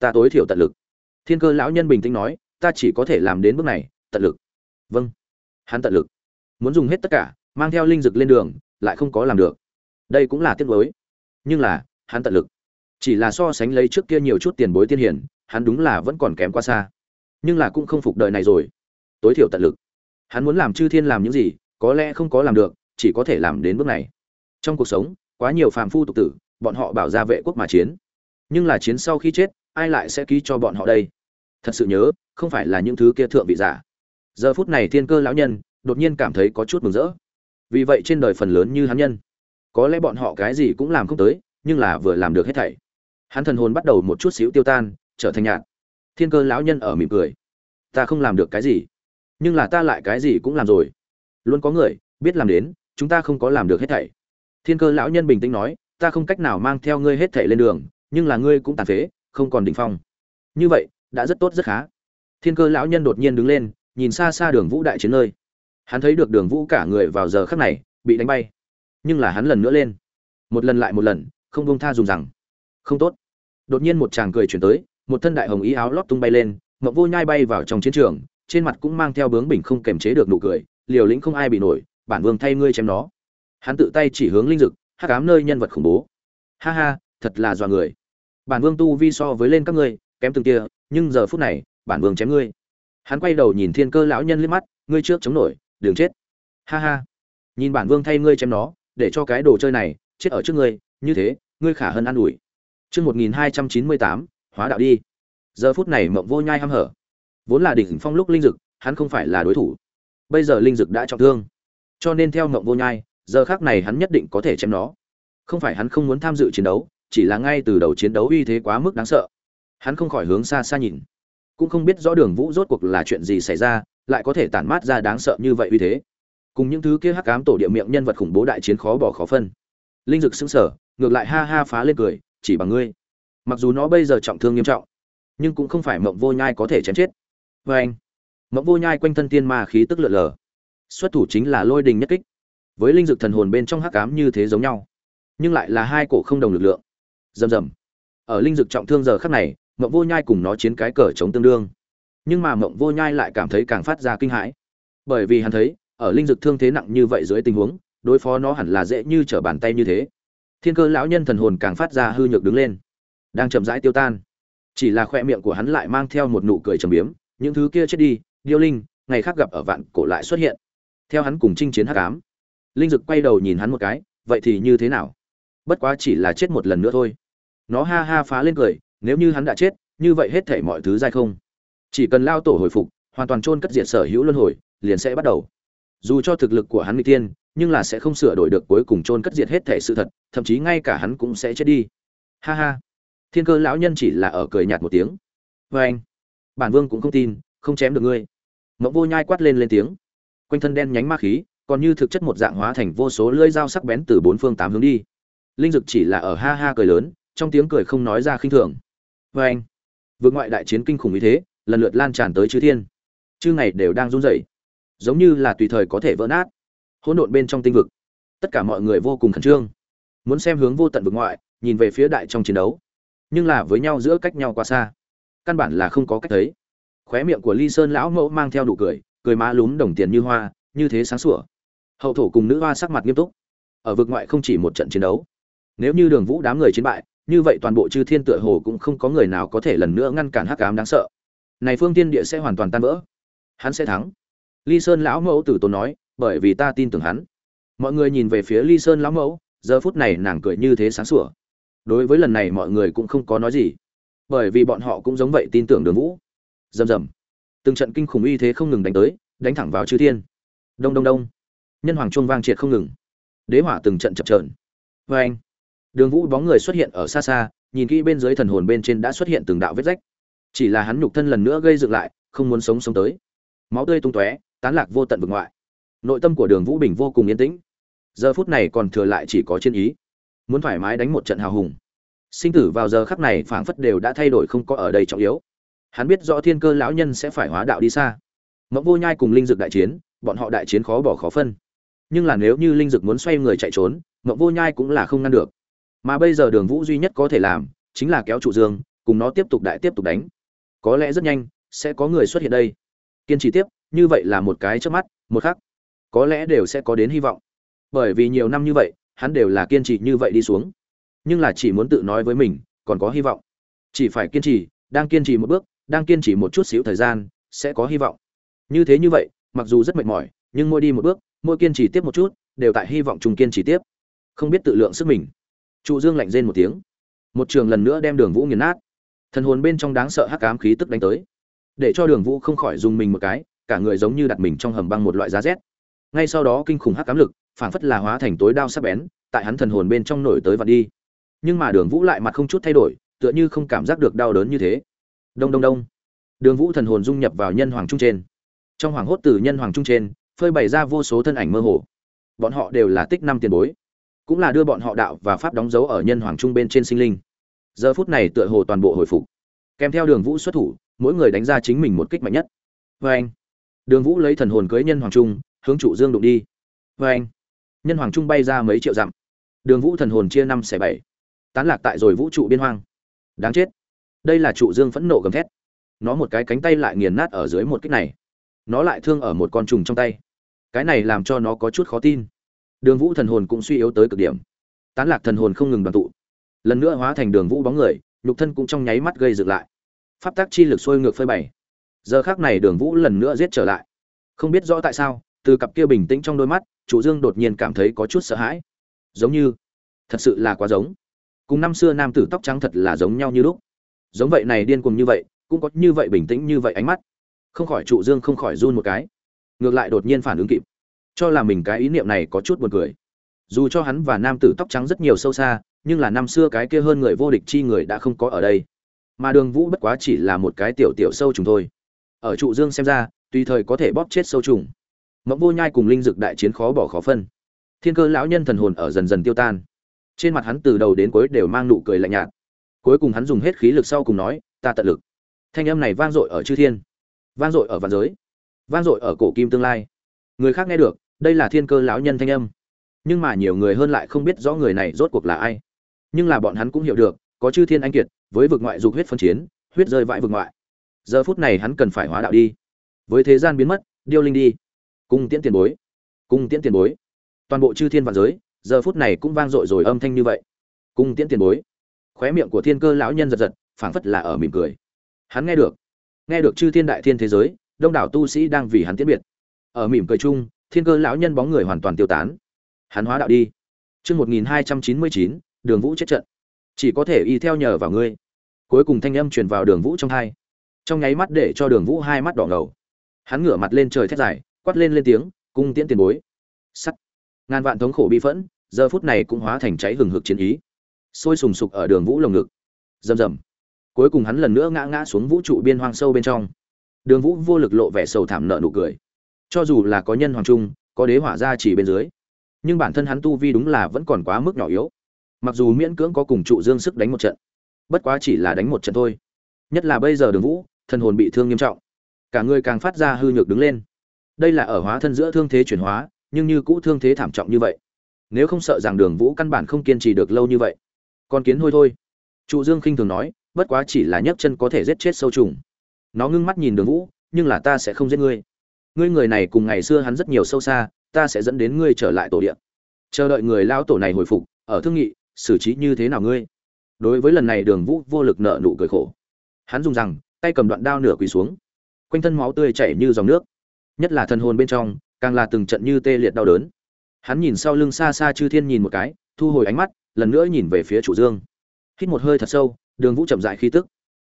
ta tối thiểu tận lực. Thiên cơ lão nhân bình tĩnh nói, ta chỉ có thể làm đến bước này, tận lực. Vâng. Hắn tận lực. Muốn dùng hết tất cả, mang theo linh dực lên đường, lại không có làm được. Đây cũng là tiếc nuối. Nhưng là, hắn tận lực. Chỉ là so sánh lấy trước kia nhiều chút tiền bối tiên hiển hắn đúng là vẫn còn kém quá xa. Nhưng là cũng không phục đời này rồi. Tối thiểu tận lực. Hắn muốn làm chư thiên làm những gì, có lẽ không có làm được, chỉ có thể làm đến bước này. Trong cuộc sống, quá nhiều phàm phu tục tử, bọn họ bảo ra vệ quốc mà chiến. Nhưng là chiến sau khi chết ai lại sẽ ký cho bọn họ đây? Thật sự nhớ, không phải là những thứ kia thượng vị giả. Giờ phút này thiên cơ lão nhân, đột nhiên cảm thấy có chút mừng rỡ. Vì vậy trên đời phần lớn như hắn nhân, có lẽ bọn họ cái gì cũng làm không tới, nhưng là vừa làm được hết thảy. Hắn thần hồn bắt đầu một chút xíu tiêu tan, trở thành nhạt. Thiên cơ lão nhân ở mỉm cười. Ta không làm được cái gì, nhưng là ta lại cái gì cũng làm rồi. Luôn có người, biết làm đến, chúng ta không có làm được hết thảy. Thiên cơ lão nhân bình tĩnh nói, ta không cách nào mang theo ngươi hết thảy lên đường, nhưng là ngươi cũng tàn phế không còn đỉnh phong. Như vậy, đã rất tốt rất khá. Thiên cơ lão nhân đột nhiên đứng lên, nhìn xa xa đường vũ đại chiến nơi. Hắn thấy được đường vũ cả người vào giờ khắc này, bị đánh bay. Nhưng là hắn lần nữa lên. Một lần lại một lần, không bông tha dùng rằng. Không tốt. Đột nhiên một chàng cười chuyển tới, một thân đại hồng ý áo lót tung bay lên ngọc vô nhai bay vào trong chiến trường, trên mặt cũng mang theo bướng bỉnh không kềm chế được nụ cười, liều lĩnh không ai bị nổi, bản vương thay ngươi chém nó. Hắn tự tay chỉ hướng linh dực hát cám nơi nhân vật khủng bố. Ha ha, thật là dọa người bản vương tu vi so với lên các ngươi, kém từng tia nhưng giờ phút này, bản vương chém ngươi. Hắn quay đầu nhìn thiên cơ lão nhân liếc mắt, ngươi trước chống nổi đường chết. Ha ha. Nhìn bản vương thay ngươi chém nó, để cho cái đồ chơi này, chết ở trước ngươi, như thế, ngươi khả hơn an ủi. Chương một nghìn hai trăm chín mươi tám, hóa đạo đi. Giờ phút này mộng vô nhai hăm hở. Vốn là đỉnh phong lúc linh dực, hắn không phải là đối thủ. Bây giờ linh dực đã trọng thương. Cho nên theo mộng vô nhai, giờ khác này hắn nhất định có thể chém nó. Không phải hắn không muốn tham dự chiến đấu chỉ là ngay từ đầu chiến đấu uy thế quá mức đáng sợ. Hắn không khỏi hướng xa xa nhìn. Cũng không biết rõ đường vũ rốt cuộc là chuyện gì xảy ra, lại có thể tản mát ra đáng sợ như vậy uy thế. Cùng những thứ kia hắc cám tổ địa miệng nhân vật khủng bố đại chiến khó bỏ khó phân. Linh dực xứng sở ngược lại ha ha phá lên cười, chỉ bằng ngươi. Mặc dù nó bây giờ trọng thương nghiêm trọng, nhưng cũng không phải mộng vô nhai có thể chém chết. Vê anh, mộng vô nhai quanh thân tiên ma khí tức lượn lờ. Xuất thủ chính là lôi đình nhất kích. Với linh dực thần hồn bên trong hắc cám như thế giống nhau, nhưng lại là hai cổ không đồng lực lượng rầm rầm. Ở linh dực trọng thương giờ khắc này, mộng vô nhai cùng nó chiến cái cờ chống tương đương. Nhưng mà mộng vô nhai lại cảm thấy càng phát ra kinh hãi. Bởi vì hắn thấy, ở linh dực thương thế nặng như vậy dưới tình huống, đối phó nó hẳn là dễ như trở bàn tay như thế. Thiên cơ lão nhân thần hồn càng phát ra hư nhược đứng lên. Đang chậm rãi tiêu tan. Chỉ là khoe miệng của hắn lại mang theo một nụ cười trầm biếm, những thứ kia chết đi, điêu linh, ngày khác gặp ở vạn cổ lại xuất hiện. Theo hắn cùng chinh chiến hắc ám, linh dực quay đầu nhìn hắn một cái, vậy thì như thế nào? Bất quá chỉ là chết một lần nữa thôi nó ha ha phá lên cười, nếu như hắn đã chết, như vậy hết thể mọi thứ dai không. Chỉ cần lao tổ hồi phục, hoàn toàn chôn cất diệt sở hữu luân hồi, liền sẽ bắt đầu. Dù cho thực lực của hắn bị tiên nhưng là sẽ không sửa đổi được cuối cùng chôn cất diệt hết thể sự thật, thậm chí ngay cả hắn cũng sẽ chết đi. Ha ha. Thiên cơ lão nhân chỉ là ở cười nhạt một tiếng. Vê anh, bản vương cũng không tin, không chém được ngươi. Mẫu vô nhai quát lên lên tiếng. Quanh thân đen nhánh ma khí, còn như thực chất một dạng hóa thành vô số lưỡi dao sắc bén từ bốn phương tám hướng đi. Linh dực chỉ là ở ha ha cười lớn trong tiếng cười không nói ra khinh thường. Vê anh, vượt ngoại đại chiến kinh khủng như thế, lần lượt lan tràn tới chư thiên. Chư ngày đều đang run rẩy, giống như là tùy thời có thể vỡ nát. Hỗn độn bên trong tinh vực, tất cả mọi người vô cùng khẩn trương. Muốn xem hướng vô tận vực ngoại, nhìn về phía đại trong chiến đấu, nhưng là với nhau giữa cách nhau quá xa. Căn bản là không có cách thấy. Khóe miệng của ly sơn lão mẫu mang theo đủ cười cười má lúm đồng tiền như hoa, như thế sáng sủa. Hậu thổ cùng nữ hoa sắc mặt nghiêm túc. Ở vực ngoại không chỉ một trận chiến đấu. Nếu như đường vũ đám người chiến bại như vậy toàn bộ chư thiên tựa hồ cũng không có người nào có thể lần nữa ngăn cản hắc ám đáng sợ. Này phương tiên địa sẽ hoàn toàn tan vỡ. Hắn sẽ thắng. Ly sơn lão mẫu tử tốn nói, bởi vì ta tin tưởng hắn. Mọi người nhìn về phía ly sơn lão mẫu, giờ phút này nàng cười như thế sáng sủa. Đối với lần này mọi người cũng không có nói gì, bởi vì bọn họ cũng giống vậy tin tưởng đường vũ. Rầm rầm. Từng trận kinh khủng uy thế không ngừng đánh tới, đánh thẳng vào chư thiên. Đông đông đông. Nhân hoàng chuông vang triệt không ngừng. Đế hỏa từng trận chập trờn vê anh đường vũ bóng người xuất hiện ở xa xa, nhìn kỹ bên dưới thần hồn bên trên đã xuất hiện từng đạo vết rách. Chỉ là hắn nhục thân lần nữa gây dựng lại, không muốn sống sống tới. Máu tươi tung tóe, tán lạc vô tận vực ngoại. Nội tâm của đường vũ bình vô cùng yên tĩnh. Giờ phút này còn thừa lại chỉ có chiến ý. Muốn thoải mái đánh một trận hào hùng. Sinh tử vào giờ khắc này phảng phất đều đã thay đổi không có ở đây trọng yếu. Hắn biết rõ thiên cơ lão nhân sẽ phải hóa đạo đi xa. Mộng vô nhai cùng linh dực đại chiến, bọn họ đại chiến khó bỏ khó phân. Nhưng là nếu như linh dực muốn xoay người chạy trốn, mộng vô nhai cũng là không ngăn được mà bây giờ đường vũ duy nhất có thể làm chính là kéo trụ dương, cùng nó tiếp tục đại tiếp tục đánh. Có lẽ rất nhanh sẽ có người xuất hiện đây. Kiên trì tiếp, như vậy là một cái trước mắt, một khắc. Có lẽ đều sẽ có đến hy vọng. Bởi vì nhiều năm như vậy, hắn đều là kiên trì như vậy đi xuống. Nhưng là chỉ muốn tự nói với mình, còn có hy vọng. Chỉ phải kiên trì, đang kiên trì một bước, đang kiên trì một chút xíu thời gian, sẽ có hy vọng. Như thế như vậy, mặc dù rất mệt mỏi, nhưng mỗi đi một bước, mỗi kiên trì tiếp một chút, đều tại hy vọng trùng kiên trì tiếp. Không biết tự lượng sức mình trụ dương lạnh rên một tiếng. Một trường lần nữa đem đường vũ nghiền nát. Thần hồn bên trong đáng sợ hắc ám khí tức đánh tới. Để cho đường vũ không khỏi dùng mình một cái, cả người giống như đặt mình trong hầm băng một loại giá rét. Ngay sau đó kinh khủng hắc ám lực, phảng phất là hóa thành tối đao sắc bén, tại hắn thần hồn bên trong nổi tới và đi. Nhưng mà đường vũ lại mặt không chút thay đổi, tựa như không cảm giác được đau đớn như thế. Đông đông đông. Đường vũ thần hồn dung nhập vào nhân hoàng trung trên. Trong hoàng hốt từ nhân hoàng trung trên, phơi bày ra vô số thân ảnh mơ hồ. Bọn họ đều là tích năm tiền bối cũng là đưa bọn họ đạo và pháp đóng dấu ở nhân hoàng trung bên trên sinh linh. Giờ phút này tựa hồ toàn bộ hồi phục. Kèm theo đường vũ xuất thủ, mỗi người đánh ra chính mình một kích mạnh nhất. Vê anh, đường vũ lấy thần hồn cưới nhân hoàng trung, hướng trụ dương đụng đi. Vê anh, nhân hoàng trung bay ra mấy triệu dặm. Đường vũ thần hồn chia năm xẻ bảy. Tán lạc tại rồi vũ trụ biên hoang. Đáng chết. Đây là trụ dương phẫn nộ gầm thét. Nó một cái cánh tay lại nghiền nát ở dưới một kích này. Nó lại thương ở một con trùng trong tay. Cái này làm cho nó có chút khó tin đường vũ thần hồn cũng suy yếu tới cực điểm. Tán lạc thần hồn không ngừng đoàn tụ. Lần nữa hóa thành đường vũ bóng người, nhục thân cũng trong nháy mắt gây dựng lại. Pháp tác chi lực sôi ngược phơi bày. Giờ khác này đường vũ lần nữa giết trở lại. Không biết rõ tại sao, từ cặp kia bình tĩnh trong đôi mắt, chủ dương đột nhiên cảm thấy có chút sợ hãi. Giống như, thật sự là quá giống. Cùng năm xưa nam tử tóc trắng thật là giống nhau như lúc. Giống vậy này điên cuồng như vậy, cũng có như vậy bình tĩnh như vậy ánh mắt. Không khỏi trụ dương không khỏi run một cái. Ngược lại đột nhiên phản ứng kịp cho là mình cái ý niệm này có chút buồn cười. Dù cho hắn và nam tử tóc trắng rất nhiều sâu xa, nhưng là năm xưa cái kia hơn người vô địch chi người đã không có ở đây. Mà đường vũ bất quá chỉ là một cái tiểu tiểu sâu trùng thôi. Ở trụ dương xem ra, tùy thời có thể bóp chết sâu trùng. Mộng vô nhai cùng linh dực đại chiến khó bỏ khó phân. Thiên cơ lão nhân thần hồn ở dần dần tiêu tan. Trên mặt hắn từ đầu đến cuối đều mang nụ cười lạnh nhạt. Cuối cùng hắn dùng hết khí lực sau cùng nói, ta tận lực. Thanh âm này vang dội ở chư thiên, vang dội ở vạn giới, vang dội ở cổ kim tương lai. Người khác nghe được đây là thiên cơ lão nhân thanh âm. Nhưng mà nhiều người hơn lại không biết rõ người này rốt cuộc là ai. Nhưng là bọn hắn cũng hiểu được, có chư thiên anh kiệt, với vực ngoại dục huyết phân chiến, huyết rơi vãi vực ngoại. Giờ phút này hắn cần phải hóa đạo đi. Với thế gian biến mất, điêu linh đi. Cung tiễn tiền bối. Cung tiễn tiền bối. Toàn bộ chư thiên vạn giới, giờ phút này cũng vang dội rồi âm thanh như vậy. Cung tiễn tiền bối. Khóe miệng của thiên cơ lão nhân giật giật, phảng phất là ở mỉm cười. Hắn nghe được. Nghe được chư thiên đại thiên thế giới, đông đảo tu sĩ đang vì hắn tiễn biệt. Ở mỉm cười chung thiên cơ lão nhân bóng người hoàn toàn tiêu tán. Hắn hóa đạo đi. Chương một nghìn hai trăm chín mươi chín, đường vũ chết trận. Chỉ có thể y theo nhờ vào ngươi. Cuối cùng thanh âm truyền vào đường vũ trong hai. Trong nháy mắt để cho đường vũ hai mắt đỏ ngầu. Hắn ngửa mặt lên trời thét dài, quát lên lên tiếng, cung tiễn tiền bối. Sắt. Ngàn vạn thống khổ bi phẫn, giờ phút này cũng hóa thành cháy hừng hực chiến ý. Sôi sùng sục ở đường vũ lồng ngực. Rầm rầm. Cuối cùng hắn lần nữa ngã ngã xuống vũ trụ biên hoang sâu bên trong. Đường vũ vô lực lộ vẻ sầu thảm nợ nụ cười cho dù là có nhân hoàng trung, có đế hỏa gia chỉ bên dưới, nhưng bản thân hắn tu vi đúng là vẫn còn quá mức nhỏ yếu. Mặc dù miễn cưỡng có cùng trụ dương sức đánh một trận, bất quá chỉ là đánh một trận thôi. Nhất là bây giờ đường vũ thân hồn bị thương nghiêm trọng, cả người càng phát ra hư nhược đứng lên. Đây là ở hóa thân giữa thương thế chuyển hóa, nhưng như cũ thương thế thảm trọng như vậy. Nếu không sợ rằng đường vũ căn bản không kiên trì được lâu như vậy. Con kiến hôi thôi. Trụ dương khinh thường nói, bất quá chỉ là nhấc chân có thể giết chết sâu trùng. Nó ngưng mắt nhìn đường vũ, nhưng là ta sẽ không giết ngươi ngươi người này cùng ngày xưa hắn rất nhiều sâu xa, ta sẽ dẫn đến ngươi trở lại tổ điện chờ đợi người lao tổ này hồi phục, ở thương nghị, xử trí như thế nào ngươi? Đối với lần này đường vũ vô lực nợ nụ cười khổ. Hắn dùng rằng, tay cầm đoạn đao nửa quỳ xuống. Quanh thân máu tươi chảy như dòng nước. Nhất là thần hồn bên trong, càng là từng trận như tê liệt đau đớn. Hắn nhìn sau lưng xa xa chư thiên nhìn một cái, thu hồi ánh mắt, lần nữa nhìn về phía chủ dương. Hít một hơi thật sâu, đường vũ chậm dại khí tức.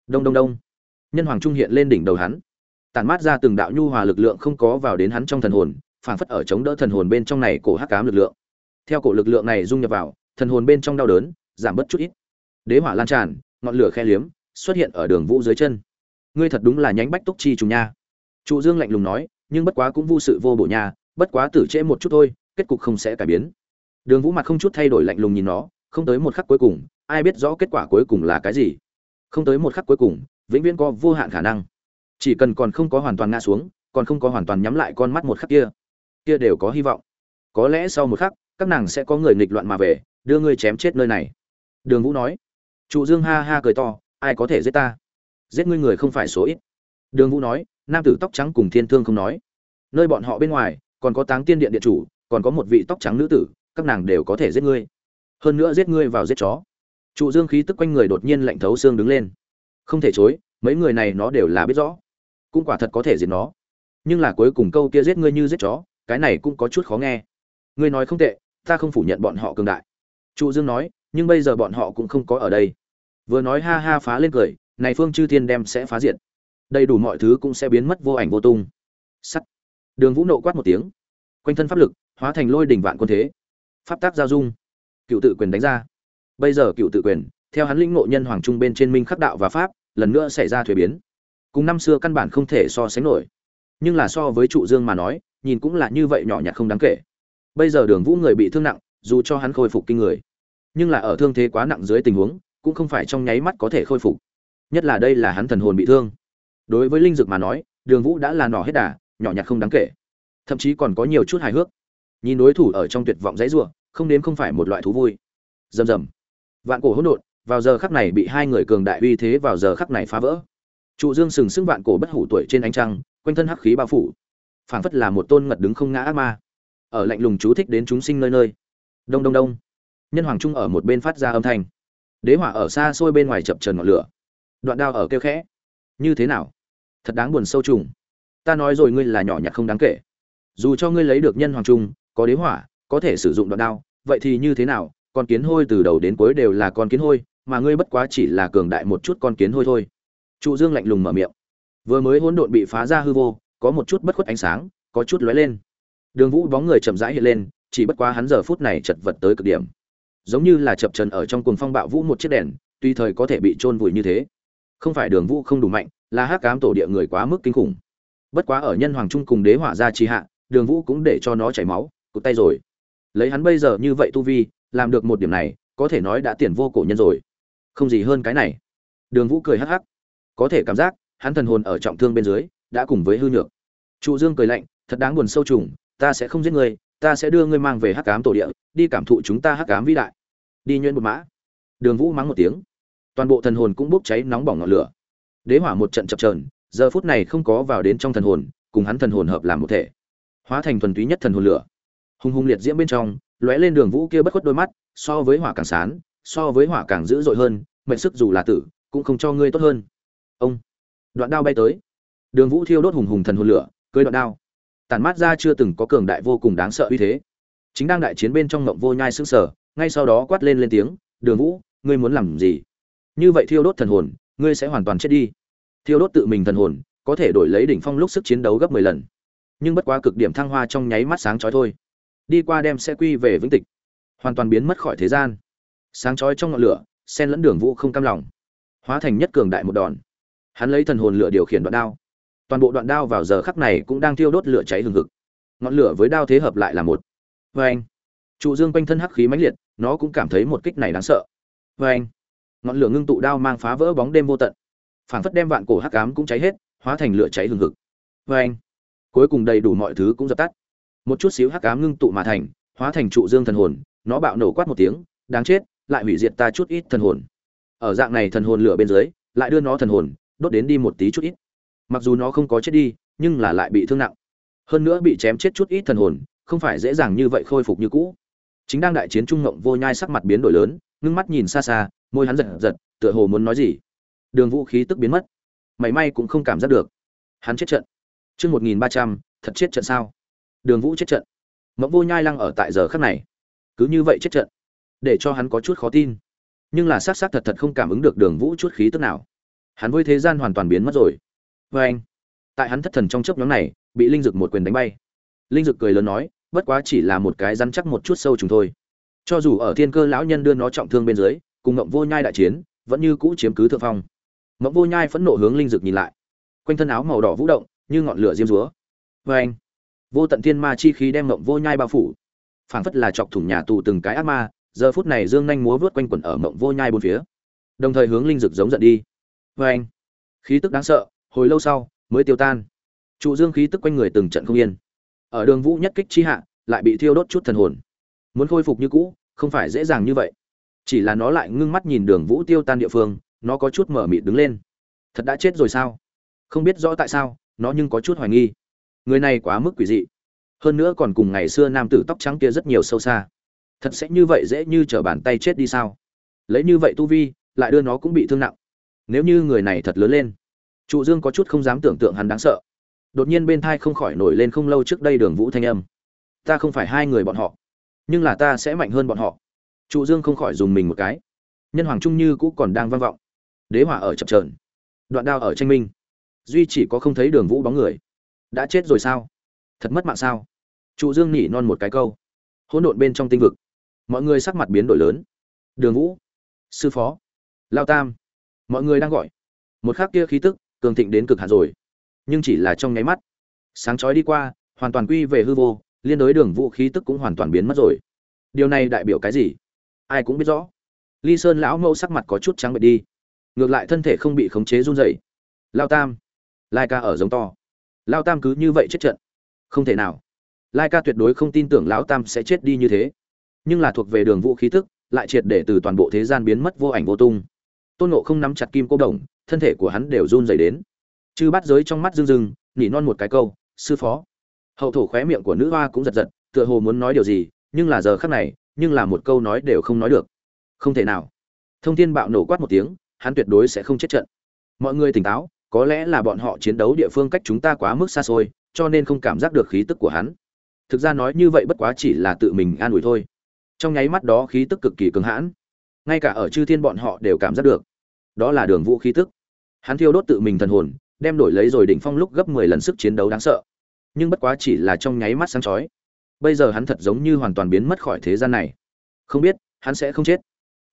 Đông đông đông. Nhân hoàng trung hiện lên đỉnh đầu hắn tàn mát ra từng đạo nhu hòa lực lượng không có vào đến hắn trong thần hồn, phảng phất ở chống đỡ thần hồn bên trong này cổ hắc cám lực lượng. Theo cổ lực lượng này dung nhập vào, thần hồn bên trong đau đớn, giảm bớt chút ít. Đế hỏa lan tràn, ngọn lửa khe liếm, xuất hiện ở đường vũ dưới chân. Ngươi thật đúng là nhánh bách túc chi trùng nha. Trụ dương lạnh lùng nói, nhưng bất quá cũng vô sự vô bộ nha, bất quá tử trễ một chút thôi, kết cục không sẽ cải biến. Đường vũ mặt không chút thay đổi lạnh lùng nhìn nó, không tới một khắc cuối cùng, ai biết rõ kết quả cuối cùng là cái gì. Không tới một khắc cuối cùng, vĩnh viễn có vô hạn khả năng chỉ cần còn không có hoàn toàn ngã xuống, còn không có hoàn toàn nhắm lại con mắt một khắc kia kia đều có hy vọng. Có lẽ sau một khắc, các nàng sẽ có người nghịch loạn mà về, đưa ngươi chém chết nơi này. Đường vũ nói. Trụ dương ha ha cười to, ai có thể giết ta? Giết ngươi người không phải số ít. Đường vũ nói, nam tử tóc trắng cùng thiên thương không nói. Nơi bọn họ bên ngoài, còn có táng tiên điện điện chủ, còn có một vị tóc trắng nữ tử, các nàng đều có thể giết ngươi. Hơn nữa giết ngươi vào giết chó. Trụ dương khí tức quanh người đột nhiên lạnh thấu xương đứng lên. Không thể chối, mấy người này nó đều là biết rõ cũng quả thật có thể giết nó. Nhưng là cuối cùng câu kia giết ngươi như giết chó, cái này cũng có chút khó nghe. Ngươi nói không tệ, ta không phủ nhận bọn họ cường đại. Trụ dương nói, nhưng bây giờ bọn họ cũng không có ở đây. Vừa nói ha ha phá lên cười, này phương chư thiên đem sẽ phá diệt. Đầy đủ mọi thứ cũng sẽ biến mất vô ảnh vô tung. Sắt. Đường vũ nộ quát một tiếng. Quanh thân pháp lực, hóa thành lôi đỉnh vạn quân thế. Pháp tác giao dung. Cựu tự quyền đánh ra. Bây giờ cựu tự quyền, theo hắn lĩnh ngộ nhân hoàng trung bên trên minh khắc đạo và pháp, lần nữa xảy ra thuế biến cùng năm xưa căn bản không thể so sánh nổi. Nhưng là so với trụ dương mà nói, nhìn cũng là như vậy nhỏ nhặt không đáng kể. Bây giờ đường vũ người bị thương nặng, dù cho hắn khôi phục kinh người, nhưng là ở thương thế quá nặng dưới tình huống, cũng không phải trong nháy mắt có thể khôi phục. Nhất là đây là hắn thần hồn bị thương. Đối với linh dực mà nói, đường vũ đã là nỏ hết đà, nhỏ nhặt không đáng kể. Thậm chí còn có nhiều chút hài hước. Nhìn đối thủ ở trong tuyệt vọng dãy ruộng không đến không phải một loại thú vui. Rầm rầm. Vạn cổ hỗn độn, vào giờ khắc này bị hai người cường đại uy thế vào giờ khắc này phá vỡ trụ dương sừng sững vạn cổ bất hủ tuổi trên ánh trăng, quanh thân hắc khí bao phủ. Phảng phất là một tôn ngật đứng không ngã ác ma. Ở lạnh lùng chú thích đến chúng sinh nơi nơi. Đông đông đông. Nhân hoàng trung ở một bên phát ra âm thanh. Đế hỏa ở xa xôi bên ngoài chập trần ngọn lửa. Đoạn đao ở kêu khẽ. Như thế nào? Thật đáng buồn sâu trùng. Ta nói rồi ngươi là nhỏ nhặt không đáng kể. Dù cho ngươi lấy được nhân hoàng trung, có đế hỏa, có thể sử dụng đoạn đao, vậy thì như thế nào? Con kiến hôi từ đầu đến cuối đều là con kiến hôi, mà ngươi bất quá chỉ là cường đại một chút con kiến hôi thôi trụ dương lạnh lùng mở miệng. Vừa mới hỗn độn bị phá ra hư vô, có một chút bất khuất ánh sáng, có chút lóe lên. Đường vũ bóng người chậm rãi hiện lên, chỉ bất quá hắn giờ phút này chật vật tới cực điểm. Giống như là chập trần ở trong cuồng phong bạo vũ một chiếc đèn, tuy thời có thể bị chôn vùi như thế. Không phải đường vũ không đủ mạnh, là hắc cám tổ địa người quá mức kinh khủng. Bất quá ở nhân hoàng trung cùng đế hỏa ra trì hạ, đường vũ cũng để cho nó chảy máu, cụt tay rồi. Lấy hắn bây giờ như vậy tu vi, làm được một điểm này, có thể nói đã tiền vô cổ nhân rồi. Không gì hơn cái này. Đường vũ cười hắc hắc có thể cảm giác, hắn thần hồn ở trọng thương bên dưới, đã cùng với hư nhược. Trụ dương cười lạnh, thật đáng buồn sâu trùng, ta sẽ không giết ngươi, ta sẽ đưa ngươi mang về hắc ám tổ địa, đi cảm thụ chúng ta hắc ám vĩ đại. Đi nhuyễn một mã. Đường vũ mắng một tiếng. Toàn bộ thần hồn cũng bốc cháy nóng bỏng ngọn lửa. Đế hỏa một trận chập trờn giờ phút này không có vào đến trong thần hồn, cùng hắn thần hồn hợp làm một thể. Hóa thành thuần túy nhất thần hồn lửa. Hùng hùng liệt diễm bên trong, lóe lên đường vũ kia bất khuất đôi mắt, so với hỏa càng sán, so với hỏa càng dữ dội hơn, mệnh sức dù là tử, cũng không cho ngươi tốt hơn ông. Đoạn đao bay tới. Đường vũ thiêu đốt hùng hùng thần hồn lửa, cưới đoạn đao. Tản mát ra chưa từng có cường đại vô cùng đáng sợ uy thế. Chính đang đại chiến bên trong ngộng vô nhai sững sờ, ngay sau đó quát lên lên tiếng, đường vũ, ngươi muốn làm gì? Như vậy thiêu đốt thần hồn, ngươi sẽ hoàn toàn chết đi. Thiêu đốt tự mình thần hồn, có thể đổi lấy đỉnh phong lúc sức chiến đấu gấp mười lần. Nhưng bất quá cực điểm thăng hoa trong nháy mắt sáng chói thôi. Đi qua đem sẽ quy về vĩnh tịch, hoàn toàn biến mất khỏi thế gian. Sáng chói trong ngọn lửa sen lẫn đường vũ không cam lòng. Hóa thành nhất cường đại một đòn hắn lấy thần hồn lửa điều khiển đoạn đao. Toàn bộ đoạn đao vào giờ khắc này cũng đang thiêu đốt lửa cháy hừng hực. Ngọn lửa với đao thế hợp lại là một. Vê anh trụ dương quanh thân hắc khí mãnh liệt, nó cũng cảm thấy một kích này đáng sợ. Vê anh ngọn lửa ngưng tụ đao mang phá vỡ bóng đêm vô tận. Phảng phất đem vạn cổ hắc ám cũng cháy hết, hóa thành lửa cháy hừng hực. Vê anh cuối cùng đầy đủ mọi thứ cũng dập tắt. Một chút xíu hắc ám ngưng tụ mà thành, hóa thành trụ dương thần hồn, nó bạo nổ quát một tiếng, đáng chết, lại hủy diệt ta chút ít thần hồn. Ở dạng này thần hồn lửa bên dưới, lại đưa nó thần hồn đốt đến đi một tí chút ít. Mặc dù nó không có chết đi, nhưng là lại bị thương nặng. Hơn nữa bị chém chết chút ít thần hồn, không phải dễ dàng như vậy khôi phục như cũ. Chính đang đại chiến trung ngộng vô nhai sắc mặt biến đổi lớn, ngưng mắt nhìn xa xa, môi hắn giật giật, tựa hồ muốn nói gì. Đường vũ khí tức biến mất. Mảy may cũng không cảm giác được. Hắn chết trận. Chương một nghìn ba trăm, thật chết trận sao? Đường vũ chết trận. Mộng vô nhai lăng ở tại giờ khắc này. Cứ như vậy chết trận. Để cho hắn có chút khó tin. Nhưng là s á c s á c thật thật không cảm ứng được đường vũ chút khí tức nào hắn với thế gian hoàn toàn biến mất rồi. Vê anh, tại hắn thất thần trong chớp nhóm này, bị linh dực một quyền đánh bay. Linh dực cười lớn nói, bất quá chỉ là một cái rắn chắc một chút sâu trùng thôi. Cho dù ở thiên cơ lão nhân đưa nó trọng thương bên dưới, cùng ngậm vô nhai đại chiến, vẫn như cũ chiếm cứ thượng phong. Ngộng vô nhai phẫn nộ hướng linh dực nhìn lại. Quanh thân áo màu đỏ vũ động, như ngọn lửa diêm rúa vê anh. Vô tận thiên ma chi khí đem ngậm vô nhai bao phủ. Phảng phất là chọc thủng nhà tù từng cái ác ma, giờ phút này dương nhanh múa vớt quanh quẩn ở ngậm vô nhai bốn phía. Đồng thời hướng linh dực giống giận đi vê anh. Khí tức đáng sợ, hồi lâu sau, mới tiêu tan. Trụ dương khí tức quanh người từng trận không yên. Ở đường vũ nhất kích chi hạ, lại bị thiêu đốt chút thần hồn. Muốn khôi phục như cũ, không phải dễ dàng như vậy. Chỉ là nó lại ngưng mắt nhìn đường vũ tiêu tan địa phương, nó có chút mở mịt đứng lên. Thật đã chết rồi sao? Không biết rõ tại sao, nó nhưng có chút hoài nghi. Người này quá mức quỷ dị. Hơn nữa còn cùng ngày xưa nam tử tóc trắng kia rất nhiều sâu xa. Thật sẽ như vậy dễ như t r ở bàn tay chết đi sao? Lấy như vậy tu vi, lại đưa nó cũng bị thương nặng nếu như người này thật lớn lên, trụ dương có chút không dám tưởng tượng hắn đáng sợ. Đột nhiên bên thai không khỏi nổi lên không lâu trước đây đường vũ thanh âm. Ta không phải hai người bọn họ, nhưng là ta sẽ mạnh hơn bọn họ. Trụ dương không khỏi dùng mình một cái. Nhân hoàng trung như cũng còn đang vang vọng. Đế hỏa ở chập trờn đoạn đao ở tranh minh. Duy chỉ có không thấy đường vũ bóng người. Đã chết rồi sao? Thật mất mạng sao? Trụ dương nhỉ non một cái câu. Hỗn độn bên trong tinh vực. Mọi người sắc mặt biến đổi lớn. Đường vũ, sư phó, lao tam mọi người đang gọi. Một khắc kia khí tức, cường thịnh đến cực hạn rồi. Nhưng chỉ là trong nháy mắt. Sáng chói đi qua, hoàn toàn quy về hư vô, liên đối đường vũ khí tức cũng hoàn toàn biến mất rồi. Điều này đại biểu cái gì? Ai cũng biết rõ. Ly sơn lão mẫu sắc mặt có chút trắng bệch đi. Ngược lại thân thể không bị khống chế run rẩy. Lao tam. Lai ca ở giống to. Lao tam cứ như vậy chết trận. Không thể nào. Lai ca tuyệt đối không tin tưởng lão tam sẽ chết đi như thế. Nhưng là thuộc về đường vũ khí tức, lại triệt để từ toàn bộ thế gian biến mất vô ảnh vô tung tôn nộ không nắm chặt kim cô đồng, thân thể của hắn đều run rẩy đến. Chư bắt giới trong mắt rưng rưng, nỉ non một cái câu, sư phó. Hậu thổ khóe miệng của nữ hoa cũng giật giật, tựa hồ muốn nói điều gì, nhưng là giờ khắc này, nhưng là một câu nói đều không nói được. Không thể nào. Thông thiên bạo nổ quát một tiếng, hắn tuyệt đối sẽ không chết trận. Mọi người tỉnh táo, có lẽ là bọn họ chiến đấu địa phương cách chúng ta quá mức xa xôi, cho nên không cảm giác được khí tức của hắn. Thực ra nói như vậy bất quá chỉ là tự mình an ủi thôi. Trong nháy mắt đó khí tức cực kỳ cứng hãn ngay cả ở chư thiên bọn họ đều cảm giác được. Đó là đường vũ khí tức. Hắn thiêu đốt tự mình thần hồn, đem đổi lấy rồi đỉnh phong lúc gấp mười lần sức chiến đấu đáng sợ. Nhưng bất quá chỉ là trong nháy mắt sáng chói. Bây giờ hắn thật giống như hoàn toàn biến mất khỏi thế gian này. Không biết, hắn sẽ không chết.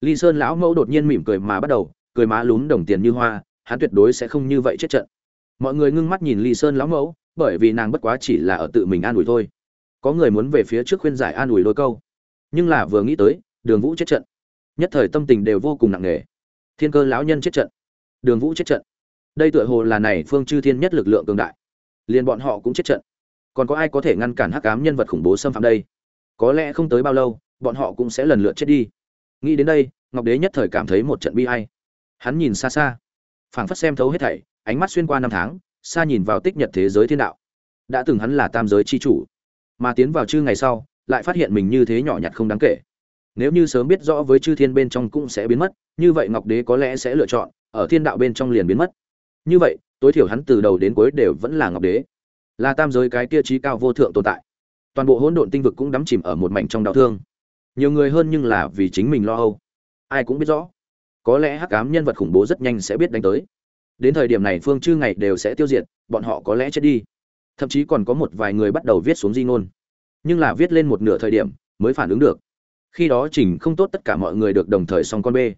Ly sơn lão mẫu đột nhiên mỉm cười mà bắt đầu, cười má lún đồng tiền như hoa, hắn tuyệt đối sẽ không như vậy chết trận. Mọi người ngưng mắt nhìn ly sơn lão mẫu, bởi vì nàng bất quá chỉ là ở tự mình an ủi thôi. Có người muốn về phía trước khuyên giải an ủi đôi câu. Nhưng là vừa nghĩ tới, đường vũ chết trận nhất thời tâm tình đều vô cùng nặng nề. Thiên cơ lão nhân chết trận, đường vũ chết trận. Đây tựa hồ là này phương chư thiên nhất lực lượng cường đại. Liền bọn họ cũng chết trận. Còn có ai có thể ngăn cản hắc ám nhân vật khủng bố xâm phạm đây? Có lẽ không tới bao lâu, bọn họ cũng sẽ lần lượt chết đi. Nghĩ đến đây, ngọc đế nhất thời cảm thấy một trận bi hay hắn nhìn xa xa, phảng phất xem thấu hết thảy, ánh mắt xuyên qua năm tháng, xa nhìn vào tích nhật thế giới thiên đạo. Đã từng hắn là tam giới chi chủ, mà tiến vào chư ngày sau, lại phát hiện mình như thế nhỏ nhặt không đáng kể nếu như sớm biết rõ với chư thiên bên trong cũng sẽ biến mất, như vậy ngọc đế có lẽ sẽ lựa chọn, ở thiên đạo bên trong liền biến mất. Như vậy, tối thiểu hắn từ đầu đến cuối đều vẫn là ngọc đế. Là tam giới cái tia trí cao vô thượng tồn tại. Toàn bộ hỗn độn tinh vực cũng đắm chìm ở một mảnh trong đau thương. Nhiều người hơn nhưng là vì chính mình lo âu. Ai cũng biết rõ. Có lẽ hắc ám nhân vật khủng bố rất nhanh sẽ biết đánh tới. Đến thời điểm này phương chư ngày đều sẽ tiêu diệt, bọn họ có lẽ chết đi. Thậm chí còn có một vài người bắt đầu viết xuống di ngôn. Nhưng là viết lên một nửa thời điểm mới phản ứng được khi đó chỉnh không tốt tất cả mọi người được đồng thời xong con bê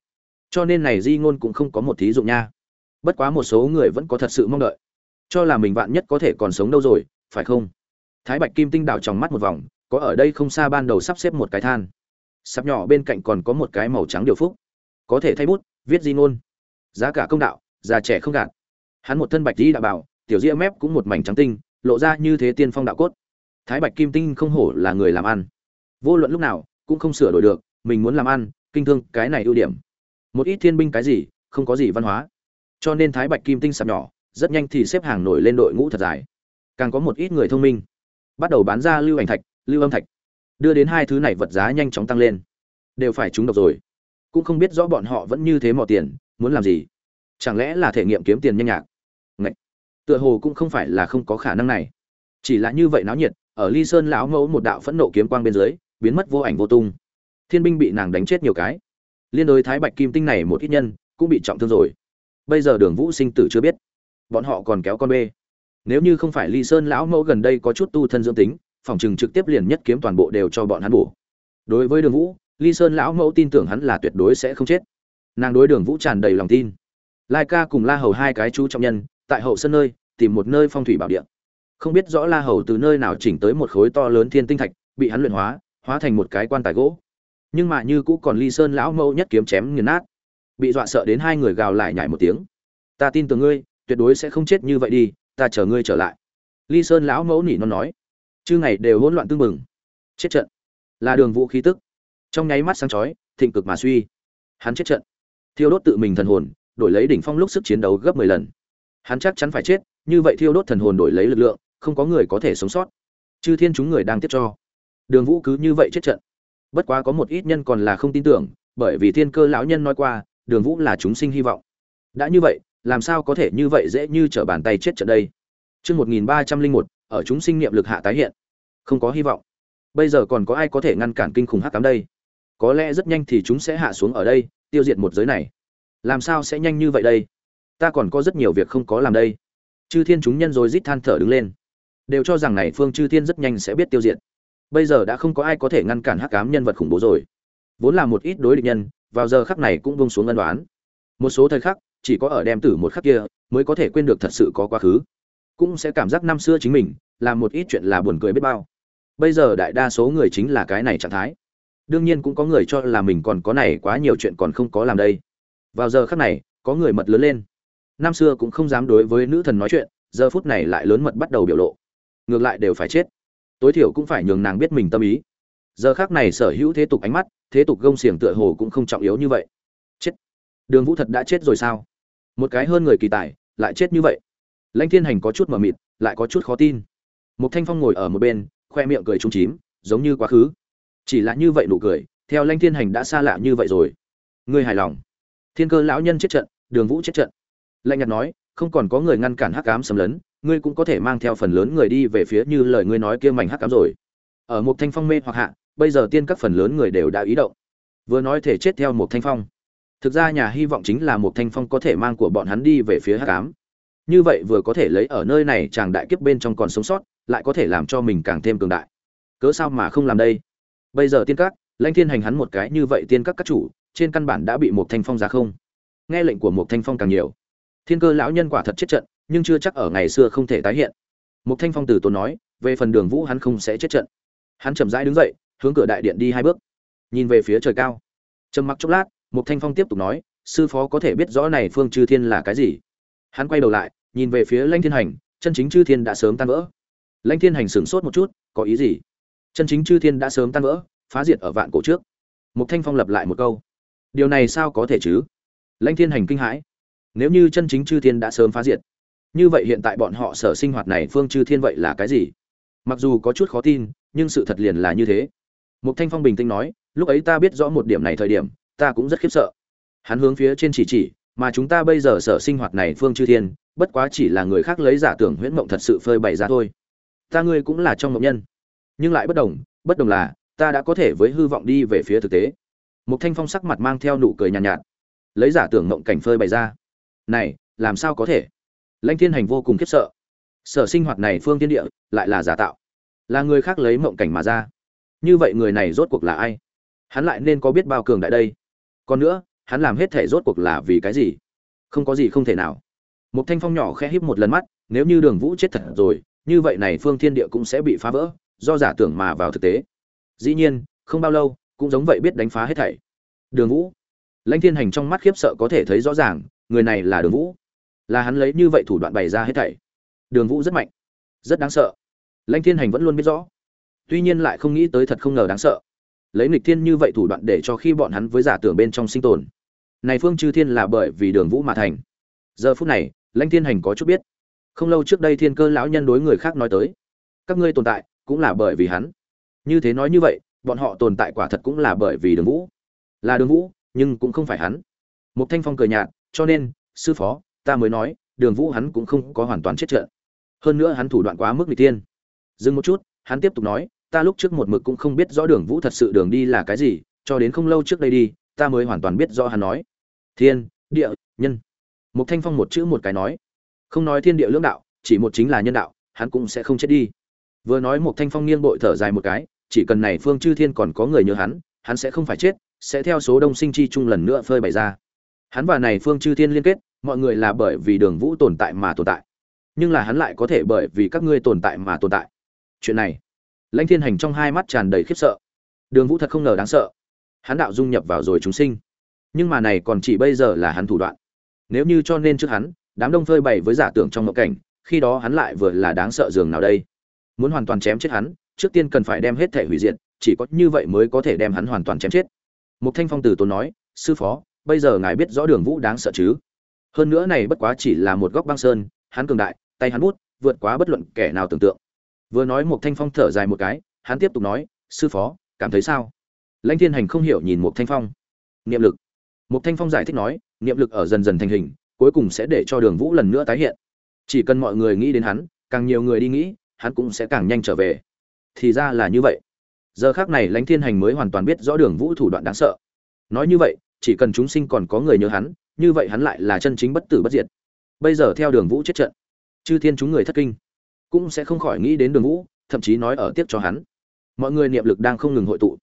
cho nên này di ngôn cũng không có một thí dụ nha. Bất quá một số người vẫn có thật sự mong đợi. Cho là mình vạn nhất có thể còn sống đâu rồi, phải không? Thái bạch kim tinh đảo trong mắt một vòng, có ở đây không xa ban đầu sắp xếp một cái than. Sắp nhỏ bên cạnh còn có một cái màu trắng điều phúc. Có thể thay bút, viết di ngôn. Giá cả công đạo, già trẻ không gạt. Hắn một thân bạch di đạo bảo, tiểu ria mép cũng một mảnh trắng tinh, lộ ra như thế tiên phong đạo cốt. Thái bạch kim tinh không hổ là người làm ăn. Vô luận lúc nào cũng không sửa đổi được, mình muốn làm ăn, kinh thương, cái này ưu điểm. Một ít thiên binh cái gì, không có gì văn hóa. Cho nên thái bạch kim tinh sạp nhỏ, rất nhanh thì xếp hàng nổi lên đội ngũ thật dài. Càng có một ít người thông minh. Bắt đầu bán ra lưu ảnh thạch, lưu âm thạch. Đưa đến hai thứ này vật giá nhanh chóng tăng lên. Đều phải trúng độc rồi. Cũng không biết rõ bọn họ vẫn như thế mò tiền, muốn làm gì. Chẳng lẽ là thể nghiệm kiếm tiền nhanh nhạc? Ngậy! tựa hồ cũng không phải là không có khả năng này. Chỉ là như vậy náo nhiệt, ở ly sơn lão mẫu một đạo phẫn nộ kiếm quang bên dưới biến mất vô ảnh vô tung. Thiên binh bị nàng đánh chết nhiều cái. Liên đối thái bạch kim tinh này một ít nhân, cũng bị trọng thương rồi. Bây giờ đường vũ sinh tử chưa biết. Bọn họ còn kéo con bê. Nếu như không phải ly sơn lão mẫu gần đây có chút tu thân dưỡng tính, phòng chừng trực tiếp liền nhất kiếm toàn bộ đều cho bọn hắn bổ. Đối với đường vũ, ly sơn lão mẫu tin tưởng hắn là tuyệt đối sẽ không chết. Nàng đối đường vũ tràn đầy lòng tin. Lai ca cùng la hầu hai cái chú trọng nhân, tại hậu sân nơi, tìm một nơi phong thủy bảo địa. Không biết rõ la hầu từ nơi nào chỉnh tới một khối to lớn thiên tinh thạch, bị hắn luyện hóa hóa thành một cái quan tài gỗ. Nhưng mà như cũ còn ly sơn lão mẫu nhất kiếm chém nghiền nát. Bị dọa sợ đến hai người gào lại nhảy một tiếng. Ta tin tưởng ngươi, tuyệt đối sẽ không chết như vậy đi, ta chờ ngươi trở lại. Ly sơn lão mẫu nỉ non nói. Chư ngày đều hỗn loạn tương mừng chết trận. Là đường vũ khí tức. Trong nháy mắt sáng chói, thịnh cực mà suy. Hắn chết trận. Thiêu đốt tự mình thần hồn, đổi lấy đỉnh phong lúc sức chiến đấu gấp mười lần. Hắn chắc chắn phải chết, như vậy thiêu đốt thần hồn đổi lấy lực lượng, không có người có thể sống sót. Chư thiên chúng người đang tiếp cho đường vũ cứ như vậy chết trận. Bất quá có một ít nhân còn là không tin tưởng, bởi vì thiên cơ lão nhân nói qua, đường vũ là chúng sinh hy vọng. Đã như vậy, làm sao có thể như vậy dễ như trở bàn tay chết trận đây? Chương một nghìn ba trăm linh một, ở chúng sinh niệm lực hạ tái hiện. Không có hy vọng. Bây giờ còn có ai có thể ngăn cản kinh khủng hắc tám đây? Có lẽ rất nhanh thì chúng sẽ hạ xuống ở đây, tiêu diệt một giới này. Làm sao sẽ nhanh như vậy đây? Ta còn có rất nhiều việc không có làm đây. Chư thiên chúng nhân rồi rít than thở đứng lên. Đều cho rằng này phương chư thiên rất nhanh sẽ biết tiêu diệt bây giờ đã không có ai có thể ngăn cản hắc cám nhân vật khủng bố rồi. Vốn là một ít đối địch nhân, vào giờ khắc này cũng bông xuống ân đoán một số thời khắc, chỉ có ở đem tử một khắc kia, mới có thể quên được thật sự có quá khứ. Cũng sẽ cảm giác năm xưa chính mình làm một ít chuyện là buồn cười biết bao. Bây giờ đại đa số người chính là cái này trạng thái. Đương nhiên cũng có người cho là mình còn có này quá nhiều chuyện còn không có làm đây. Vào giờ khắc này, có người mật lớn lên. Năm xưa cũng không dám đối với nữ thần nói chuyện, giờ phút này lại lớn mật bắt đầu biểu lộ. Ngược lại đều phải chết tối thiểu cũng phải nhường nàng biết mình tâm ý. Giờ khác này sở hữu thế tục ánh mắt, thế tục gông xiềng tựa hồ cũng không trọng yếu như vậy. Chết! Đường vũ thật đã chết rồi sao? Một cái hơn người kỳ tài, lại chết như vậy. Lãnh thiên hành có chút mờ mịt, lại có chút khó tin. Một thanh phong ngồi ở một bên, khoe miệng cười trúng chím, giống như quá khứ. Chỉ là như vậy nụ cười, theo lãnh thiên hành đã xa lạ như vậy rồi. Ngươi hài lòng. Thiên cơ lão nhân chết trận, đường vũ chết trận. Lạnh nhạt nói, không còn có người ngăn cản hắc ám xâm lấn ngươi cũng có thể mang theo phần lớn người đi về phía như lời ngươi nói kia mảnh hắc ám rồi. Ở một thanh phong mê hoặc hạ, bây giờ tiên các phần lớn người đều đã ý động. Vừa nói thể chết theo một thanh phong. Thực ra nhà hy vọng chính là một thanh phong có thể mang của bọn hắn đi về phía hắc ám. Như vậy vừa có thể lấy ở nơi này chàng đại kiếp bên trong còn sống sót, lại có thể làm cho mình càng thêm cường đại. Cớ sao mà không làm đây? Bây giờ tiên các, lãnh thiên hành hắn một cái như vậy tiên các các chủ, trên căn bản đã bị một thanh phong giá không. Nghe lệnh của một thanh phong càng nhiều. Thiên cơ lão nhân quả thật chết trận nhưng chưa chắc ở ngày xưa không thể tái hiện. Một thanh phong từ tốn nói, về phần đường vũ hắn không sẽ chết trận. Hắn chậm rãi đứng dậy, hướng cửa đại điện đi hai bước. Nhìn về phía trời cao. Trầm mặc chốc lát một thanh phong tiếp tục nói, sư phó có thể biết rõ này phương chư thiên là cái gì? Hắn quay đầu lại, nhìn về phía lãnh thiên hành, chân chính chư thiên đã sớm tan vỡ. Lãnh thiên hành sửng sốt một chút, có ý gì? Chân chính chư thiên đã sớm tan vỡ, phá diệt ở vạn cổ trước. Một thanh phong lập lại một câu, điều này sao có thể chứ? Lãnh thiên hành kinh hãi, nếu như chân chính chư thiên đã sớm phá diệt như vậy hiện tại bọn họ sở sinh hoạt này phương chư thiên vậy là cái gì? Mặc dù có chút khó tin nhưng sự thật liền là như thế. Một thanh phong bình tĩnh nói lúc ấy ta biết rõ một điểm này thời điểm ta cũng rất khiếp sợ. Hắn hướng phía trên chỉ chỉ mà chúng ta bây giờ sở sinh hoạt này phương chư thiên bất quá chỉ là người khác lấy giả tưởng huyễn mộng thật sự phơi bày ra thôi. Ta ngươi cũng là trong mộng nhân. Nhưng lại bất đồng bất đồng là ta đã có thể với hư vọng đi về phía thực tế. Một thanh phong sắc mặt mang theo nụ cười nhàn nhạt, nhạt lấy giả tưởng mộng cảnh phơi bày ra. Này làm sao có thể? Lãnh thiên hành vô cùng khiếp sợ. Sở sinh hoạt này phương tiên địa, lại là giả tạo. Là người khác lấy mộng cảnh mà ra. Như vậy người này rốt cuộc là ai? Hắn lại nên có biết bao cường đại đây. Còn nữa, hắn làm hết thể rốt cuộc là vì cái gì? Không có gì không thể nào. Một thanh phong nhỏ khẽ híp một lần mắt, nếu như đường vũ chết thật rồi, như vậy này phương thiên địa cũng sẽ bị phá vỡ, do giả tưởng mà vào thực tế. Dĩ nhiên, không bao lâu, cũng giống vậy biết đánh phá hết thảy. Đường vũ. Lãnh thiên hành trong mắt khiếp sợ có thể thấy rõ ràng, người này là đường vũ là hắn lấy như vậy thủ đoạn bày ra hết thảy. Đường vũ rất mạnh, rất đáng sợ. Lãnh thiên hành vẫn luôn biết rõ. Tuy nhiên lại không nghĩ tới thật không ngờ đáng sợ. Lấy nghịch thiên như vậy thủ đoạn để cho khi bọn hắn với giả tưởng bên trong sinh tồn. Này phương chư thiên là bởi vì đường vũ mà thành. Giờ phút này, lãnh thiên hành có chút biết. Không lâu trước đây thiên cơ lão nhân đối người khác nói tới, các ngươi tồn tại cũng là bởi vì hắn. Như thế nói như vậy, bọn họ tồn tại quả thật cũng là bởi vì đường vũ. Là đường vũ, nhưng cũng không phải hắn. Một thanh phong cười nhạt, cho nên, sư phó ta mới nói, đường vũ hắn cũng không có hoàn toàn chết trận. Hơn nữa hắn thủ đoạn quá mức n g tiên dừng một chút, hắn tiếp tục nói, ta lúc trước một mực cũng không biết rõ đường vũ thật sự đường đi là cái gì, cho đến không lâu trước đây đi, ta mới hoàn toàn biết rõ hắn nói. Thiên, địa, nhân. Một thanh phong một chữ một cái nói. Không nói thiên địa lưỡng đạo, chỉ một chính là nhân đạo, hắn cũng sẽ không chết đi. Vừa nói một thanh phong nghiêng bội thở dài một cái, chỉ cần này phương chư thiên còn có người nhớ hắn hắn sẽ không phải chết, sẽ theo số đông sinh chi chung lần nữa phơi bày ra. Hắn và này phương chư thiên liên kết mọi người là bởi vì đường vũ tồn tại mà tồn tại. Nhưng là hắn lại có thể bởi vì các ngươi tồn tại mà tồn tại. Chuyện này, lãnh thiên hành trong hai mắt tràn đầy khiếp sợ. Đường vũ thật không ngờ đáng sợ. Hắn đạo dung nhập vào rồi chúng sinh. Nhưng mà này còn chỉ bây giờ là hắn thủ đoạn. Nếu như cho nên trước hắn, đám đông phơi bày với giả tưởng trong ngộ cảnh, khi đó hắn lại vừa là đáng sợ dường nào đây? Muốn hoàn toàn chém chết hắn, trước tiên cần phải đem hết thể hủy diệt, chỉ có như vậy mới có thể đem hắn hoàn toàn chém chết. Một thanh phong tử tốn nói, sư phó, bây giờ ngài biết rõ đường vũ đáng sợ chứ? Hơn nữa này bất quá chỉ là một góc băng sơn, hắn cường đại, tay hắn bút, vượt quá bất luận kẻ nào tưởng tượng. Vừa nói một thanh phong thở dài một cái, hắn tiếp tục nói, sư phó, cảm thấy sao? Lãnh thiên hành không hiểu nhìn một thanh phong. Niệm lực. Một thanh phong giải thích nói, niệm lực ở dần dần thành hình, cuối cùng sẽ để cho đường vũ lần nữa tái hiện. Chỉ cần mọi người nghĩ đến hắn, càng nhiều người đi nghĩ, hắn cũng sẽ càng nhanh trở về. Thì ra là như vậy. Giờ khác này lãnh thiên hành mới hoàn toàn biết rõ đường vũ thủ đoạn đáng sợ. Nói như vậy, chỉ cần chúng sinh còn có người nhớ hắn như vậy hắn lại là chân chính bất tử bất diệt. Bây giờ theo đường vũ chết trận, chư thiên chúng người thất kinh, cũng sẽ không khỏi nghĩ đến đường vũ, thậm chí nói ở tiếp cho hắn. Mọi người niệm lực đang không ngừng hội tụ.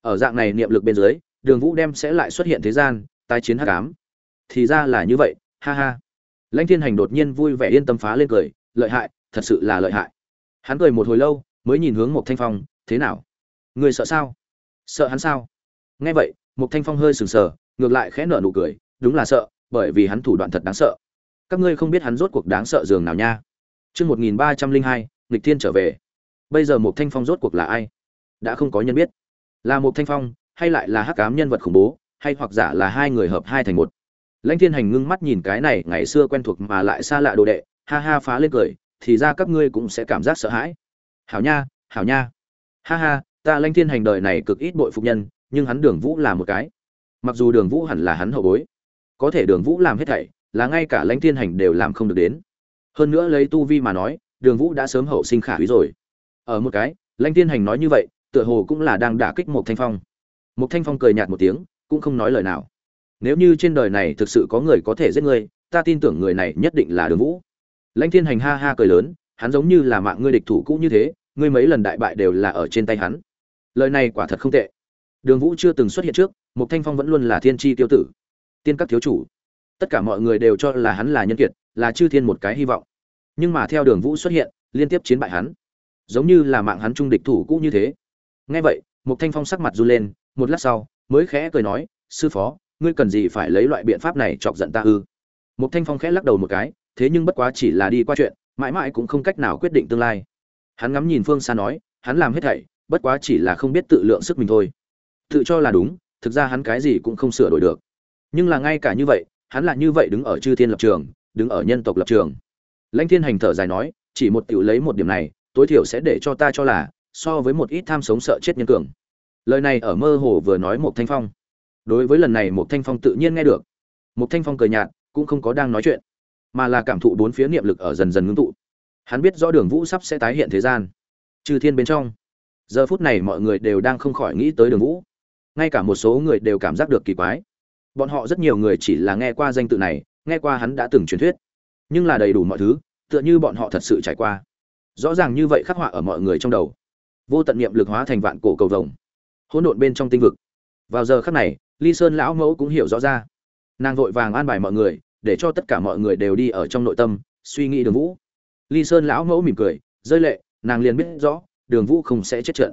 Ở dạng này niệm lực bên dưới, đường vũ đem sẽ lại xuất hiện thế gian, tái chiến hắc ám. Thì ra là như vậy, ha ha. Lãnh thiên hành đột nhiên vui vẻ yên tâm phá lên cười, lợi hại, thật sự là lợi hại. Hắn cười một hồi lâu, mới nhìn hướng một thanh phong, thế nào? Người sợ sao? Sợ hắn sao? Nghe vậy một thanh phong hơi sừng sờ, ngược lại khẽ nở nụ cười đúng là sợ, bởi vì hắn thủ đoạn thật đáng sợ. Các ngươi không biết hắn rốt cuộc đáng sợ giường nào nha. Chương một nghìn ba trăm linh hai, nghịch thiên trở về. Bây giờ một thanh phong rốt cuộc là ai? Đã không có nhân biết. Là một thanh phong, hay lại là hắc ám nhân vật khủng bố, hay hoặc giả là hai người hợp hai thành một? Lãnh thiên hành ngưng mắt nhìn cái này, ngày xưa quen thuộc mà lại xa lạ đồ đệ, ha ha phá lên cười, thì ra các ngươi cũng sẽ cảm giác sợ hãi. Hảo nha hảo nha. Ha ha, ta lãnh thiên hành đời này cực ít bội phục nhân, nhưng hắn đường vũ là một cái. Mặc dù đường vũ hẳn là hắn hậu bối có thể đường vũ làm hết thảy, là ngay cả lãnh thiên hành đều làm không được đến. Hơn nữa lấy tu vi mà nói, đường vũ đã sớm hậu sinh khả quý rồi. Ở một cái, lãnh thiên hành nói như vậy, tựa hồ cũng là đang đả kích một thanh phong. Một thanh phong cười nhạt một tiếng, cũng không nói lời nào. Nếu như trên đời này thực sự có người có thể giết ngươi, ta tin tưởng người này nhất định là đường vũ. Lãnh thiên hành ha ha cười lớn, hắn giống như là mạng ngươi địch thủ cũ như thế, ngươi mấy lần đại bại đều là ở trên tay hắn. Lời này quả thật không tệ. Đường vũ chưa từng xuất hiện trước một thanh phong vẫn luôn là thiên tri tiêu tử tiên các thiếu chủ. Tất cả mọi người đều cho là hắn là nhân kiệt, là chư thiên một cái hy vọng. Nhưng mà theo đường vũ xuất hiện, liên tiếp chiến bại hắn. Giống như là mạng hắn trung địch thủ cũ như thế. Ngay vậy một thanh phong sắc mặt run lên, một lát sau, mới khẽ cười nói, sư phó, ngươi cần gì phải lấy loại biện pháp này chọc giận ta ư? Một thanh phong khẽ lắc đầu một cái, thế nhưng bất quá chỉ là đi qua chuyện, mãi mãi cũng không cách nào quyết định tương lai. Hắn ngắm nhìn phương xa nói, hắn làm hết thảy, bất quá chỉ là không biết tự lượng sức mình thôi. Tự cho là đúng, thực ra hắn cái gì cũng không sửa đổi được nhưng là ngay cả như vậy, hắn là như vậy đứng ở chư thiên lập trường, đứng ở nhân tộc lập trường. Lãnh thiên hành thở dài nói, chỉ một tiểu lấy một điểm này, tối thiểu sẽ để cho ta cho là, so với một ít tham sống sợ chết nhân cường. Lời này ở mơ hồ vừa nói một thanh phong. Đối với lần này một thanh phong tự nhiên nghe được. Một thanh phong cười nhạt, cũng không có đang nói chuyện, mà là cảm thụ bốn phía niệm lực ở dần dần ngưng tụ. Hắn biết rõ đường vũ sắp sẽ tái hiện thế gian. Trừ thiên bên trong. Giờ phút này mọi người đều đang không khỏi nghĩ tới đường vũ. Ngay cả một số người đều cảm giác được kỳ quái bọn họ rất nhiều người chỉ là nghe qua danh tự này, nghe qua hắn đã từng truyền thuyết. Nhưng là đầy đủ mọi thứ, tựa như bọn họ thật sự trải qua. Rõ ràng như vậy khắc họa ở mọi người trong đầu. Vô tận niệm lực hóa thành vạn cổ cầu vồng. Hỗn độn bên trong tinh vực. Vào giờ khắc này, ly sơn lão mẫu cũng hiểu rõ ra. Nàng vội vàng an bài mọi người, để cho tất cả mọi người đều đi ở trong nội tâm, suy nghĩ đường vũ. Ly sơn lão mẫu mỉm cười, rơi lệ, nàng liền biết rõ, đường vũ không sẽ chết trận.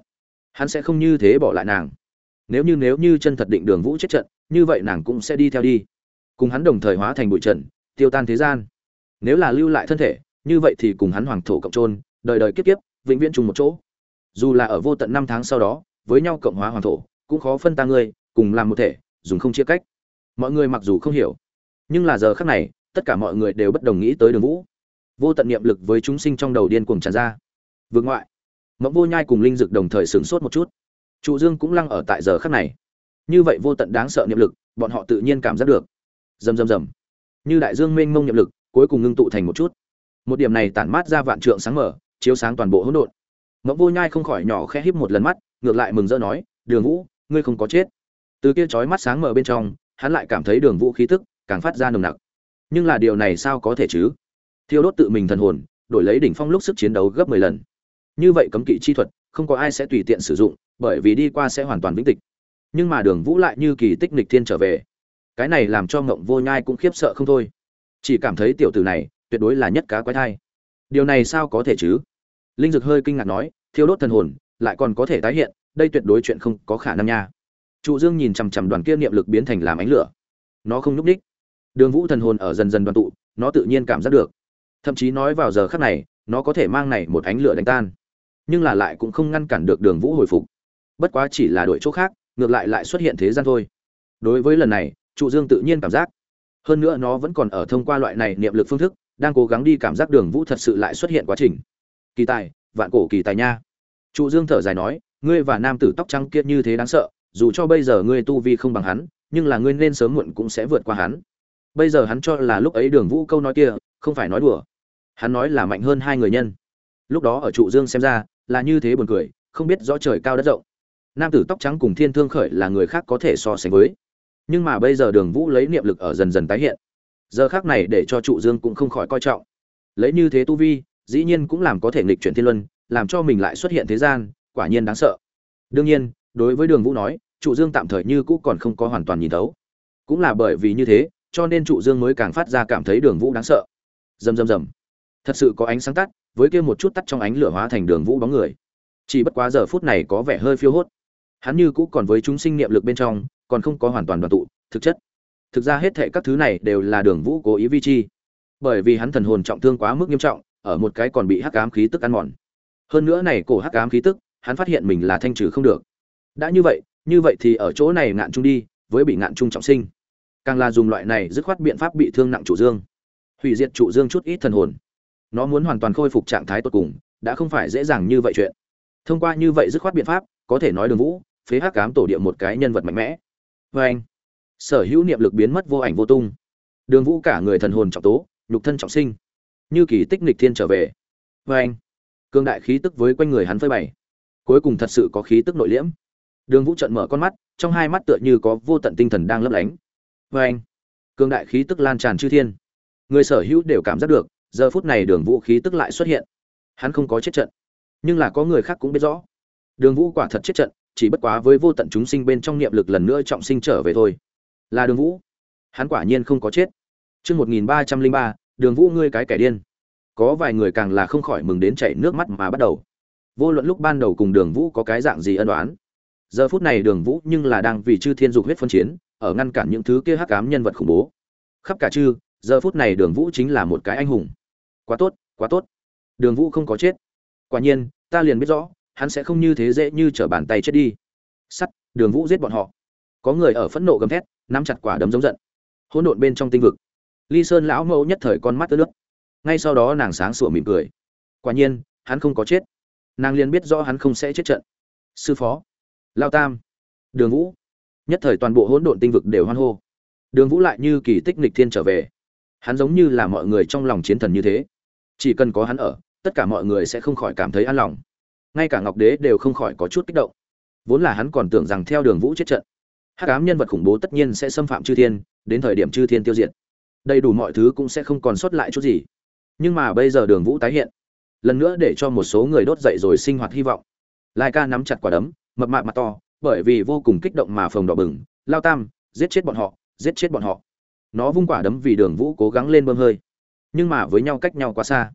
Hắn sẽ không như thế bỏ lại nàng. Nếu như nếu như chân thật định đường vũ chết trận như vậy nàng cũng sẽ đi theo đi. Cùng hắn đồng thời hóa thành bụi trần, tiêu tan thế gian. Nếu là lưu lại thân thể, như vậy thì cùng hắn hoàng thổ cộng trôn đời đời kiếp kiếp, vĩnh viễn chung một chỗ. Dù là ở vô tận năm tháng sau đó, với nhau cộng hóa hoàng thổ, cũng khó phân ta ngươi, cùng làm một thể, dùng không chia cách. Mọi người mặc dù không hiểu, nhưng là giờ khắc này, tất cả mọi người đều bất đồng nghĩ tới đường vũ. Vô tận niệm lực với chúng sinh trong đầu điên cuồng tràn ra. Vượt ngoại mẫu vô nhai cùng linh dực đồng thời sửng sốt một chút. Trụ dương cũng lăng ở tại giờ khắc này như vậy vô tận đáng sợ niệm lực, bọn họ tự nhiên cảm giác được. Rầm rầm rầm. Như đại dương mênh mông niệm lực, cuối cùng ngưng tụ thành một chút. Một điểm này tản mát ra vạn trượng sáng mở chiếu sáng toàn bộ hỗn độn. Mẫu vô nhai không khỏi nhỏ khẽ híp một lần mắt, ngược lại mừng rỡ nói, đường vũ, ngươi không có chết. Từ kia chói mắt sáng mở bên trong, hắn lại cảm thấy đường vũ khí tức càng phát ra nồng nặc. Nhưng là điều này sao có thể chứ? Thiêu đốt tự mình thần hồn, đổi lấy đỉnh phong lúc sức chiến đấu gấp mười lần. Như vậy cấm kỵ chi thuật, không có ai sẽ tùy tiện sử dụng, bởi vì đi qua sẽ hoàn toàn vĩnh tịch nhưng mà đường vũ lại như kỳ tích nịch thiên trở về. Cái này làm cho ngộng vô nhai cũng khiếp sợ không thôi. Chỉ cảm thấy tiểu tử này tuyệt đối là nhất cá quái thai. Điều này sao có thể chứ? Linh dực hơi kinh ngạc nói, thiêu đốt thần hồn, lại còn có thể tái hiện, đây tuyệt đối chuyện không có khả năng nha. Trụ dương nhìn chằm chằm đoàn kia niệm lực biến thành làm ánh lửa. Nó không nhúc ních đường vũ thần hồn ở dần dần đoàn tụ, nó tự nhiên cảm giác được. Thậm chí nói vào giờ khắc này, nó có thể mang này một ánh lửa đánh tan. Nhưng là lại cũng không ngăn cản được đường vũ hồi phục. Bất quá chỉ là đổi chỗ khác ngược lại lại xuất hiện thế gian thôi. Đối với lần này, trụ dương tự nhiên cảm giác. Hơn nữa nó vẫn còn ở thông qua loại này niệm lực phương thức, đang cố gắng đi cảm giác đường vũ thật sự lại xuất hiện quá trình. Kỳ tài, vạn cổ kỳ tài nha. Trụ dương thở dài nói, ngươi và nam tử tóc trắng kia như thế đáng sợ, dù cho bây giờ ngươi tu vi không bằng hắn, nhưng là ngươi nên sớm muộn cũng sẽ vượt qua hắn. Bây giờ hắn cho là lúc ấy đường vũ câu nói kia, không phải nói đùa. Hắn nói là mạnh hơn hai người nhân. Lúc đó ở trụ dương xem ra, là như thế buồn cười, không biết rõ trời cao đất rộng nam tử tóc trắng cùng thiên thương khởi là người khác có thể so sánh với. Nhưng mà bây giờ đường vũ lấy niệm lực ở dần dần tái hiện. Giờ khác này để cho trụ dương cũng không khỏi coi trọng. Lấy như thế tu vi, dĩ nhiên cũng làm có thể nghịch chuyển thiên luân, làm cho mình lại xuất hiện thế gian, quả nhiên đáng sợ. Đương nhiên, đối với đường vũ nói, trụ dương tạm thời như cũ còn không có hoàn toàn nhìn thấu. Cũng là bởi vì như thế, cho nên trụ dương mới càng phát ra cảm thấy đường vũ đáng sợ. Rầm rầm rầm. Thật sự có ánh sáng tắt, với kia một chút tắt trong ánh lửa hóa thành đường vũ bóng người. Chỉ bất quá giờ phút này có vẻ hơi phiêu hốt hắn như cũ còn với chúng sinh niệm lực bên trong, còn không có hoàn toàn đoàn tụ, thực chất. Thực ra hết thảy các thứ này đều là đường vũ cố ý vi chi. Bởi vì hắn thần hồn trọng thương quá mức nghiêm trọng, ở một cái còn bị hắc ám khí tức ăn mòn. Hơn nữa này cổ hắc ám khí tức, hắn phát hiện mình là thanh trừ không được. Đã như vậy như vậy thì ở chỗ này ngạn trung đi, với bị ngạn trung trọng sinh. Càng là dùng loại này dứt khoát biện pháp bị thương nặng chủ dương. Hủy diệt trụ dương chút ít thần hồn. Nó muốn hoàn toàn khôi phục trạng thái tốt cùng, đã không phải dễ dàng như vậy chuyện. Thông qua như vậy dứt khoát biện pháp, có thể nói đường vũ phế hắc cám tổ địa một cái nhân vật mạnh mẽ. Vê anh, sở hữu niệm lực biến mất vô ảnh vô tung. Đường vũ cả người thần hồn trọng tố, nhục thân trọng sinh. Như kỳ tích nịch thiên trở về. Vê anh cương đại khí tức với quanh người hắn phơi bày. Cuối cùng thật sự có khí tức nội liễm. Đường vũ trận mở con mắt, trong hai mắt tựa như có vô tận tinh thần đang lấp lánh. Vê anh cương đại khí tức lan tràn chư thiên. Người sở hữu đều cảm giác được, giờ phút này đường vũ khí tức lại xuất hiện. Hắn không có chết trận, nhưng là có người khác cũng biết rõ. Đường vũ quả thật chết trận chỉ bất quá với vô tận chúng sinh bên trong niệm lực lần nữa trọng sinh trở về thôi. Là đường vũ. Hắn quả nhiên không có chết. Chương một nghìn ba trăm linh ba, đường vũ ngươi cái kẻ điên. Có vài người càng là không khỏi mừng đến chảy nước mắt mà bắt đầu. Vô luận lúc ban đầu cùng đường vũ có cái dạng gì ân đoán giờ phút này đường vũ nhưng là đang vì chư thiên dục huyết phân chiến, ở ngăn cản những thứ kia hắc ám nhân vật khủng bố. Khắp cả chư, giờ phút này đường vũ chính là một cái anh hùng. Quá tốt quá tốt. Đường vũ không có chết. Quả nhiên, ta liền biết rõ hắn sẽ không như thế dễ như t r ở bàn tay chết đi. Sắt, đường vũ giết bọn họ. Có người ở phẫn nộ gầm thét, nắm chặt quả đấm giống giận. Hỗn độn bên trong tinh vực. Ly sơn lão mẫu nhất thời con mắt ướt nước. Ngay sau đó nàng sáng sủa mỉm cười. Quả nhiên, hắn không có chết. Nàng liền biết rõ hắn không sẽ chết trận. Sư phó. Lao tam. Đường vũ. Nhất thời toàn bộ hỗn độn tinh vực đều hoan hô. Đường vũ lại như kỳ tích nghịch thiên trở về. Hắn giống như là mọi người trong lòng chiến thần như thế. Chỉ cần có hắn ở, tất cả mọi người sẽ không khỏi cảm thấy an lòng ngay cả ngọc đế đều không khỏi có chút kích động. Vốn là hắn còn tưởng rằng theo đường vũ chết trận, hắc ám nhân vật khủng bố tất nhiên sẽ xâm phạm chư thiên, đến thời điểm chư thiên tiêu diệt. Đầy đủ mọi thứ cũng sẽ không còn sót lại chút gì. Nhưng mà bây giờ đường vũ tái hiện, lần nữa để cho một số người đốt dậy rồi sinh hoạt hy vọng. Lai ca nắm chặt quả đấm, mập mạp mặt to, bởi vì vô cùng kích động mà phồng đỏ bừng. Lao tam, giết chết bọn họ, giết chết bọn họ. Nó vung quả đấm vì đường vũ cố gắng lên bơm hơi. Nhưng mà với nhau cách nhau quá xa.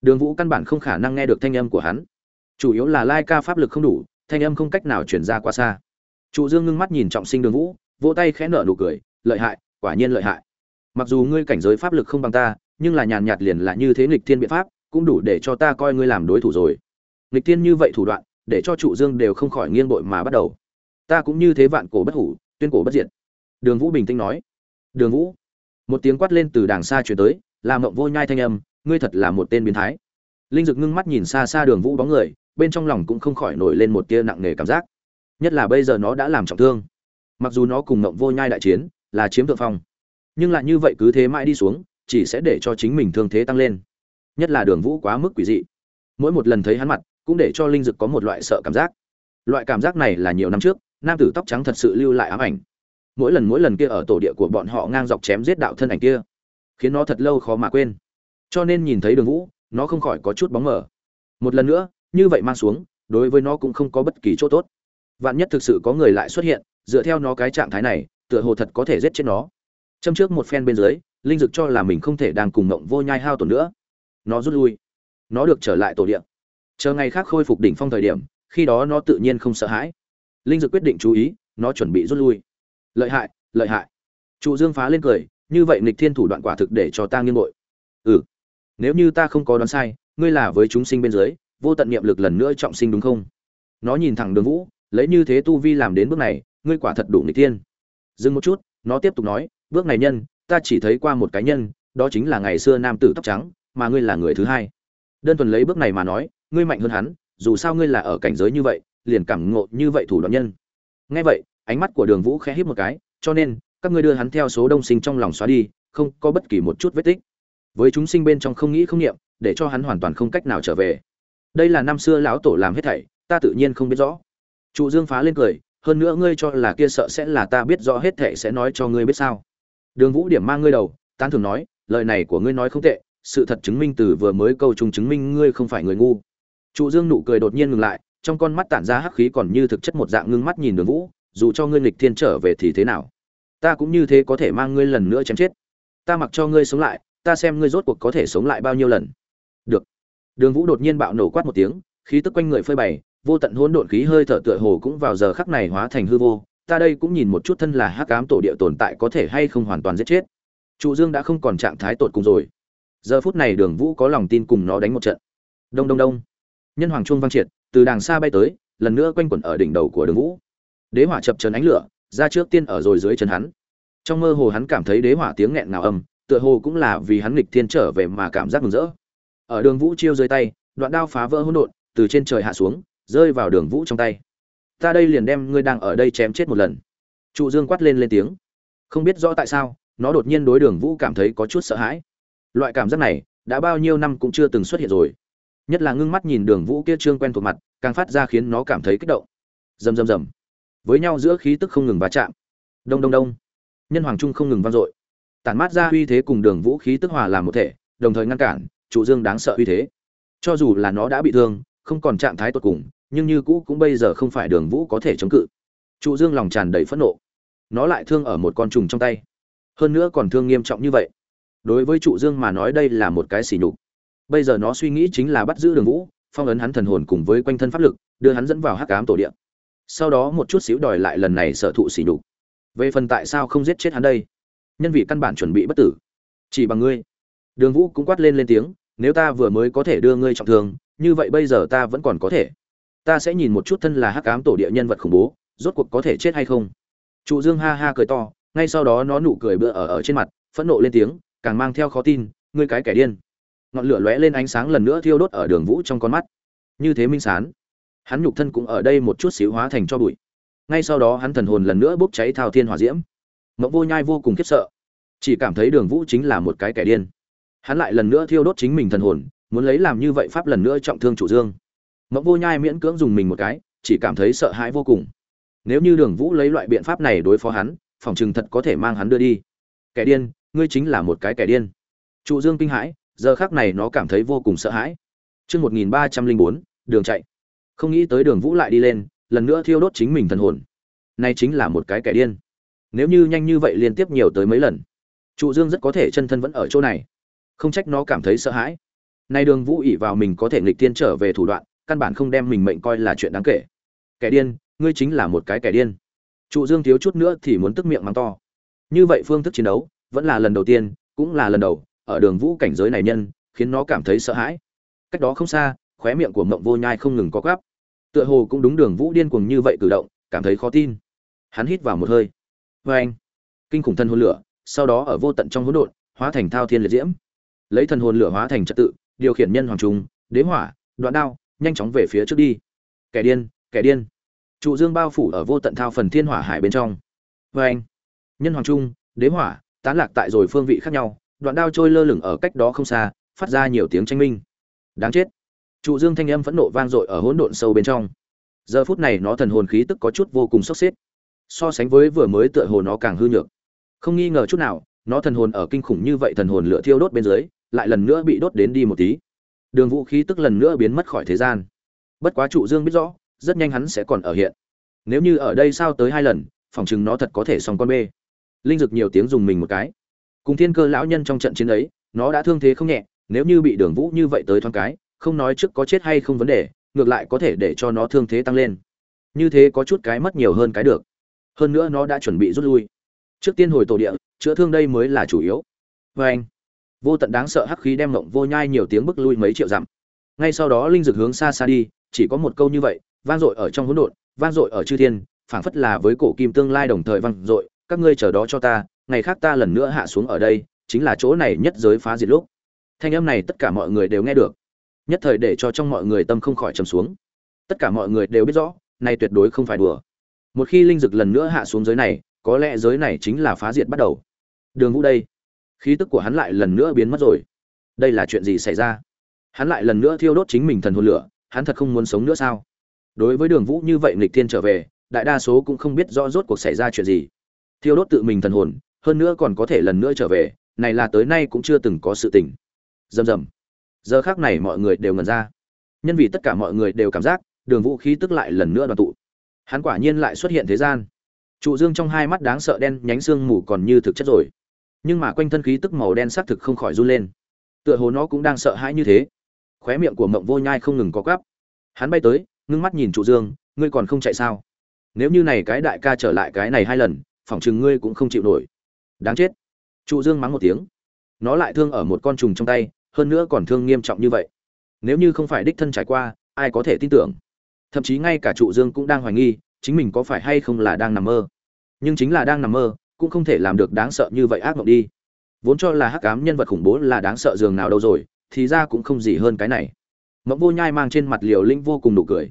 Đường vũ căn bản không khả năng nghe được thanh âm của hắn chủ yếu là lai ca pháp lực không đủ, thanh âm không cách nào chuyển ra quá xa. Trụ dương ngưng mắt nhìn trọng sinh đường vũ, vỗ tay khẽ nở nụ cười, lợi hại, quả nhiên lợi hại. Mặc dù ngươi cảnh giới pháp lực không bằng ta, nhưng là nhàn nhạt liền là như thế nghịch thiên biện pháp, cũng đủ để cho ta coi ngươi làm đối thủ rồi. Nghịch thiên như vậy thủ đoạn, để cho trụ dương đều không khỏi nghiêng bội mà bắt đầu. Ta cũng như thế vạn cổ bất hủ, tuyên cổ bất diệt. Đường vũ bình tĩnh nói. Đường vũ. Một tiếng quát lên từ đàng xa chuyển tới làm mộng vô nhai thanh âm, ngươi thật là một tên biến thái. Linh dực ngưng mắt nhìn xa xa đường vũ bóng người bên trong lòng cũng không khỏi nổi lên một tia nặng nề cảm giác. Nhất là bây giờ nó đã làm trọng thương. Mặc dù nó cùng ngộng vô nhai đại chiến, là chiếm thượng phong, nhưng lại như vậy cứ thế mãi đi xuống, chỉ sẽ để cho chính mình thương thế tăng lên. Nhất là đường vũ quá mức quỷ dị. Mỗi một lần thấy hắn mặt, cũng để cho linh dực có một loại sợ cảm giác. Loại cảm giác này là nhiều năm trước, nam tử tóc trắng thật sự lưu lại ám ảnh. Mỗi lần mỗi lần kia ở tổ địa của bọn họ ngang dọc chém giết đạo thân ảnh kia, khiến nó thật lâu khó mà quên. Cho nên nhìn thấy đường vũ, nó không khỏi có chút bóng mờ. Một lần nữa như vậy mang xuống, đối với nó cũng không có bất kỳ chỗ tốt. Vạn nhất thực sự có người lại xuất hiện, dựa theo nó cái trạng thái này, tựa hồ thật có thể giết chết nó. Châm trước một phen bên dưới, linh dực cho là mình không thể đang cùng mộng vô nhai hao tổn nữa. Nó rút lui. Nó được trở lại tổ địa. Chờ ngày khác khôi phục đỉnh phong thời điểm, khi đó nó tự nhiên không sợ hãi. Linh dực quyết định chú ý, nó chuẩn bị rút lui. Lợi hại lợi hại. Trụ dương phá lên cười, như vậy nghịch thiên thủ đoạn quả thực để cho ta nghiêng bội. Ừ. Nếu như ta không có đoán sai, ngươi là với chúng sinh bên dưới vô tận niệm lực lần nữa trọng sinh đúng không? Nó nhìn thẳng đường vũ, lấy như thế tu vi làm đến bước này, ngươi quả thật đủ nghịch thiên. Dừng một chút, nó tiếp tục nói, bước này nhân, ta chỉ thấy qua một cái nhân, đó chính là ngày xưa nam tử tóc trắng, mà ngươi là người thứ hai. Đơn thuần lấy bước này mà nói, ngươi mạnh hơn hắn, dù sao ngươi là ở cảnh giới như vậy, liền cảm ngộ như vậy thủ đoạn nhân. Nghe vậy, ánh mắt của đường vũ khẽ híp một cái, cho nên, các ngươi đưa hắn theo số đông sinh trong lòng xóa đi, không có bất kỳ một chút vết tích. Với chúng sinh bên trong không nghĩ không niệm, để cho hắn hoàn toàn không cách nào trở về đây là năm xưa lão tổ làm hết thảy, ta tự nhiên không biết rõ. Trụ dương phá lên cười, hơn nữa ngươi cho là kia sợ sẽ là ta biết rõ hết thảy sẽ nói cho ngươi biết sao. Đường vũ điểm mang ngươi đầu, tán thường nói, lời này của ngươi nói không tệ, sự thật chứng minh từ vừa mới câu trùng chứng minh ngươi không phải người ngu. Trụ dương nụ cười đột nhiên ngừng lại, trong con mắt tản ra hắc khí còn như thực chất một dạng ngưng mắt nhìn đường vũ, dù cho ngươi nghịch thiên trở về thì thế nào? Ta cũng như thế có thể mang ngươi lần nữa chém chết. Ta mặc cho ngươi sống lại, ta xem ngươi rốt cuộc có thể sống lại bao nhiêu lần. Được đường vũ đột nhiên bạo nổ quát một tiếng, khí tức quanh người phơi bày, vô tận hỗn độn khí hơi thở tựa hồ cũng vào giờ khắc này hóa thành hư vô, ta đây cũng nhìn một chút thân là hắc ám tổ địa tồn tại có thể hay không hoàn toàn giết chết. Trụ dương đã không còn trạng thái tột cùng rồi. Giờ phút này đường vũ có lòng tin cùng nó đánh một trận. Đông đông đông. Nhân hoàng chuông vang triệt, từ đàng xa bay tới, lần nữa quanh quẩn ở đỉnh đầu của đường vũ. Đế hỏa chập chờn ánh lửa, ra trước tiên ở rồi dưới chân hắn. Trong mơ hồ hắn cảm thấy đế hỏa tiếng nghẹn ngào âm, tựa hồ cũng là vì hắn nghịch thiên trở về mà cảm giác mừng rỡ ở đường vũ chiêu dưới tay, đoạn đao phá vỡ hỗn độn, từ trên trời hạ xuống, rơi vào đường vũ trong tay. Ta đây liền đem ngươi đang ở đây chém chết một lần. Trụ dương quát lên lên tiếng. Không biết rõ tại sao, nó đột nhiên đối đường vũ cảm thấy có chút sợ hãi. Loại cảm giác này, đã bao nhiêu năm cũng chưa từng xuất hiện rồi. Nhất là ngưng mắt nhìn đường vũ kia trương quen thuộc mặt, càng phát ra khiến nó cảm thấy kích động. Rầm rầm rầm. Với nhau giữa khí tức không ngừng va chạm. Đông đông đông. Nhân hoàng trung không ngừng vang dội. Tản mát ra uy thế cùng đường vũ khí tức hòa làm một thể, đồng thời ngăn cản trụ dương đáng sợ uy thế. Cho dù là nó đã bị thương, không còn trạng thái tột cùng, nhưng như cũ cũng bây giờ không phải đường vũ có thể chống cự. Trụ dương lòng tràn đầy phẫn nộ. Nó lại thương ở một con trùng trong tay. Hơn nữa còn thương nghiêm trọng như vậy. Đối với trụ dương mà nói đây là một cái xỉ nhục. Bây giờ nó suy nghĩ chính là bắt giữ đường vũ, phong ấn hắn thần hồn cùng với quanh thân pháp lực, đưa hắn dẫn vào hắc cám tổ điện sau đó một chút xíu đòi lại lần này sở thụ xỉ nhục. Về phần tại sao không giết chết hắn đây? Nhân vị căn bản chuẩn bị bất tử. Chỉ bằng ngươi. Đường vũ cũng quát lên lên tiếng nếu ta vừa mới có thể đưa ngươi trọng thương, như vậy bây giờ ta vẫn còn có thể. Ta sẽ nhìn một chút thân là hắc ám tổ địa nhân vật khủng bố, rốt cuộc có thể chết hay không? Trụ dương ha ha cười to, ngay sau đó nó nụ cười bựa ở ở trên mặt, phẫn nộ lên tiếng, càng mang theo khó tin, ngươi cái kẻ điên. Ngọn lửa lóe lên ánh sáng lần nữa thiêu đốt ở đường vũ trong con mắt. Như thế minh sán, hắn nhục thân cũng ở đây một chút xíu hóa thành cho bụi. Ngay sau đó hắn thần hồn lần nữa bốc cháy thao thiên hỏa diễm. Mẫu vô nhai vô cùng khiếp sợ, chỉ cảm thấy đường vũ chính là một cái kẻ điên hắn lại lần nữa thiêu đốt chính mình thần hồn, muốn lấy làm như vậy pháp lần nữa trọng thương chủ dương. Mẫu vô nhai miễn cưỡng dùng mình một cái, chỉ cảm thấy sợ hãi vô cùng. Nếu như đường vũ lấy loại biện pháp này đối phó hắn, phòng chừng thật có thể mang hắn đưa đi. Kẻ điên, ngươi chính là một cái kẻ điên. Trụ dương kinh hãi, giờ khác này nó cảm thấy vô cùng sợ hãi. Chương một nghìn ba trăm linh bốn, đường chạy. Không nghĩ tới đường vũ lại đi lên, lần nữa thiêu đốt chính mình thần hồn. Nay chính là một cái kẻ điên. Nếu như nhanh như vậy liên tiếp nhiều tới mấy lần, trụ dương rất có thể chân thân vẫn ở chỗ này không trách nó cảm thấy sợ hãi. Nay đường vũ ỉ vào mình có thể nghịch tiên trở về thủ đoạn, căn bản không đem mình mệnh coi là chuyện đáng kể. Kẻ điên, ngươi chính là một cái kẻ điên. Trụ dương thiếu chút nữa thì muốn tức miệng mắng to. Như vậy phương thức chiến đấu, vẫn là lần đầu tiên, cũng là lần đầu, ở đường vũ cảnh giới này nhân, khiến nó cảm thấy sợ hãi. Cách đó không xa, khóe miệng của mộng vô nhai không ngừng có gắp tựa hồ cũng đúng đường vũ điên cuồng như vậy cử động, cảm thấy khó tin. Hắn hít vào một hơi. Vê anh kinh khủng thân hôn lửa, sau đó ở vô tận trong hỗn độn, hóa thành thao thiên liệt diễm lấy thần hồn lửa hóa thành trật tự, điều khiển nhân hoàng trung đế hỏa, đoạn đao, nhanh chóng về phía trước đi. Kẻ điên kẻ điên. Trụ dương bao phủ ở vô tận thao phần thiên hỏa hải bên trong. Vê anh, nhân hoàng trung đế hỏa, tán lạc tại rồi phương vị khác nhau, đoạn đao trôi lơ lửng ở cách đó không xa, phát ra nhiều tiếng tranh minh. Đáng chết. Trụ dương thanh âm phẫn nộ vang dội ở hỗn độn sâu bên trong. Giờ phút này nó thần hồn khí tức có chút vô cùng sốc xếp. So sánh với vừa mới tựa hồ nó càng hư nhược. Không nghi ngờ chút nào, nó thần hồn ở kinh khủng như vậy thần hồn lửa thiêu đốt bên dưới lại lần nữa bị đốt đến đi một tí. Đường vũ khí tức lần nữa biến mất khỏi thế gian. Bất quá trụ dương biết rõ, rất nhanh hắn sẽ còn ở hiện. Nếu như ở đây sao tới hai lần phỏng chừng nó thật có thể xong con bê. Linh dực nhiều tiếng dùng mình một cái. Cùng thiên cơ lão nhân trong trận chiến ấy, nó đã thương thế không nhẹ, nếu như bị đường vũ như vậy tới thoáng cái, không nói trước có chết hay không vấn đề, ngược lại có thể để cho nó thương thế tăng lên. Như thế có chút cái mất nhiều hơn cái được. Hơn nữa nó đã chuẩn bị rút lui. Trước tiên hồi tổ địa, chữa thương đây mới là chủ yếu. Vê anh vô tận đáng sợ hắc khí đem mộng vô nhai nhiều tiếng bức lui mấy triệu dặm. Ngay sau đó linh dực hướng xa xa đi, chỉ có một câu như vậy, vang dội ở trong hỗn độn, vang dội ở chư thiên, phảng phất là với cổ kim tương lai đồng thời vang dội, các ngươi chờ đó cho ta, ngày khác ta lần nữa hạ xuống ở đây, chính là chỗ này nhất giới phá diệt lúc. Thanh âm này tất cả mọi người đều nghe được. Nhất thời để cho trong mọi người tâm không khỏi trầm xuống. Tất cả mọi người đều biết rõ này tuyệt đối không phải đùa. Một khi linh dực lần nữa hạ xuống giới này, có lẽ giới này chính là phá diệt bắt đầu. Đường vũ đây khí tức của hắn lại lần nữa biến mất rồi. Đây là chuyện gì xảy ra? Hắn lại lần nữa thiêu đốt chính mình thần hồn lửa, hắn thật không muốn sống nữa sao? Đối với đường vũ như vậy nghịch thiên trở về, đại đa số cũng không biết rõ rốt cuộc xảy ra chuyện gì. Thiêu đốt tự mình thần hồn, hơn nữa còn có thể lần nữa trở về, này là tới nay cũng chưa từng có sự tình. Rầm rầm. Giờ khác này mọi người đều ngần ra. Nhân vì tất cả mọi người đều cảm giác, đường vũ khí tức lại lần nữa đoàn tụ. Hắn quả nhiên lại xuất hiện thế gian. Trụ dương trong hai mắt đáng sợ đen nhánh xương mù còn như thực chất rồi nhưng mà quanh thân khí tức màu đen xác thực không khỏi run lên. Tựa hồ nó cũng đang sợ hãi như thế. Khóe miệng của mộng vô nhai không ngừng có gắp hắn bay tới, ngưng mắt nhìn trụ dương, ngươi còn không chạy sao? Nếu như này cái đại ca trở lại cái này hai lần, phỏng chừng ngươi cũng không chịu nổi. Đáng chết. Trụ dương mắng một tiếng. Nó lại thương ở một con trùng trong tay, hơn nữa còn thương nghiêm trọng như vậy. Nếu như không phải đích thân trải qua, ai có thể tin tưởng? Thậm chí ngay cả trụ dương cũng đang hoài nghi, chính mình có phải hay không là đang nằm mơ. Nhưng chính là đang nằm mơ cũng không thể làm được đáng sợ như vậy ác mộng đi. Vốn cho là hắc ám nhân vật khủng bố là đáng sợ dường nào đâu rồi, thì ra cũng không gì hơn cái này. Mộng vô nhai mang trên mặt liều linh vô cùng nụ cười.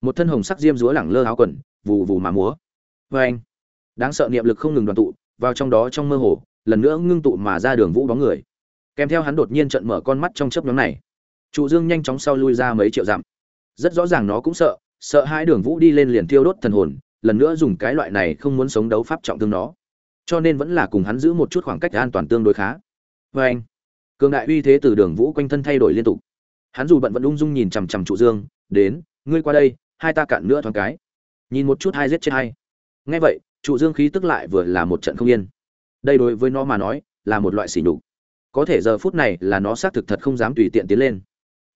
Một thân hồng sắc diêm dúa lẳng lơ áo quần, vù vù mà múa. Vê anh, đáng sợ niệm lực không ngừng đoàn tụ, vào trong đó trong mơ hồ, lần nữa ngưng tụ mà ra đường vũ bóng người. Kèm theo hắn đột nhiên trận mở con mắt trong chớp nhóm này. Trụ dương nhanh chóng sau lui ra mấy triệu dặm. Rất rõ ràng nó cũng sợ sợ hai đường vũ đi lên liền tiêu đốt thần hồn, lần nữa dùng cái loại này không muốn sống đấu pháp trọng thương nó cho nên vẫn là cùng hắn giữ một chút khoảng cách an toàn tương đối khá. Vê anh, cường đại uy thế từ đường vũ quanh thân thay đổi liên tục. Hắn dù bận vẫn ung dung nhìn chằm chằm trụ dương, đến, ngươi qua đây, hai ta cạn nữa thoáng cái. Nhìn một chút hai giết chết hai. Nghe vậy, trụ dương khí tức lại vừa là một trận không yên. Đây đối với nó mà nói, là một loại sỉ nhục. Có thể giờ phút này là nó xác thực thật không dám tùy tiện tiến lên.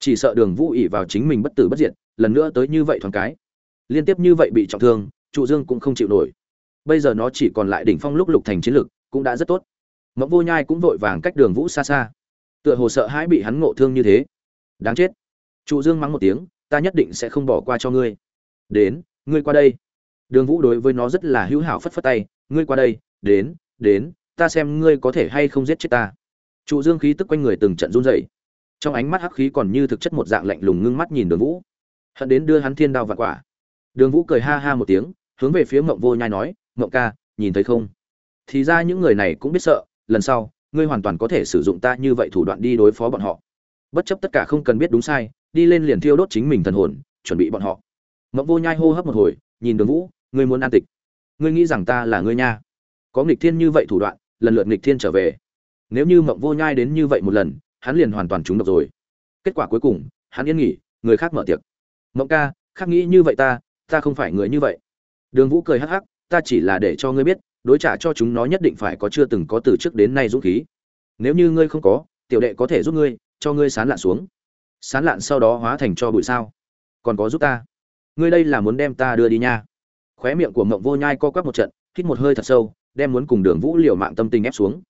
Chỉ sợ đường vũ ỉ vào chính mình bất tử bất diệt, lần nữa tới như vậy thoáng cái. Liên tiếp như vậy bị trọng thương, trụ dương cũng không chịu nổi bây giờ nó chỉ còn lại đỉnh phong lúc lục thành chiến lực cũng đã rất tốt. Mộng vô nhai cũng vội vàng cách đường vũ xa xa tựa hồ sợ hãi bị hắn ngộ thương như thế. Đáng chết. Trụ dương mắng một tiếng, ta nhất định sẽ không bỏ qua cho ngươi. Đến, ngươi qua đây. Đường vũ đối với nó rất là hữu hảo phất phất tay, ngươi qua đây, đến đến, ta xem ngươi có thể hay không giết chết ta. Trụ dương khí tức quanh người từng trận run rẩy. Trong ánh mắt hắc khí còn như thực chất một dạng lạnh lùng ngưng mắt nhìn đường vũ. Hận đến đưa hắn thiên đao vạn quả. Đường vũ cười ha ha một tiếng, hướng về phía mộng vô nhai nói mộng ca, nhìn thấy không? Thì ra những người này cũng biết sợ, lần sau, ngươi hoàn toàn có thể sử dụng ta như vậy thủ đoạn đi đối phó bọn họ. Bất chấp tất cả không cần biết đúng sai, đi lên liền thiêu đốt chính mình thần hồn, chuẩn bị bọn họ. Mộng vô nhai hô hấp một hồi, nhìn đường vũ, ngươi muốn an tịch. Ngươi nghĩ rằng ta là ngươi nha. Có nghịch thiên như vậy thủ đoạn, lần lượt nghịch thiên trở về. Nếu như mộng vô nhai đến như vậy một lần, hắn liền hoàn toàn trúng độc rồi. Kết quả cuối cùng, hắn yên nghỉ, người khác mở tiệc. Mộng ca, khác nghĩ như vậy ta ta không phải người như vậy. Đường vũ cười hắc hắc ta chỉ là để cho ngươi biết, đối trả cho chúng nó nhất định phải có chưa từng có từ trước đến nay dũng khí. Nếu như ngươi không có, tiểu đệ có thể giúp ngươi, cho ngươi sán lạn xuống. Sán lạn sau đó hóa thành cho bụi sao? Còn có giúp ta. Ngươi đây là muốn đem ta đưa đi nha. Khóe miệng của mộng vô nhai co quắp một trận, hít một hơi thật sâu, đem muốn cùng đường vũ liều mạng tâm tình ép xuống.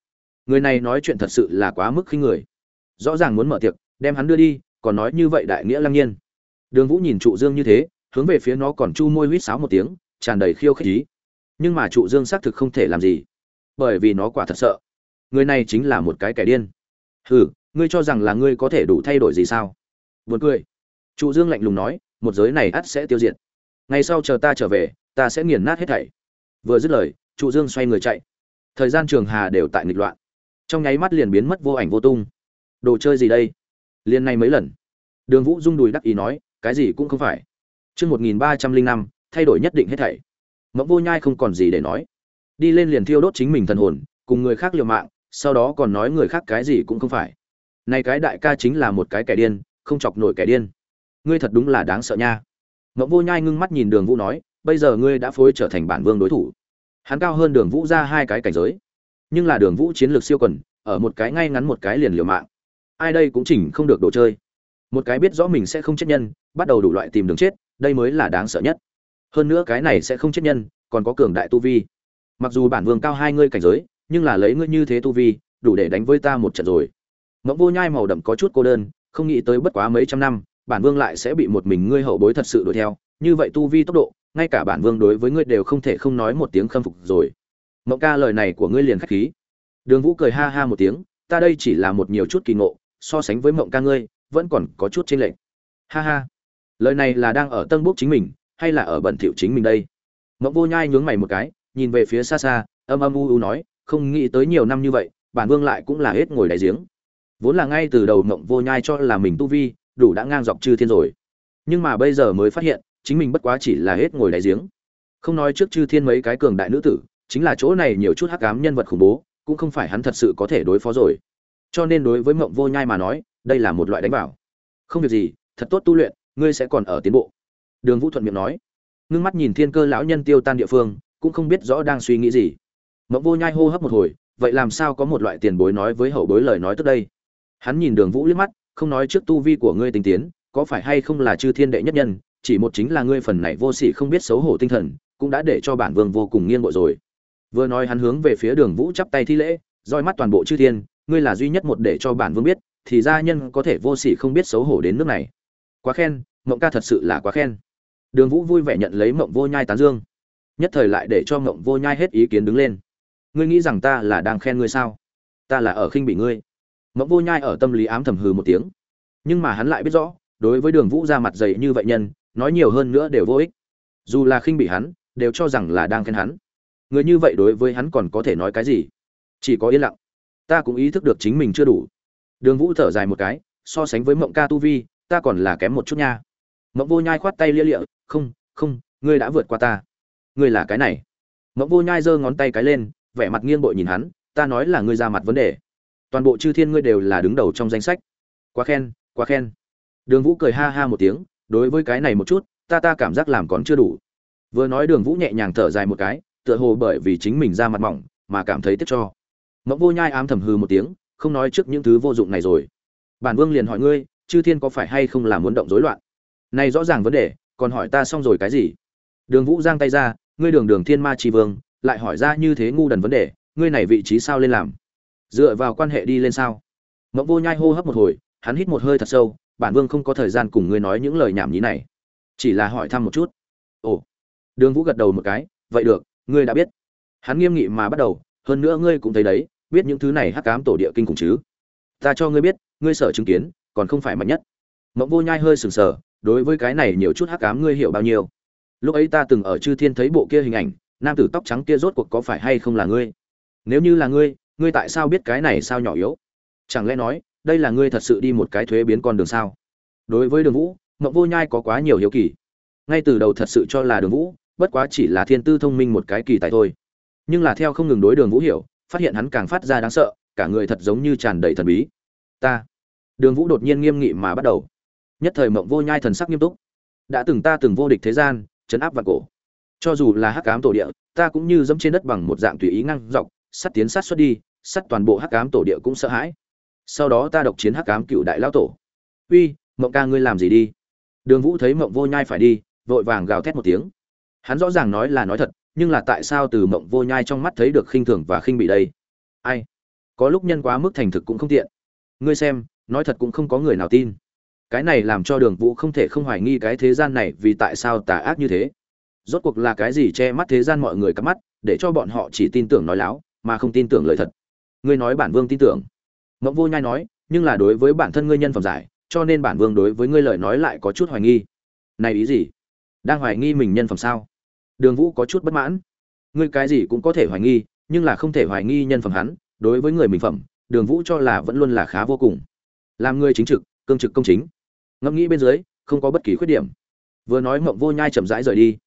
Người này nói chuyện thật sự là quá mức khi người. Rõ ràng muốn mở tiệc, đem hắn đưa đi, còn nói như vậy đại nghĩa lăng nhiên. Đường vũ nhìn trụ dương như thế, hướng về phía nó còn chu môi huýt sáo một tiếng, tràn đầy khiêu khích ý nhưng mà trụ dương xác thực không thể làm gì, bởi vì nó quả thật sợ. Người này chính là một cái kẻ điên. Hừ, ngươi cho rằng là ngươi có thể đủ thay đổi gì sao? Vượt cười. Trụ dương lạnh lùng nói, một giới này ắt sẽ tiêu diệt. Ngày sau chờ ta trở về, ta sẽ nghiền nát hết thảy. Vừa dứt lời, trụ dương xoay người chạy. Thời gian trường hà đều tại nghịch loạn. Trong nháy mắt liền biến mất vô ảnh vô tung. Đồ chơi gì đây? Liên này mấy lần. Đường vũ rung đùi đắc ý nói, cái gì cũng không phải. Chương một nghìn ba trăm linh năm, thay đổi nhất định hết thảy mẫu vô nhai không còn gì để nói. Đi lên liền thiêu đốt chính mình thần hồn, cùng người khác liều mạng, sau đó còn nói người khác cái gì cũng không phải. Này cái đại ca chính là một cái kẻ điên, không chọc nổi kẻ điên. Ngươi thật đúng là đáng sợ nha. Mẫu vô nhai ngưng mắt nhìn đường vũ nói, bây giờ ngươi đã phối trở thành bản vương đối thủ. Hắn cao hơn đường vũ ra hai cái cảnh giới. Nhưng là đường vũ chiến lược siêu quần, ở một cái ngay ngắn một cái liền liều mạng. Ai đây cũng chỉnh không được đồ chơi. Một cái biết rõ mình sẽ không chết nhân, bắt đầu đủ loại tìm đường chết, đây mới là đáng sợ nhất hơn nữa cái này sẽ không chết nhân, còn có cường đại tu vi. Mặc dù bản vương cao hai ngươi cảnh giới, nhưng là lấy ngươi như thế tu vi, đủ để đánh với ta một trận rồi. Mẫu vô nhai màu đậm có chút cô đơn, không nghĩ tới bất quá mấy trăm năm, bản vương lại sẽ bị một mình ngươi hậu bối thật sự đuổi theo. Như vậy tu vi tốc độ, ngay cả bản vương đối với ngươi đều không thể không nói một tiếng khâm phục rồi. Mẫu ca lời này của ngươi liền khách khí. Đường vũ cười ha ha một tiếng, ta đây chỉ là một nhiều chút kỳ ngộ, so sánh với mộng ca ngươi, vẫn còn có chút chênh lệch. Ha ha. Lời này là đang ở tân bốc chính mình hay là ở bẩn thỉu chính mình đây? Mộng vô nhai nhướng mày một cái, nhìn về phía xa xa, âm âm u u nói, không nghĩ tới nhiều năm như vậy, bản vương lại cũng là hết ngồi đại giếng. Vốn là ngay từ đầu mộng vô nhai cho là mình tu vi, đủ đã ngang dọc chư thiên rồi. Nhưng mà bây giờ mới phát hiện, chính mình bất quá chỉ là hết ngồi đại giếng. Không nói trước chư thiên mấy cái cường đại nữ tử, chính là chỗ này nhiều chút hắc ám nhân vật khủng bố, cũng không phải hắn thật sự có thể đối phó rồi. Cho nên đối với mộng vô nhai mà nói, đây là một loại đánh bảo không việc gì, thật tốt tu luyện, ngươi sẽ còn ở tiến bộ đường vũ thuận miệng nói. Ngưng mắt nhìn thiên cơ lão nhân tiêu tan địa phương, cũng không biết rõ đang suy nghĩ gì. Mẫu vô nhai hô hấp một hồi, vậy làm sao có một loại tiền bối nói với hậu bối lời nói trước đây? Hắn nhìn đường vũ liếc mắt, không nói trước tu vi của ngươi tinh tiến, có phải hay không là chư thiên đệ nhất nhân, chỉ một chính là ngươi phần này vô sỉ không biết xấu hổ tinh thần, cũng đã để cho bản vương vô cùng nghiêng bội rồi. Vừa nói hắn hướng về phía đường vũ chắp tay thi lễ, roi mắt toàn bộ chư thiên, ngươi là duy nhất một để cho bản vương biết, thì gia nhân có thể vô sỉ không biết xấu hổ đến nước này. Quá khen, mộng ca thật sự là quá khen đường vũ vui vẻ nhận lấy mộng vô nhai tán dương. Nhất thời lại để cho mộng vô nhai hết ý kiến đứng lên. Ngươi nghĩ rằng ta là đang khen ngươi sao? Ta là ở khinh bị ngươi. Mộng vô nhai ở tâm lý ám thầm hừ một tiếng. Nhưng mà hắn lại biết rõ, đối với đường vũ ra mặt dày như vậy nhân, nói nhiều hơn nữa đều vô ích. Dù là khinh bị hắn, đều cho rằng là đang khen hắn. Người như vậy đối với hắn còn có thể nói cái gì? Chỉ có yên lặng. Ta cũng ý thức được chính mình chưa đủ. Đường vũ thở dài một cái, so sánh với mộng ca tu vi, ta còn là kém một chút nha mộng vô nhai khoát tay lia lịa, không không, ngươi đã vượt qua ta. Ngươi là cái này. Mộng vô nhai giơ ngón tay cái lên, vẻ mặt nghiêng bội nhìn hắn, ta nói là ngươi ra mặt vấn đề. Toàn bộ chư thiên ngươi đều là đứng đầu trong danh sách. Quá khen quá khen. Đường vũ cười ha ha một tiếng, đối với cái này một chút, ta ta cảm giác làm còn chưa đủ. Vừa nói đường vũ nhẹ nhàng thở dài một cái, tựa hồ bởi vì chính mình ra mặt mỏng mà cảm thấy tiếc cho. Mộng vô nhai ám thầm hư một tiếng, không nói trước những thứ vô dụng này rồi. Bản vương liền hỏi ngươi, chư thiên có phải hay không là muốn động rối loạn? Này rõ ràng vấn đề, còn hỏi ta xong rồi cái gì? Đường vũ giang tay ra, ngươi đường đường thiên ma chi vương, lại hỏi ra như thế ngu đần vấn đề, ngươi này vị trí sao lên làm? Dựa vào quan hệ đi lên sao? Mộng vô nhai hô hấp một hồi, hắn hít một hơi thật sâu, bản vương không có thời gian cùng ngươi nói những lời nhảm nhí này. Chỉ là hỏi thăm một chút. Ồ. Đường vũ gật đầu một cái, vậy được, ngươi đã biết. Hắn nghiêm nghị mà bắt đầu, hơn nữa ngươi cũng thấy đấy, biết những thứ này hắc ám tổ địa kinh cùng chứ. Ta cho ngươi biết, ngươi sở chứng kiến, còn không phải mạnh nhất. Mộng vô nhai hơi sừng sờ đối với cái này nhiều chút hắc ám ngươi hiểu bao nhiêu? Lúc ấy ta từng ở chư thiên thấy bộ kia hình ảnh, nam tử tóc trắng kia rốt cuộc có phải hay không là ngươi? Nếu như là ngươi ngươi tại sao biết cái này sao nhỏ yếu? Chẳng lẽ nói, đây là ngươi thật sự đi một cái thuế biến con đường sao? Đối với đường vũ, mộng vô nhai có quá nhiều hiếu kỳ. Ngay từ đầu thật sự cho là đường vũ, bất quá chỉ là thiên tư thông minh một cái kỳ tài thôi. Nhưng là theo không ngừng đối đường vũ hiểu, phát hiện hắn càng phát ra đáng sợ, cả người thật giống như tràn đầy thần bí. Ta. Đường vũ đột nhiên nghiêm nghị mà bắt đầu nhất thời mộng vô nhai thần sắc nghiêm túc. Đã từng ta từng vô địch thế gian chấn áp và cổ. Cho dù là hắc cám tổ địa, ta cũng như dẫm trên đất bằng một dạng tùy ý ngăn dọc sắt tiến sát xuất đi sắt toàn bộ hắc cám tổ địa cũng sợ hãi. Sau đó ta độc chiến hắc cám cựu đại lao tổ. Uy, mộng ca ngươi làm gì đi? Đường vũ thấy mộng vô nhai phải đi, vội vàng gào thét một tiếng. Hắn rõ ràng nói là nói thật, nhưng là tại sao từ mộng vô nhai trong mắt thấy được khinh thường và khinh bị đây? Ai? Có lúc nhân quá mức thành thực cũng không tiện. Ngươi xem, nói thật cũng không có người nào tin cái này làm cho đường vũ không thể không hoài nghi cái thế gian này vì tại sao tà ác như thế. Rốt cuộc là cái gì che mắt thế gian mọi người cắp mắt, để cho bọn họ chỉ tin tưởng nói láo, mà không tin tưởng lời thật. Ngươi nói bản vương tin tưởng. Mộng vô nhai nói, nhưng là đối với bản thân ngươi nhân phẩm giải, cho nên bản vương đối với ngươi lời nói lại có chút hoài nghi. Này ý gì? Đang hoài nghi mình nhân phẩm sao? Đường vũ có chút bất mãn. Ngươi cái gì cũng có thể hoài nghi, nhưng là không thể hoài nghi nhân phẩm hắn, đối với người mình phẩm, đường vũ cho là vẫn luôn là khá vô cùng. Làm người chính trực, cương trực công chính ngẫm nghĩ bên dưới, không có bất kỳ khuyết điểm. Vừa nói mộng vô nhai chậm rãi rời đi.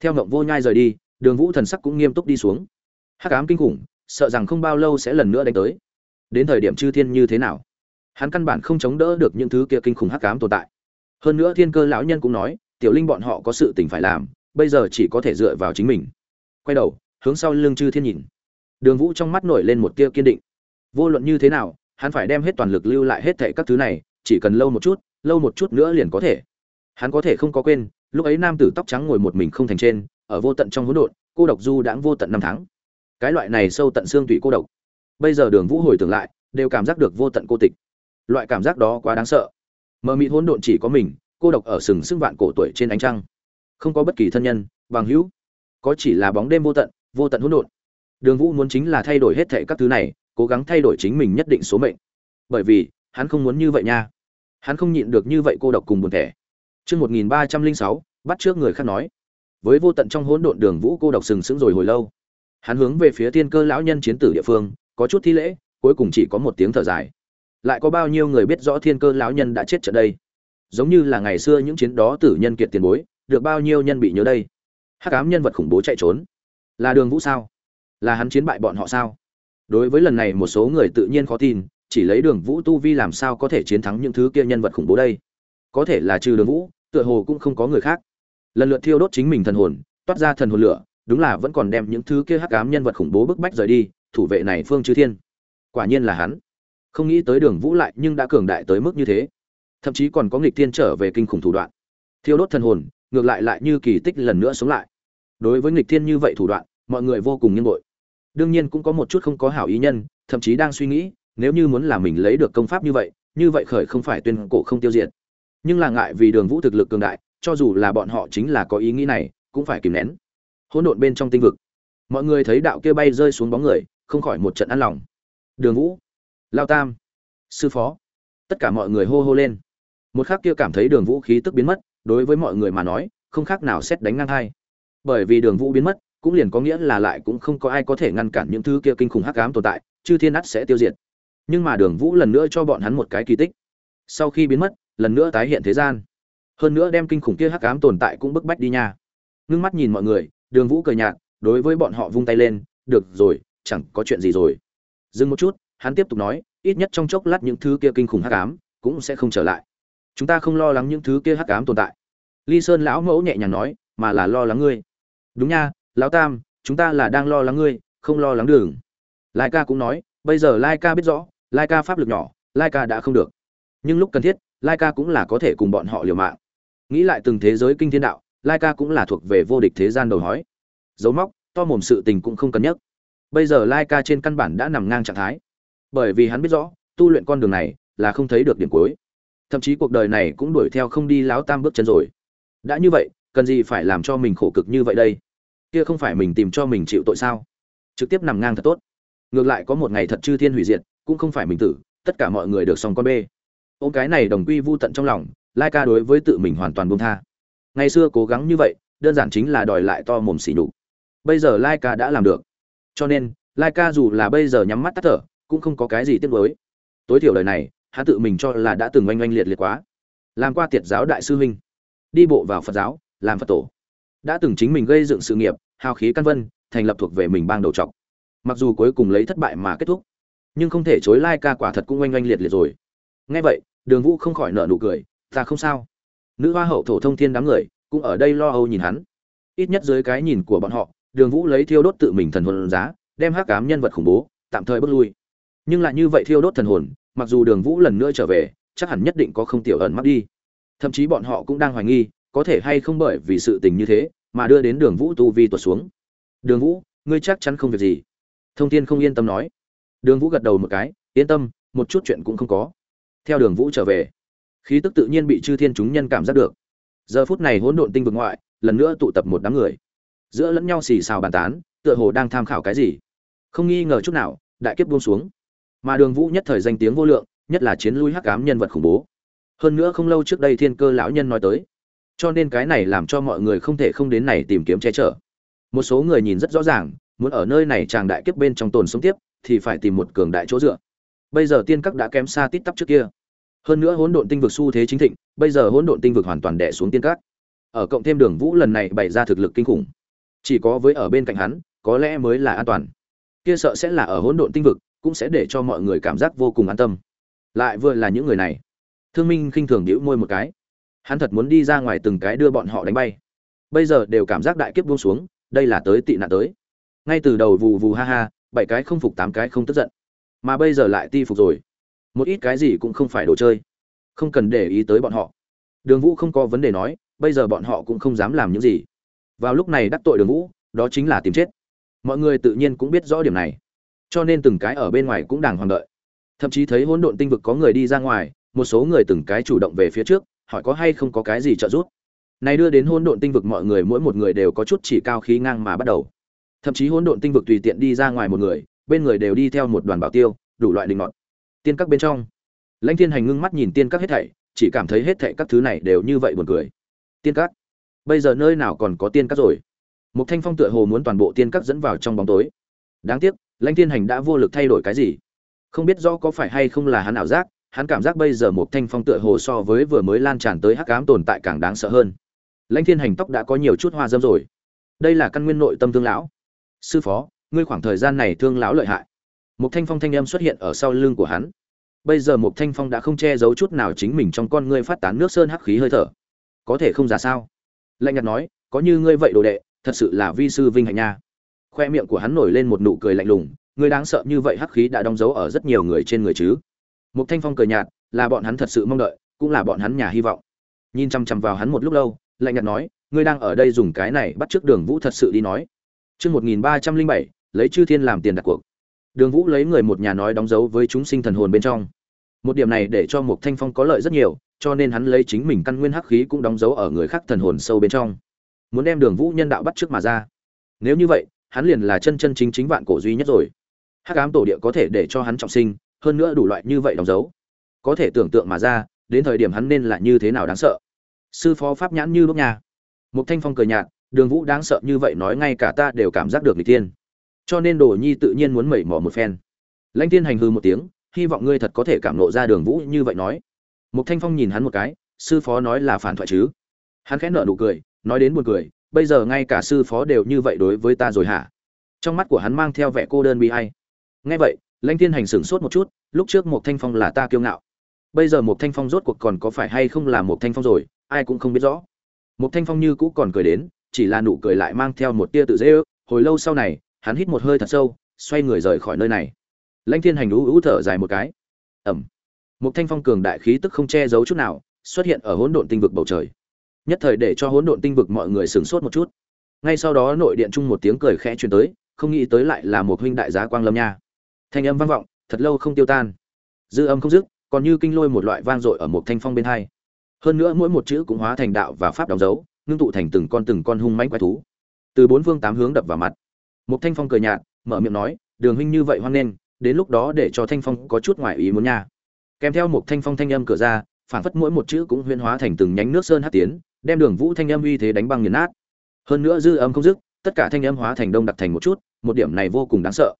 Theo mộng vô nhai rời đi, đường vũ thần sắc cũng nghiêm túc đi xuống. Hắc ám kinh khủng, sợ rằng không bao lâu sẽ lần nữa đánh tới. Đến thời điểm chư thiên như thế nào? Hắn căn bản không chống đỡ được những thứ kia kinh khủng hắc ám tồn tại. Hơn nữa thiên cơ lão nhân cũng nói, tiểu linh bọn họ có sự tình phải làm, bây giờ chỉ có thể dựa vào chính mình. Quay đầu, hướng sau lưng chư thiên nhìn. Đường vũ trong mắt nổi lên một tia kiên định. Vô luận như thế nào, hắn phải đem hết toàn lực lưu lại hết thệ các thứ này, chỉ cần lâu một chút lâu một chút nữa liền có thể. Hắn có thể không có quên, lúc ấy nam tử tóc trắng ngồi một mình không thành trên, ở vô tận trong hỗn độn, cô độc du đãng vô tận năm tháng. Cái loại này sâu tận xương tủy cô độc. Bây giờ đường vũ hồi tưởng lại, đều cảm giác được vô tận cô tịch. Loại cảm giác đó quá đáng sợ. Mờ mịt hỗn độn chỉ có mình, cô độc ở sừng sững vạn cổ tuổi trên ánh trăng. Không có bất kỳ thân nhân, bằng hữu. Có chỉ là bóng đêm vô tận vô tận hỗn độn. Đường vũ muốn chính là thay đổi hết thệ các thứ này, cố gắng thay đổi chính mình nhất định số mệnh. Bởi vì, hắn không muốn như vậy nha hắn không nhịn được như vậy cô độc cùng buồn thẻ Chương 1306, bắt trước người khác nói. Với vô tận trong hỗn độn đường vũ cô độc sừng sững rồi hồi lâu. Hắn hướng về phía tiên cơ lão nhân chiến tử địa phương, có chút thi lễ, cuối cùng chỉ có một tiếng thở dài. Lại có bao nhiêu người biết rõ thiên cơ lão nhân đã chết trận đây? Giống như là ngày xưa những chiến đó tử nhân kiệt tiền bối, được bao nhiêu nhân bị nhớ đây? Hắc ám nhân vật khủng bố chạy trốn, là Đường Vũ sao? Là hắn chiến bại bọn họ sao? Đối với lần này một số người tự nhiên khó tin, chỉ lấy Đường Vũ tu vi làm sao có thể chiến thắng những thứ kia nhân vật khủng bố đây? Có thể là trừ Đường Vũ, tựa hồ cũng không có người khác. Lần lượt thiêu đốt chính mình thần hồn toát ra thần hồn lửa đúng là vẫn còn đem những thứ kia hắc ám nhân vật khủng bố bức bách rời đi thủ vệ này phương chư thiên. Quả nhiên là hắn. Không nghĩ tới đường vũ lại nhưng đã cường đại tới mức như thế. Thậm chí còn có nghịch thiên trở về kinh khủng thủ đoạn. Thiêu đốt thần hồn ngược lại lại như kỳ tích lần nữa sống lại. Đối với nghịch thiên như vậy thủ đoạn mọi người vô cùng nghiêng bội. Đương nhiên cũng có một chút không có hảo ý nhân thậm chí đang suy nghĩ nếu như muốn là mình lấy được công pháp như vậy như vậy khởi không phải tuyên cổ không tiêu diệt. Nhưng là ngại vì đường vũ thực lực cường đại, cho dù là bọn họ chính là có ý nghĩ này, cũng phải kìm nén. Hỗn độn bên trong tinh vực. Mọi người thấy đạo kia bay rơi xuống bóng người, không khỏi một trận ăn lòng. Đường vũ. Lao tam. Sư phó. Tất cả mọi người hô hô lên. Một khắc kia cảm thấy đường vũ khí tức biến mất, đối với mọi người mà nói, không khác nào xét đánh ngang hai. Bởi vì đường vũ biến mất, cũng liền có nghĩa là lại cũng không có ai có thể ngăn cản những thứ kia kinh khủng hắc ám tồn tại, chư thiên ắt sẽ tiêu diệt nhưng mà đường vũ lần nữa cho bọn hắn một cái kỳ tích. Sau khi biến mất, lần nữa tái hiện thế gian. Hơn nữa đem kinh khủng kia hắc ám tồn tại cũng bức bách đi nha. Ngưng mắt nhìn mọi người, đường vũ cười nhạt, đối với bọn họ vung tay lên, được rồi, chẳng có chuyện gì rồi. Dừng một chút, hắn tiếp tục nói, ít nhất trong chốc lát những thứ kia kinh khủng hắc ám cũng sẽ không trở lại. Chúng ta không lo lắng những thứ kia hắc ám tồn tại. Ly sơn lão mẫu nhẹ nhàng nói, mà là lo lắng ngươi. Đúng nha, lão tam, chúng ta là đang lo lắng ngươi, không lo lắng đường. Lai ca cũng nói, bây giờ lai ca biết rõ lai ca pháp lực nhỏ lai ca đã không được. Nhưng lúc cần thiết lai ca cũng là có thể cùng bọn họ liều mạng. Nghĩ lại từng thế giới kinh thiên đạo lai ca cũng là thuộc về vô địch thế gian đầu hói. Dấu móc, to mồm sự tình cũng không cần nhắc. Bây giờ lai ca trên căn bản đã nằm ngang trạng thái. Bởi vì hắn biết rõ, tu luyện con đường này là không thấy được điểm cuối. Thậm chí cuộc đời này cũng đuổi theo không đi láo tam bước chân rồi. Đã như vậy, cần gì phải làm cho mình khổ cực như vậy đây? Kia không phải mình tìm cho mình chịu tội sao? Trực tiếp nằm ngang thật tốt. Ngược lại có một ngày thật chư thiên hủy diệt cũng không phải mình tử, tất cả mọi người được xong con bê. Ôm cái này đồng quy vô tận trong lòng, lai ca đối với tự mình hoàn toàn buông tha. Ngày xưa cố gắng như vậy, đơn giản chính là đòi lại to mồm xỉ nhục. Bây giờ lai ca đã làm được. Cho nên, lai ca dù là bây giờ nhắm mắt tắt thở, cũng không có cái gì tiếc nuối. Tối thiểu lời này, hắn tự mình cho là đã từng oanh oanh liệt liệt quá. Làm qua tiệt giáo đại sư huynh, đi bộ vào phật giáo, làm phật tổ. Đã từng chính mình gây dựng sự nghiệp hào khí căn vân, thành lập thuộc về mình bang đầu trọc. Mặc dù cuối cùng lấy thất bại mà kết thúc nhưng không thể chối lai ca quả thật cũng oanh oanh liệt liệt rồi. Nghe vậy, đường vũ không khỏi nợ nụ cười, ta không sao. Nữ hoa hậu thổ thông thiên đám người cũng ở đây lo âu nhìn hắn. Ít nhất dưới cái nhìn của bọn họ, đường vũ lấy thiêu đốt tự mình thần hồn giá, đem hắc cám nhân vật khủng bố, tạm thời bước lui. Nhưng lại như vậy thiêu đốt thần hồn, mặc dù đường vũ lần nữa trở về, chắc hẳn nhất định có không tiểu ẩn mắc đi. Thậm chí bọn họ cũng đang hoài nghi, có thể hay không bởi vì sự tình như thế mà đưa đến đường vũ tu vi tuột xuống. Đường vũ, ngươi chắc chắn không việc gì. Thông thiên không yên tâm nói đường vũ gật đầu một cái, yên tâm, một chút chuyện cũng không có. Theo đường vũ trở về, khí tức tự nhiên bị chư thiên chúng nhân cảm giác được. Giờ phút này hỗn độn tinh vực ngoại, lần nữa tụ tập một đám người. Giữa lẫn nhau xì xào bàn tán, tựa hồ đang tham khảo cái gì. Không nghi ngờ chút nào, đại kiếp buông xuống. Mà đường vũ nhất thời danh tiếng vô lượng, nhất là chiến lui hắc ám nhân vật khủng bố. Hơn nữa không lâu trước đây thiên cơ lão nhân nói tới. Cho nên cái này làm cho mọi người không thể không đến này tìm kiếm che chở. Một số người nhìn rất rõ ràng, muốn ở nơi này chàng đại kiếp bên trong tồn sống tiếp thì phải tìm một cường đại chỗ dựa. Bây giờ tiên các đã kém xa tít tắp trước kia. Hơn nữa hỗn độn tinh vực xu thế chính thịnh, bây giờ hỗn độn tinh vực hoàn toàn đè xuống tiên các. Ở cộng thêm đường vũ lần này bày ra thực lực kinh khủng. Chỉ có với ở bên cạnh hắn, có lẽ mới là an toàn. Kia sợ sẽ là ở hỗn độn tinh vực, cũng sẽ để cho mọi người cảm giác vô cùng an tâm. Lại vừa là những người này. Thương minh khinh thường đĩu môi một cái. Hắn thật muốn đi ra ngoài từng cái đưa bọn họ đánh bay. Bây giờ đều cảm giác đại kiếp buông xuống, đây là tới tị nạn tới. Ngay từ đầu vù vù ha ha bảy cái không phục, tám cái không tức giận. Mà bây giờ lại ti phục rồi. Một ít cái gì cũng không phải đồ chơi. Không cần để ý tới bọn họ. Đường vũ không có vấn đề nói, bây giờ bọn họ cũng không dám làm những gì. Vào lúc này đắc tội đường vũ, đó chính là tìm chết. Mọi người tự nhiên cũng biết rõ điểm này. Cho nên từng cái ở bên ngoài cũng đàng hoàng đợi. Thậm chí thấy hỗn độn tinh vực có người đi ra ngoài, một số người từng cái chủ động về phía trước, hỏi có hay không có cái gì trợ giúp. Này đưa đến hỗn độn tinh vực mọi người mỗi một người đều có chút chỉ cao khí ngang mà bắt đầu thậm chí hỗn độn tinh vực tùy tiện đi ra ngoài một người, bên người đều đi theo một đoàn bảo tiêu, đủ loại đình ngọt tiên các bên trong. Lãnh thiên hành ngưng mắt nhìn tiên các hết thảy, chỉ cảm thấy hết thảy các thứ này đều như vậy buồn cười. Tiên các? Bây giờ nơi nào còn có tiên các rồi? Một thanh phong tựa hồ muốn toàn bộ tiên các dẫn vào trong bóng tối. Đáng tiếc, lãnh thiên hành đã vô lực thay đổi cái gì? Không biết rõ có phải hay không là hắn ảo giác, hắn cảm giác bây giờ một thanh phong tựa hồ so với vừa mới lan tràn tới hắc ám tồn tại càng đáng sợ hơn. Lãnh thiên hành tóc đã có nhiều chút hoa dâm rồi. Đây là căn nguyên nội tâm thương lão sư phó, ngươi khoảng thời gian này thương lão lợi hại. Một thanh phong thanh âm xuất hiện ở sau lưng của hắn. Bây giờ một thanh phong đã không che giấu chút nào chính mình trong con ngươi phát tán nước sơn hắc khí hơi thở. Có thể không ra sao? Lạnh nhạt nói, có như ngươi vậy đồ đệ, thật sự là vi sư vinh hạnh nha. Khoe miệng của hắn nổi lên một nụ cười lạnh lùng, ngươi đáng sợ như vậy hắc khí đã đóng dấu ở rất nhiều người trên người chứ? Một thanh phong cười nhạt, là bọn hắn thật sự mong đợi, cũng là bọn hắn nhà hy vọng. Nhìn chăm chăm vào hắn một lúc lâu, lạnh nhạt nói, ngươi đang ở đây dùng cái này bắt trước đường vũ thật sự đi nói chương một nghìn ba trăm linh bảy, lấy chư thiên làm tiền đặt cuộc. Đường vũ lấy người một nhà nói đóng dấu với chúng sinh thần hồn bên trong. Một điểm này để cho một thanh phong có lợi rất nhiều, cho nên hắn lấy chính mình căn nguyên hắc khí cũng đóng dấu ở người khác thần hồn sâu bên trong. Muốn đem đường vũ nhân đạo bắt trước mà ra. Nếu như vậy, hắn liền là chân chân chính chính vạn cổ duy nhất rồi. Hắc ám tổ địa có thể để cho hắn trọng sinh, hơn nữa đủ loại như vậy đóng dấu. Có thể tưởng tượng mà ra, đến thời điểm hắn nên là như thế nào đáng sợ. Sư phó pháp nhãn như lúc nhà một thanh phong cười nhạt đường vũ đáng sợ như vậy nói ngay cả ta đều cảm giác được người tiên cho nên đồ nhi tự nhiên muốn mẩy mỏ một phen. Lãnh tiên hành hư một tiếng, hy vọng ngươi thật có thể cảm nộ ra đường vũ như vậy nói. Mục thanh phong nhìn hắn một cái, sư phó nói là phản thoại chứ. Hắn khẽ nợ nụ cười, nói đến buồn cười, bây giờ ngay cả sư phó đều như vậy đối với ta rồi hả? Trong mắt của hắn mang theo vẻ cô đơn bi hay nghe vậy, lãnh thiên hành sửng sốt một chút, lúc trước Mục thanh phong là ta kiêu ngạo. Bây giờ Mục thanh phong rốt cuộc còn có phải hay không là Mục thanh phong rồi, ai cũng không biết rõ. Mục thanh phong như cũ còn cười đến chỉ là nụ cười lại mang theo một tia tự dễ ước, hồi lâu sau này, hắn hít một hơi thật sâu, xoay người rời khỏi nơi này. Lãnh thiên hành ú ú thở dài một cái. Ẩm. Một thanh phong cường đại khí tức không che giấu chút nào, xuất hiện ở hỗn độn tinh vực bầu trời. Nhất thời để cho hỗn độn tinh vực mọi người sửng sốt một chút. Ngay sau đó nội điện chung một tiếng cười khẽ truyền tới, không nghĩ tới lại là một huynh đại giá quang lâm nha. Thanh âm vang vọng, thật lâu không tiêu tan. Dư âm không dứt, còn như kinh lôi một loại vang dội ở một thanh phong bên hai. Hơn nữa mỗi một chữ cũng hóa thành đạo và pháp đóng dấu ngưng tụ thành từng con từng con hung mãnh quái thú. Từ bốn phương tám hướng đập vào mặt. Một thanh phong cười nhạt, mở miệng nói, đường huynh như vậy hoan nên đến lúc đó để cho thanh phong có chút ngoài ý muốn nha. Kèm theo một thanh phong thanh âm cửa ra phản phất mỗi một chữ cũng huyên hóa thành từng nhánh nước sơn hát tiến, đem đường vũ thanh âm uy thế đánh băng nghiền nát. Hơn nữa dư âm không dứt, tất cả thanh âm hóa thành đông đặc thành một chút, một điểm này vô cùng đáng sợ.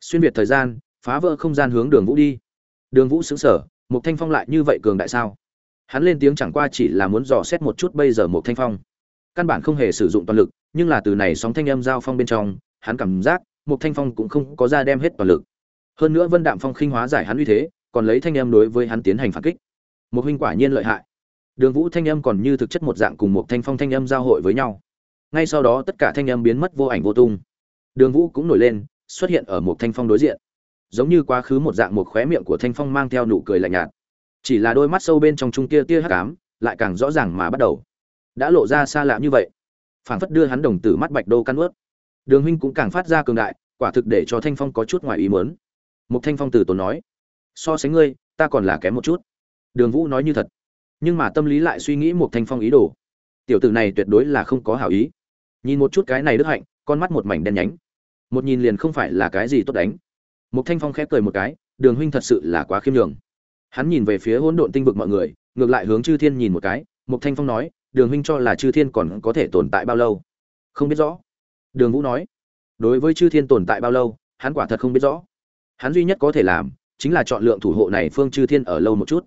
Xuyên việt thời gian, phá vỡ không gian hướng đường vũ đi. Đường vũ xứng sở một thanh phong lại như vậy cường đại sao? Hắn lên tiếng chẳng qua chỉ là muốn dò xét một chút bây giờ một thanh phong. Căn bản không hề sử dụng toàn lực, nhưng là từ này sóng thanh âm giao phong bên trong, hắn cảm giác một thanh phong cũng không có ra đem hết toàn lực. Hơn nữa vân đạm phong khinh hóa giải hắn uy thế, còn lấy thanh âm đối với hắn tiến hành phản kích. Một huynh quả nhiên lợi hại. Đường vũ thanh âm còn như thực chất một dạng cùng một thanh phong thanh âm giao hội với nhau. Ngay sau đó tất cả thanh âm biến mất vô ảnh vô tung. Đường vũ cũng nổi lên, xuất hiện ở một thanh phong đối diện. Giống như quá khứ một dạng một khóe miệng của thanh phong mang theo nụ cười lạnh nhạt chỉ là đôi mắt sâu bên trong trung kia tia hắc ám, lại càng rõ ràng mà bắt đầu. Đã lộ ra xa lạ như vậy, phảng phất đưa hắn đồng tử mắt bạch đô căn ướt. Đường huynh cũng càng phát ra cường đại, quả thực để cho thanh phong có chút ngoài ý muốn. Một thanh phong từ tốn nói, so sánh ngươi, ta còn là kém một chút. Đường vũ nói như thật, nhưng mà tâm lý lại suy nghĩ một thanh phong ý đồ. Tiểu tử này tuyệt đối là không có hảo ý. Nhìn một chút cái này đức hạnh, con mắt một mảnh đen nhánh. Một nhìn liền không phải là cái gì tốt đánh. Một thanh phong khép cười một cái, đường huynh thật sự là quá khiêm nhường hắn nhìn về phía hỗn độn tinh vực mọi người, ngược lại hướng chư thiên nhìn một cái mục thanh phong nói, đường huynh cho là chư thiên còn có thể tồn tại bao lâu? Không biết rõ. Đường vũ nói, đối với chư thiên tồn tại bao lâu, hắn quả thật không biết rõ. Hắn duy nhất có thể làm, chính là chọn lượng thủ hộ này phương chư thiên ở lâu một chút.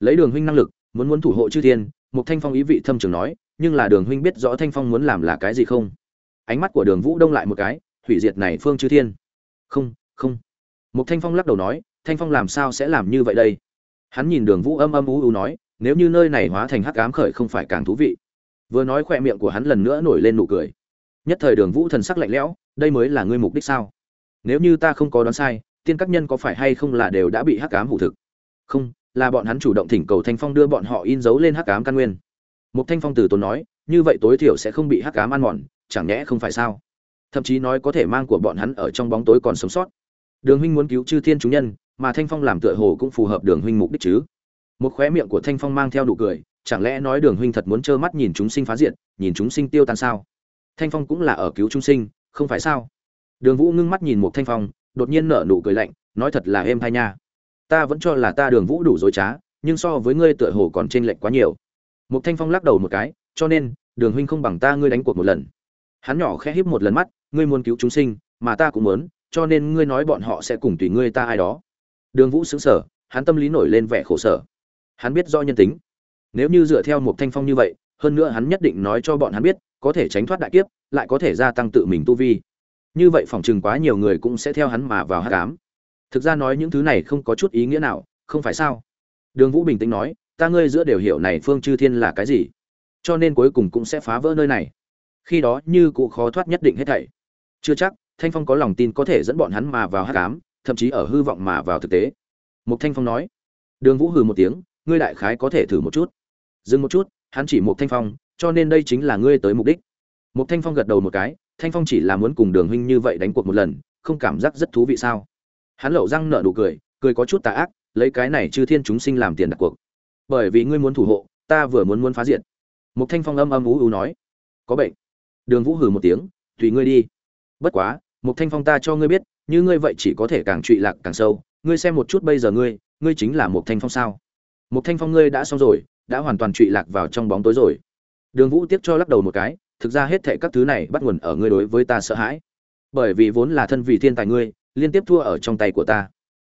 Lấy đường huynh năng lực, muốn muốn thủ hộ chư thiên mục thanh phong ý vị thâm trường nói, nhưng là đường huynh biết rõ thanh phong muốn làm là cái gì không? Ánh mắt của đường vũ đông lại một cái, hủy diệt này phương chư thiên. Không không. Mục thanh phong lắc đầu nói, thanh phong làm sao sẽ làm như vậy đây? Hắn nhìn đường vũ âm âm u u nói, nếu như nơi này hóa thành hắc ám khởi không phải càng thú vị. Vừa nói khoe miệng của hắn lần nữa nổi lên nụ cười. Nhất thời đường vũ thần sắc lạnh lẽo, đây mới là ngươi mục đích sao? Nếu như ta không có đoán sai, tiên các nhân có phải hay không là đều đã bị hắc ám hủ thực? Không, là bọn hắn chủ động thỉnh cầu thanh phong đưa bọn họ in dấu lên hắc ám căn nguyên. Một thanh phong từ tốn nói, như vậy tối thiểu sẽ không bị hắc ám ăn mòn, chẳng nhẽ không phải sao? Thậm chí nói có thể mang của bọn hắn ở trong bóng tối còn sống sót. Đường huynh muốn cứu chư thiên chúng nhân mà thanh phong làm tựa hồ cũng phù hợp đường huynh mục đích chứ. Một khóe miệng của thanh phong mang theo nụ cười, chẳng lẽ nói đường huynh thật muốn trơ mắt nhìn chúng sinh phá diện nhìn chúng sinh tiêu tan sao? Thanh phong cũng là ở cứu chúng sinh, không phải sao? Đường vũ ngưng mắt nhìn một thanh phong, đột nhiên nở nụ cười lạnh, nói thật là êm thai nha. Ta vẫn cho là ta đường vũ đủ dối trá, nhưng so với ngươi tựa hồ còn t r ê n lệch quá nhiều. Một thanh phong lắc đầu một cái, cho nên, đường huynh không bằng ta ngươi đánh cuộc một lần. Hắn nhỏ khẽ híp một lần mắt, ngươi muốn cứu chúng sinh, mà ta cũng muốn, cho nên ngươi nói bọn họ sẽ cùng tùy ngươi ta ai đó đường vũ sững sờ, hắn tâm lý nổi lên vẻ khổ sở. Hắn biết do nhân tính. Nếu như dựa theo một thanh phong như vậy hơn nữa hắn nhất định nói cho bọn hắn biết có thể tránh thoát đại kiếp lại có thể gia tăng tự mình tu vi. Như vậy phòng trừng quá nhiều người cũng sẽ theo hắn mà vào hắc ám. thực ra nói những thứ này không có chút ý nghĩa nào không phải sao? Đường vũ bình tĩnh nói ta ngươi giữa đều hiểu này phương chư thiên là cái gì cho nên cuối cùng cũng sẽ phá vỡ nơi này. Khi đó như cụ khó thoát nhất định hết thảy. Chưa chắc thanh phong có lòng tin có thể dẫn bọn hắn mà vào hắc ám, thậm chí ở hư vọng mà vào thực tế. Mục thanh phong nói. Đường vũ hừ một tiếng, ngươi đại khái có thể thử một chút. Dừng một chút, hắn chỉ Mục thanh phong, cho nên đây chính là ngươi tới mục đích. Mục thanh phong gật đầu một cái, thanh phong chỉ là muốn cùng đường huynh như vậy đánh cuộc một lần, không cảm giác rất thú vị sao? Hắn lậu răng nở nụ cười cười có chút tà ác, lấy cái này chư thiên chúng sinh làm tiền đặt cuộc. Bởi vì ngươi muốn thủ hộ, ta vừa muốn muốn phá diệt. Mục thanh phong âm âm ú ú nói. Có bệnh. Đường vũ hừ một tiếng, tùy ngươi đi. Bất quá, Mục thanh phong ta cho ngươi biết như ngươi vậy chỉ có thể càng trụy lạc càng sâu, ngươi xem một chút bây giờ ngươi ngươi chính là một thanh phong sao? Một thanh phong ngươi đã xong rồi, đã hoàn toàn trụy lạc vào trong bóng tối rồi. Đường vũ tiếp cho lắc đầu một cái, thực ra hết thệ các thứ này bắt nguồn ở ngươi đối với ta sợ hãi. Bởi vì vốn là thân vị thiên tài ngươi, liên tiếp thua ở trong tay của ta.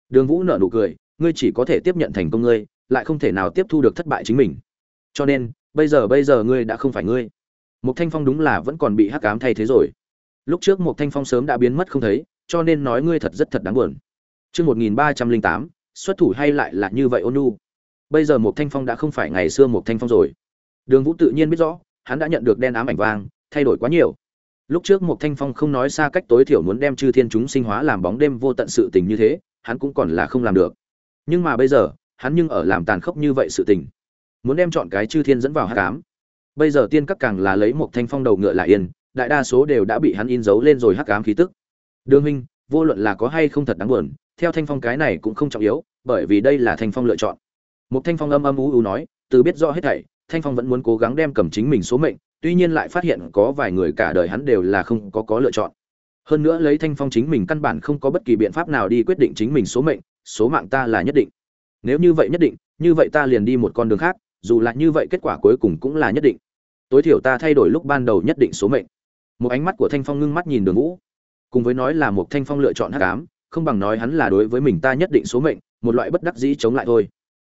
Đường vũ nở nụ cười, ngươi chỉ có thể tiếp nhận thành công ngươi, lại không thể nào tiếp thu được thất bại chính mình. Cho nên, bây giờ bây giờ ngươi đã không phải ngươi. Một thanh phong đúng là vẫn còn bị hắc ám thay thế rồi. Lúc trước một thanh phong sớm đã biến mất không thấy cho nên nói ngươi thật rất thật đáng buồn. Chương một nghìn ba trăm linh tám, xuất thủ hay lại là như vậy ôn nhu. bây giờ một thanh phong đã không phải ngày xưa một thanh phong rồi. Đường vũ tự nhiên biết rõ, hắn đã nhận được đen ám ảnh vang, thay đổi quá nhiều. Lúc trước một thanh phong không nói xa cách tối thiểu muốn đem chư thiên chúng sinh hóa làm bóng đêm vô tận sự tình như thế, hắn cũng còn là không làm được. Nhưng mà bây giờ, hắn nhưng ở làm tàn khốc như vậy sự tình. Muốn đem chọn cái chư thiên dẫn vào hắc ám. bây giờ tiên các càng là lấy một thanh phong đầu ngựa lại yên, đại đa số đều đã bị hắn in dấu lên rồi hắc ám khí tức đường huynh, vô luận là có hay không thật đáng buồn, theo thanh phong cái này cũng không trọng yếu, bởi vì đây là thanh phong lựa chọn. Một thanh phong âm âm u u nói, từ biết rõ hết thảy, thanh phong vẫn muốn cố gắng đem cầm chính mình số mệnh, tuy nhiên lại phát hiện có vài người cả đời hắn đều là không có có lựa chọn. Hơn nữa lấy thanh phong chính mình căn bản không có bất kỳ biện pháp nào đi quyết định chính mình số mệnh, số mạng ta là nhất định. Nếu như vậy nhất định, như vậy ta liền đi một con đường khác, dù là như vậy kết quả cuối cùng cũng là nhất định. Tối thiểu ta thay đổi lúc ban đầu nhất định số mệnh. Một ánh mắt của thanh phong ngưng mắt nhìn đường vũ cùng với nói là một thanh phong lựa chọn hắc ám, không bằng nói hắn là đối với mình ta nhất định số mệnh, một loại bất đắc dĩ chống lại thôi.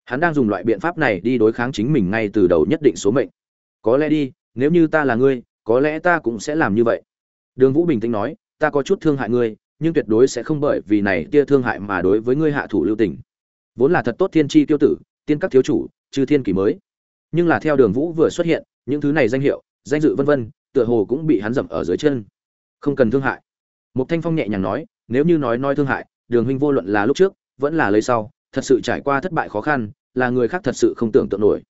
Hắn đang dùng loại biện pháp này đi đối kháng chính mình ngay từ đầu nhất định số mệnh. Có lẽ đi, nếu như ta là ngươi, có lẽ ta cũng sẽ làm như vậy. Đường vũ bình tĩnh nói, ta có chút thương hại ngươi, nhưng tuyệt đối sẽ không bởi vì này tia thương hại mà đối với ngươi hạ thủ lưu tình. Vốn là thật tốt thiên tri tiêu tử, tiên các thiếu chủ, chư thiên kỳ mới. Nhưng là theo đường vũ vừa xuất hiện, những thứ này danh hiệu, danh dự vân vân, tựa hồ cũng bị hắn dậm ở dưới chân. Không cần thương hại một thanh phong nhẹ nhàng nói, nếu như nói nói thương hại, đường huynh vô luận là lúc trước, vẫn là lấy sau, thật sự trải qua thất bại khó khăn, là người khác thật sự không tưởng tượng nổi.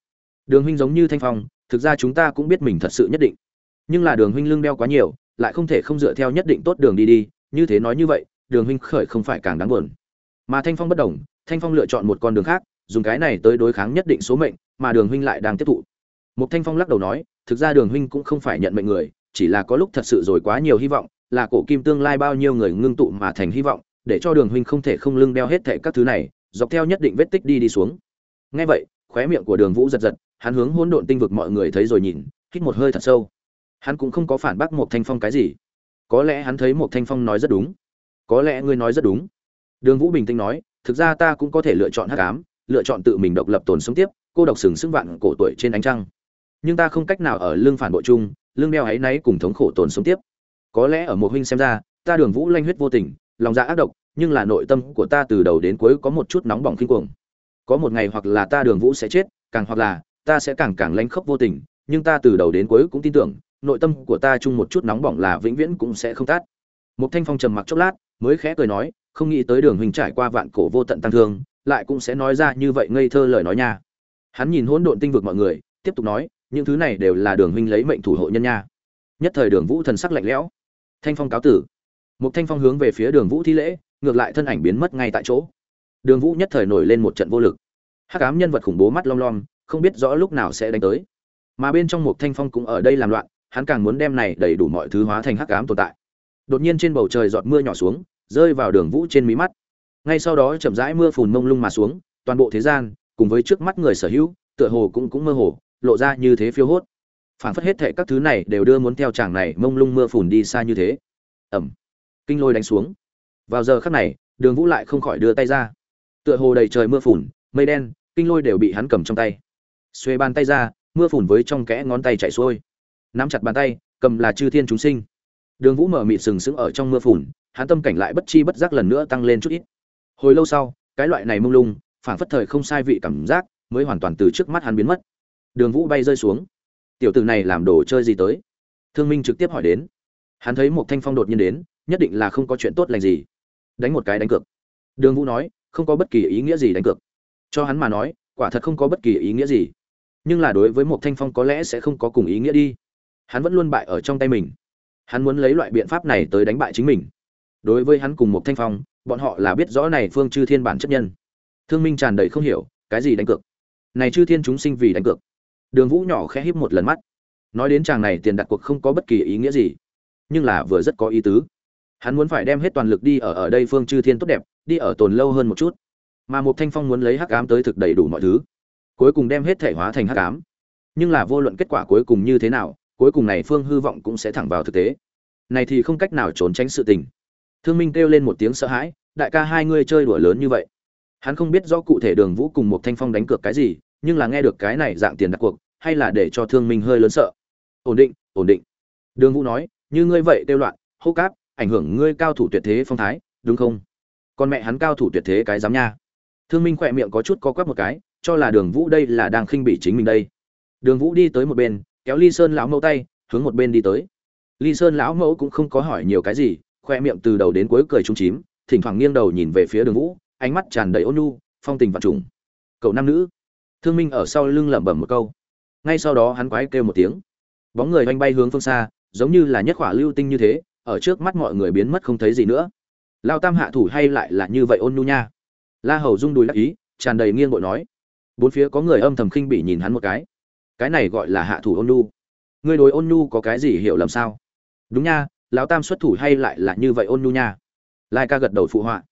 Đường huynh giống như thanh phong, thực ra chúng ta cũng biết mình thật sự nhất định. Nhưng là đường huynh lưng đeo quá nhiều, lại không thể không dựa theo nhất định tốt đường đi đi, như thế nói như vậy, đường huynh khởi không phải càng đáng buồn. Mà thanh phong bất đồng, thanh phong lựa chọn một con đường khác, dùng cái này tới đối kháng nhất định số mệnh, mà đường huynh lại đang tiếp thụ. Một thanh phong lắc đầu nói, thực ra đường huynh cũng không phải nhận mệnh người, chỉ là có lúc thật sự rồi quá nhiều hy vọng là cổ kim tương lai bao nhiêu người ngưng tụ mà thành hy vọng, để cho đường huynh không thể không lưng đeo hết thảy các thứ này, dọc theo nhất định vết tích đi đi xuống. Nghe vậy, khóe miệng của đường vũ giật giật, hắn hướng hỗn độn tinh vực mọi người thấy rồi nhìn, hít một hơi thật sâu. Hắn cũng không có phản bác một thanh phong cái gì. Có lẽ hắn thấy một thanh phong nói rất đúng. Có lẽ ngươi nói rất đúng. Đường vũ bình tĩnh nói, thực ra ta cũng có thể lựa chọn hắc ám, lựa chọn tự mình độc lập tồn sống tiếp, cô độc sừng sững vạn cổ tuổi trên ánh trăng. Nhưng ta không cách nào ở lưng phản bội chung, lưng đeo ấy náy cùng thống khổ tồn sống tiếp có lẽ ở một huynh xem ra, ta đường vũ lanh huyết vô tình, lòng dạ ác độc, nhưng là nội tâm của ta từ đầu đến cuối có một chút nóng bỏng kinh cuồng. Có một ngày hoặc là ta đường vũ sẽ chết, càng hoặc là, ta sẽ càng càng lanh khốc vô tình, nhưng ta từ đầu đến cuối cũng tin tưởng, nội tâm của ta chung một chút nóng bỏng là vĩnh viễn cũng sẽ không tát một thanh phong trầm mặc chốc lát, mới khẽ cười nói, không nghĩ tới đường huynh trải qua vạn cổ vô tận tăng thương, lại cũng sẽ nói ra như vậy ngây thơ lời nói nha. Hắn nhìn hỗn độn tinh vực mọi người, tiếp tục nói, những thứ này đều là đường huynh lấy mệnh thủ hộ nhân nha. Nhất thời đường vũ thần sắc lạnh lẽo thanh phong cáo tử. Một thanh phong hướng về phía đường vũ thi lễ, ngược lại thân ảnh biến mất ngay tại chỗ. Đường vũ nhất thời nổi lên một trận vô lực. Hắc ám nhân vật khủng bố mắt long lom, không biết rõ lúc nào sẽ đánh tới. Mà bên trong một thanh phong cũng ở đây làm loạn, hắn càng muốn đem này đầy đủ mọi thứ hóa thành hắc ám tồn tại. Đột nhiên trên bầu trời giọt mưa nhỏ xuống, rơi vào đường vũ trên mí mắt. Ngay sau đó chậm rãi mưa phùn mông lung mà xuống, toàn bộ thế gian, cùng với trước mắt người sở hữu, tựa hồ cũng cũng mơ hồ, lộ ra như thế phiêu hốt phản phất hết thệ các thứ này đều đưa muốn theo chàng này mông lung mưa phùn đi xa như thế. Ẩm. Kinh lôi đánh xuống. Vào giờ khắc này, đường vũ lại không khỏi đưa tay ra. Tựa hồ đầy trời mưa phùn, mây đen, kinh lôi đều bị hắn cầm trong tay. Xuê bàn tay ra, mưa phùn với trong kẽ ngón tay chạy xuôi. Nắm chặt bàn tay, cầm là chư thiên chúng sinh. Đường vũ mở mịt sừng sững ở trong mưa phùn, hắn tâm cảnh lại bất chi bất giác lần nữa tăng lên chút ít. Hồi lâu sau, cái loại này mông lung, phảng phất thời không sai vị cảm giác, mới hoàn toàn từ trước mắt hắn biến mất. Đường vũ bay rơi xuống tiểu tử này làm đồ chơi gì tới? Thương minh trực tiếp hỏi đến. Hắn thấy một thanh phong đột nhiên đến, nhất định là không có chuyện tốt lành gì. Đánh một cái đánh cược. Đường vũ nói, không có bất kỳ ý nghĩa gì đánh cược. Cho hắn mà nói, quả thật không có bất kỳ ý nghĩa gì. Nhưng là đối với một thanh phong có lẽ sẽ không có cùng ý nghĩa đi. Hắn vẫn luôn bại ở trong tay mình. Hắn muốn lấy loại biện pháp này tới đánh bại chính mình. Đối với hắn cùng một thanh phong, bọn họ là biết rõ này phương chư thiên bản chất nhân. Thương minh tràn đầy không hiểu, cái gì đánh cược? Này chư thiên chúng sinh vì đánh cược đường vũ nhỏ khẽ híp một lần mắt. Nói đến chàng này tiền đặt cuộc không có bất kỳ ý nghĩa gì, nhưng là vừa rất có ý tứ. Hắn muốn phải đem hết toàn lực đi ở ở đây phương chư thiên tốt đẹp, đi ở tồn lâu hơn một chút. Mà một thanh phong muốn lấy hắc ám tới thực đầy đủ mọi thứ, cuối cùng đem hết thể hóa thành hắc ám. Nhưng là vô luận kết quả cuối cùng như thế nào, cuối cùng này phương hư vọng cũng sẽ thẳng vào thực tế. Này thì không cách nào trốn tránh sự tình. Thương minh kêu lên một tiếng sợ hãi, đại ca, hai ngươi chơi đùa lớn như vậy. Hắn không biết rõ cụ thể đường vũ cùng một thanh phong đánh cược cái gì nhưng là nghe được cái này dạng tiền đặt cuộc, hay là để cho thương minh hơi lớn sợ. Ổn định ổn định. Đường vũ nói, như ngươi vậy kêu loạn, hô cáp, ảnh hưởng ngươi cao thủ tuyệt thế phong thái, đúng không? Con mẹ hắn cao thủ tuyệt thế cái dám nha. Thương minh khỏe miệng có chút co quắp một cái, cho là đường vũ đây là đang khinh bị chính mình đây. Đường vũ đi tới một bên, kéo ly sơn lão mẫu tay, hướng một bên đi tới. Ly sơn lão mẫu cũng không có hỏi nhiều cái gì khoe miệng từ đầu đến cuối cười trung chím, thỉnh thoảng nghiêng đầu nhìn về phía đường vũ, ánh mắt tràn đầy ôn nhu, phong tình và trùng. Cậu nam nữ thương minh ở sau lưng lẩm bẩm một câu. Ngay sau đó hắn quái kêu một tiếng. Bóng người oanh bay hướng phương xa, giống như là nhất khỏa lưu tinh như thế, ở trước mắt mọi người biến mất không thấy gì nữa. Lao tam hạ thủ hay lại là như vậy ôn nhu nha. La hầu rung đùi đắc ý, tràn đầy nghiêng bội nói. Bốn phía có người âm thầm khinh bỉ nhìn hắn một cái. Cái này gọi là hạ thủ ôn nhu. Ngươi đối ôn nhu có cái gì hiểu lầm sao? Đúng nha, lão tam xuất thủ hay lại là như vậy ôn nhu nha? Lai ca gật đầu phụ họa.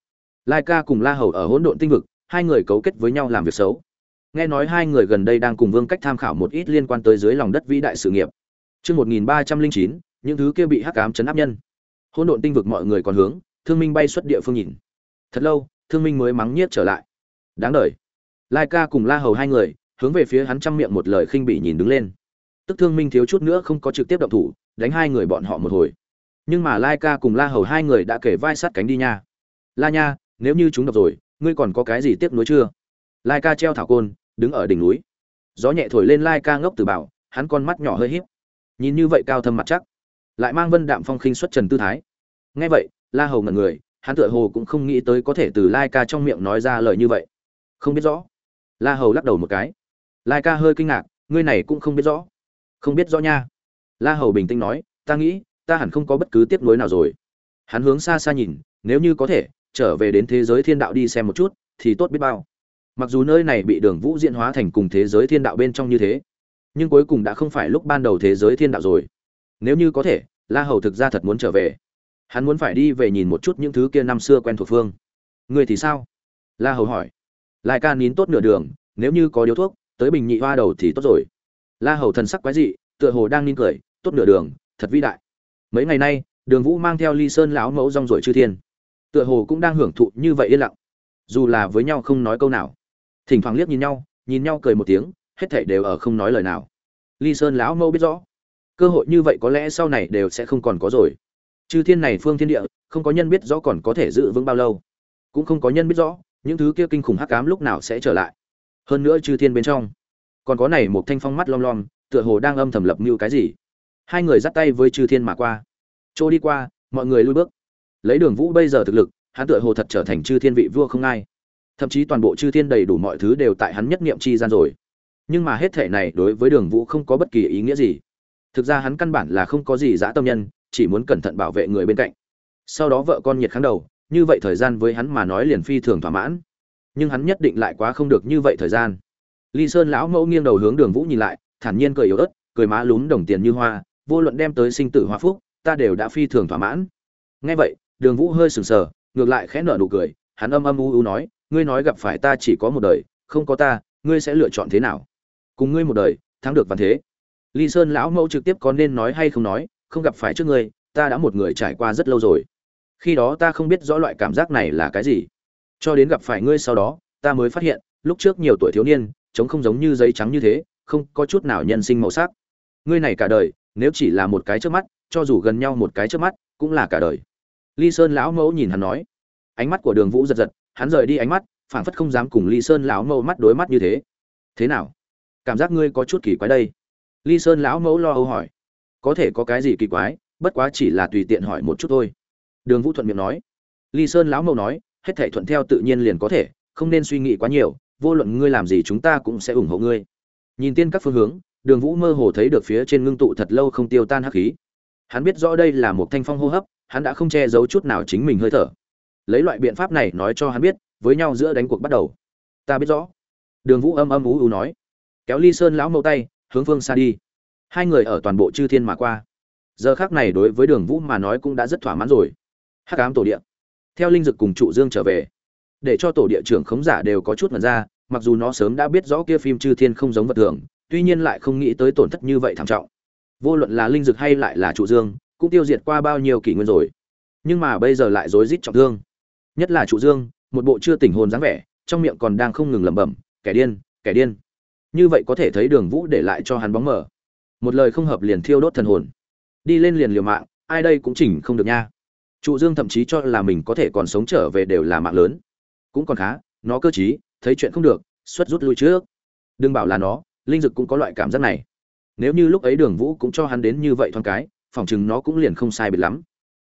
Lai ca cùng la hầu ở hỗn độn tinh vực, hai người cấu kết với nhau làm việc xấu nghe nói hai người gần đây đang cùng vương cách tham khảo một ít liên quan tới dưới lòng đất vĩ đại sự nghiệp. Chương một nghìn ba trăm linh chín, những thứ kia bị hắc ám chấn áp nhân. Hỗn độn tinh vực mọi người còn hướng, thương minh bay xuất địa phương nhìn. Thật lâu, thương minh mới mắng nhiếc trở lại. Đáng đời. Lai ca cùng la hầu hai người, hướng về phía hắn chăm miệng một lời khinh bỉ nhìn đứng lên. Tức thương minh thiếu chút nữa không có trực tiếp động thủ, đánh hai người bọn họ một hồi. Nhưng mà lai ca cùng la hầu hai người đã kể vai sát cánh đi nha. La nha, nếu như chúng độc rồi, ngươi còn có cái gì tiếc nuối chưa? Lai ca treo thảo côn đứng ở đỉnh núi. Gió nhẹ thổi lên lai ca ngốc từ bảo, hắn con mắt nhỏ hơi híp. Nhìn như vậy cao thâm mặt chắc, lại mang vân đạm phong khinh xuất trần tư thái. Nghe vậy, la hầu ngẩn người, hắn tựa hồ cũng không nghĩ tới có thể từ lai ca trong miệng nói ra lời như vậy. Không biết rõ. La hầu lắc đầu một cái. Lai ca hơi kinh ngạc, ngươi này cũng không biết rõ. Không biết rõ nha. La hầu bình tĩnh nói, ta nghĩ, ta hẳn không có bất cứ tiếp nối nào rồi. Hắn hướng xa xa nhìn, nếu như có thể, trở về đến thế giới thiên đạo đi xem một chút, thì tốt biết bao mặc dù nơi này bị đường vũ diễn hóa thành cùng thế giới thiên đạo bên trong như thế, nhưng cuối cùng đã không phải lúc ban đầu thế giới thiên đạo rồi. Nếu như có thể, la hầu thực ra thật muốn trở về. Hắn muốn phải đi về nhìn một chút những thứ kia năm xưa quen thuộc phương. Người thì sao? La hầu hỏi. Lai ca nín tốt nửa đường, nếu như có điếu thuốc, tới bình nhị hoa đầu thì tốt rồi. La hầu thần sắc quái dị, tựa hồ đang nín cười, tốt nửa đường, thật vĩ đại. Mấy ngày nay, đường vũ mang theo ly sơn lão mẫu rong rồi chư thiên. Tựa hồ cũng đang hưởng thụ như vậy yên lặng. Dù là với nhau không nói câu nào thỉnh thoảng liếc nhìn nhau nhìn nhau cười một tiếng, hết thảy đều ở không nói lời nào. Ly sơn lão mẫu biết rõ, cơ hội như vậy có lẽ sau này đều sẽ không còn có rồi. Chư thiên này phương thiên địa, không có nhân biết rõ còn có thể giữ vững bao lâu. Cũng không có nhân biết rõ, những thứ kia kinh khủng hắc ám lúc nào sẽ trở lại. Hơn nữa chư thiên bên trong, còn có này một thanh phong mắt lom lom, tựa hồ đang âm thầm lập mưu cái gì. Hai người dắt tay với chư thiên mà qua. Chỗ đi qua, mọi người lui bước. Lấy đường vũ bây giờ thực lực, hắn tựa hồ thật trở thành chư thiên vị vua không ai thậm chí toàn bộ chư thiên đầy đủ mọi thứ đều tại hắn nhất niệm chi gian rồi. Nhưng mà hết thể này đối với đường vũ không có bất kỳ ý nghĩa gì. Thực ra hắn căn bản là không có gì dã tâm nhân, chỉ muốn cẩn thận bảo vệ người bên cạnh. Sau đó vợ con nhiệt kháng đầu, như vậy thời gian với hắn mà nói liền phi thường thỏa mãn. Nhưng hắn nhất định lại quá không được như vậy thời gian. Ly sơn lão mẫu nghiêng đầu hướng đường vũ nhìn lại, thản nhiên cười yếu ớt, cười má lún đồng tiền như hoa, vô luận đem tới sinh tử hoa phúc, ta đều đã phi thường thỏa mãn. Nghe vậy, đường vũ hơi sừng sờ, ngược lại khẽ nở nụ cười, hắn âm âm u u nói ngươi nói gặp phải ta chỉ có một đời, không có ta, ngươi sẽ lựa chọn thế nào? Cùng ngươi một đời, thắng được văn thế. Ly sơn lão mẫu trực tiếp có nên nói hay không nói, không gặp phải trước ngươi, ta đã một người trải qua rất lâu rồi. Khi đó ta không biết rõ loại cảm giác này là cái gì. Cho đến gặp phải ngươi sau đó, ta mới phát hiện, lúc trước nhiều tuổi thiếu niên chống không giống như giấy trắng như thế, không có chút nào nhân sinh màu sắc. Ngươi này cả đời, nếu chỉ là một cái trước mắt, cho dù gần nhau một cái trước mắt, cũng là cả đời. Ly sơn lão mẫu nhìn hắn nói. Ánh mắt của đường vũ giật giật hắn rời đi ánh mắt, phảng phất không dám cùng ly sơn lão mẫu mắt đối mắt như thế. Thế nào? Cảm giác ngươi có chút kỳ quái đây. Ly sơn lão mẫu lo âu hỏi. Có thể có cái gì kỳ quái, bất quá chỉ là tùy tiện hỏi một chút thôi. Đường vũ thuận miệng nói. Ly sơn lão mẫu nói, hết thể thuận theo tự nhiên liền có thể, không nên suy nghĩ quá nhiều, vô luận ngươi làm gì chúng ta cũng sẽ ủng hộ ngươi. Nhìn tiên các phương hướng, đường vũ mơ hồ thấy được phía trên ngưng tụ thật lâu không tiêu tan hắc khí. Hắn biết rõ đây là một thanh phong hô hấp, hắn đã không che giấu chút nào chính mình hơi thở lấy loại biện pháp này nói cho hắn biết, với nhau giữa đánh cuộc bắt đầu. Ta biết rõ. Đường vũ âm âm ú ú nói. Kéo ly sơn lão mẫu tay, hướng phương xa đi. Hai người ở toàn bộ chư thiên mà qua. Giờ khác này đối với đường vũ mà nói cũng đã rất thỏa mãn rồi. Hắc ám tổ địa. Theo linh dực cùng trụ dương trở về. Để cho tổ địa trưởng khống giả đều có chút mật ra, mặc dù nó sớm đã biết rõ kia phim chư thiên không giống vật thường, tuy nhiên lại không nghĩ tới tổn thất như vậy thảm trọng. Vô luận là linh dực hay lại là trụ dương, cũng tiêu diệt qua bao nhiêu kỷ nguyên rồi. Nhưng mà bây giờ lại rối rít trọng thương nhất là trụ dương, một bộ chưa tỉnh hồn dáng vẻ, trong miệng còn đang không ngừng lẩm bẩm, kẻ điên kẻ điên. Như vậy có thể thấy đường vũ để lại cho hắn bóng mở một lời không hợp liền thiêu đốt thần hồn. Đi lên liền liều mạng, ai đây cũng chỉnh không được nha. Trụ dương thậm chí cho là mình có thể còn sống trở về đều là mạng lớn. Cũng còn khá, nó cơ t thấy chuyện không được, xuất rút lui trước. Đừng bảo là nó, linh dực cũng có loại cảm giác này. Nếu như lúc ấy đường vũ cũng cho hắn đến như vậy thoáng cái phỏng chừng nó cũng liền không sai biệt lắm.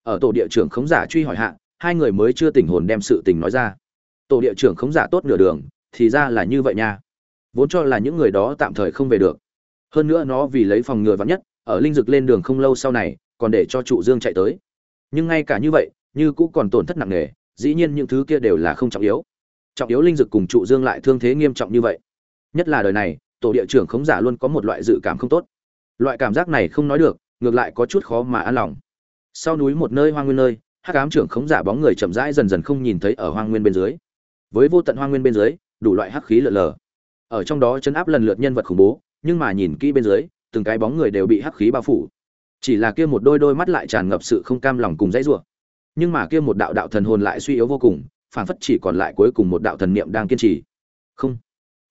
Ở tổ địa trưởng khống giả truy hỏi hạ hai người mới chưa tỉnh hồn đem sự tình nói ra. Tổ địa trưởng khống giả tốt nửa đường, thì ra là như vậy nha. Vốn cho là những người đó tạm thời không về được. Hơn nữa nó vì lấy phòng ngừa vắn nhất, ở linh dực lên đường không lâu sau này, còn để cho trụ dương chạy tới. Nhưng ngay cả như vậy, như cũng còn tổn thất nặng nề, dĩ nhiên những thứ kia đều là không trọng yếu. Trọng yếu linh dực cùng trụ dương lại thương thế nghiêm trọng như vậy. Nhất là đời này, tổ địa trưởng khống giả luôn có một loại dự cảm không tốt. Loại cảm giác này không nói được, ngược lại có chút khó mà an lòng. Sau núi một nơi hoang nguyên nơi hắc ám trưởng khống giả bóng người chậm rãi dần dần không nhìn thấy ở hoang nguyên bên dưới. Với vô tận hoang nguyên bên dưới, đủ loại hắc khí lờ lờ. Ở trong đó chấn áp lần lượt nhân vật khủng bố, nhưng mà nhìn kỹ bên dưới, từng cái bóng người đều bị hắc khí bao phủ. Chỉ là kia một đôi đôi mắt lại tràn ngập sự không cam lòng cùng dãy rủa. Nhưng mà kia một đạo đạo thần hồn lại suy yếu vô cùng, phản phất chỉ còn lại cuối cùng một đạo thần niệm đang kiên trì. Không.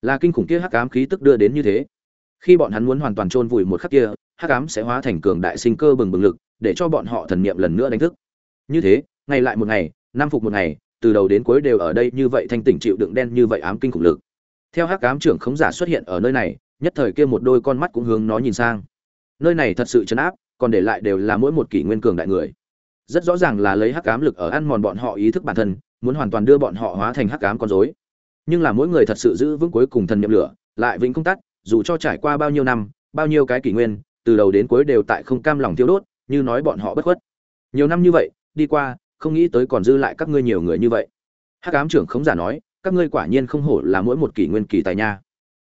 Là kinh khủng kia hắc ám khí tức đưa đến như thế. Khi bọn hắn muốn hoàn toàn chôn vùi một khắc kia, hắc ám sẽ hóa thành cường đại sinh cơ bừng bừng lực, để cho bọn họ thần niệm lần nữa đánh thức như thế, ngày lại một ngày, năm phục một ngày, từ đầu đến cuối đều ở đây như vậy thanh tỉnh chịu đựng đen như vậy ám kinh khủng lực. Theo hắc ám trưởng khống giả xuất hiện ở nơi này, nhất thời kia một đôi con mắt cũng hướng nó nhìn sang. Nơi này thật sự chấn áp, còn để lại đều là mỗi một kỷ nguyên cường đại người. Rất rõ ràng là lấy hắc ám lực ở ăn mòn bọn họ ý thức bản thân, muốn hoàn toàn đưa bọn họ hóa thành hắc ám con rối. Nhưng là mỗi người thật sự giữ vững cuối cùng thần niệm lửa, lại vĩnh không tắt, dù cho trải qua bao nhiêu năm, bao nhiêu cái kỷ nguyên, từ đầu đến cuối đều tại không cam lòng thiêu đốt, như nói bọn họ bất khuất. Nhiều năm như vậy đi qua không nghĩ tới còn dư lại các ngươi nhiều người như vậy. Hắc ám trưởng khống giả nói các ngươi quả nhiên không hổ là mỗi một kỷ nguyên kỳ tài nha.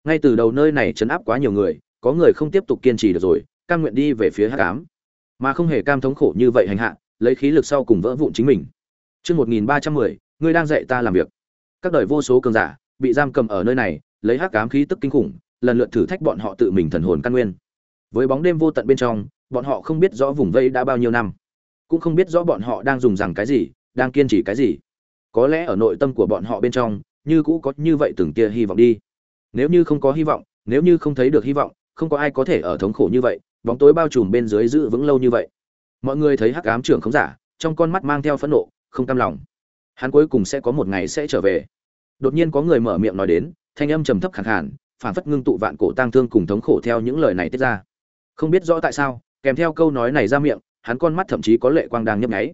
Ngay từ đầu nơi này chấn áp quá nhiều người có người không tiếp tục kiên trì được rồi cam nguyện đi về phía hắc ám. Mà không hề cam thống khổ như vậy hành hạ lấy khí lực sau cùng vỡ vụn chính mình. Chương 1310, ngươi đang dạy ta làm việc. Các đời vô số cường giả bị giam cầm ở nơi này, lấy hắc ám khí tức kinh khủng, lần lượt thử thách bọn họ tự mình thần hồn căn nguyên. Với bóng đêm vô tận bên trong, bọn họ không biết rõ vùng vây đã bao nhiêu năm, cũng không biết rõ bọn họ đang dùng rằng cái gì, đang kiên trì cái gì. Có lẽ ở nội tâm của bọn họ bên trong, như cũ có như vậy từng tia hy vọng đi. Nếu như không có hy vọng, nếu như không thấy được hy vọng, không có ai có thể ở thống khổ như vậy, bóng tối bao trùm bên dưới giữ vững lâu như vậy. Mọi người thấy Hắc ám trưởng không giả, trong con mắt mang theo phẫn nộ, không cam lòng hắn cuối cùng sẽ có một ngày sẽ trở về đột nhiên có người mở miệng nói đến thanh âm trầm thấp khàn khàn phản phất ngưng tụ vạn cổ tang thương cùng thống khổ theo những lời này tiết ra không biết rõ tại sao kèm theo câu nói này ra miệng hắn con mắt thậm chí có lệ quang đang nhấp nháy.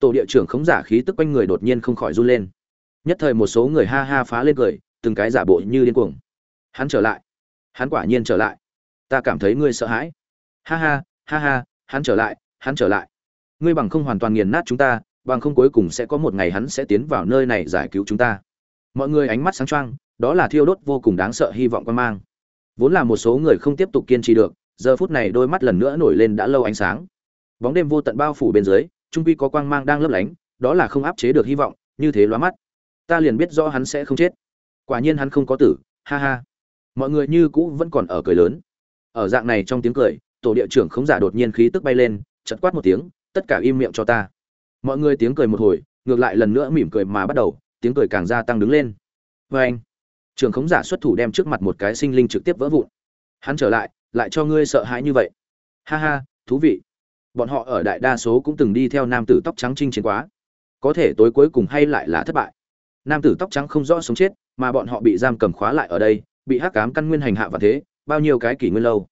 Tổ địa trưởng khống giả khí tức quanh người đột nhiên không khỏi run lên. Nhất thời một số người ha ha phá lên cười, từng cái giả bộ như điên cuồng. Hắn trở lại. Hắn quả nhiên trở lại. Ta cảm thấy ngươi sợ hãi. Ha ha ha ha, hắn trở lại, hắn trở lại. Ngươi bằng không hoàn toàn nghiền nát chúng ta, bằng không cuối cùng sẽ có một ngày hắn sẽ tiến vào nơi này giải cứu chúng ta. Mọi người ánh mắt sáng choang, đó là thiêu đốt vô cùng đáng sợ hy vọng quan mang. Vốn là một số người không tiếp tục kiên trì được, giờ phút này đôi mắt lần nữa nổi lên đã lâu ánh sáng bóng đêm vô tận bao phủ bên dưới, trung quy có quang mang đang lấp lánh, đó là không áp chế được hy vọng, như thế lóa mắt. Ta liền biết rõ hắn sẽ không chết. Quả nhiên hắn không có tử, ha ha. Mọi người như cũ vẫn còn ở cười lớn. Ở dạng này trong tiếng cười, tổ địa trưởng khống giả đột nhiên khí tức bay lên chật quát một tiếng, tất cả im miệng cho ta. Mọi người tiếng cười một hồi, ngược lại lần nữa mỉm cười mà bắt đầu, tiếng cười càng gia tăng đứng lên. Vê anh, trưởng khống giả xuất thủ đem trước mặt một cái sinh linh trực tiếp vỡ vụn. Hắn trở lại lại cho ngươi sợ hãi như vậy. Ha ha, thú vị bọn họ ở đại đa số cũng từng đi theo nam tử tóc trắng chinh chiến quá. Có thể tối cuối cùng hay lại là thất bại. Nam tử tóc trắng không rõ sống chết, mà bọn họ bị giam cầm khóa lại ở đây, bị hắc cám căn nguyên hành hạ và thế, bao nhiêu cái kỷ nguyên lâu.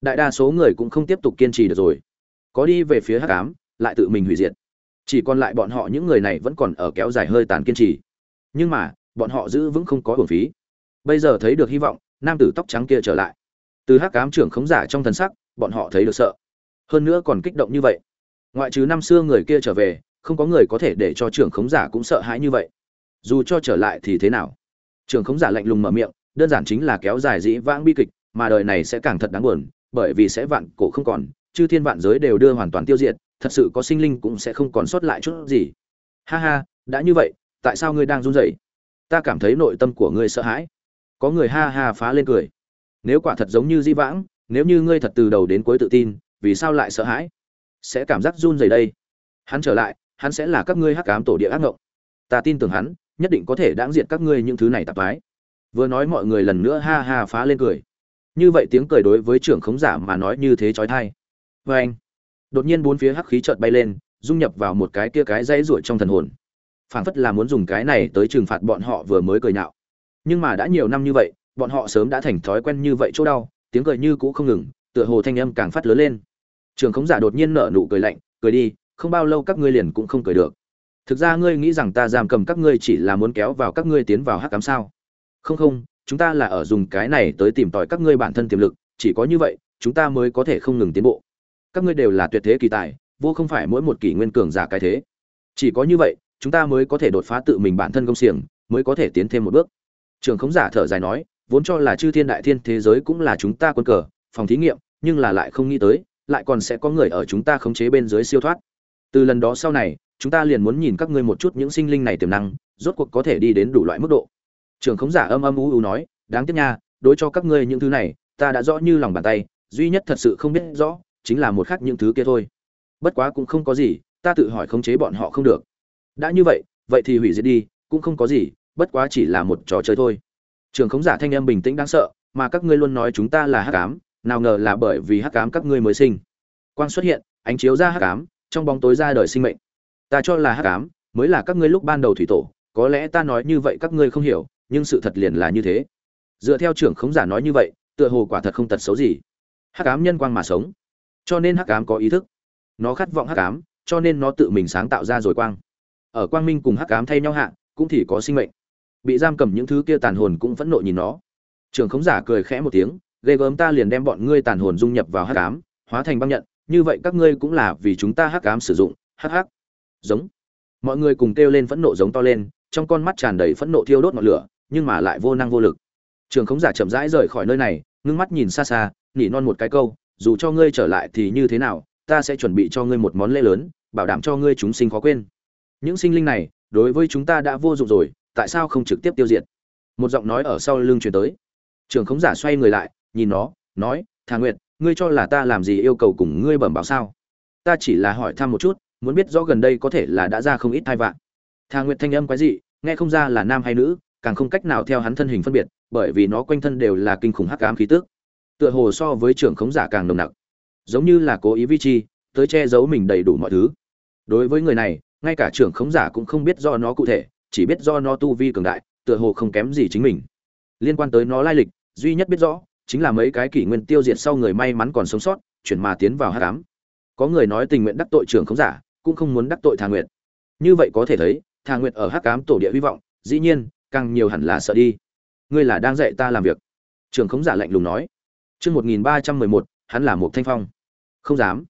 Đại đa số người cũng không tiếp tục kiên trì được rồi. Có đi về phía hắc cám lại tự mình hủy diệt. Chỉ còn lại bọn họ những người này vẫn còn ở kéo dài hơi tàn kiên trì. Nhưng mà, bọn họ giữ vững không có hưởng phí. Bây giờ thấy được hy vọng, nam tử tóc trắng kia trở lại. Từ hắc cám trưởng khống giả trong thần sắc, bọn họ thấy được sợ hơn nữa còn kích động như vậy. Ngoại trừ năm xưa người kia trở về, không có người có thể để cho trưởng khống giả cũng sợ hãi như vậy. Dù cho trở lại thì thế nào? Trưởng khống giả lạnh lùng mở miệng, đơn giản chính là kéo dài dĩ vãng bi kịch, mà đời này sẽ càng thật đáng buồn, bởi vì sẽ vạn cổ không còn, chư thiên vạn giới đều đưa hoàn toàn tiêu diệt, thật sự có sinh linh cũng sẽ không còn sót lại chút gì. Ha ha, đã như vậy, tại sao ngươi đang run rẩy? Ta cảm thấy nội tâm của ngươi sợ hãi. Có người ha ha phá lên cười. Nếu quả thật giống như di vãng, nếu như ngươi thật từ đầu đến cuối tự tin vì sao lại sợ hãi? Sẽ cảm giác run rẩy đây. Hắn trở lại, hắn sẽ là các ngươi hắc ám tổ địa ác ngộng. Ta tin tưởng hắn, nhất định có thể đáng diện các ngươi những thứ này tạp thoái vừa nói mọi người lần nữa ha ha phá lên cười. Như vậy tiếng cười đối với trưởng khống giả mà nói như thế trói thai vê anh, đột nhiên bốn phía hắc khí chợt bay lên, dung nhập vào một cái kia cái dãy ruổi trong thần hồn. Phảng phất là muốn dùng cái này tới trừng phạt bọn họ vừa mới cười nhạo. Nhưng mà đã nhiều năm như vậy, bọn họ sớm đã thành thói quen như vậy chỗ đau, tiếng cười như cũ không ngừng, tựa hồ thanh âm càng phát lớn lên trường khống giả đột nhiên nở nụ cười lạnh, cười đi, không bao lâu các ngươi liền cũng không cười được. Thực ra ngươi nghĩ rằng ta giam cầm các ngươi chỉ là muốn kéo vào các ngươi tiến vào hắc cám sao? Không không, chúng ta là ở dùng cái này tới tìm tòi các ngươi bản thân tiềm lực, chỉ có như vậy, chúng ta mới có thể không ngừng tiến bộ. Các ngươi đều là tuyệt thế kỳ tài, vô không phải mỗi một kỷ nguyên cường giả cái thế. Chỉ có như vậy, chúng ta mới có thể đột phá tự mình bản thân công xiềng, mới có thể tiến thêm một bước. Trường khống giả thở dài nói, vốn cho là chư thiên đại thiên thế giới cũng là chúng ta quân cờ, phòng thí nghiệm, nhưng là lại không nghĩ tới lại còn sẽ có người ở chúng ta khống chế bên dưới siêu thoát. Từ lần đó sau này, chúng ta liền muốn nhìn các ngươi một chút những sinh linh này tiềm năng, rốt cuộc có thể đi đến đủ loại mức độ. Trường khống giả âm âm u u nói, đáng tiếc nha, đối cho các ngươi những thứ này, ta đã rõ như lòng bàn tay, duy nhất thật sự không biết rõ, chính là một khác những thứ kia thôi. Bất quá cũng không có gì, ta tự hỏi khống chế bọn họ không được. Đã như vậy vậy thì hủy diệt đi, cũng không có gì, bất quá chỉ là một trò chơi thôi. Trường khống giả thanh âm bình tĩnh đáng sợ, mà các ngươi luôn nói chúng ta là hắc ám nào ngờ là bởi vì hắc ám các ngươi mới sinh. Quang xuất hiện, ánh chiếu ra hắc ám, trong bóng tối ra đời sinh mệnh. Ta cho là hắc ám mới là các ngươi lúc ban đầu thủy tổ, có lẽ ta nói như vậy các ngươi không hiểu, nhưng sự thật liền là như thế. Dựa theo trưởng khống giả nói như vậy, tựa hồ quả thật không tật xấu gì. Hắc ám nhân quang mà sống, cho nên hắc ám có ý thức. Nó khát vọng hắc ám, cho nên nó tự mình sáng tạo ra rồi quang. Ở quang minh cùng hắc ám thay nhau hạ, cũng thì có sinh mệnh. Bị giam cầm những thứ kia tàn hồn cũng phẫn nộ nhìn nó. Trưởng khống giả cười khẽ một tiếng ghê gớm ta liền đem bọn ngươi tàn hồn dung nhập vào hắc ám, hóa thành băng nhận, như vậy các ngươi cũng là vì chúng ta hắc ám sử dụng, hắc hắc. Giống. Mọi người cùng kêu lên phẫn nộ giống to lên, trong con mắt tràn đầy phẫn nộ thiêu đốt ngọn lửa, nhưng mà lại vô năng vô lực. Trường khống giả chậm rãi rời khỏi nơi này, ngưng mắt nhìn xa xa, nỉ non một cái câu, dù cho ngươi trở lại thì như thế nào, ta sẽ chuẩn bị cho ngươi một món lễ lớn, bảo đảm cho ngươi chúng sinh khó quên. Những sinh linh này, đối với chúng ta đã vô dụng rồi, tại sao không trực tiếp tiêu diệt? Một giọng nói ở sau lưng truyền tới. Trường khống giả xoay người lại nhìn nó, nói, thà nguyệt, ngươi cho là ta làm gì yêu cầu cùng ngươi bẩm báo sao? Ta chỉ là hỏi thăm một chút, muốn biết rõ gần đây có thể là đã ra không ít thai vạn thà nguyệt thanh âm quái dị, nghe không ra là nam hay nữ, càng không cách nào theo hắn thân hình phân biệt, bởi vì nó quanh thân đều là kinh khủng hắc ám khí tức. Tựa hồ so với trưởng khống giả càng nồng nặc, giống như là cố ý vi chi, tới che giấu mình đầy đủ mọi thứ. Đối với người này, ngay cả trưởng khống giả cũng không biết do nó cụ thể, chỉ biết do nó tu vi cường đại, tựa hồ không kém gì chính mình. Liên quan tới nó lai lịch, duy nhất biết rõ chính là mấy cái kỷ nguyên tiêu diệt sau người may mắn còn sống sót, chuyển mà tiến vào hắc ám. Có người nói tình nguyện đắc tội trưởng khống giả, cũng không muốn đắc tội thà nguyện như vậy có thể thấy, thà nguyện ở hắc ám tổ địa hy vọng, dĩ nhiên, càng nhiều hẳn là sợ đi. Ngươi là đang dạy ta làm việc. Trưởng khống giả lạnh lùng nói. Chương một nghìn ba trăm mười một, hắn là một thanh phong. Không dám.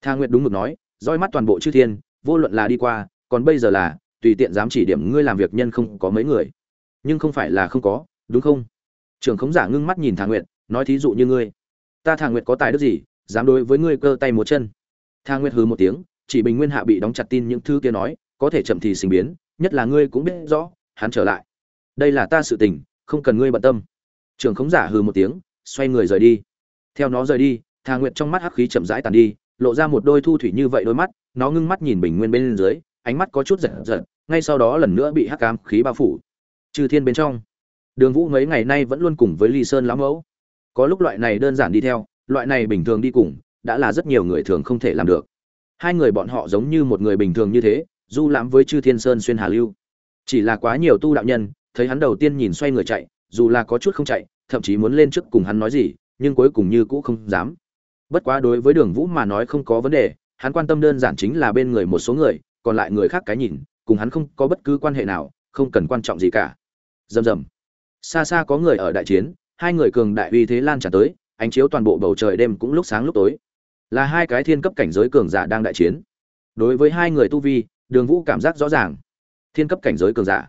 Thà nguyện đúng mực nói, roi mắt toàn bộ chư thiên, vô luận là đi qua, còn bây giờ là, tùy tiện dám chỉ điểm ngươi làm việc nhân không có mấy người. Nhưng không phải là không có, đúng không? Trưởng khống giả ngưng mắt nhìn thà nguyện nói thí dụ như ngươi. Ta thà nguyệt có tài đức gì, dám đối với ngươi cơ tay một chân. Thà nguyệt hừ một tiếng, chỉ bình nguyên hạ bị đóng chặt tin những thứ kia nói, có thể chậm thì sinh biến, nhất là ngươi cũng biết rõ, hắn trở lại. Đây là ta sự tình, không cần ngươi bận tâm. Trường khống giả hừ một tiếng, xoay người rời đi. Theo nó rời đi, thà nguyệt trong mắt hắc khí chậm rãi tàn đi, lộ ra một đôi thu thủy như vậy đôi mắt, nó ngưng mắt nhìn bình nguyên bên dưới, ánh mắt có chút giật giật, ngay sau đó lần nữa bị hắc cám khí bao phủ. Trừ thiên bên trong, đường vũ mấy ngày nay vẫn luôn cùng với ly sơn lão mẫu có lúc loại này đơn giản đi theo, loại này bình thường đi cùng, đã là rất nhiều người thường không thể làm được. Hai người bọn họ giống như một người bình thường như thế, du lãm với chư thiên sơn xuyên hà lưu. Chỉ là quá nhiều tu đạo nhân, thấy hắn đầu tiên nhìn xoay người chạy, dù là có chút không chạy, thậm chí muốn lên trước cùng hắn nói gì, nhưng cuối cùng như cũ không dám. Bất quá đối với đường vũ mà nói không có vấn đề, hắn quan tâm đơn giản chính là bên người một số người, còn lại người khác cái nhìn, cùng hắn không có bất cứ quan hệ nào, không cần quan trọng gì cả. Rầm rầm. Xa xa có người ở đại chiến hai người cường đại uy thế lan tràn tới, ánh chiếu toàn bộ bầu trời đêm cũng lúc sáng lúc tối. Là hai cái thiên cấp cảnh giới cường giả đang đại chiến. Đối với hai người tu vi, đường vũ cảm giác rõ ràng. Thiên cấp cảnh giới cường giả.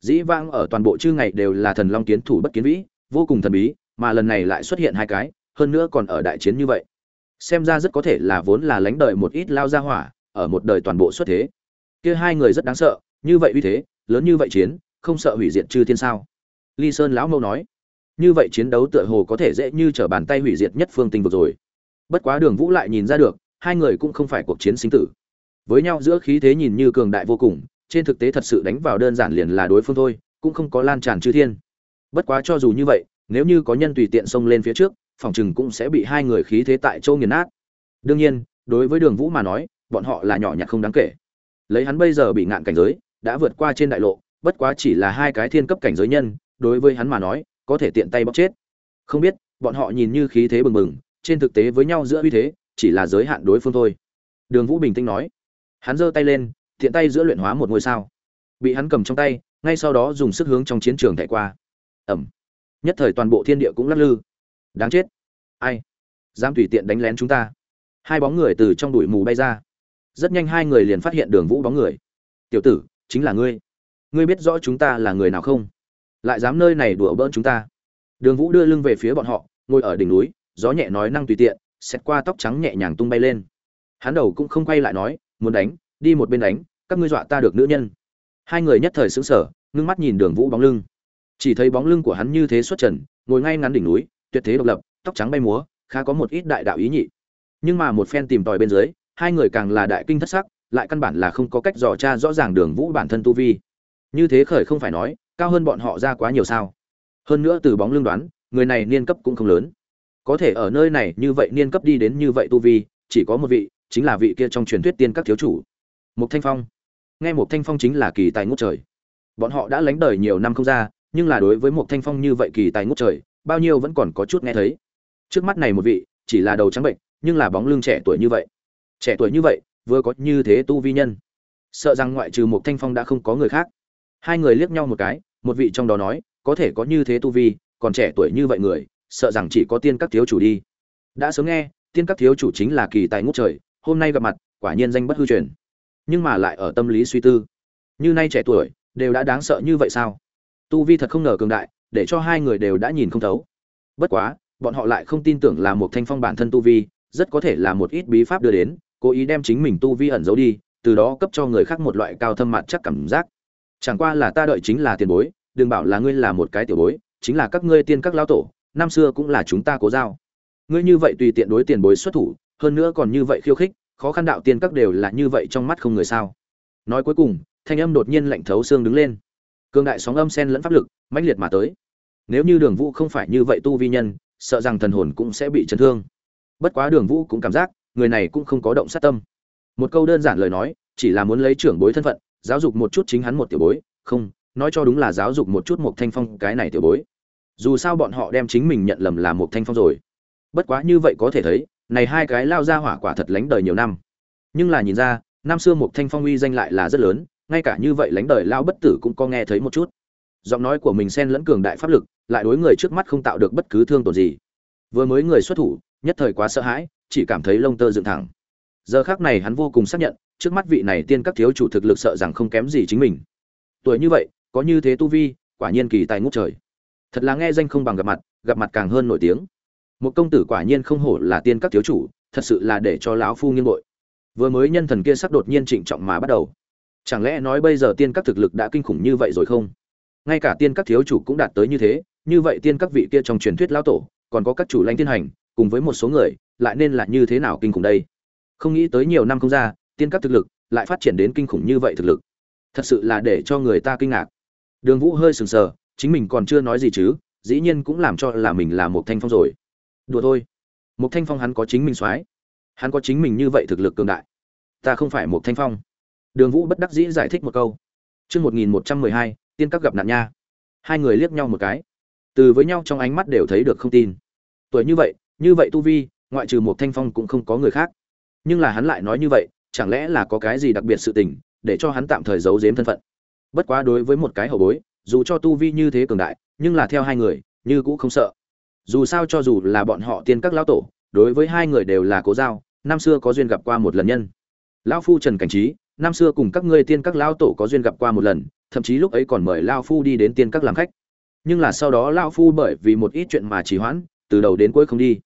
Dĩ vãng ở toàn bộ chư ngày đều là thần long kiến thủ bất kiến vĩ, vô cùng thần bí, mà lần này lại xuất hiện hai cái, hơn nữa còn ở đại chiến như vậy. Xem ra rất có thể là vốn là lánh đời một ít lao ra hỏa, ở một đời toàn bộ xuất thế. Kia hai người rất đáng sợ, như vậy uy thế, lớn như vậy chiến, không sợ hủy diệt chư thiên sao? Ly sơn lão mâu nói như vậy chiến đấu tựa hồ có thể dễ như trở bàn tay hủy diệt nhất phương tinh vực rồi. Bất quá đường vũ lại nhìn ra được, hai người cũng không phải cuộc chiến sinh tử. Với nhau giữa khí thế nhìn như cường đại vô cùng, trên thực tế thật sự đánh vào đơn giản liền là đối phương thôi, cũng không có lan tràn chư thiên. Bất quá cho dù như vậy, nếu như có nhân tùy tiện xông lên phía trước, phòng chừng cũng sẽ bị hai người khí thế tại châu nghiền nát. Đương nhiên, đối với đường vũ mà nói, bọn họ là nhỏ nhặt không đáng kể. Lấy hắn bây giờ bị ngạn cảnh giới, đã vượt qua trên đại lộ, bất quá chỉ là hai cái thiên cấp cảnh giới nhân, đối với hắn mà nói có thể tiện tay bóc chết. Không biết, bọn họ nhìn như khí thế bừng bừng, trên thực tế với nhau giữa uy thế, chỉ là giới hạn đối phương thôi. Đường vũ bình tĩnh nói. Hắn giơ tay lên, tiện tay giữa luyện hóa một ngôi sao. Bị hắn cầm trong tay, ngay sau đó dùng sức hướng trong chiến trường chạy qua. Ẩm. Nhất thời toàn bộ thiên địa cũng lắc lư. Đáng chết. Ai? Dám tùy tiện đánh lén chúng ta. Hai bóng người từ trong đùi mù bay ra. Rất nhanh hai người liền phát hiện đường vũ bóng người. Tiểu tử, chính là ngươi. Ngươi biết rõ chúng ta là người nào không? Lại dám nơi này đùa bỡn chúng ta. Đường vũ đưa lưng về phía bọn họ, ngồi ở đỉnh núi, gió nhẹ nói năng tùy tiện, xét qua tóc trắng nhẹ nhàng tung bay lên. Hắn đầu cũng không quay lại nói, muốn đánh, đi một bên đánh, các ngươi dọa ta được nữ nhân. Hai người nhất thời xứng sở ngưng mắt nhìn đường vũ bóng lưng. Chỉ thấy bóng lưng của hắn như thế xuất trần, ngồi ngay ngắn đỉnh núi, tuyệt thế độc lập, tóc trắng bay múa, khá có một ít đại đạo ý nhị. Nhưng mà một phen tìm tòi bên dưới, hai người càng là đại kinh thất sắc, lại căn bản là không có cách dò tra rõ ràng đường vũ bản thân tu vi. Như thế khởi không phải nói cao hơn bọn họ ra quá nhiều sao. Hơn nữa từ bóng lưng đoán, người này niên cấp cũng không lớn. Có thể ở nơi này như vậy niên cấp đi đến như vậy tu vi, chỉ có một vị, chính là vị kia trong truyền thuyết tiên các thiếu chủ. Mục thanh phong. Nghe mục thanh phong chính là kỳ tài ngút trời. Bọn họ đã lánh đời nhiều năm không ra, nhưng là đối với mục thanh phong như vậy kỳ tài ngút trời, bao nhiêu vẫn còn có chút nghe thấy. Trước mắt này một vị, chỉ là đầu trắng bệnh, nhưng là bóng lưng trẻ tuổi như vậy. Trẻ tuổi như vậy, vừa có như thế tu vi nhân. Sợ rằng ngoại trừ mục thanh phong đã không có người khác. Hai người liếc nhau một cái một vị trong đó nói, có thể có như thế tu vi, còn trẻ tuổi như vậy người, sợ rằng chỉ có tiên các thiếu chủ đi. Đã sớm nghe, tiên các thiếu chủ chính là kỳ tài ngút trời, hôm nay gặp mặt, quả nhiên danh bất hư truyền. Nhưng mà lại ở tâm lý suy tư. Như nay trẻ tuổi, đều đã đáng sợ như vậy sao? Tu vi thật không ngờ cường đại, để cho hai người đều đã nhìn không thấu. Bất quá, bọn họ lại không tin tưởng là một thanh phong bản thân tu vi, rất có thể là một ít bí pháp đưa đến, cố ý đem chính mình tu vi ẩn giấu đi, từ đó cấp cho người khác một loại cao thâm mặt chắc cảm giác chẳng qua là ta đợi chính là tiền bối, đừng bảo là ngươi là một cái tiểu bối, chính là các ngươi tiên các lao tổ, năm xưa cũng là chúng ta cố giao. Ngươi như vậy tùy tiện đối tiền bối xuất thủ, hơn nữa còn như vậy khiêu khích, khó khăn đạo tiên các đều là như vậy trong mắt không người sao. Nói cuối cùng, thanh âm đột nhiên lạnh thấu xương đứng lên. Cương đại sóng âm sen lẫn pháp lực, mãnh liệt mà tới. Nếu như đường vũ không phải như vậy tu vi nhân, sợ rằng thần hồn cũng sẽ bị chấn thương. Bất quá đường vũ cũng cảm giác, người này cũng không có động sát tâm. Một câu đơn giản lời nói, chỉ là muốn lấy trưởng bối thân phận giáo dục một chút chính hắn một tiểu bối, không, nói cho đúng là giáo dục một chút một thanh phong cái này tiểu bối. Dù sao bọn họ đem chính mình nhận lầm là một thanh phong rồi. Bất quá như vậy có thể thấy, này hai cái lao ra hỏa quả thật lánh đời nhiều năm. Nhưng là nhìn ra, năm xưa một thanh phong uy danh lại là rất lớn, ngay cả như vậy lánh đời lao bất tử cũng có nghe thấy một chút. Giọng nói của mình xen lẫn cường đại pháp lực, lại đối người trước mắt không tạo được bất cứ thương tổn gì. Vừa mới người xuất thủ, nhất thời quá sợ hãi, chỉ cảm thấy lông tơ dựng thẳng. Giờ khác này hắn vô cùng xác nhận trước mắt vị này tiên các thiếu chủ thực lực sợ rằng không kém gì chính mình. Tuổi như vậy, có như thế tu vi, quả nhiên kỳ tài ngút trời. Thật là nghe danh không bằng gặp mặt gặp mặt càng hơn nổi tiếng. Một công tử quả nhiên không hổ là tiên các thiếu chủ, thật sự là để cho lão phu nghiêng bội. Vừa mới nhân thần kia sắc đột nhiên trịnh trọng mà bắt đầu. Chẳng lẽ nói bây giờ tiên các thực lực đã kinh khủng như vậy rồi không? Ngay cả tiên các thiếu chủ cũng đạt tới như thế, như vậy tiên các vị kia trong truyền thuyết lão tổ, còn có các chủ lãnh tiên hành, cùng với một số người, lại nên là như thế nào kinh khủng đây? Không nghĩ tới nhiều năm không ra tiên các thực lực, lại phát triển đến kinh khủng như vậy thực lực. Thật sự là để cho người ta kinh ngạc. Đường vũ hơi sừng sờ, chính mình còn chưa nói gì chứ, dĩ nhiên cũng làm cho là mình là một thanh phong rồi. Đùa thôi. Một thanh phong hắn có chính mình soái. Hắn có chính mình như vậy thực lực cường đại. Ta không phải một thanh phong. Đường vũ bất đắc dĩ giải thích một câu. Chương một nghìn một trăm mười hai, tiên các gặp nạn nha. Hai người liếc nhau một cái. Từ với nhau trong ánh mắt đều thấy được không tin. Tuổi như vậy như vậy tu vi, ngoại trừ một thanh phong cũng không có người khác. Nhưng là hắn lại nói như vậy chẳng lẽ là có cái gì đặc biệt sự tình, để cho hắn tạm thời giấu giếm thân phận? Bất quá đối với một cái hậu bối, dù cho tu vi như thế cường đại, nhưng là theo hai người, như cũng không sợ. Dù sao cho dù là bọn họ tiên các lão tổ, đối với hai người đều là cố giao, năm xưa có duyên gặp qua một lần nhân. Lão phu trần cảnh trí, năm xưa cùng các ngươi tiên các lão tổ có duyên gặp qua một lần, thậm chí lúc ấy còn mời lão phu đi đến tiên các làm khách. Nhưng là sau đó lão phu bởi vì một ít chuyện mà trì hoãn, từ đầu đến cuối không đi.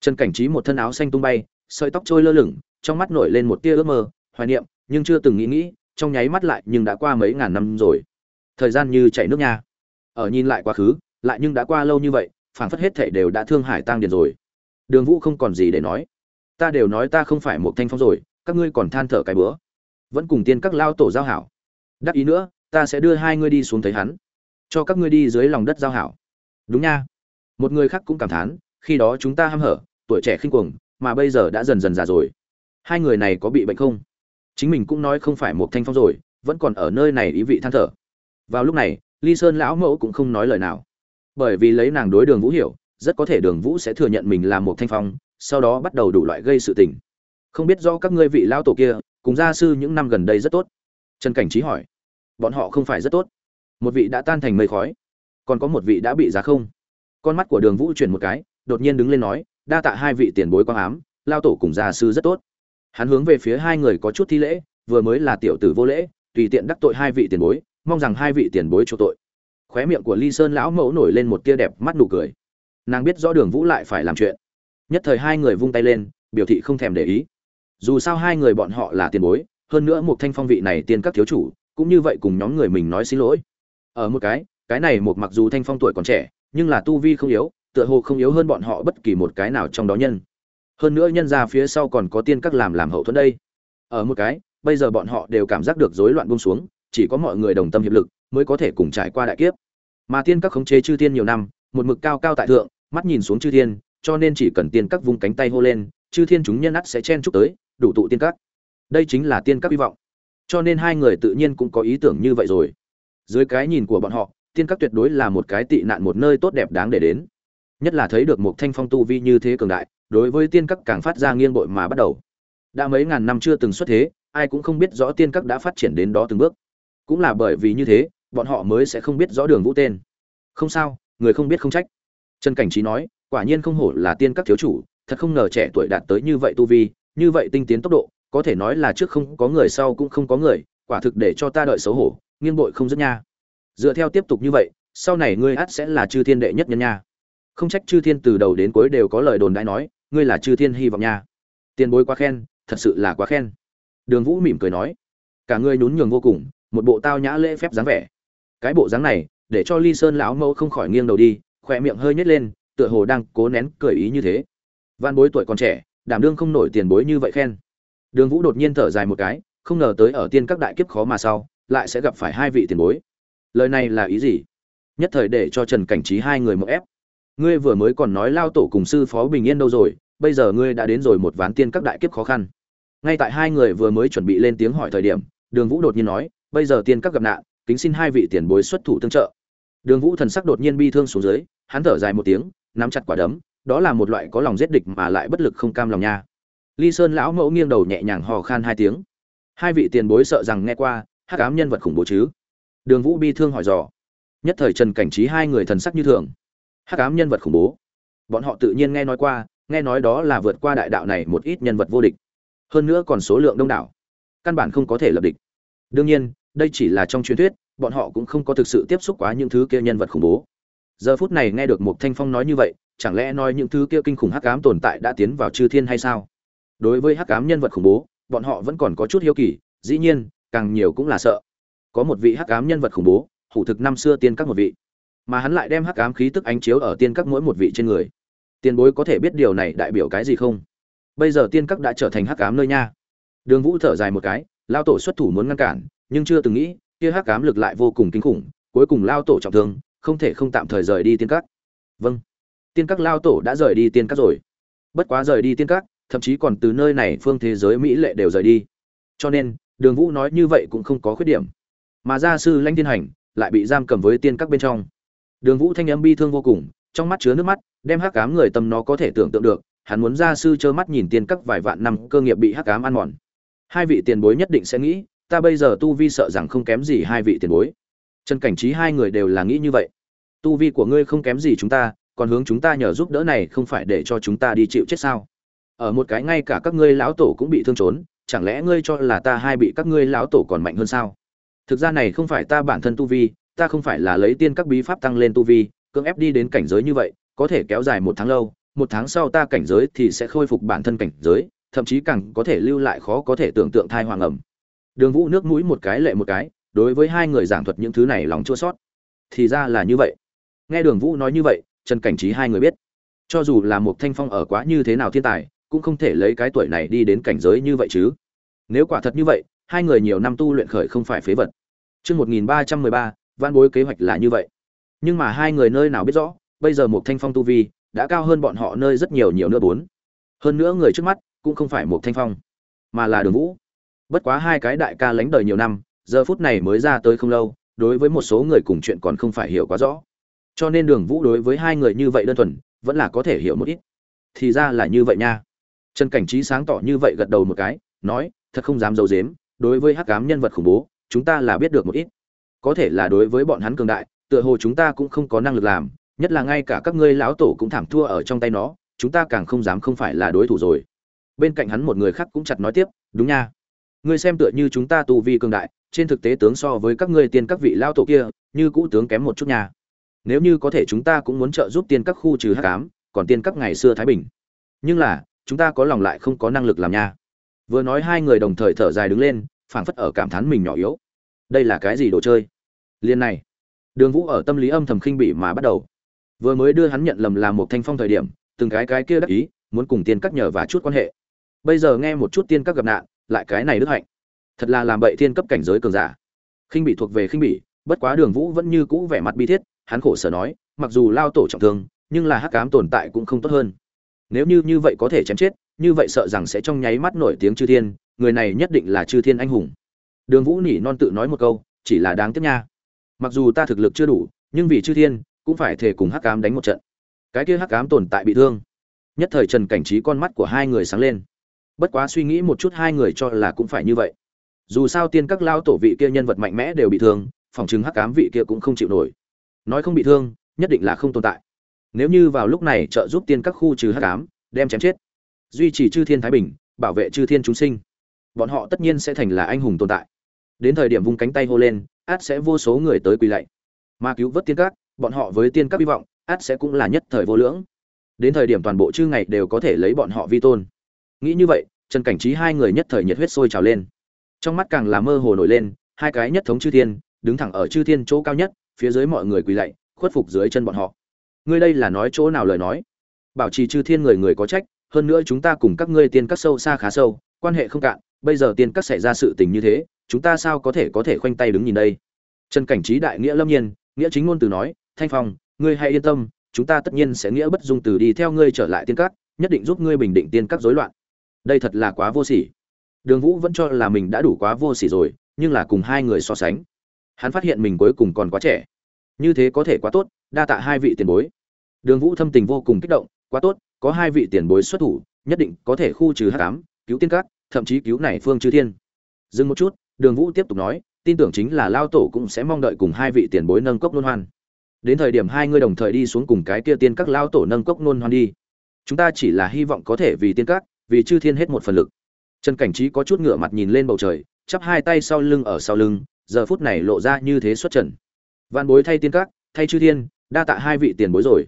Trần cảnh trí một thân áo xanh tung bay, sợi tóc trôi lơ lửng trong mắt nổi lên một tia ước mơ, hoài niệm, nhưng chưa từng nghĩ nghĩ, trong nháy mắt lại nhưng đã qua mấy ngàn năm rồi. Thời gian như chảy nước nha. Ở nhìn lại quá khứ, lại nhưng đã qua lâu như vậy, phảng phất hết thảy đều đã thương hải tăng điền rồi. Đường vũ không còn gì để nói. Ta đều nói ta không phải một thanh phong rồi, các ngươi còn than thở cái bữa. Vẫn cùng tiên các lao tổ giao hảo. Đắc ý nữa, ta sẽ đưa hai ngươi đi xuống thấy hắn. Cho các ngươi đi dưới lòng đất giao hảo. Đúng nha. Một người khác cũng cảm thán, khi đó chúng ta ham hở, tuổi trẻ khinh cuồng, mà bây giờ đã dần dần già rồi hai người này có bị bệnh không? Chính mình cũng nói không phải một thanh phong rồi, vẫn còn ở nơi này ý vị than thở. Vào lúc này, ly sơn lão mẫu cũng không nói lời nào. Bởi vì lấy nàng đối đường vũ hiểu, rất có thể đường vũ sẽ thừa nhận mình là một thanh phong, sau đó bắt đầu đủ loại gây sự tình. Không biết do các ngươi vị lão tổ kia, cùng gia sư những năm gần đây rất tốt. Trần cảnh trí hỏi. Bọn họ không phải rất tốt. Một vị đã tan thành mây khói. Còn có một vị đã bị giá không? Con mắt của đường vũ chuyển một cái, đột nhiên đứng lên nói, đa tạ hai vị tiền bối quang ám lao tổ cùng gia sư rất tốt hắn hướng về phía hai người có chút thi lễ, vừa mới là tiểu tử vô lễ, tùy tiện đắc tội hai vị tiền bối, mong rằng hai vị tiền bối chỗ tội. Khóe miệng của ly sơn lão mẫu nổi lên một tia đẹp mắt nụ cười. Nàng biết rõ đường vũ lại phải làm chuyện. Nhất thời hai người vung tay lên, biểu thị không thèm để ý. Dù sao hai người bọn họ là tiền bối, hơn nữa một thanh phong vị này tiên các thiếu chủ, cũng như vậy cùng nhóm người mình nói xin lỗi. Ở một cái cái này một mặc dù thanh phong tuổi còn trẻ, nhưng là tu vi không yếu, tựa hồ không yếu hơn bọn họ bất kỳ một cái nào trong đó nhân hơn nữa nhân ra phía sau còn có tiên các làm làm hậu thuẫn đây. Ở một cái, bây giờ bọn họ đều cảm giác được rối loạn buông xuống, chỉ có mọi người đồng tâm hiệp lực mới có thể cùng trải qua đại kiếp. Mà tiên các khống chế chư tiên nhiều năm, một mực cao cao tại thượng, mắt nhìn xuống chư thiên, cho nên chỉ cần tiên các vung cánh tay hô lên, chư thiên chúng nhân ắt sẽ chen chúc tới, đủ tụ tiên các. Đây chính là tiên các hy vọng. Cho nên hai người tự nhiên cũng có ý tưởng như vậy rồi. Dưới cái nhìn của bọn họ, tiên các tuyệt đối là một cái tị nạn một nơi tốt đẹp đáng để đến. Nhất là thấy được một thanh phong tu vi như thế cường đại đối với tiên các càng phát ra nghiêng bội mà bắt đầu. Đã mấy ngàn năm chưa từng xuất thế, ai cũng không biết rõ tiên các đã phát triển đến đó từng bước. Cũng là bởi vì như thế, bọn họ mới sẽ không biết rõ đường vũ tên. Không sao, người không biết không trách. Trần cảnh trí nói, quả nhiên không hổ là tiên các thiếu chủ, thật không ngờ trẻ tuổi đạt tới như vậy tu vi, như vậy tinh tiến tốc độ, có thể nói là trước không có người sau cũng không có người, quả thực để cho ta đợi xấu hổ, nghiêng bội không dứt nha. Dựa theo tiếp tục như vậy, sau này ngươi ắt sẽ là chư thiên đệ nhất nhân nha. Không trách chư thiên từ đầu đến cuối đều có lời đồn đãi nói ngươi là chư thiên hy vọng nha. Tiền bối quá khen, thật sự là quá khen. Đường vũ mỉm cười nói, cả ngươi nhún nhường vô cùng, một bộ tao nhã lễ phép dáng vẻ. Cái bộ dáng này, để cho ly sơn lão mẫu không khỏi nghiêng đầu đi, khỏe miệng hơi nhếch lên, tựa hồ đang cố nén cười ý như thế. Văn bối tuổi còn trẻ, đảm đương không nổi tiền bối như vậy khen. Đường vũ đột nhiên thở dài một cái, không ngờ tới ở tiên các đại kiếp khó mà sau, lại sẽ gặp phải hai vị tiền bối. Lời này là ý gì? Nhất thời để cho trần cảnh trí hai người mậu ép ngươi vừa mới còn nói lao tổ cùng sư phó bình yên đâu rồi, bây giờ ngươi đã đến rồi một ván tiên các đại kiếp khó khăn. Ngay tại hai người vừa mới chuẩn bị lên tiếng hỏi thời điểm, đường vũ đột nhiên nói, bây giờ tiên các gặp nạn, kính xin hai vị tiền bối xuất thủ tương trợ. Đường vũ thần sắc đột nhiên bi thương xuống dưới, hắn thở dài một tiếng, nắm chặt quả đấm, đó là một loại có lòng giết địch mà lại bất lực không cam lòng nha. Ly sơn lão mẫu nghiêng đầu nhẹ nhàng hò khan hai tiếng. Hai vị tiền bối sợ rằng nghe qua, hắc ám nhân vật khủng bố chứ? Đường vũ bi thương hỏi dò. Nhất thời trần cảnh trí hai người thần sắc như thường hắc ám nhân vật khủng bố. Bọn họ tự nhiên nghe nói qua, nghe nói đó là vượt qua đại đạo này một ít nhân vật vô địch. Hơn nữa còn số lượng đông đảo. Căn bản không có thể lập địch. Đương nhiên, đây chỉ là trong truyền thuyết, bọn họ cũng không có thực sự tiếp xúc quá những thứ kia nhân vật khủng bố. Giờ phút này nghe được một thanh phong nói như vậy, chẳng lẽ nói những thứ kia kinh khủng hắc ám tồn tại đã tiến vào chư thiên hay sao? Đối với hắc ám nhân vật khủng bố, bọn họ vẫn còn có chút hiếu kỳ, dĩ nhiên, càng nhiều cũng là sợ. Có một vị hắc ám nhân vật khủng bố, hủ thực năm xưa tiên các một vị mà hắn lại đem hắc ám khí tức ánh chiếu ở tiên các mỗi một vị trên người. Tiền bối có thể biết điều này đại biểu cái gì không? Bây giờ tiên các đã trở thành hắc ám nơi nha. Đường vũ thở dài một cái lao tổ xuất thủ muốn ngăn cản, nhưng chưa từng nghĩ, kia hắc ám lực lại vô cùng kinh khủng, cuối cùng lao tổ trọng thương, không thể không tạm thời rời đi tiên các. Vâng. Tiên các lao tổ đã rời đi tiên các rồi. Bất quá rời đi tiên các, thậm chí còn từ nơi này phương thế giới mỹ lệ đều rời đi. Cho nên, đường vũ nói như vậy cũng không có khuyết điểm. Mà gia sư lãnh thiên hành lại bị giam cầm với tiên các bên trong đường vũ thanh âm bi thương vô cùng, trong mắt chứa nước mắt, đem hắc ám người tâm nó có thể tưởng tượng được, hắn muốn ra sư trơ mắt nhìn tiên các vài vạn năm cơ nghiệp bị hắc ám ăn mòn. Hai vị tiền bối nhất định sẽ nghĩ, ta bây giờ tu vi sợ rằng không kém gì hai vị tiền bối. Trần cảnh trí hai người đều là nghĩ như vậy. Tu vi của ngươi không kém gì chúng ta, còn hướng chúng ta nhờ giúp đỡ này không phải để cho chúng ta đi chịu chết sao? Ở một cái ngay cả các ngươi lão tổ cũng bị thương trốn, chẳng lẽ ngươi cho là ta hai bị các ngươi lão tổ còn mạnh hơn sao? Thực ra này không phải ta bản thân tu vi ta không phải là lấy tiên các bí pháp tăng lên tu vi cưỡng ép đi đến cảnh giới như vậy có thể kéo dài một tháng lâu một tháng sau ta cảnh giới thì sẽ khôi phục bản thân cảnh giới thậm chí càng có thể lưu lại khó có thể tưởng tượng thai hoàng ẩm. Đường vũ nước mũi một cái lệ một cái đối với hai người giảng thuật những thứ này lòng chua sót thì ra là như vậy. Nghe đường vũ nói như vậy trần cảnh trí hai người biết. Cho dù là một thanh phong ở quá như thế nào thiên tài cũng không thể lấy cái tuổi này đi đến cảnh giới như vậy chứ. Nếu quả thật như vậy hai người nhiều năm tu luyện khởi không phải phế vật. Trước 1313, văn bối kế hoạch là như vậy. Nhưng mà hai người nơi nào biết rõ, bây giờ một thanh phong tu vi đã cao hơn bọn họ nơi rất nhiều nhiều nữa bốn. Hơn nữa người trước mắt cũng không phải một thanh phong, mà là đường vũ. Bất quá hai cái đại ca lánh đời nhiều năm, giờ phút này mới ra tới không lâu, đối với một số người cùng chuyện còn không phải hiểu quá rõ. Cho nên đường vũ đối với hai người như vậy đơn thuần, vẫn là có thể hiểu một ít. Thì ra là như vậy nha. Trần cảnh trí sáng tỏ như vậy gật đầu một cái, nói, thật không dám d i ấ u dếm đối với hắc cám nhân vật khủng bố, chúng ta là biết được một ít có thể là đối với bọn hắn cường đại, tựa hồ chúng ta cũng không có năng lực làm, nhất là ngay cả các ngươi lão tổ cũng thảm thua ở trong tay nó, chúng ta càng không dám không phải là đối thủ rồi. Bên cạnh hắn một người khác cũng chặt nói tiếp, đúng nha. Ngươi xem tựa như chúng ta tu vi cường đại, trên thực tế tướng so với các ngươi tiên các vị lao tổ kia, như cũ tướng kém một chút nha. Nếu như có thể chúng ta cũng muốn trợ giúp tiên các khu trừ hắc ám, còn tiên các ngày xưa thái bình. Nhưng là, chúng ta có lòng lại không có năng lực làm nha. Vừa nói hai người đồng thời thở dài đứng lên, phảng phất ở cảm thán mình nhỏ yếu đây là cái gì đồ chơi? Liên này. Đường vũ ở tâm lý âm thầm khinh bỉ mà bắt đầu. Vừa mới đưa hắn nhận lầm là một thanh phong thời điểm, từng cái cái kia đắc ý, muốn cùng tiên các nhờ và chút quan hệ. Bây giờ nghe một chút tiên các gặp nạn, lại cái này đức hạnh. Thật là làm bậy thiên cấp cảnh giới cường giả. Khinh bị thuộc về khinh bỉ, bất quá đường vũ vẫn như cũ vẻ mặt bi thiết, hắn khổ sở nói, mặc dù lao tổ trọng thương, nhưng là hắc cám tồn tại cũng không tốt hơn. Nếu như như vậy có thể chém chết, như vậy sợ rằng sẽ trong nháy mắt nổi tiếng chư thiên, người này nhất định là chư thiên anh hùng đường vũ nỉ non tự nói một câu, chỉ là đáng tiếc nha. Mặc dù ta thực lực chưa đủ, nhưng vì chư thiên, cũng phải thể cùng hắc cám đánh một trận. Cái kia hắc cám tồn tại bị thương. Nhất thời trần cảnh trí con mắt của hai người sáng lên. Bất quá suy nghĩ một chút hai người cho là cũng phải như vậy. Dù sao tiên các lao tổ vị kia nhân vật mạnh mẽ đều bị thương, phòng chứng hắc cám vị kia cũng không chịu nổi. Nói không bị thương, nhất định là không tồn tại. Nếu như vào lúc này trợ giúp tiên các khu trừ hắc ám, đem chém chết. Duy trì chư thiên thái bình, bảo vệ chư thiên chúng sinh. Bọn họ tất nhiên sẽ thành là anh hùng tồn tại đến thời điểm vung cánh tay hô lên, át sẽ vô số người tới quỳ lạy. Mà cứu vớt tiên các, bọn họ với tiên các hy vọng, át sẽ cũng là nhất thời vô lưỡng. Đến thời điểm toàn bộ chư ngày đều có thể lấy bọn họ vi tôn. Nghĩ như vậy, trần cảnh trí hai người nhất thời nhiệt huyết sôi trào lên. Trong mắt càng là mơ hồ nổi lên, hai cái nhất thống chư thiên, đứng thẳng ở chư thiên chỗ cao nhất, phía dưới mọi người quỳ lạy, khuất phục dưới chân bọn họ. Ngươi đây là nói chỗ nào lời nói? Bảo trì chư thiên người người có trách, hơn nữa chúng ta cùng các ngươi tiên các sâu xa khá sâu, quan hệ không cạn, bây giờ tiên các xảy ra sự tình như thế chúng ta sao có thể có thể khoanh tay đứng nhìn đây? Trần cảnh trí đại nghĩa lâm nhiên, nghĩa chính ngôn từ nói, thanh phong, ngươi hãy yên tâm, chúng ta tất nhiên sẽ nghĩa bất dung từ đi theo ngươi trở lại tiên các, nhất định giúp ngươi bình định tiên các rối loạn. Đây thật là quá vô sỉ. Đường vũ vẫn cho là mình đã đủ quá vô sỉ rồi, nhưng là cùng hai người so sánh. Hắn phát hiện mình cuối cùng còn quá trẻ. Như thế có thể quá tốt, đa tạ hai vị tiền bối. Đường vũ thâm tình vô cùng kích động, quá tốt, có hai vị tiền bối xuất thủ, nhất định có thể khu trừ hắc ám, cứu tiên các, thậm chí cứu này phương chư thiên. Dừng một chút đường vũ tiếp tục nói, tin tưởng chính là lao tổ cũng sẽ mong đợi cùng hai vị tiền bối nâng cốc nôn hoan. Đến thời điểm hai người đồng thời đi xuống cùng cái kia tiên các lao tổ nâng cốc nôn hoan đi. Chúng ta chỉ là hy vọng có thể vì tiên các, vì chư thiên hết một phần lực. Trần cảnh trí có chút ngửa mặt nhìn lên bầu trời, chắp hai tay sau lưng ở sau lưng, giờ phút này lộ ra như thế xuất trần. Văn bối thay tiên các, thay chư thiên, đa tạ hai vị tiền bối rồi.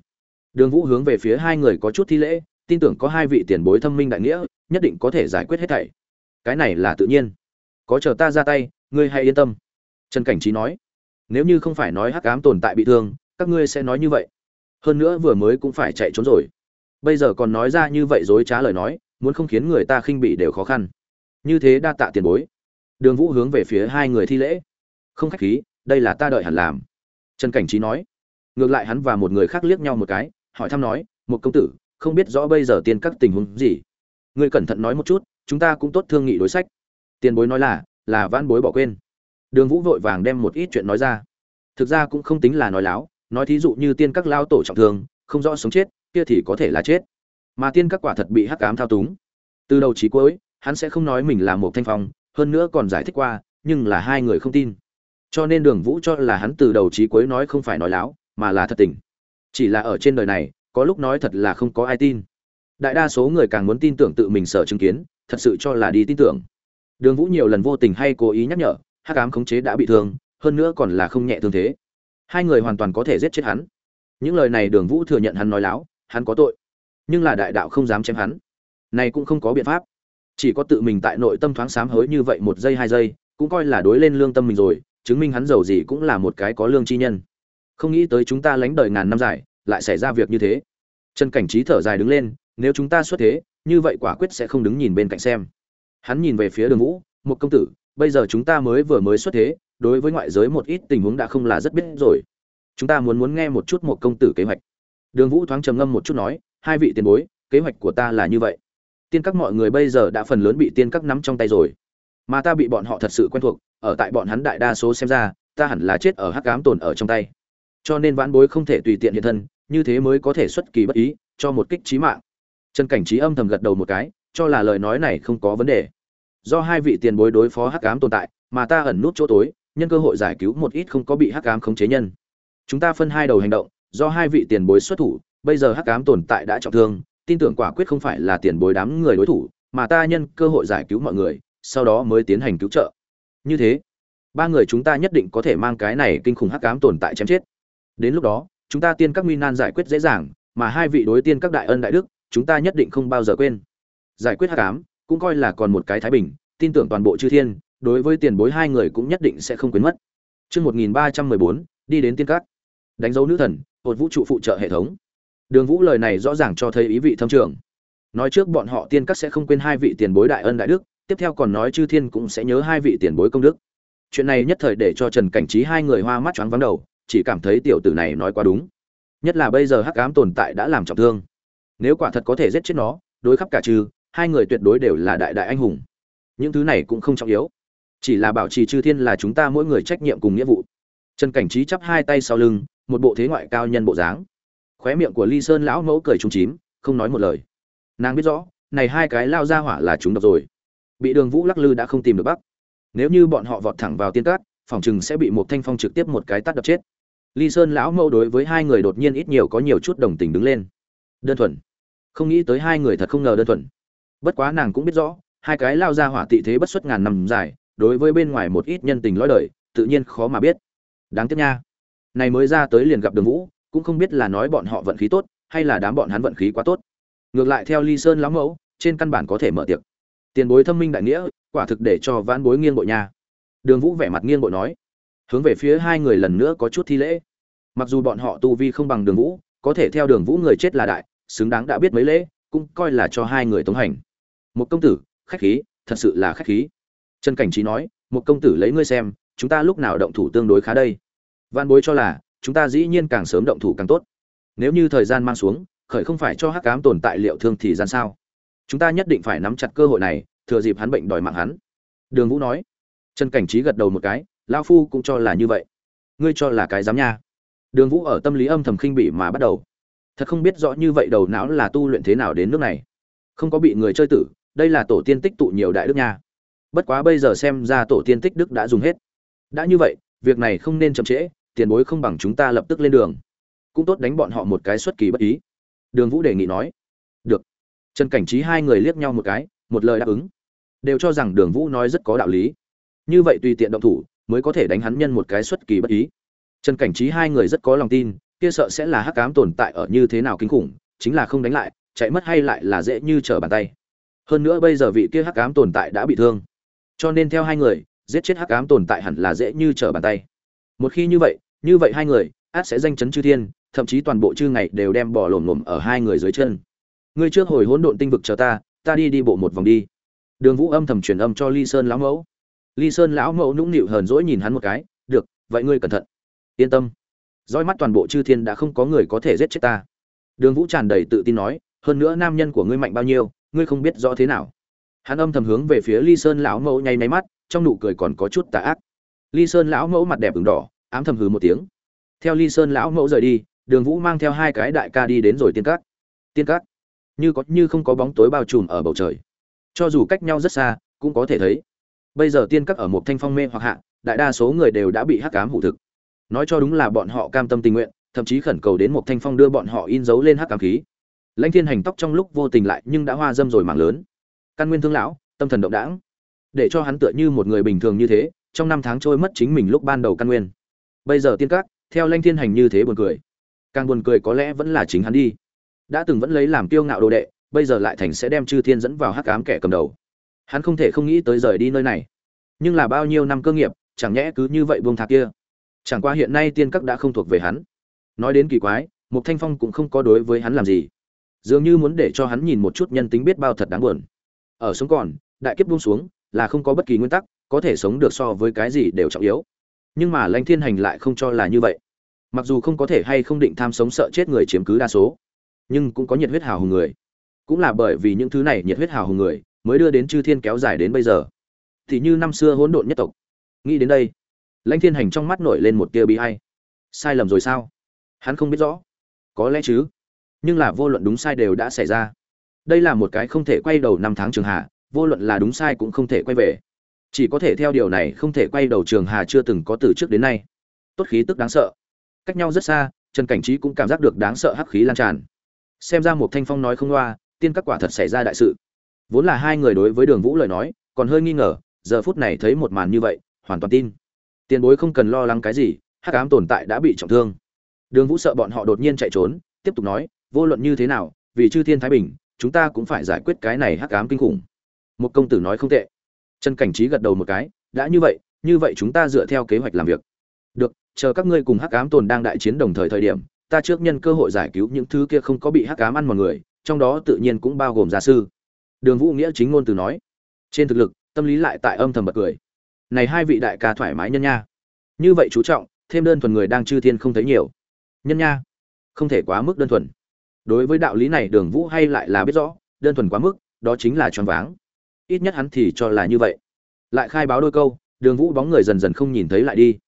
Đường vũ hướng về phía hai người có chút thi lễ, tin tưởng có hai vị tiền bối thâm minh đại nghĩa, nhất định có thể giải quyết hết thảy. Cái này là tự nhiên có chờ ta ra tay, ngươi hãy yên tâm. Trần cảnh trí nói. Nếu như không phải nói hắc ám tồn tại bị thương, các ngươi sẽ nói như vậy. Hơn nữa vừa mới cũng phải chạy trốn rồi. Bây giờ còn nói ra như vậy dối trá lời nói, muốn không khiến người ta khinh bị đều khó khăn. Như thế đa tạ tiền bối. Đường vũ hướng về phía hai người thi lễ. Không khách khí, đây là ta đợi hẳn làm. Trần cảnh trí nói. Ngược lại hắn và một người khác liếc nhau một cái, hỏi thăm nói một công tử, không biết rõ bây giờ tiên các tình huống gì? Ngươi cẩn thận nói một chút, chúng ta cũng tốt thương nghị đối sách tiền bối nói là là vãn bối bỏ quên. Đường vũ vội vàng đem một ít chuyện nói ra. Thực ra cũng không tính là nói láo, nói thí dụ như tiên các lao tổ trọng thương, không rõ sống chết, kia thì có thể là chết. Mà tiên các quả thật bị hắc ám thao túng. Từ đầu chí cuối, hắn sẽ không nói mình là một thanh phong, hơn nữa còn giải thích qua, nhưng là hai người không tin. Cho nên đường vũ cho là hắn từ đầu chí cuối nói không phải nói láo, mà là thật tình. Chỉ là ở trên đời này, có lúc nói thật là không có ai tin. Đại đa số người càng muốn tin tưởng tự mình sở chứng kiến, thật sự cho là đi tin tưởng đường vũ nhiều lần vô tình hay cố ý nhắc nhở, hắc ám khống chế đã bị thương, hơn nữa còn là không nhẹ thương thế. Hai người hoàn toàn có thể giết chết hắn. Những lời này đường vũ thừa nhận hắn nói láo, hắn có tội. Nhưng là đại đạo không dám chém hắn. Này cũng không có biện pháp. Chỉ có tự mình tại nội tâm thoáng sám hối như vậy một giây hai giây, cũng coi là đối lên lương tâm mình rồi, chứng minh hắn giàu gì cũng là một cái có lương chi nhân. Không nghĩ tới chúng ta lánh đời ngàn năm dài, lại xảy ra việc như thế. Trần cảnh trí thở dài đứng lên, nếu chúng ta xuất thế, như vậy quả quyết sẽ không đứng nhìn bên cạnh xem hắn nhìn về phía đường vũ một công tử, bây giờ chúng ta mới vừa mới xuất thế, đối với ngoại giới một ít tình huống đã không là rất biết rồi. Chúng ta muốn muốn nghe một chút một công tử kế hoạch. Đường vũ thoáng trầm ngâm một chút nói, hai vị tiền bối, kế hoạch của ta là như vậy. Tiên các mọi người bây giờ đã phần lớn bị tiên các nắm trong tay rồi. Mà ta bị bọn họ thật sự quen thuộc, ở tại bọn hắn đại đa số xem ra, ta hẳn là chết ở hắc cám tồn ở trong tay. Cho nên vãn bối không thể tùy tiện hiện thân, như thế mới có thể xuất kỳ bất ý, cho một kích trí mạng. Trần cảnh trí âm thầm gật đầu một cái cho là lời nói này không có vấn đề. Do hai vị tiền bối đối phó hắc ám tồn tại, mà ta ẩn nút chỗ tối, nhân cơ hội giải cứu một ít không có bị hắc ám khống chế nhân. Chúng ta phân hai đầu hành động, do hai vị tiền bối xuất thủ, bây giờ hắc ám tồn tại đã trọng thương, tin tưởng quả quyết không phải là tiền bối đám người đối thủ, mà ta nhân cơ hội giải cứu mọi người, sau đó mới tiến hành cứu trợ. Như thế, ba người chúng ta nhất định có thể mang cái này kinh khủng hắc ám tồn tại chém chết. Đến lúc đó, chúng ta tiên các nguy nan giải quyết dễ dàng, mà hai vị đối tiên các đại ân đại đức, chúng ta nhất định không bao giờ quên giải quyết hắc ám cũng coi là còn một cái thái bình tin tưởng toàn bộ chư thiên đối với tiền bối hai người cũng nhất định sẽ không quên mất Chương 1314, đi đến tiên cát Đánh dấu nữ thần, hột vũ trụ phụ trợ hệ thống. Đường Vũ lời này rõ ràng cho thấy ý vị thâm trường. Nói trước bọn họ tiên các sẽ không quên hai vị tiền bối đại ân đại đức, tiếp theo còn nói chư thiên cũng sẽ nhớ hai vị tiền bối công đức. Chuyện này nhất thời để cho Trần Cảnh Trí hai người hoa mắt choáng váng đầu, chỉ cảm thấy tiểu tử này nói quá đúng. Nhất là bây giờ Hắc Ám tồn tại đã làm trọng thương. Nếu quả thật có thể giết chết nó, đối khắp cả trừ, hai người tuyệt đối đều là đại đại anh hùng. Những thứ này cũng không trọng yếu. Chỉ là bảo trì chư thiên là chúng ta mỗi người trách nhiệm cùng nghĩa vụ. Trần cảnh trí chắp hai tay sau lưng, một bộ thế ngoại cao nhân bộ dáng. Khóe miệng của ly sơn lão mẫu cười trúng chím, không nói một lời. Nàng biết rõ, này hai cái lao ra hỏa là chúng độc rồi. Bị đường vũ lắc lư đã không tìm được bắc. Nếu như bọn họ vọt thẳng vào tiên cát, phòng chừng sẽ bị một thanh phong trực tiếp một cái tắt đập chết. Ly sơn lão mẫu đối với hai người đột nhiên ít nhiều có nhiều chút đồng tình đứng lên. Đơn thuần. Không nghĩ tới hai người thật không ngờ đơn thuần bất quá nàng cũng biết rõ, hai cái lao ra hỏa tị thế bất xuất ngàn năm dài, đối với bên ngoài một ít nhân tình lõi đời, tự nhiên khó mà biết. Đáng tiếc nha. Này mới ra tới liền gặp đường vũ, cũng không biết là nói bọn họ vận khí tốt, hay là đám bọn hắn vận khí quá tốt. Ngược lại theo ly sơn lão mẫu, trên căn bản có thể mở tiệc. Tiền bối thâm minh đại nghĩa, quả thực để cho vãn bối nghiêng bội nha. Đường vũ vẻ mặt nghiêng bội nói. Hướng về phía hai người lần nữa có chút thi lễ. Mặc dù bọn họ tu vi không bằng đường vũ, có thể theo đường vũ người chết là đại, xứng đáng đã biết mấy lễ, cũng coi là cho hai người tống hành một công tử, khách khí, thật sự là khách khí. Trần cảnh trí nói một công tử lấy ngươi xem, chúng ta lúc nào động thủ tương đối khá đây? Văn bối cho là, chúng ta dĩ nhiên càng sớm động thủ càng tốt. Nếu như thời gian mang xuống, khởi không phải cho hắc cám tồn tại liệu thương thì gian sao? Chúng ta nhất định phải nắm chặt cơ hội này, thừa dịp hắn bệnh đòi mạng hắn. Đường vũ nói. Trần cảnh trí gật đầu một cái lao phu cũng cho là như vậy. Ngươi cho là cái dám nha. Đường vũ ở tâm lý âm thầm khinh bỉ mà bắt đầu. Thật không biết rõ như vậy đầu não là tu luyện thế nào đến nước này. Không có bị người chơi tử đây là tổ tiên tích tụ nhiều đại đức nha. Bất quá bây giờ xem ra tổ tiên tích đức đã dùng hết. Đã như vậy, việc này không nên chậm trễ, tiền bối không bằng chúng ta lập tức lên đường. Cũng tốt đánh bọn họ một cái xuất kỳ bất ý. Đường vũ đề nghị nói. Được. Trần cảnh trí hai người liếc nhau một cái, một lời đáp ứng. Đều cho rằng đường vũ nói rất có đạo lý. Như vậy tùy tiện động thủ, mới có thể đánh hắn nhân một cái xuất kỳ bất ý. Trần cảnh trí hai người rất có lòng tin, kia sợ sẽ là hắc cám tồn tại ở như thế nào kinh khủng, chính là không đánh lại, chạy mất hay lại là dễ như trở bàn tay hơn nữa bây giờ vị kia hắc ám tồn tại đã bị thương. Cho nên theo hai người, giết chết hắc ám tồn tại hẳn là dễ như trở bàn tay. Một khi như vậy như vậy hai người, át sẽ danh chấn chư thiên, thậm chí toàn bộ chư ngày đều đem bỏ lổm lổm ở hai người dưới chân. Ngươi trước hồi hỗn độn tinh vực chờ ta ta đi đi bộ một vòng đi. Đường vũ âm thầm truyền âm cho ly sơn lão mẫu. Ly sơn lão mẫu nũng nịu hờn dỗi nhìn hắn một cái, được, vậy ngươi cẩn thận. Yên tâm. Roi mắt toàn bộ chư thiên đã không có người có thể giết chết ta. Đường vũ tràn đầy tự tin nói hơn nữa nam nhân của ngươi mạnh bao nhiêu, ngươi không biết rõ thế nào. Hắn âm thầm hướng về phía ly sơn lão mẫu nháy máy mắt, trong nụ cười còn có chút tà ác. Ly sơn lão mẫu mặt đẹp ửng đỏ, ám thầm hừ một tiếng. Theo ly sơn lão mẫu rời đi, đường vũ mang theo hai cái đại ca đi đến rồi tiên cát. Tiên cát, như có, như không có bóng tối bao trùm ở bầu trời. Cho dù cách nhau rất xa, cũng có thể thấy. Bây giờ tiên Cát ở một thanh phong mê hoặc hạ, đại đa số người đều đã bị hắc cám hủ thực. Nói cho đúng là bọn họ cam tâm tình nguyện, thậm chí khẩn cầu đến một thanh phong đưa bọn họ in dấu lên hắc cám khí lãnh thiên hành tóc trong lúc vô tình lại nhưng đã hoa dâm rồi mảng lớn. Căn nguyên thương lão, tâm thần động đãng. Để cho hắn tựa như một người bình thường như thế, trong năm tháng trôi mất chính mình lúc ban đầu căn nguyên. Bây giờ tiên các, theo lãnh thiên hành như thế buồn cười. Càng buồn cười có lẽ vẫn là chính hắn đi. Đã từng vẫn lấy làm kiêu ngạo đồ đệ, bây giờ lại thành sẽ đem chư thiên dẫn vào hắc ám kẻ cầm đầu. Hắn không thể không nghĩ tới rời đi nơi này. Nhưng là bao nhiêu năm cơ nghiệp, chẳng nhẽ cứ như vậy buông thạc kia. Chẳng qua hiện nay tiên các đã không thuộc về hắn. Nói đến kỳ quái một thanh phong cũng không có đối với hắn làm gì dường như muốn để cho hắn nhìn một chút nhân tính biết bao thật đáng buồn. Ở sống còn, đại kiếp buông xuống, là không có bất kỳ nguyên tắc, có thể sống được so với cái gì đều trọng yếu. Nhưng mà lãnh thiên hành lại không cho là như vậy. Mặc dù không có thể hay không định tham sống sợ chết người chiếm cứ đa số, nhưng cũng có nhiệt huyết hào hùng người. Cũng là bởi vì những thứ này nhiệt huyết hào hùng người, mới đưa đến chư thiên kéo dài đến bây giờ. Thì như năm xưa hỗn độn nhất tộc. Nghĩ đến đây, lãnh thiên hành trong mắt nổi lên một tia bi hay sai lầm rồi sao? Hắn không biết rõ. Có lẽ chứ nhưng là vô luận đúng sai đều đã xảy ra. Đây là một cái không thể quay đầu năm tháng trường hạ vô luận là đúng sai cũng không thể quay về. Chỉ có thể theo điều này không thể quay đầu trường hà chưa từng có từ trước đến nay. Tốt khí tức đáng sợ. Cách nhau rất xa, trần cảnh trí cũng cảm giác được đáng sợ hắc khí lan tràn. Xem ra một thanh phong nói không loa, tiên các quả thật xảy ra đại sự. Vốn là hai người đối với đường vũ lời nói, còn hơi nghi ngờ, giờ phút này thấy một màn như vậy, hoàn toàn tin. Tiền bối không cần lo lắng cái gì, hắc ám tồn tại đã bị trọng thương. Đường vũ sợ bọn họ đột nhiên chạy trốn, tiếp tục nói vô luận như thế nào, vì chư thiên thái bình, chúng ta cũng phải giải quyết cái này hắc ám kinh khủng. Một công tử nói không tệ. Trần cảnh trí gật đầu một cái, đã như vậy như vậy chúng ta dựa theo kế hoạch làm việc. Được, chờ các ngươi cùng hắc ám tồn đang đại chiến đồng thời thời điểm, ta trước nhân cơ hội giải cứu những thứ kia không có bị hắc ám ăn một người, trong đó tự nhiên cũng bao gồm gia sư. Đường vũ nghĩa chính ngôn từ nói. Trên thực lực, tâm lý lại tại âm thầm bật cười. Này hai vị đại ca thoải mái nhân nha. Như vậy chú trọng, thêm đơn thuần người đang chư thiên không thấy nhiều. Nhân nha. Không thể quá mức đơn thuần đối với đạo lý này đường vũ hay lại là biết rõ, đơn thuần quá mức, đó chính là choáng váng. Ít nhất hắn thì cho là như vậy. Lại khai báo đôi câu, đường vũ bóng người dần dần không nhìn thấy lại đi.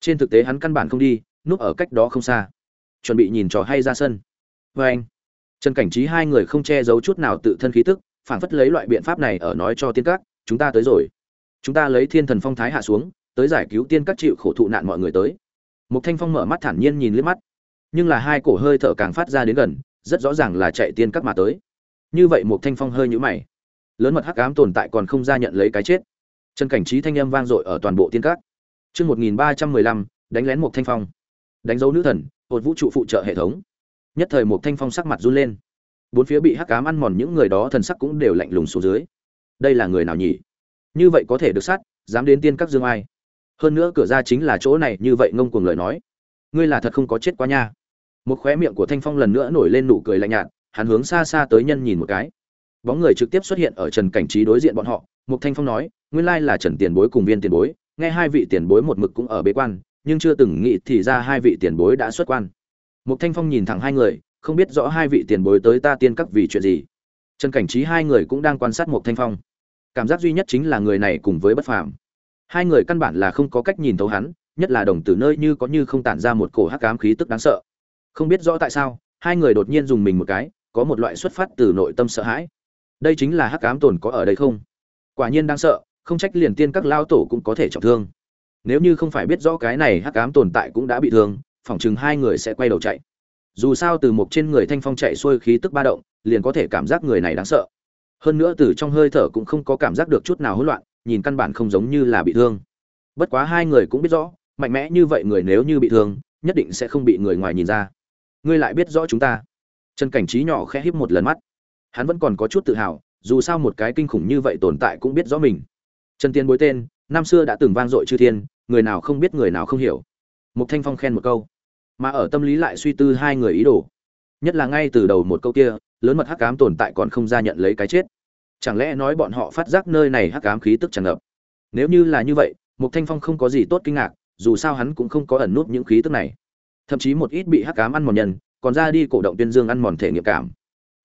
Trên thực tế hắn căn bản không đi, núp ở cách đó không xa. Chuẩn bị nhìn trò hay ra sân. Vê anh, trần cảnh trí hai người không che giấu chút nào tự thân khí tức phản phất lấy loại biện pháp này ở nói cho tiên các, chúng ta tới rồi. Chúng ta lấy thiên thần phong thái hạ xuống, tới giải cứu tiên các chịu khổ thụ nạn mọi người tới. Một thanh phong mở mắt thản nhiên nhìn liếc mắt, nhưng là hai cổ hơi thở càng phát ra đến gần rất rõ ràng là chạy tiên các mà tới như vậy một thanh phong hơi nhũ mày lớn mật hắc ám tồn tại còn không ra nhận lấy cái chết chân cảnh trí thanh âm vang dội ở toàn bộ tiên các Chương 1315, đánh lén một thanh phong. Đánh dấu nữ thần, hột vũ trụ phụ trợ hệ thống. Nhất thời một thanh phong sắc mặt run lên. Bốn phía bị hắc ám ăn mòn những người đó thần sắc cũng đều lạnh lùng xuống dưới. Đây là người nào nhỉ? Như vậy có thể được sát, dám đến tiên các dương ai? Hơn nữa cửa ra chính là chỗ này, như vậy ngông cuồng lời nói. Ngươi là thật không có chết quá nha. Một khóe miệng của Thanh Phong lần nữa nổi lên nụ cười lạnh nhạt, hắn hướng xa xa tới nhân nhìn một cái. Bóng người trực tiếp xuất hiện ở Trần Cảnh Trí đối diện bọn họ, Mục Thanh Phong nói, nguyên lai là Trần Tiền Bối cùng Viên Tiền Bối, nghe hai vị tiền bối một mực cũng ở bế quan nhưng chưa từng nghĩ thì ra hai vị tiền bối đã xuất quan Mục Thanh Phong nhìn thẳng hai người, không biết rõ hai vị tiền bối tới ta tiên các vì chuyện gì. Trần Cảnh Trí hai người cũng đang quan sát Mục Thanh Phong. Cảm giác duy nhất chính là người này cùng với bất phàm. Hai người căn bản là không có cách nhìn thấu hắn, nhất là đồng tử nơi như có như không tản ra một cổ hắc ám khí tức đáng sợ. Không biết rõ tại sao, hai người đột nhiên dùng mình một cái, có một loại xuất phát từ nội tâm sợ hãi. Đây chính là hắc ám tồn có ở đây không? Quả nhiên đang sợ, không trách liền tiên các lao tổ cũng có thể trọng thương. Nếu như không phải biết rõ cái này hắc ám tồn tại cũng đã bị thương phỏng chừng hai người sẽ quay đầu chạy. Dù sao từ một trên người thanh phong chạy xuôi khí tức ba động liền có thể cảm giác người này đáng sợ. Hơn nữa từ trong hơi thở cũng không có cảm giác được chút nào hỗn loạn nhìn căn bản không giống như là bị thương. Bất quá hai người cũng biết rõ mạnh mẽ như vậy người nếu như bị thương nhất định sẽ không bị người ngoài nhìn ra ngươi lại biết rõ chúng ta. Trần cảnh trí nhỏ khẽ híp một lần mắt. Hắn vẫn còn có chút tự hào, dù sao một cái kinh khủng như vậy tồn tại cũng biết rõ mình. Trần tiên bối tên, năm xưa đã từng vang dội chư thiên, người nào không biết người nào không hiểu. Mục thanh phong khen một câu. Mà ở tâm lý lại suy tư hai người ý đồ. Nhất là ngay từ đầu một câu kia, lớn mật hắc ám tồn tại còn không ra nhận lấy cái chết. Chẳng lẽ nói bọn họ phát giác nơi này hắc ám khí tức tràn ngập? Nếu như là như vậy, mục thanh phong không có gì tốt kinh ngạc, dù sao hắn cũng không có ẩn nút những khí tức này thậm chí một ít bị hắc ám ăn mòn nhân, còn ra đi cổ động tuyên dương ăn mòn thể nghiệm cảm.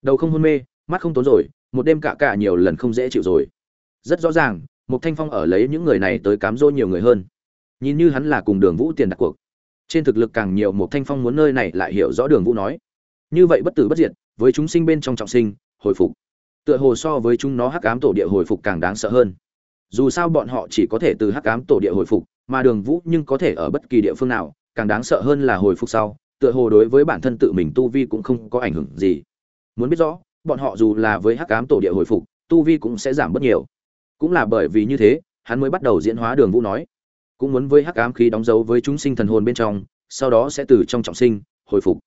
Đầu không hôn mê, mắt không tốn rồi, một đêm cả cả nhiều lần không dễ chịu rồi. Rất rõ ràng một thanh phong ở lấy những người này tới cám dỗ nhiều người hơn. Nhìn như hắn là cùng đường vũ tiền đặt cuộc. Trên thực lực càng nhiều một thanh phong muốn nơi này lại hiểu rõ đường vũ nói. Như vậy bất tử bất diệt, với chúng sinh bên trong trọng sinh, hồi phục. Tựa hồ so với chúng nó hắc ám tổ địa hồi phục càng đáng sợ hơn. Dù sao bọn họ chỉ có thể từ hắc ám tổ địa hồi phục, mà đường vũ nhưng có thể ở bất kỳ địa phương nào càng đáng sợ hơn là hồi phục sau, tựa hồ đối với bản thân tự mình tu vi cũng không có ảnh hưởng gì. Muốn biết rõ, bọn họ dù là với hắc ám tổ địa hồi phục, tu vi cũng sẽ giảm bớt nhiều. Cũng là bởi vì như thế, hắn mới bắt đầu diễn hóa đường vũ nói. Cũng muốn với hắc ám khí đóng dấu với chúng sinh thần hồn bên trong, sau đó sẽ từ trong trọng sinh, hồi phục.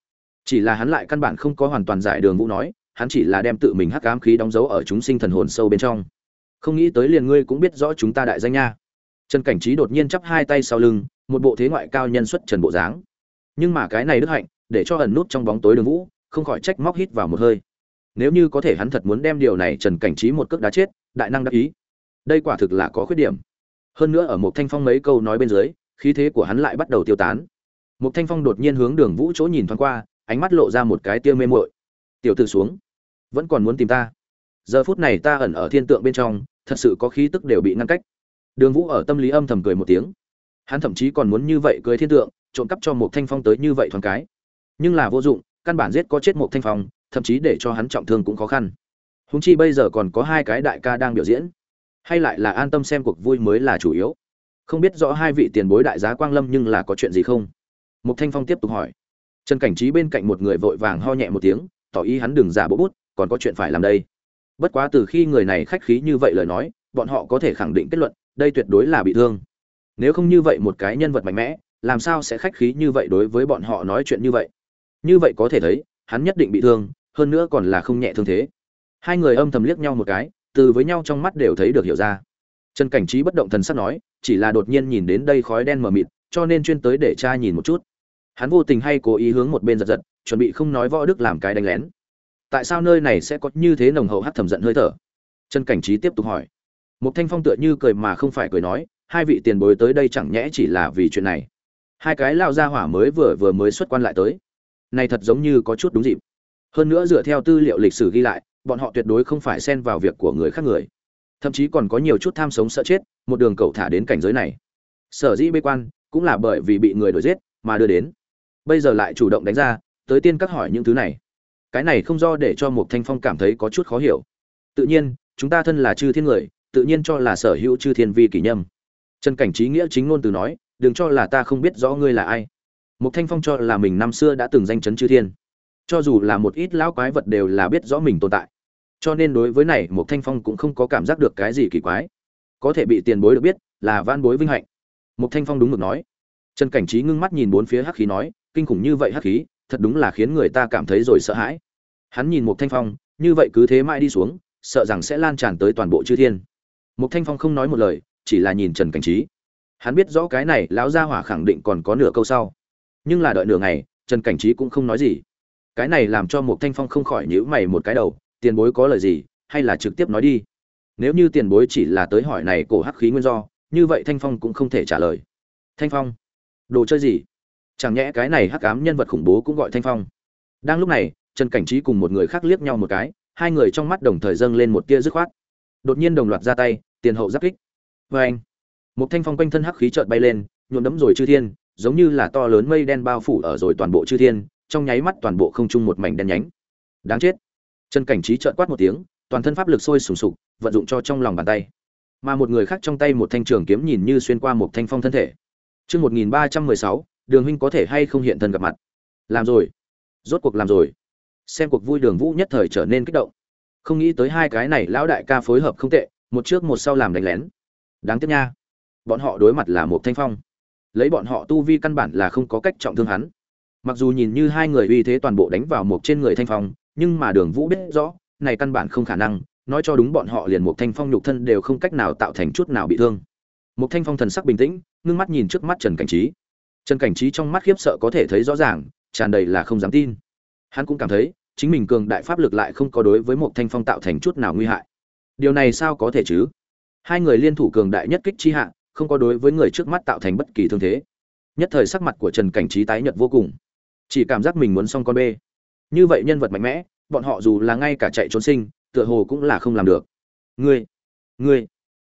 Chỉ là hắn lại căn bản không có hoàn toàn giải đường vũ nói, hắn chỉ là đem tự mình hắc ám khí đóng dấu ở chúng sinh thần hồn sâu bên trong. Không nghĩ tới liền ngươi cũng biết rõ chúng ta đại danh nha. Trần cảnh trí đột nhiên chắp hai tay sau lưng một bộ thế ngoại cao nhân xuất trần bộ dáng. Nhưng mà cái này đức hạnh, để cho ẩn nút trong bóng tối đường vũ, không khỏi trách móc hít vào một hơi. Nếu như có thể hắn thật muốn đem điều này trần cảnh trí một cước đá chết, đại năng đắc ý. Đây quả thực là có khuyết điểm. Hơn nữa ở một thanh phong mấy câu nói bên dưới, khí thế của hắn lại bắt đầu tiêu tán. Một thanh phong đột nhiên hướng đường vũ chỗ nhìn thoáng qua, ánh mắt lộ ra một cái tia mê mội tiểu tử xuống, vẫn còn muốn tìm ta? Giờ phút này ta ẩn ở thiên tượng bên trong, thật sự có khí tức đều bị ngăn cách. Đường vũ ở tâm lý âm thầm cười một tiếng hắn thậm chí còn muốn như vậy cưới thiên tượng, trộm cắp cho một thanh phong tới như vậy thoáng cái. Nhưng là vô dụng, căn bản giết có chết một thanh phong, thậm chí để cho hắn trọng thương cũng khó khăn. Húng chi bây giờ còn có hai cái đại ca đang biểu diễn. Hay lại là an tâm xem cuộc vui mới là chủ yếu. Không biết rõ hai vị tiền bối đại giá quang lâm nhưng là có chuyện gì không? Một thanh phong tiếp tục hỏi. Trần cảnh trí bên cạnh một người vội vàng ho nhẹ một tiếng, tỏ ý hắn đừng giả bộ bút, còn có chuyện phải làm đây. Bất quá từ khi người này khách khí như vậy lời nói, bọn họ có thể khẳng định kết luận, đây tuyệt đối là bị thương nếu không như vậy một cái nhân vật mạnh mẽ, làm sao sẽ khách khí như vậy đối với bọn họ nói chuyện như vậy? Như vậy có thể thấy, hắn nhất định bị thương, hơn nữa còn là không nhẹ thương thế. Hai người âm thầm liếc nhau một cái, từ với nhau trong mắt đều thấy được hiểu ra. Trần cảnh trí bất động thần sắc nói, chỉ là đột nhiên nhìn đến đây khói đen mờ mịt, cho nên chuyên tới để tra nhìn một chút. Hắn vô tình hay cố ý hướng một bên giật giật, chuẩn bị không nói võ đức làm cái đánh lén. Tại sao nơi này sẽ có như thế nồng hậu hát thầm giận hơi thở? Trần cảnh trí tiếp tục hỏi. Một thanh phong tựa như cười mà không phải cười nói hai vị tiền bối tới đây chẳng nhẽ chỉ là vì chuyện này. Hai cái lao ra hỏa mới vừa vừa mới xuất quan lại tới. Này thật giống như có chút đúng dịp. Hơn nữa dựa theo tư liệu lịch sử ghi lại, bọn họ tuyệt đối không phải xen vào việc của người khác người. Thậm chí còn có nhiều chút tham sống sợ chết, một đường cầu thả đến cảnh giới này. Sở dĩ bê quan, cũng là bởi vì bị người đuổi giết mà đưa đến. Bây giờ lại chủ động đánh ra, tới tiên các hỏi những thứ này. Cái này không do để cho một thanh phong cảm thấy có chút khó hiểu. Tự nhiên, chúng ta thân là chư thiên người, tự nhiên cho là sở hữu chư thiên vi kỷ nhâm trần cảnh trí nghĩa chính ngôn từ nói, đừng cho là ta không biết rõ ngươi là ai. Một thanh phong cho là mình năm xưa đã từng danh chấn chư thiên. Cho dù là một ít lão quái vật đều là biết rõ mình tồn tại. Cho nên đối với này một thanh phong cũng không có cảm giác được cái gì kỳ quái. Có thể bị tiền bối được biết, là van bối vinh hạnh. Một thanh phong đúng mực nói. Trần cảnh trí ngưng mắt nhìn bốn phía hắc khí nói, kinh khủng như vậy hắc khí, thật đúng là khiến người ta cảm thấy rồi sợ hãi. Hắn nhìn một thanh phong, như vậy cứ thế mãi đi xuống, sợ rằng sẽ lan tràn tới toàn bộ chư thiên. Một thanh phong không nói một lời chỉ là nhìn trần cảnh trí. Hắn biết rõ cái này lão gia hỏa khẳng định còn có nửa câu sau. Nhưng là đợi nửa ngày, trần cảnh trí cũng không nói gì. Cái này làm cho một thanh phong không khỏi nhíu mày một cái đầu, tiền bối có lời gì, hay là trực tiếp nói đi. Nếu như tiền bối chỉ là tới hỏi này cổ hắc khí nguyên do, như vậy thanh phong cũng không thể trả lời. Thanh phong, đồ chơi gì? Chẳng nhẽ cái này hắc ám nhân vật khủng bố cũng gọi thanh phong? Đang lúc này, trần cảnh trí cùng một người khác liếc nhau một cái, hai người trong mắt đồng thời dâng lên một tia dứt khoát. Đột nhiên đồng loạt ra tay, tiền hậu giáp kích vê anh một thanh phong quanh thân hắc khí chợt bay lên nhuộm đấm rồi chư thiên giống như là to lớn mây đen bao phủ ở rồi toàn bộ chư thiên trong nháy mắt toàn bộ không trung một mảnh đen nhánh đáng chết chân cảnh trí chợt quát một tiếng toàn thân pháp lực sôi sùng sục vận dụng cho trong lòng bàn tay mà một người khác trong tay một thanh trường kiếm nhìn như xuyên qua một thanh phong thân thể Chương 1316, Đường huynh có thể hay không hiện thân gặp mặt. Làm rồi. Rốt cuộc làm rồi. Xem cuộc vui Đường Vũ nhất thời trở nên kích động. Không nghĩ tới hai cái này lão đại ca phối hợp không tệ, một trước một sau làm đánh lén. Đáng tiếc nha. Bọn họ đối mặt là một thanh phong. Lấy bọn họ tu vi căn bản là không có cách trọng thương hắn. Mặc dù nhìn như hai người uy thế toàn bộ đánh vào một trên người thanh phong, nhưng mà Đường Vũ biết rõ, này căn bản không khả năng, nói cho đúng bọn họ liền một thanh phong nhục thân đều không cách nào tạo thành chút nào bị thương một thanh phong thần sắc bình tĩnh ngưng mắt nhìn trước mắt trần cảnh trí trần cảnh trí trong mắt khiếp sợ có thể thấy rõ ràng tràn đầy là không dám tin hắn cũng cảm thấy chính mình cường đại pháp lực lại không có đối với một thanh phong tạo thành chút nào nguy hại điều này sao có thể chứ hai người liên thủ cường đại nhất kích chi hạ, không có đối với người trước mắt tạo thành bất kỳ thương thế. Nhất thời sắc mặt của trần cảnh trí tái nhợt vô cùng. Chỉ cảm giác mình muốn xong con bê. Như vậy nhân vật mạnh mẽ, bọn họ dù là ngay cả chạy trốn sinh, tựa hồ cũng là không làm được. Ngươi ngươi.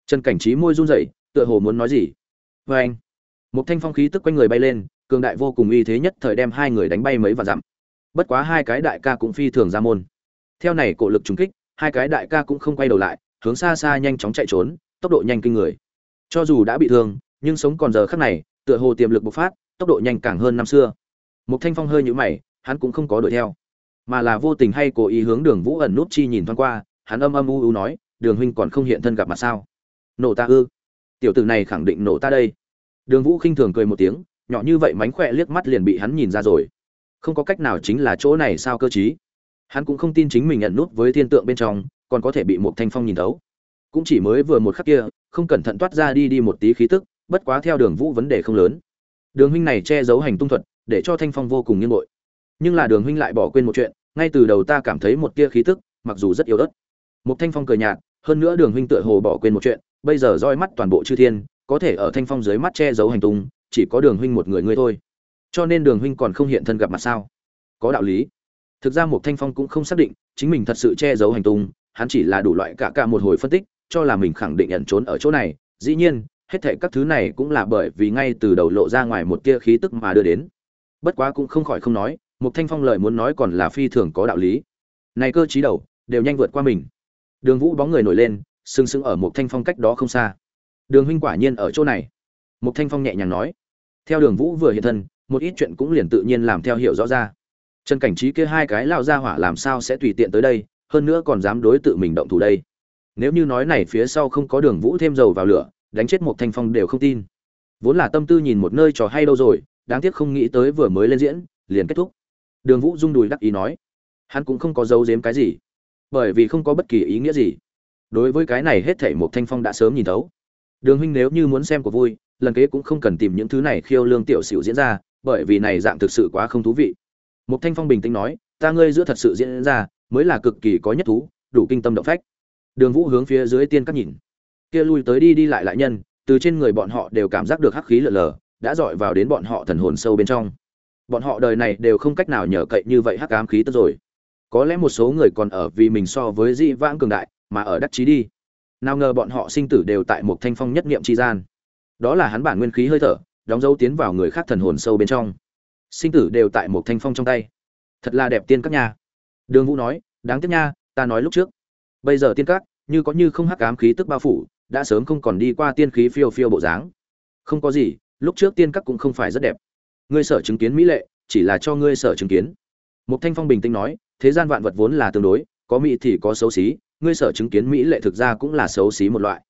Trần cảnh trí môi run rẩy, tựa hồ muốn nói gì? Vê anh, một thanh phong khí tức quanh người bay lên, cường đại vô cùng uy thế nhất thời đem hai người đánh bay mấy và dặm. Bất quá hai cái đại ca cũng phi thường ra môn. Theo này cổ lực trùng kích, hai cái đại ca cũng không quay đầu lại hướng xa xa nhanh chóng chạy trốn, tốc độ nhanh kinh người. Cho dù đã bị thương, nhưng sống còn giờ khắc này, tựa hồ tiềm lực bộc phát, tốc độ nhanh càng hơn năm xưa. Một thanh phong hơi nhũ mày, hắn cũng không có đuổi theo, mà là vô tình hay cố ý hướng đường vũ ẩn nút chi nhìn thoáng qua, hắn âm âm u u nói, đường huynh còn không hiện thân gặp mặt sao? Nổ ta ư? Tiểu tử này khẳng định nổ ta đây. Đường vũ khinh thường cười một tiếng, nhỏ như vậy mánh khỏe liếc mắt liền bị hắn nhìn ra rồi. Không có cách nào chính là chỗ này sao cơ chí. Hắn cũng không tin chính mình nhận nút với thiên tượng bên trong còn có thể bị một thanh phong nhìn thấu. Cũng chỉ mới vừa một khắc kia, không cẩn thận toát ra đi đi một tí khí tức, bất quá theo đường vũ vấn đề không lớn. Đường huynh này che giấu hành tung thuật, để cho thanh phong vô cùng nghiêng bội nhưng là đường huynh lại bỏ quên một chuyện, ngay từ đầu ta cảm thấy một tia khí tức, mặc dù rất yếu ớt. Một thanh phong cười nhạt, hơn nữa đường huynh tựa hồ bỏ quên một chuyện, bây giờ roi mắt toàn bộ chư thiên, có thể ở thanh phong dưới mắt che giấu hành tung, chỉ có đường huynh một người ngươi thôi. Cho nên đường huynh còn không hiện thân gặp mặt sao? Có đạo lý. Thực ra một thanh phong cũng không xác định, chính mình thật sự che giấu hành tung hắn chỉ là đủ loại cả cả một hồi phân tích, cho là mình khẳng định ẩn trốn ở chỗ này. Dĩ nhiên, hết thảy các thứ này cũng là bởi vì ngay từ đầu lộ ra ngoài một tia khí tức mà đưa đến. Bất quá cũng không khỏi không nói một thanh phong lời muốn nói còn là phi thường có đạo lý. Này cơ trí đầu, đều nhanh vượt qua mình. Đường vũ bóng người nổi lên, sừng sững ở một thanh phong cách đó không xa. Đường huynh quả nhiên ở chỗ này. Một thanh phong nhẹ nhàng nói. Theo đường vũ vừa hiện thân, một ít chuyện cũng liền tự nhiên làm theo hiểu rõ ra. Chân cảnh trí kia hai cái lao ra hỏa làm sao sẽ tùy tiện tới đây hơn nữa còn dám đối tự mình động thủ đây. Nếu như nói này phía sau không có đường vũ thêm dầu vào lửa, đánh chết một thanh phong đều không tin. Vốn là tâm tư nhìn một nơi trò hay đâu rồi, đáng tiếc không nghĩ tới vừa mới lên diễn, liền kết thúc. Đường vũ rung đùi đắc ý nói, hắn cũng không có giấu giếm cái gì, bởi vì không có bất kỳ ý nghĩa gì. Đối với cái này hết thảy một thanh phong đã sớm nhìn thấu. Đường huynh nếu như muốn xem của vui, lần kế cũng không cần tìm những thứ này khiêu lương tiểu xỉu diễn ra, bởi vì này dạng thực sự quá không thú vị. Một thanh phong bình tĩnh nói, ta ngươi giữa thật sự diễn ra mới là cực kỳ có nhất thú, đủ kinh tâm động phách. Đường vũ hướng phía dưới tiên các nhìn. Kia lui tới đi đi lại lại nhân, từ trên người bọn họ đều cảm giác được hắc khí lở lờ, đã dọi vào đến bọn họ thần hồn sâu bên trong. Bọn họ đời này đều không cách nào nhờ cậy như vậy hắc ám khí tức rồi. Có lẽ một số người còn ở vì mình so với dị vãng cường đại, mà ở đắc chí đi. Nào ngờ bọn họ sinh tử đều tại một thanh phong nhất niệm chi gian. Đó là hắn bản nguyên khí hơi thở, đóng dấu tiến vào người khác thần hồn sâu bên trong. Sinh tử đều tại một thanh phong trong tay. Thật là đẹp tiên các nhà đường vũ nói, đáng tiếc nha, ta nói lúc trước. Bây giờ tiên các, như có như không hắc ám khí tức bao phủ, đã sớm không còn đi qua tiên khí phiêu phiêu bộ dáng. Không có gì, lúc trước tiên các cũng không phải rất đẹp. Ngươi sở chứng kiến mỹ lệ, chỉ là cho ngươi sở chứng kiến. Một thanh phong bình tĩnh nói, thế gian vạn vật vốn là tương đối, có mỹ thì có xấu xí, ngươi sở chứng kiến mỹ lệ thực ra cũng là xấu xí một loại.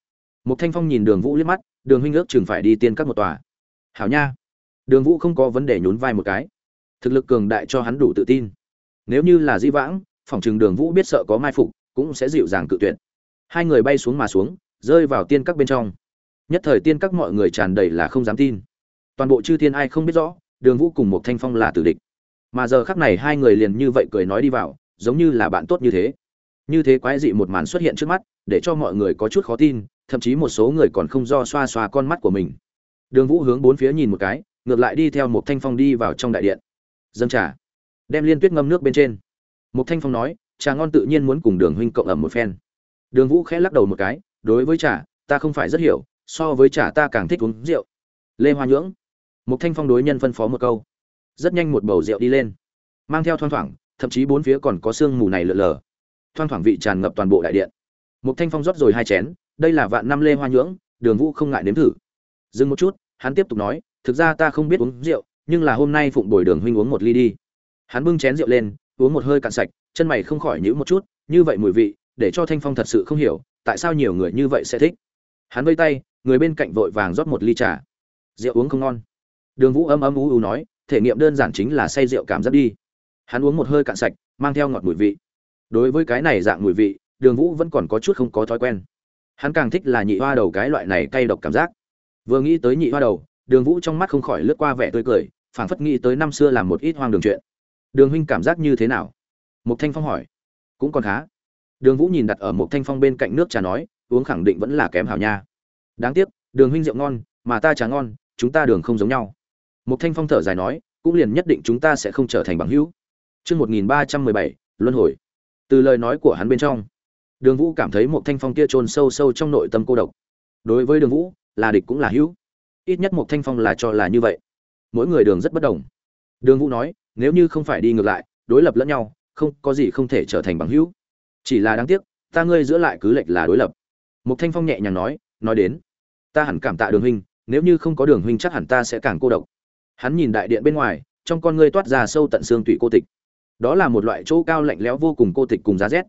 Một thanh phong nhìn đường vũ liếc mắt, đường huynh ước chừng phải đi tiên các một tòa. Hảo nha. Đường vũ không có vấn đề nhún vai một cái. Thực lực cường đại cho hắn đủ tự tin nếu như là di vãng, phòng chừng đường vũ biết sợ có mai phục, cũng sẽ dịu dàng cự tuyệt. Hai người bay xuống mà xuống, rơi vào tiên các bên trong. Nhất thời tiên các mọi người tràn đầy là không dám tin. Toàn bộ chư thiên ai không biết rõ, đường vũ cùng một thanh phong là tử địch. Mà giờ khắc này hai người liền như vậy cười nói đi vào, giống như là bạn tốt như thế. Như thế quái dị một màn xuất hiện trước mắt, để cho mọi người có chút khó tin, thậm chí một số người còn không do xoa xoa con mắt của mình. Đường vũ hướng bốn phía nhìn một cái, ngược lại đi theo một thanh phong đi vào trong đại điện. Dân trà đem liên tuyết ngâm nước bên trên. Mục thanh phong nói, trà ngon tự nhiên muốn cùng đường huynh cộng ẩm một phen. Đường vũ khẽ lắc đầu một cái, đối với trà, ta không phải rất hiểu, so với trà ta càng thích uống rượu. Lê hoa nhưỡng. Mục thanh phong đối nhân phân phó một câu. Rất nhanh một bầu rượu đi lên. Mang theo thoang thoảng, thậm chí bốn phía còn có sương mù này lượn lờ. Thoang thoảng vị tràn ngập toàn bộ đại điện. Mục thanh phong rót rồi hai chén, đây là vạn năm lê hoa nhưỡng, đường vũ không ngại nếm thử. Dừng một chút, hắn tiếp tục nói, thực ra ta không biết uống rượu, nhưng là hôm nay phụng bồi đường huynh uống một ly đi hắn bưng chén rượu lên, uống một hơi cạn sạch, chân mày không khỏi nhữ một chút, như vậy mùi vị, để cho thanh phong thật sự không hiểu, tại sao nhiều người như vậy sẽ thích. Hắn vây tay, người bên cạnh vội vàng rót một ly trà. Rượu uống không ngon. Đường vũ âm âm u u nói, thể nghiệm đơn giản chính là say rượu cảm giác đi. Hắn uống một hơi cạn sạch, mang theo ngọt mùi vị. Đối với cái này dạng mùi vị, đường vũ vẫn còn có chút không có thói quen. Hắn càng thích là nhị hoa đầu cái loại này cay độc cảm giác. Vừa nghĩ tới nhị hoa đầu, đường vũ trong mắt không khỏi lướt qua vẻ tươi cười, phảng phất nghĩ tới năm xưa làm một ít hoang đường chuyện đường huynh cảm giác như thế nào? Mục thanh phong hỏi. Cũng còn khá. Đường vũ nhìn đặt ở Mục thanh phong bên cạnh nước trà nói, uống khẳng định vẫn là kém hảo nha. Đáng tiếc, đường huynh rượu ngon, mà ta trà ngon, chúng ta đường không giống nhau. Mục thanh phong thở dài nói, cũng liền nhất định chúng ta sẽ không trở thành bằng hữu. Chương một nghìn ba trăm mười bảy, luân hồi. Từ lời nói của hắn bên trong, đường vũ cảm thấy một thanh phong kia trôn sâu sâu trong nội tâm cô độc. Đối với đường vũ, là địch cũng là hữu. Ít nhất một thanh phong là cho là như vậy. Mỗi người đường rất bất đồng. Đường vũ nói nếu như không phải đi ngược lại, đối lập lẫn nhau, không, có gì không thể trở thành bằng hữu. Chỉ là đáng tiếc, ta ngươi giữa lại cứ lệch là đối lập. Mục thanh phong nhẹ nhàng nói nói đến, ta hẳn cảm tạ đường huynh, nếu như không có đường huynh chắc hẳn ta sẽ càng cô độc. Hắn nhìn đại điện bên ngoài, trong con ngươi toát ra sâu tận xương tủy cô tịch. Đó là một loại chỗ cao lạnh lẽo vô cùng cô tịch cùng giá rét.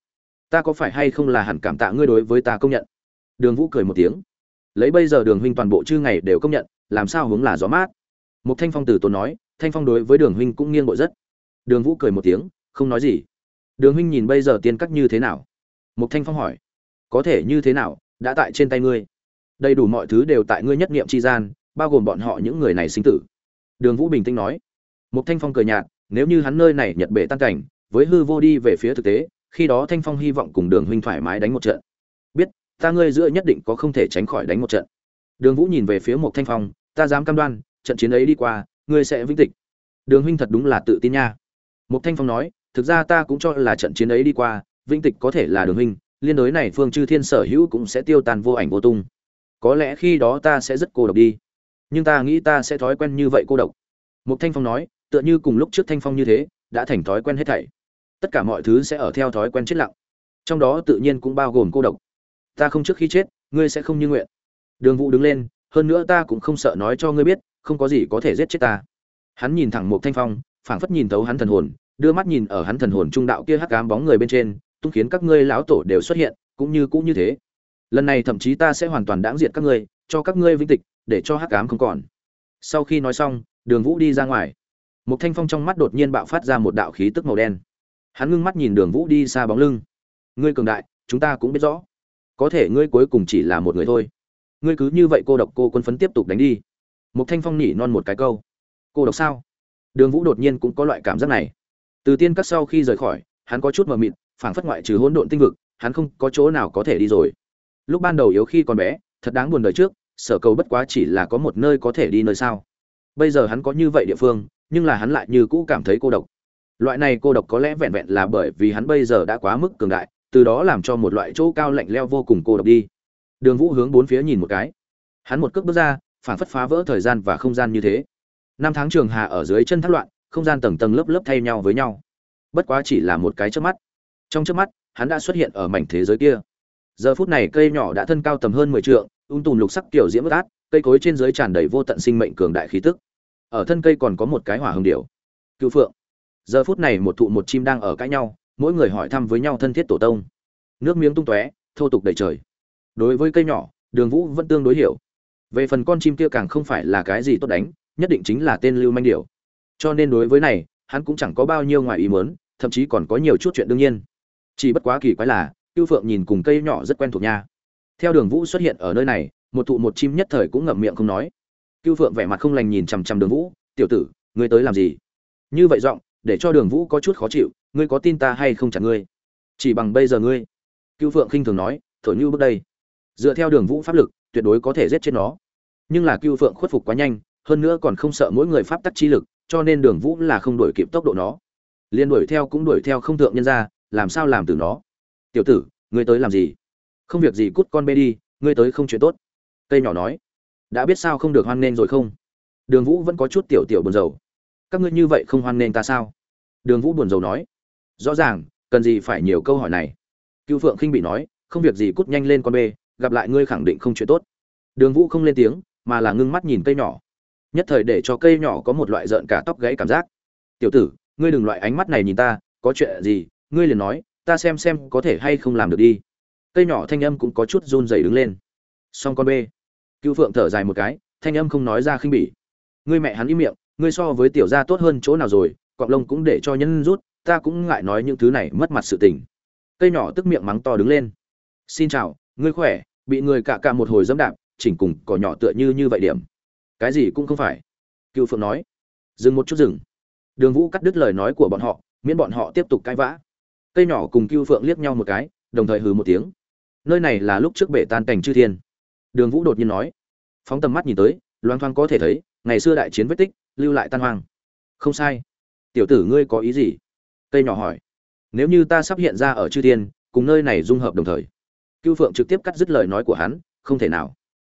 Ta có phải hay không là hẳn cảm tạ ngươi đối với ta công nhận? Đường vũ cười một tiếng. Lấy bây giờ đường huynh toàn bộ chư ngày đều công nhận, làm sao hướng là gió mát? Một thanh phong từ tốn nói thanh phong đối với đường huynh cũng nghiêng bộ rất. Đường vũ cười một tiếng, không nói gì. Đường huynh nhìn bây giờ tiên cắt như thế nào? Mục thanh phong hỏi. Có thể như thế nào? Đã tại trên tay ngươi. Đầy đủ mọi thứ đều tại ngươi nhất niệm chi gian, bao gồm bọn họ những người này sinh tử. Đường vũ bình tĩnh nói. Mục thanh phong cười nhạt, nếu như hắn nơi này nhật bể tan cảnh, với hư vô đi về phía thực tế, khi đó thanh phong hy vọng cùng đường huynh thoải mái đánh một trận. Biết, ta ngươi giữa nhất định có không thể tránh khỏi đánh một trận. Đường vũ nhìn về phía Mục thanh phong, ta dám cam đoan, trận chiến ấy đi qua ngươi sẽ vĩnh tịch. Đường huynh thật đúng là tự tin nha. Một thanh phong nói, thực ra ta cũng cho là trận chiến ấy đi qua, vĩnh tịch có thể là đường huynh, liên đối này phương chư thiên sở hữu cũng sẽ tiêu tan vô ảnh vô tung. Có lẽ khi đó ta sẽ rất cô độc đi. Nhưng ta nghĩ ta sẽ thói quen như vậy cô độc. Một thanh phong nói, tựa như cùng lúc trước thanh phong như thế, đã thành thói quen hết thảy. Tất cả mọi thứ sẽ ở theo thói quen chết lặng. Trong đó tự nhiên cũng bao gồm cô độc. Ta không trước khi chết, ngươi sẽ không như nguyện. Đường vũ đứng lên, hơn nữa ta cũng không sợ nói cho ngươi biết không có gì có thể giết chết ta. Hắn nhìn thẳng một thanh phong, phảng phất nhìn thấu hắn thần hồn, đưa mắt nhìn ở hắn thần hồn trung đạo kia hắc ám bóng người bên trên, tung khiến các ngươi lão tổ đều xuất hiện, cũng như cũng như thế. Lần này thậm chí ta sẽ hoàn toàn đáng diệt các ngươi, cho các ngươi vinh tịch, để cho hắc ám không còn. Sau khi nói xong, đường vũ đi ra ngoài. Một thanh phong trong mắt đột nhiên bạo phát ra một đạo khí tức màu đen. Hắn ngưng mắt nhìn đường vũ đi xa bóng lưng. Ngươi cường đại, chúng ta cũng biết rõ. Có thể ngươi cuối cùng chỉ là một người thôi. Ngươi cứ như vậy cô độc cô quân phấn tiếp tục đánh đi một thanh phong nhỉ non một cái câu. Cô độc sao? Đường vũ đột nhiên cũng có loại cảm giác này. Từ tiên các sau khi rời khỏi, hắn có chút mờ mịt, phảng phất ngoại trừ hỗn độn tinh vực, hắn không có chỗ nào có thể đi rồi. Lúc ban đầu yếu khi còn bé, thật đáng buồn đời trước, sở cầu bất quá chỉ là có một nơi có thể đi nơi sao. Bây giờ hắn có như vậy địa phương, nhưng là hắn lại như cũ cảm thấy cô độc. Loại này cô độc có lẽ vẹn vẹn là bởi vì hắn bây giờ đã quá mức cường đại, từ đó làm cho một loại chỗ cao lạnh leo vô cùng cô độc đi. Đường vũ hướng bốn phía nhìn một cái. Hắn một cước bước ra phản phất phá vỡ thời gian và không gian như thế. Năm tháng trường hà ở dưới chân thác loạn, không gian tầng tầng lớp lớp thay nhau với nhau. Bất quá chỉ là một cái trước mắt. Trong trước mắt, hắn đã xuất hiện ở mảnh thế giới kia. Giờ phút này cây nhỏ đã thân cao tầm hơn mười trượng, ung tùm lục sắc kiểu diễm bất át, cây cối trên dưới tràn đầy vô tận sinh mệnh cường đại khí tức. Ở thân cây còn có một cái hỏa hồng điểu. Cựu phượng. Giờ phút này một thụ một chim đang ở cãi nhau, mỗi người hỏi thăm với nhau thân thiết tổ tông. Nước miếng tung tóe, thô tục đầy trời. Đối với cây nhỏ, đường vũ vẫn tương đối hiểu về phần con chim kia càng không phải là cái gì tốt đánh, nhất định chính là tên lưu manh điểu. Cho nên đối với này, hắn cũng chẳng có bao nhiêu ngoài ý mớn thậm chí còn có nhiều chút chuyện đương nhiên. Chỉ bất quá kỳ quái là cưu phượng nhìn cùng cây nhỏ rất quen thuộc nha. Theo đường vũ xuất hiện ở nơi này, một thụ một chim nhất thời cũng ngậm miệng không nói. Cưu phượng vẻ mặt không lành nhìn chằm chằm đường vũ, tiểu tử, ngươi tới làm gì? Như vậy giọng, để cho đường vũ có chút khó chịu, ngươi có tin ta hay không chặt ngươi? Chỉ bằng bây giờ ngươi. Cưu phượng khinh thường nói, thổi như bước đây. Dựa theo đường vũ pháp lực tuyệt đối có thể giết chết nó. Nhưng là cưu phượng khuất phục quá nhanh, hơn nữa còn không sợ mỗi người pháp tắc chi lực, cho nên đường vũ là không đuổi kịp tốc độ nó. Liên đuổi theo cũng đuổi theo không thượng nhân ra, làm sao làm từ nó? Tiểu tử, ngươi tới làm gì? Không việc gì, cút con bê đi, ngươi tới không chuyện tốt. Cây nhỏ nói. Đã biết sao không được hoan nghênh rồi không? Đường vũ vẫn có chút tiểu tiểu buồn rầu. Các ngươi như vậy không hoan nghênh ta sao? Đường vũ buồn rầu nói. Rõ ràng, cần gì phải nhiều câu hỏi này. Cựu phượng khinh bị nói. Không việc gì, cút nhanh lên con bê gặp lại ngươi khẳng định không chuyện tốt. Đường vũ không lên tiếng, mà là ngưng mắt nhìn cây nhỏ. Nhất thời để cho cây nhỏ có một loại rợn cả tóc gãy cảm giác. Tiểu tử, ngươi đừng loại ánh mắt này nhìn ta, có chuyện gì, ngươi liền nói, ta xem xem có thể hay không làm được đi. Cây nhỏ thanh âm cũng có chút run rẩy đứng lên. Xong con bê. Cựu phượng thở dài một cái, thanh âm không nói ra khinh bỉ. Ngươi mẹ hắn im miệng, ngươi so với tiểu gia tốt hơn chỗ nào rồi cọng lông cũng để cho nhân rút, ta cũng ngại nói những thứ này mất mặt sự tình. Cây nhỏ tức miệng mắng to đứng lên. Xin chào ngươi khỏe, bị người cạ cạ một hồi dẫm đạp, chỉnh cùng cỏ nhỏ tựa như như vậy điểm. Cái gì cũng không phải. Cựu phượng nói. Dừng một chút dừng. Đường vũ cắt đứt lời nói của bọn họ, miễn bọn họ tiếp tục cãi vã. Cây nhỏ cùng cựu phượng liếc nhau một cái, đồng thời hừ một tiếng. Nơi này là lúc trước bể tan cảnh chư thiên. Đường vũ đột nhiên nói. Phóng tầm mắt nhìn tới, loang thoang có thể thấy, ngày xưa đại chiến vết tích, lưu lại tan hoang. Không sai. Tiểu tử ngươi có ý gì? Cây nhỏ hỏi. Nếu như ta sắp hiện ra ở chư thiên, cùng nơi này dung hợp đồng thời cưu phượng trực tiếp cắt dứt lời nói của hắn, không thể nào.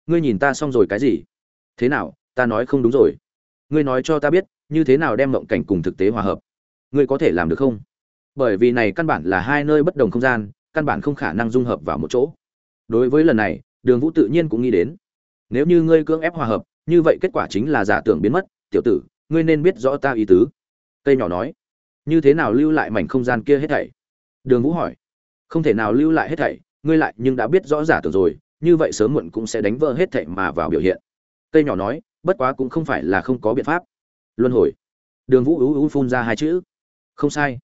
Ngươi nhìn ta xong rồi cái gì? Thế nào? Ta nói không đúng rồi. Ngươi nói cho ta biết, như thế nào đem mộng cảnh cùng thực tế hòa hợp? Ngươi có thể làm được không? Bởi vì này căn bản là hai nơi bất đồng không gian, căn bản không khả năng dung hợp vào một chỗ. Đối với lần này, đường vũ tự nhiên cũng nghĩ đến. Nếu như ngươi cưỡng ép hòa hợp, như vậy kết quả chính là giả tưởng biến mất. Tiểu tử, ngươi nên biết rõ ta ý tứ. Cây nhỏ nói. Như thế nào lưu lại mảnh không gian kia hết thảy? Đường vũ hỏi. Không thể nào lưu lại hết thảy ngươi lại nhưng đã biết rõ giả tưởng rồi, như vậy sớm muộn cũng sẽ đánh vỡ hết thảy mà vào biểu hiện. Cây nhỏ nói, bất quá cũng không phải là không có biện pháp. Luân hồi. Đường vũ ú ưu phun ra hai chữ. Không sai.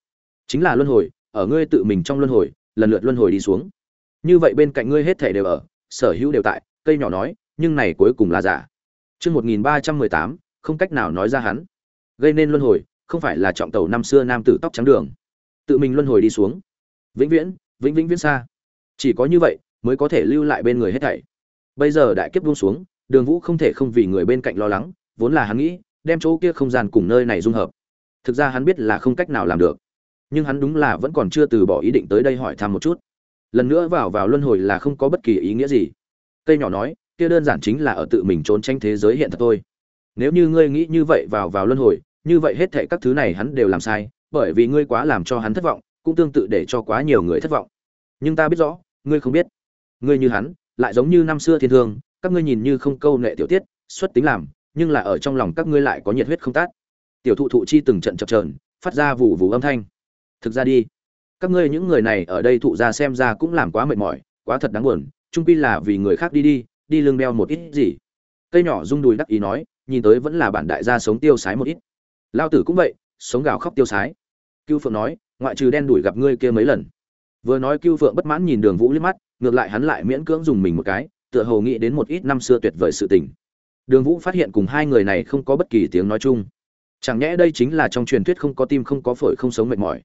Chính là luân hồi, ở ngươi tự mình trong luân hồi, lần lượt luân hồi đi xuống. Như vậy bên cạnh ngươi hết thảy đều ở, sở hữu đều tại, cây nhỏ nói, nhưng này cuối cùng là giả. Chương một nghìn ba trăm mười tám, không cách nào nói ra hắn. Gây nên luân hồi, không phải là trọng tàu năm xưa nam tử tóc trắng đường. Tự mình luân hồi đi xuống. Vĩnh viễn, vĩnh vĩnh viễn xa chỉ có như vậy, mới có thể lưu lại bên người hết thảy. Bây giờ đại kiếp buông xuống, đường vũ không thể không vì người bên cạnh lo lắng, vốn là hắn nghĩ, đem chỗ kia không gian cùng nơi này dung hợp. Thực ra hắn biết là không cách nào làm được. Nhưng hắn đúng là vẫn còn chưa từ bỏ ý định tới đây hỏi thăm một chút. Lần nữa vào vào luân hồi là không có bất kỳ ý nghĩa gì. Cây nhỏ nói, kia đơn giản chính là ở tự mình trốn tranh thế giới hiện thật thôi. Nếu như ngươi nghĩ như vậy vào vào luân hồi, như vậy hết thệ các thứ này hắn đều làm sai, bởi vì ngươi quá làm cho hắn thất vọng, cũng tương tự để cho quá nhiều người thất vọng nhưng ta biết rõ, ngươi không biết. Ngươi như hắn, lại giống như năm xưa thiên thương, các ngươi nhìn như không câu nệ tiểu tiết, xuất tính làm, nhưng là ở trong lòng các ngươi lại có nhiệt huyết không tát. Tiểu thụ thụ chi từng trận chập trờn phát ra vụ vụ âm thanh. Thực ra đi, các ngươi những người này ở đây thụ ra xem ra cũng làm quá mệt mỏi, quá thật đáng buồn trung pi là vì người khác đi đi đi lưng đeo một ít gì. Cây nhỏ rung đùi đắc ý nói, nhìn tới vẫn là bản đại gia sống tiêu sái một ít. Lao tử cũng vậy, sống gào khóc tiêu sái. Cưu phượng nói, ngoại trừ đen đuổi gặp ngươi kia mấy lần vừa nói cưu phượng bất mãn nhìn đường vũ liếc mắt, ngược lại hắn lại miễn cưỡng dùng mình một cái, tựa hồ nghĩ đến một ít năm xưa tuyệt vời sự tình. Đường vũ phát hiện cùng hai người này không có bất kỳ tiếng nói chung. Chẳng nhẽ đây chính là trong truyền thuyết không có tim không có phổi không sống mệt mỏi.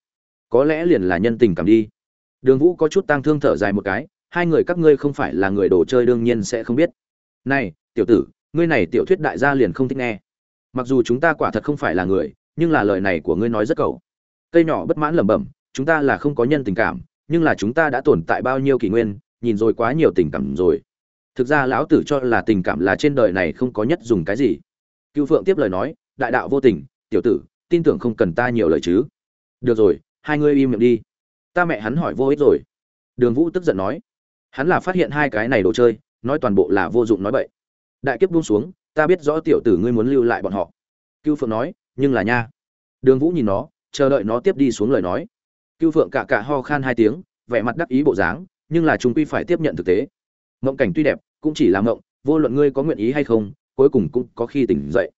Có lẽ liền là nhân tình cảm đi. Đường vũ có chút tang thương thở dài một cái, hai người các ngươi không phải là người đồ chơi đương nhiên sẽ không biết. Này, tiểu tử, ngươi này tiểu thuyết đại gia liền không thích nghe. Mặc dù chúng ta quả thật không phải là người, nhưng là lời này của ngươi nói rất cầu. Cây nhỏ bất mãn lẩm bẩm, chúng ta là không có nhân tình cảm nhưng là chúng ta đã tồn tại bao nhiêu kỷ nguyên, nhìn rồi quá nhiều tình cảm rồi. Thực ra lão tử cho là tình cảm là trên đời này không có nhất dùng cái gì. Cựu phượng tiếp lời nói, đại đạo vô tình, tiểu tử, tin tưởng không cần ta nhiều lời chứ. Được rồi, hai ngươi im miệng đi. Ta mẹ hắn hỏi vô ích rồi. Đường vũ tức giận nói, hắn là phát hiện hai cái này đồ chơi, nói toàn bộ là vô dụng nói bậy. Đại kiếp buông xuống, ta biết rõ tiểu tử ngươi muốn lưu lại bọn họ. Cưu phượng nói, nhưng là nha. Đường vũ nhìn nó, chờ đợi nó tiếp đi xuống lời nói cưu phượng cả cạ ho khan hai tiếng, vẻ mặt đắc ý bộ dáng, nhưng là chúng quy phải tiếp nhận thực tế. Mộng cảnh tuy đẹp, cũng chỉ là mộng, vô luận ngươi có nguyện ý hay không, cuối cùng cũng có khi tỉnh dậy.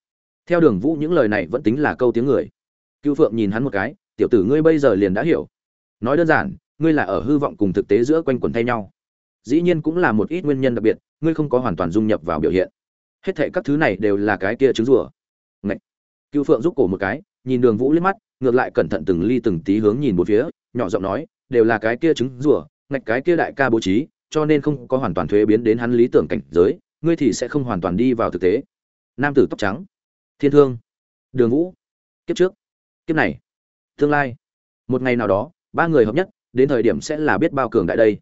Theo đường vũ những lời này vẫn tính là câu tiếng người. Cưu phượng nhìn hắn một cái, tiểu tử ngươi bây giờ liền đã hiểu. Nói đơn giản, ngươi là ở hư vọng cùng thực tế giữa quanh quẩn thay nhau. Dĩ nhiên cũng là một ít nguyên nhân đặc biệt, ngươi không có hoàn toàn dung nhập vào biểu hiện. Hết thảy các thứ này đều là cái kia trứng rùa Ngậy. Cưu phượng giúp cổ một cái, nhìn đường vũ liếc mắt ngược lại cẩn thận từng ly từng tí hướng nhìn một phía, nhỏ giọng nói, đều là cái kia trứng rùa, ngạch cái kia đại ca bố trí, cho nên không có hoàn toàn thuế biến đến hắn lý tưởng cảnh giới, ngươi thì sẽ không hoàn toàn đi vào thực tế. Nam tử tóc trắng. Thiên thương. Đường vũ. Kiếp trước. Kiếp này. Tương lai. Một ngày nào đó, ba người hợp nhất, đến thời điểm sẽ là biết bao cường đại đây.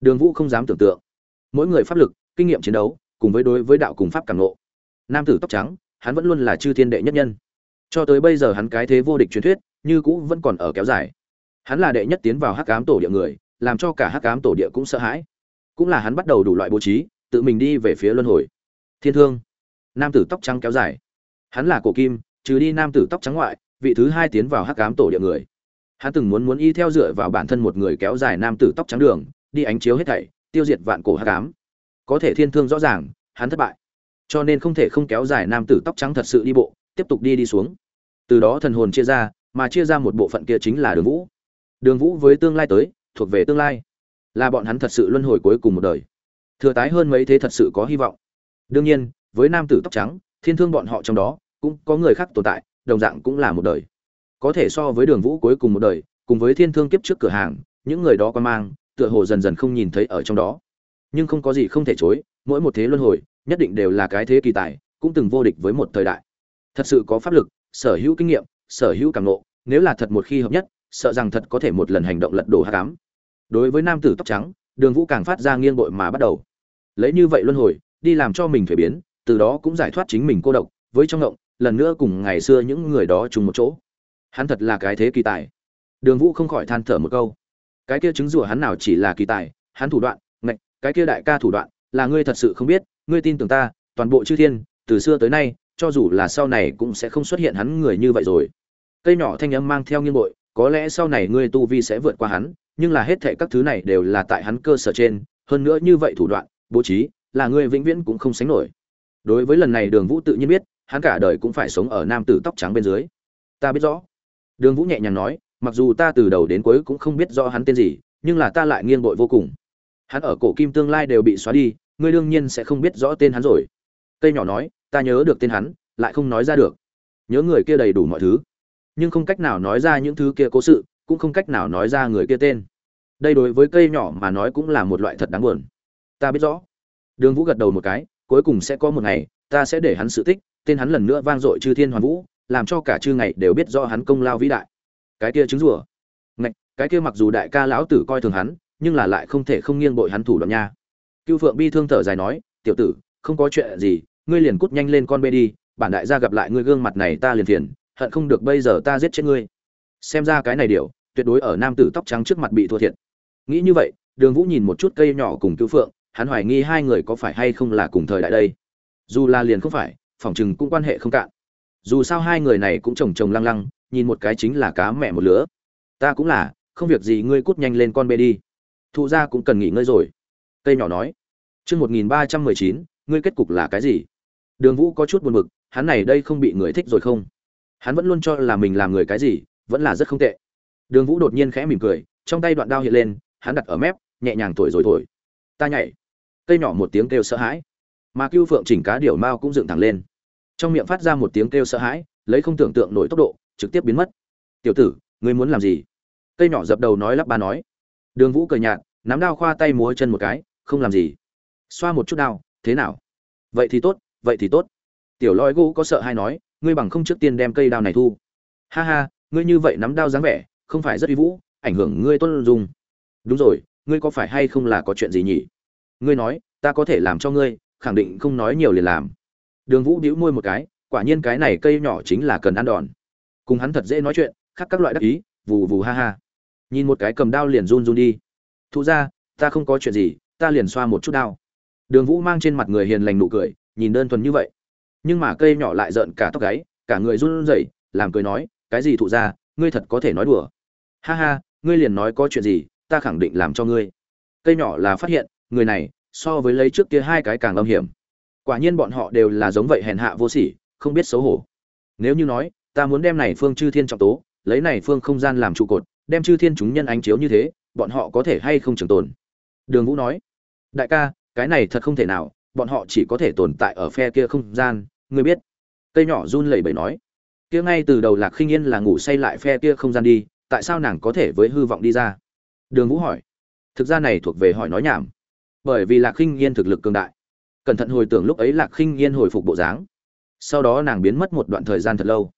Đường vũ không dám tưởng tượng. Mỗi người pháp lực, kinh nghiệm chiến đấu, cùng với đối với đạo cùng pháp càng ngộ. Nam tử tóc trắng, hắn vẫn luôn là chư thiên đệ nhất nhân cho tới bây giờ hắn cái thế vô địch truyền thuyết, như cũ vẫn còn ở kéo dài. Hắn là đệ nhất tiến vào hắc ám tổ địa người, làm cho cả hắc ám tổ địa cũng sợ hãi. Cũng là hắn bắt đầu đủ loại bố trí, tự mình đi về phía luân hồi. Thiên thương. Nam tử tóc trắng kéo dài. Hắn là cổ kim, trừ đi nam tử tóc trắng ngoại, vị thứ hai tiến vào hắc ám tổ địa người. Hắn từng muốn muốn y theo dựa vào bản thân một người kéo dài nam tử tóc trắng đường, đi ánh chiếu hết thảy, tiêu diệt vạn cổ hắc ám. Có thể thiên thương rõ ràng, hắn thất bại. Cho nên không thể không kéo dài nam tử tóc trắng thật sự đi bộ tiếp tục đi đi xuống. Từ đó thần hồn chia ra, mà chia ra một bộ phận kia chính là đường vũ. Đường vũ với tương lai tới, thuộc về tương lai. Là bọn hắn thật sự luân hồi cuối cùng một đời. Thừa tái hơn mấy thế thật sự có hy vọng. Đương nhiên, với nam tử tóc trắng, thiên thương bọn họ trong đó, cũng có người khác tồn tại, đồng dạng cũng là một đời. Có thể so với đường vũ cuối cùng một đời, cùng với thiên thương kiếp trước cửa hàng, những người đó có mang, tựa hồ dần dần không nhìn thấy ở trong đó. Nhưng không có gì không thể chối, mỗi một thế luân hồi, nhất định đều là cái thế kỳ tài, cũng từng vô địch với một thời đại thật sự có pháp lực, sở hữu kinh nghiệm, sở hữu cảm nộ, nếu là thật một khi hợp nhất, sợ rằng thật có thể một lần hành động lật đổ hạ cám đối với nam tử tóc trắng, đường vũ càng phát ra nghiêng bội mà bắt đầu. Lấy như vậy luân hồi, đi làm cho mình phải biến, từ đó cũng giải thoát chính mình cô độc, với trong ngộng, lần nữa cùng ngày xưa những người đó chung một chỗ. Hắn thật là cái thế kỳ tài. Đường vũ không khỏi than thở một câu. Cái kia chứng rủa hắn nào chỉ là kỳ tài, hắn thủ đoạn, ngạch, cái kia đại ca thủ đoạn, là ngươi thật sự không biết, ngươi tin tưởng ta, toàn bộ chư thiên, từ xưa tới nay cho dù là sau này cũng sẽ không xuất hiện hắn người như vậy rồi. Cây nhỏ thanh âm mang theo nghiêng bội, có lẽ sau này ngươi tu vi sẽ vượt qua hắn, nhưng là hết thảy các thứ này đều là tại hắn cơ sở trên, hơn nữa như vậy thủ đoạn, bố trí, là ngươi vĩnh viễn cũng không sánh nổi. Đối với lần này đường vũ tự nhiên biết, hắn cả đời cũng phải sống ở nam tử tóc trắng bên dưới. Ta biết rõ. Đường vũ nhẹ nhàng nói, mặc dù ta từ đầu đến cuối cũng không biết rõ hắn tên gì, nhưng là ta lại nghiêng bội vô cùng. Hắn ở cổ kim tương lai đều bị xóa đi, ngươi đương nhiên sẽ không biết rõ tên hắn rồi. Cây nhỏ nói ta nhớ được tên hắn, lại không nói ra được. Nhớ người kia đầy đủ mọi thứ. Nhưng không cách nào nói ra những thứ kia cố sự, cũng không cách nào nói ra người kia tên. Đây đối với cây nhỏ mà nói cũng là một loại thật đáng buồn. Ta biết rõ. Đường vũ gật đầu một cái, cuối cùng sẽ có một ngày, ta sẽ để hắn sự tích, tên hắn lần nữa vang dội chư thiên hoàn vũ, làm cho cả chư ngày đều biết rõ hắn công lao vĩ đại. Cái kia chứng rủa. Ngạch, cái kia mặc dù đại ca lão tử coi thường hắn, nhưng là lại không thể không nghiêng bội hắn thủ đoạn nha. Cưu phượng bi thương thở dài nói, tiểu tử, không có chuyện gì ngươi liền cút nhanh lên con bê đi, bản đại gia gặp lại ngươi gương mặt này ta liền phiền, hận không được bây giờ ta giết chết ngươi. Xem ra cái này điều, tuyệt đối ở nam tử tóc trắng trước mặt bị thua thiệt. Nghĩ như vậy, đường vũ nhìn một chút cây nhỏ cùng cứu phượng, hắn hoài nghi hai người có phải hay không là cùng thời đại đây. Dù là liền không phải phỏng chừng cũng quan hệ không cạn. Dù sao hai người này cũng chồng chồng lăng lăng, nhìn một cái chính là cá mẹ một lứa. Ta cũng là, không việc gì ngươi cút nhanh lên con bê đi. Thụ gia cũng cần nghỉ ngơi rồi. Cây nhỏ nói, chương một nghìn ba trăm mười chín, ngươi kết cục là cái gì? Đường vũ có chút buồn bực, hắn này đây không bị người thích rồi không? Hắn vẫn luôn cho là mình làm người cái gì, vẫn là rất không tệ. Đường vũ đột nhiên khẽ mỉm cười, trong tay đoạn đao hiện lên, hắn đặt ở mép, nhẹ nhàng thổi rồi thổi. Ta nhảy. Cây nhỏ một tiếng kêu sợ hãi. Mà cưu phượng chỉnh cá điểu mao cũng dựng thẳng lên. Trong miệng phát ra một tiếng kêu sợ hãi, lấy không tưởng tượng nổi tốc độ, trực tiếp biến mất. Tiểu tử, ngươi muốn làm gì? Cây nhỏ dập đầu nói lắp ba nói. Đường vũ cười nhạt, nắm đao khoa tay múa chân một cái, không làm gì. Xoa một chút đao, thế nào? Vậy thì tốt vậy thì tốt. Tiểu loi gỗ có sợ hay nói, ngươi bằng không trước tiên đem cây đao này thu. Ha ha, ngươi như vậy nắm đao dáng vẻ, không phải rất uy vũ, ảnh hưởng ngươi tuân dùng. Đúng rồi, ngươi có phải hay không là có chuyện gì nhỉ? Ngươi nói, ta có thể làm cho ngươi, khẳng định không nói nhiều liền làm. Đường vũ đĩu môi một cái, quả nhiên cái này cây nhỏ chính là cần ăn đòn. Cùng hắn thật dễ nói chuyện khác các loại đắc ý, vù vù ha ha. Nhìn một cái cầm đao liền run run đi. Thụ ra, ta không có chuyện gì, ta liền xoa một chút đao. Đường vũ mang trên mặt người hiền lành nụ cười nhìn đơn thuần như vậy. Nhưng mà cây nhỏ lại rợn cả tóc gáy, cả người run rẩy, làm cười nói, cái gì thụ ra ngươi thật có thể nói đùa. Ha ha, ngươi liền nói có chuyện gì, ta khẳng định làm cho ngươi. Cây nhỏ là phát hiện, người này, so với lấy trước kia hai cái càng âm hiểm. Quả nhiên bọn họ đều là giống vậy hèn hạ vô sỉ, không biết xấu hổ. Nếu như nói, ta muốn đem này phương chư thiên trọng tố, lấy này phương không gian làm trụ cột, đem chư thiên chúng nhân ánh chiếu như thế, bọn họ có thể hay không trường tồn? Đường vũ nói, đại ca, cái này thật không thể nào bọn họ chỉ có thể tồn tại ở phe kia không gian, ngươi biết. Cây nhỏ run lẩy bẩy nói, kia ngay từ đầu lạc khinh yên là ngủ say lại phe kia không gian đi, tại sao nàng có thể với hư vọng đi ra? Đường vũ hỏi. Thực ra này thuộc về hỏi nói nhảm. Bởi vì lạc khinh yên thực lực cường đại. Cẩn thận hồi tưởng lúc ấy lạc khinh yên hồi phục bộ dáng. Sau đó nàng biến mất một đoạn thời gian thật lâu.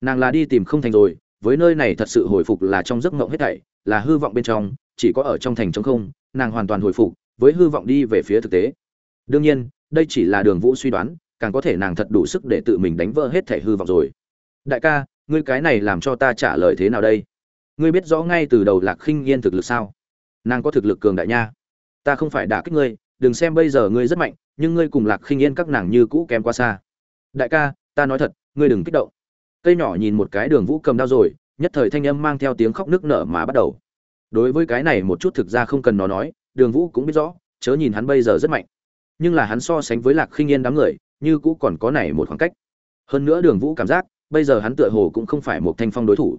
Nàng là đi tìm không thành rồi, với nơi này thật sự hồi phục là trong giấc mộng hết thảy, là hư vọng bên trong, chỉ có ở trong thành trống không, nàng hoàn toàn hồi phục, với hư vọng đi về phía thực tế đương nhiên, đây chỉ là đường vũ suy đoán, càng có thể nàng thật đủ sức để tự mình đánh vỡ hết thể hư vọng rồi. Đại ca, ngươi cái này làm cho ta trả lời thế nào đây? Ngươi biết rõ ngay từ đầu lạc khinh yên thực lực sao? Nàng có thực lực cường đại nha. Ta không phải đả kích ngươi, đừng xem bây giờ ngươi rất mạnh, nhưng ngươi cùng lạc khinh yên các nàng như cũ kém quá xa. Đại ca, ta nói thật, ngươi đừng kích động. Cây nhỏ nhìn một cái đường vũ cầm đao rồi, nhất thời thanh âm mang theo tiếng khóc nức nở mà bắt đầu. Đối với cái này một chút thực ra không cần nó nói, đường vũ cũng biết rõ, chớ nhìn hắn bây giờ rất mạnh nhưng là hắn so sánh với lạc khinh yên đám người, như cũ còn có này một khoảng cách. Hơn nữa đường vũ cảm giác, bây giờ hắn tựa hồ cũng không phải một thanh phong đối thủ.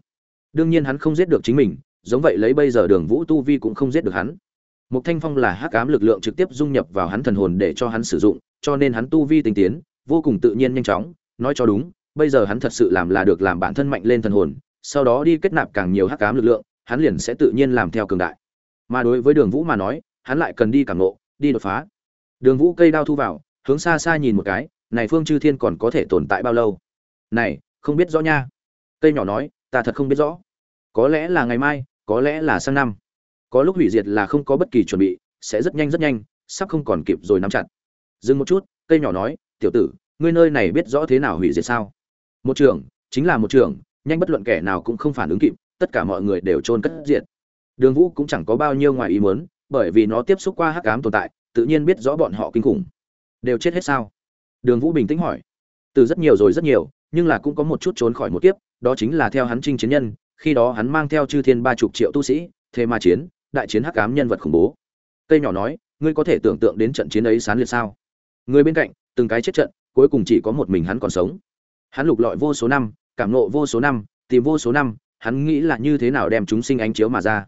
Đương nhiên hắn không giết được chính mình, giống vậy lấy bây giờ đường vũ tu vi cũng không giết được hắn. Một thanh phong là hắc ám lực lượng trực tiếp dung nhập vào hắn thần hồn để cho hắn sử dụng, cho nên hắn tu vi tinh tiến, vô cùng tự nhiên nhanh chóng. Nói cho đúng, bây giờ hắn thật sự làm là được làm bản thân mạnh lên thần hồn, sau đó đi kết nạp càng nhiều hắc ám lực lượng, hắn liền sẽ tự nhiên làm theo cường đại. Mà đối với đường vũ mà nói, hắn lại cần đi càng ngộ, đi đột phá đường vũ cây đao thu vào, hướng xa xa nhìn một cái, này phương chư thiên còn có thể tồn tại bao lâu? Này, không biết rõ nha. Cây nhỏ nói, ta thật không biết rõ. Có lẽ là ngày mai, có lẽ là sang năm. Có lúc hủy diệt là không có bất kỳ chuẩn bị, sẽ rất nhanh rất nhanh, sắp không còn kịp rồi nắm chặt. Dừng một chút, cây nhỏ nói, tiểu tử, ngươi nơi này biết rõ thế nào hủy diệt sao? Một trường chính là một trường nhanh bất luận kẻ nào cũng không phản ứng kịp, tất cả mọi người đều trôn cất diệt. Đường vũ cũng chẳng có bao nhiêu ngoài ý muốn, bởi vì nó tiếp xúc qua hắc ám tồn tại tự nhiên biết rõ bọn họ kinh khủng. Đều chết hết sao? Đường vũ bình tĩnh hỏi. Từ rất nhiều rồi rất nhiều, nhưng là cũng có một chút trốn khỏi một kiếp, đó chính là theo hắn trinh chiến nhân, khi đó hắn mang theo chư thiên ba chục triệu tu sĩ, thế mà chiến, đại chiến hắc ám nhân vật khủng bố. Cây nhỏ nói, ngươi có thể tưởng tượng đến trận chiến ấy sán liệt sao? Người bên cạnh, từng cái chết trận, cuối cùng chỉ có một mình hắn còn sống. Hắn lục lọi vô số năm, cảm nộ vô số năm, tìm vô số năm, hắn nghĩ là như thế nào đem chúng sinh ánh chiếu mà ra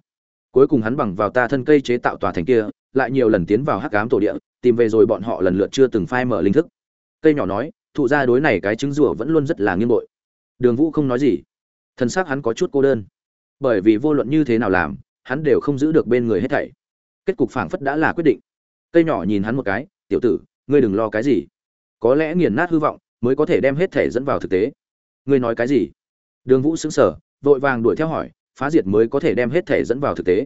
cuối cùng hắn bằng vào ta thân cây chế tạo tòa thành kia, lại nhiều lần tiến vào hắc ám tổ địa, tìm về rồi bọn họ lần lượt chưa từng phai mở linh thức. Cây nhỏ nói, thụ ra đối này cái trứng rùa vẫn luôn rất là nghiêng bội. Đường vũ không nói gì. Thân xác hắn có chút cô đơn. Bởi vì vô luận như thế nào làm, hắn đều không giữ được bên người hết thảy. Kết cục phảng phất đã là quyết định. Cây nhỏ nhìn hắn một cái, tiểu tử, ngươi đừng lo cái gì. Có lẽ nghiền nát hư vọng mới có thể đem hết thể dẫn vào thực tế. Ngươi nói cái gì? Đường vũ xứng sở vội vàng đuổi theo hỏi phá diệt mới có thể đem hết thể dẫn vào thực tế.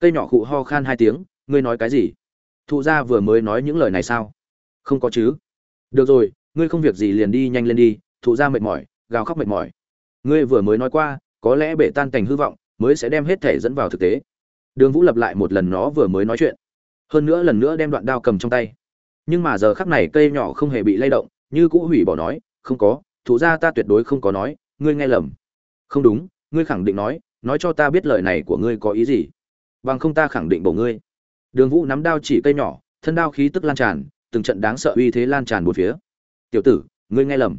Cây nhỏ khụ ho khan hai tiếng, ngươi nói cái gì? Thụ gia vừa mới nói những lời này sao? Không có chứ. Được rồi, ngươi không việc gì liền đi nhanh lên đi, thụ gia mệt mỏi, gào khóc mệt mỏi. Ngươi vừa mới nói qua, có lẽ bể tan cảnh hư vọng mới sẽ đem hết thể dẫn vào thực tế. Đường vũ lập lại một lần nó vừa mới nói chuyện. Hơn nữa lần nữa đem đoạn đao cầm trong tay. Nhưng mà giờ khắc này cây nhỏ không hề bị lay động, như cũ hủy bỏ nói, không có, thụ gia ta tuyệt đối không có nói, ngươi nghe lầm. Không đúng, ngươi khẳng định nói nói cho ta biết lời này của ngươi có ý gì? Bằng không ta khẳng định bổ ngươi. Đường vũ nắm đao chỉ cây nhỏ, thân đao khí tức lan tràn, từng trận đáng sợ uy thế lan tràn một phía. Tiểu tử, ngươi nghe lầm.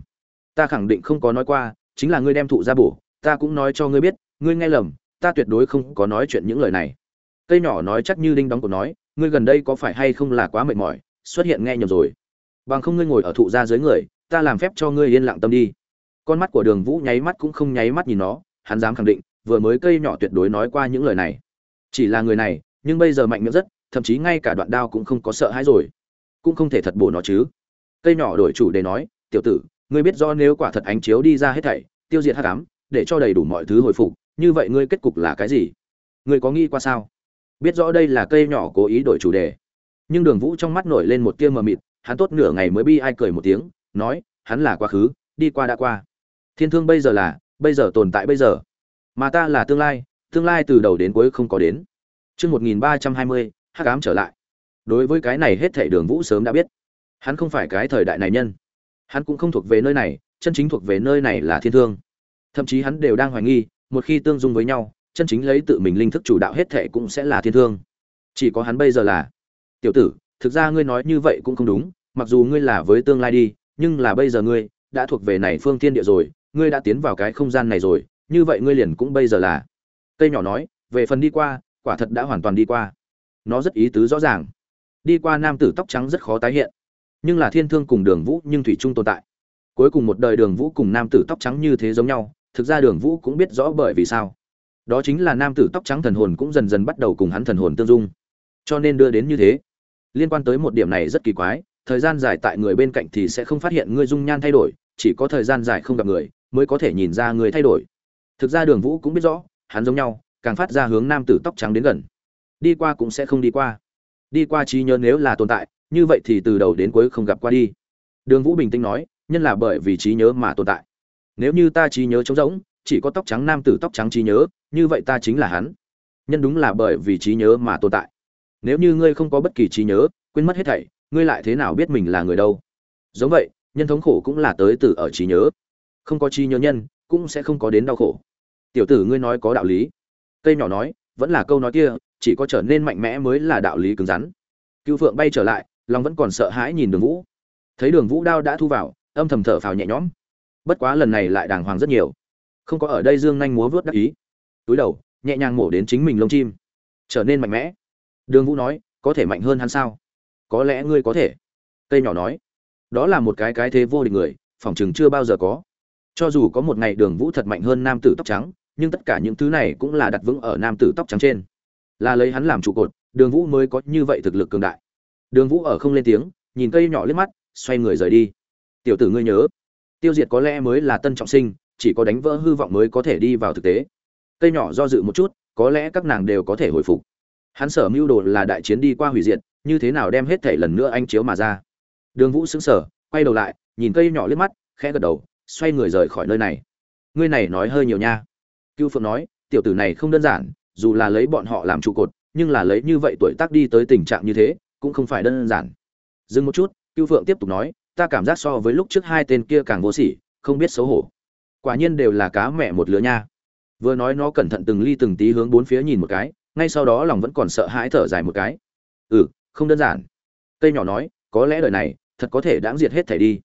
Ta khẳng định không có nói qua, chính là ngươi đem thụ ra bổ, ta cũng nói cho ngươi biết, ngươi nghe lầm, ta tuyệt đối không có nói chuyện những lời này. Cây nhỏ nói chắc như đinh đóng của nói, ngươi gần đây có phải hay không là quá mệt mỏi, xuất hiện nghe nhầm rồi. Bằng không ngươi ngồi ở thụ ra dưới người, ta làm phép cho ngươi yên lặng tâm đi. Con mắt của đường vũ nháy mắt cũng không nháy mắt nhìn nó, hắn dám khẳng định vừa mới cây nhỏ tuyệt đối nói qua những lời này. Chỉ là người này, nhưng bây giờ mạnh miệng rất, thậm chí ngay cả đoạn đao cũng không có sợ hãi rồi. Cũng không thể thật bổ nó chứ. Cây nhỏ đổi chủ để nói, tiểu tử, ngươi biết do nếu quả thật ánh chiếu đi ra hết thảy, tiêu diệt hắc ám, để cho đầy đủ mọi thứ hồi phục, như vậy ngươi kết cục là cái gì? Ngươi có nghĩ qua sao? Biết rõ đây là cây nhỏ cố ý đổi chủ đề. Nhưng đường vũ trong mắt nổi lên một tia mờ mịt, hắn tốt nửa ngày mới bi ai cười một tiếng, nói, hắn là quá khứ, đi qua đã qua. Thiên thương bây giờ là, bây giờ tồn tại bây giờ mà ta là tương lai tương lai từ đầu đến cuối không có đến. Chương một nghìn ba trăm hai mươi, hắc ám trở lại. Đối với cái này hết thảy đường vũ sớm đã biết. Hắn không phải cái thời đại này nhân. Hắn cũng không thuộc về nơi này, chân chính thuộc về nơi này là thiên thương. Thậm chí hắn đều đang hoài nghi, một khi tương dung với nhau, chân chính lấy tự mình linh thức chủ đạo hết thệ cũng sẽ là thiên thương. Chỉ có hắn bây giờ là. Tiểu tử, thực ra ngươi nói như vậy cũng không đúng, mặc dù ngươi là với tương lai đi, nhưng là bây giờ ngươi đã thuộc về này phương thiên địa rồi, ngươi đã tiến vào cái không gian này rồi như vậy ngươi liền cũng bây giờ là. Cây nhỏ nói, về phần đi qua, quả thật đã hoàn toàn đi qua. Nó rất ý tứ rõ ràng. Đi qua nam tử tóc trắng rất khó tái hiện. Nhưng là thiên thương cùng đường vũ nhưng thủy chung tồn tại. Cuối cùng một đời đường vũ cùng nam tử tóc trắng như thế giống nhau, thực ra đường vũ cũng biết rõ bởi vì sao. Đó chính là nam tử tóc trắng thần hồn cũng dần dần bắt đầu cùng hắn thần hồn tương dung. Cho nên đưa đến như thế. Liên quan tới một điểm này rất kỳ quái, thời gian dài tại người bên cạnh thì sẽ không phát hiện ngươi dung nhan thay đổi, chỉ có thời gian dài không gặp người, mới có thể nhìn ra người thay đổi thực ra đường vũ cũng biết rõ, hắn giống nhau, càng phát ra hướng nam tử tóc trắng đến gần. Đi qua cũng sẽ không đi qua. Đi qua trí nhớ nếu là tồn tại, như vậy thì từ đầu đến cuối không gặp qua đi. Đường vũ bình tĩnh nói, nhân là bởi vì trí nhớ mà tồn tại. Nếu như ta trí nhớ trống rỗng, chỉ có tóc trắng nam tử tóc trắng trí nhớ, như vậy ta chính là hắn. Nhân đúng là bởi vì trí nhớ mà tồn tại. Nếu như ngươi không có bất kỳ trí nhớ, quên mất hết thảy, ngươi lại thế nào biết mình là người đâu? Giống vậy, nhân thống khổ cũng là tới từ ở trí nhớ. Không có trí nhớ nhân, cũng sẽ không có đến đau khổ tiểu tử ngươi nói có đạo lý. Cây nhỏ nói, vẫn là câu nói kia, chỉ có trở nên mạnh mẽ mới là đạo lý cứng rắn. Cựu phượng bay trở lại, lòng vẫn còn sợ hãi nhìn đường vũ. Thấy đường vũ đao đã thu vào, âm thầm thở phào nhẹ nhõm. Bất quá lần này lại đàng hoàng rất nhiều. Không có ở đây dương nhanh múa vớt đắc ý. Túi đầu, nhẹ nhàng mổ đến chính mình lông chim. Trở nên mạnh mẽ. Đường vũ nói, có thể mạnh hơn hắn sao? Có lẽ ngươi có thể. Cây nhỏ nói, đó là một cái cái thế vô địch người phỏng chừng chưa bao giờ có cho dù có một ngày đường vũ thật mạnh hơn nam tử tóc trắng, nhưng tất cả những thứ này cũng là đặt vững ở nam tử tóc trắng trên. Là lấy hắn làm trụ cột, đường vũ mới có như vậy thực lực cường đại. Đường vũ ở không lên tiếng, nhìn cây nhỏ liếc mắt, xoay người rời đi. Tiểu tử ngươi nhớ, tiêu diệt có lẽ mới là tân trọng sinh, chỉ có đánh vỡ hư vọng mới có thể đi vào thực tế. Cây nhỏ do dự một chút, có lẽ các nàng đều có thể hồi phục. Hắn sở mưu đồ là đại chiến đi qua hủy diệt, như thế nào đem hết thể lần nữa anh chiếu mà ra. Đường vũ xứng sở quay đầu lại, nhìn cây nhỏ liếc mắt, khẽ gật đầu xoay người rời khỏi nơi này. Ngươi này nói hơi nhiều nha. Cưu phượng nói, tiểu tử này không đơn giản, dù là lấy bọn họ làm trụ cột, nhưng là lấy như vậy tuổi tác đi tới tình trạng như thế, cũng không phải đơn giản. Dừng một chút, cưu phượng tiếp tục nói, ta cảm giác so với lúc trước hai tên kia càng vô sỉ, không biết xấu hổ. Quả nhiên đều là cá mẹ một lứa nha. Vừa nói nó cẩn thận từng ly từng tí hướng bốn phía nhìn một cái, ngay sau đó lòng vẫn còn sợ hãi thở dài một cái. Ừ không đơn giản. Cây nhỏ nói, có lẽ đời này, thật có thể đáng diệt hết thảy đi.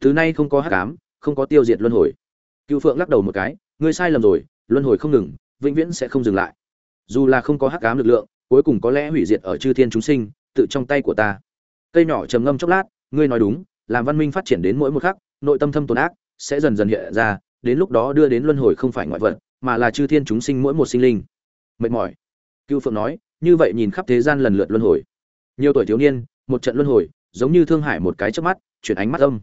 Từ nay không có hắc ám không có tiêu diệt luân hồi. Cựu phượng lắc đầu một cái, ngươi sai lầm rồi, luân hồi không ngừng, vĩnh viễn sẽ không dừng lại. Dù là không có hắc ám lực lượng, cuối cùng có lẽ hủy diệt ở chư thiên chúng sinh, tự trong tay của ta. Cây nhỏ trầm ngâm chốc lát, ngươi nói đúng, làm văn minh phát triển đến mỗi một khắc, nội tâm thâm tồn ác, sẽ dần dần hiện ra, đến lúc đó đưa đến luân hồi không phải ngoại vật, mà là chư thiên chúng sinh mỗi một sinh linh. Mệt mỏi. Cựu phượng nói, như vậy nhìn khắp thế gian lần lượt luân hồi. Nhiều tuổi thiếu niên, một trận luân hồi, giống như thương hải một cái trước mắt, chuyển ánh mắt âm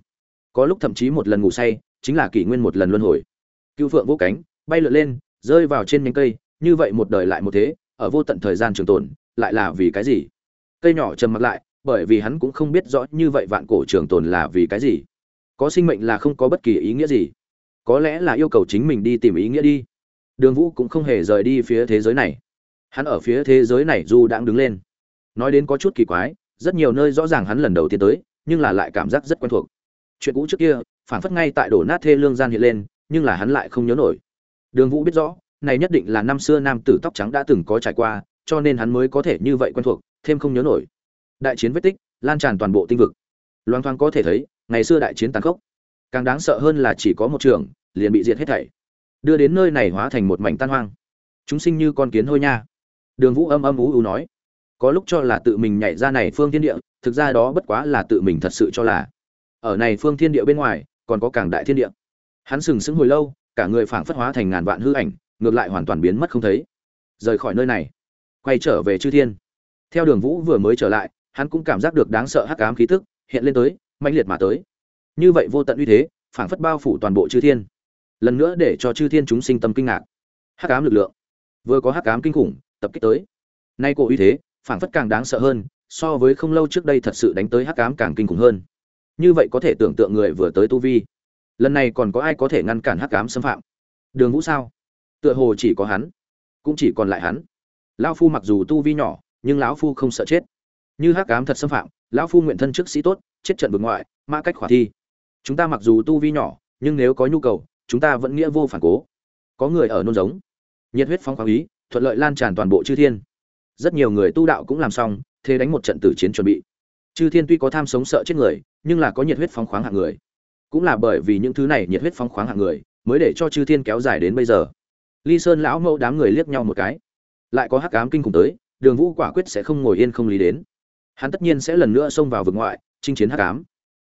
có lúc thậm chí một lần ngủ say, chính là kỷ nguyên một lần luân hồi. Cựu phượng vỗ cánh, bay lượn lên, rơi vào trên nhánh cây, như vậy một đời lại một thế, ở vô tận thời gian trường tồn, lại là vì cái gì? Cây nhỏ trầm mặc lại, bởi vì hắn cũng không biết rõ như vậy vạn cổ trường tồn là vì cái gì. Có sinh mệnh là không có bất kỳ ý nghĩa gì. Có lẽ là yêu cầu chính mình đi tìm ý nghĩa đi. Đường vũ cũng không hề rời đi phía thế giới này. Hắn ở phía thế giới này du đang đứng lên. Nói đến có chút kỳ quái, rất nhiều nơi rõ ràng hắn lần đầu tiên tới, nhưng là lại cảm giác rất quen thuộc chuyện cũ trước kia phản phất ngay tại đổ nát thê lương gian hiện lên, nhưng là hắn lại không nhớ nổi. Đường vũ biết rõ, này nhất định là năm xưa nam tử tóc trắng đã từng có trải qua, cho nên hắn mới có thể như vậy quen thuộc, thêm không nhớ nổi. Đại chiến vết tích, lan tràn toàn bộ tinh vực. Loang thoang có thể thấy, ngày xưa đại chiến tàn khốc. Càng đáng sợ hơn là chỉ có một trường, liền bị diệt hết thảy. Đưa đến nơi này hóa thành một mảnh tan hoang. Chúng sinh như con kiến hôi nha. Đường vũ âm âm ú ú nói, có lúc cho là tự mình nhảy ra này phương thiên địa, thực ra đó bất quá là tự mình thật sự cho là ở này phương thiên địa bên ngoài, còn có càng đại thiên địa. Hắn sừng sững hồi lâu, cả người phảng phất hóa thành ngàn vạn hư ảnh, ngược lại hoàn toàn biến mất không thấy. Rời khỏi nơi này, quay trở về chư thiên. Theo đường vũ vừa mới trở lại, hắn cũng cảm giác được đáng sợ hắc ám khí tức hiện lên tới, mãnh liệt mà tới. Như vậy vô tận uy thế, phảng phất bao phủ toàn bộ chư thiên. Lần nữa để cho chư thiên chúng sinh tâm kinh ngạc. Hắc ám lực lượng, vừa có hắc ám kinh khủng, tập kích tới. Nay cổ uy thế, phảng phất càng đáng sợ hơn, so với không lâu trước đây thật sự đánh tới hắc ám càng kinh khủng hơn như vậy có thể tưởng tượng người vừa tới tu vi. Lần này còn có ai có thể ngăn cản hắc ám xâm phạm? Đường vũ sao? Tựa hồ chỉ có hắn, cũng chỉ còn lại hắn. Lão phu mặc dù tu vi nhỏ, nhưng lão phu không sợ chết. Như hắc ám thật xâm phạm, lão phu nguyện thân chức sĩ tốt, chết trận vực ngoại, mã cách khỏa thi. Chúng ta mặc dù tu vi nhỏ, nhưng nếu có nhu cầu, chúng ta vẫn nghĩa vô phản cố. Có người ở nôn giống. Nhiệt huyết phóng khoáng ý, thuận lợi lan tràn toàn bộ chư thiên. Rất nhiều người tu đạo cũng làm xong, thế đánh một trận tử chiến chuẩn bị chư thiên tuy có tham sống sợ chết người, nhưng là có nhiệt huyết phóng khoáng hạng người. Cũng là bởi vì những thứ này nhiệt huyết phóng khoáng hạng người, mới để cho chư thiên kéo dài đến bây giờ. Ly sơn lão mẫu đám người liếc nhau một cái. Lại có hắc ám kinh khủng tới, đường vũ quả quyết sẽ không ngồi yên không lý đến. Hắn tất nhiên sẽ lần nữa xông vào vực ngoại, chinh chiến hắc ám.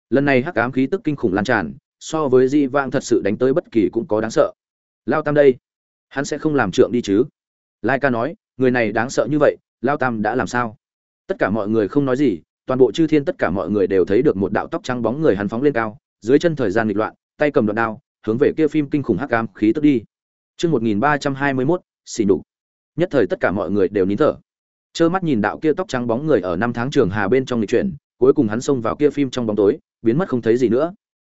Lần này hắc ám khí tức kinh khủng lan tràn, so với di vang thật sự đánh tới bất kỳ cũng có đáng sợ. Lao tam đây, hắn sẽ không làm trượng đi chứ? Lai ca nói, người này đáng sợ như vậy, lao tam đã làm sao? Tất cả mọi người không nói gì toàn bộ chư thiên tất cả mọi người đều thấy được một đạo tóc trắng bóng người hắn phóng lên cao, dưới chân thời gian nghịch loạn, tay cầm đoạn đao, hướng về kia phim kinh khủng hắc ám khí tức đi. Chương một nghìn ba trăm hai mươi mốt xì nhục. Nhất thời tất cả mọi người đều nín thở. Trơ mắt nhìn đạo kia tóc trắng bóng người ở năm tháng trường hà bên trong lịch chuyển, cuối cùng hắn xông vào kia phim trong bóng tối, biến mất không thấy gì nữa.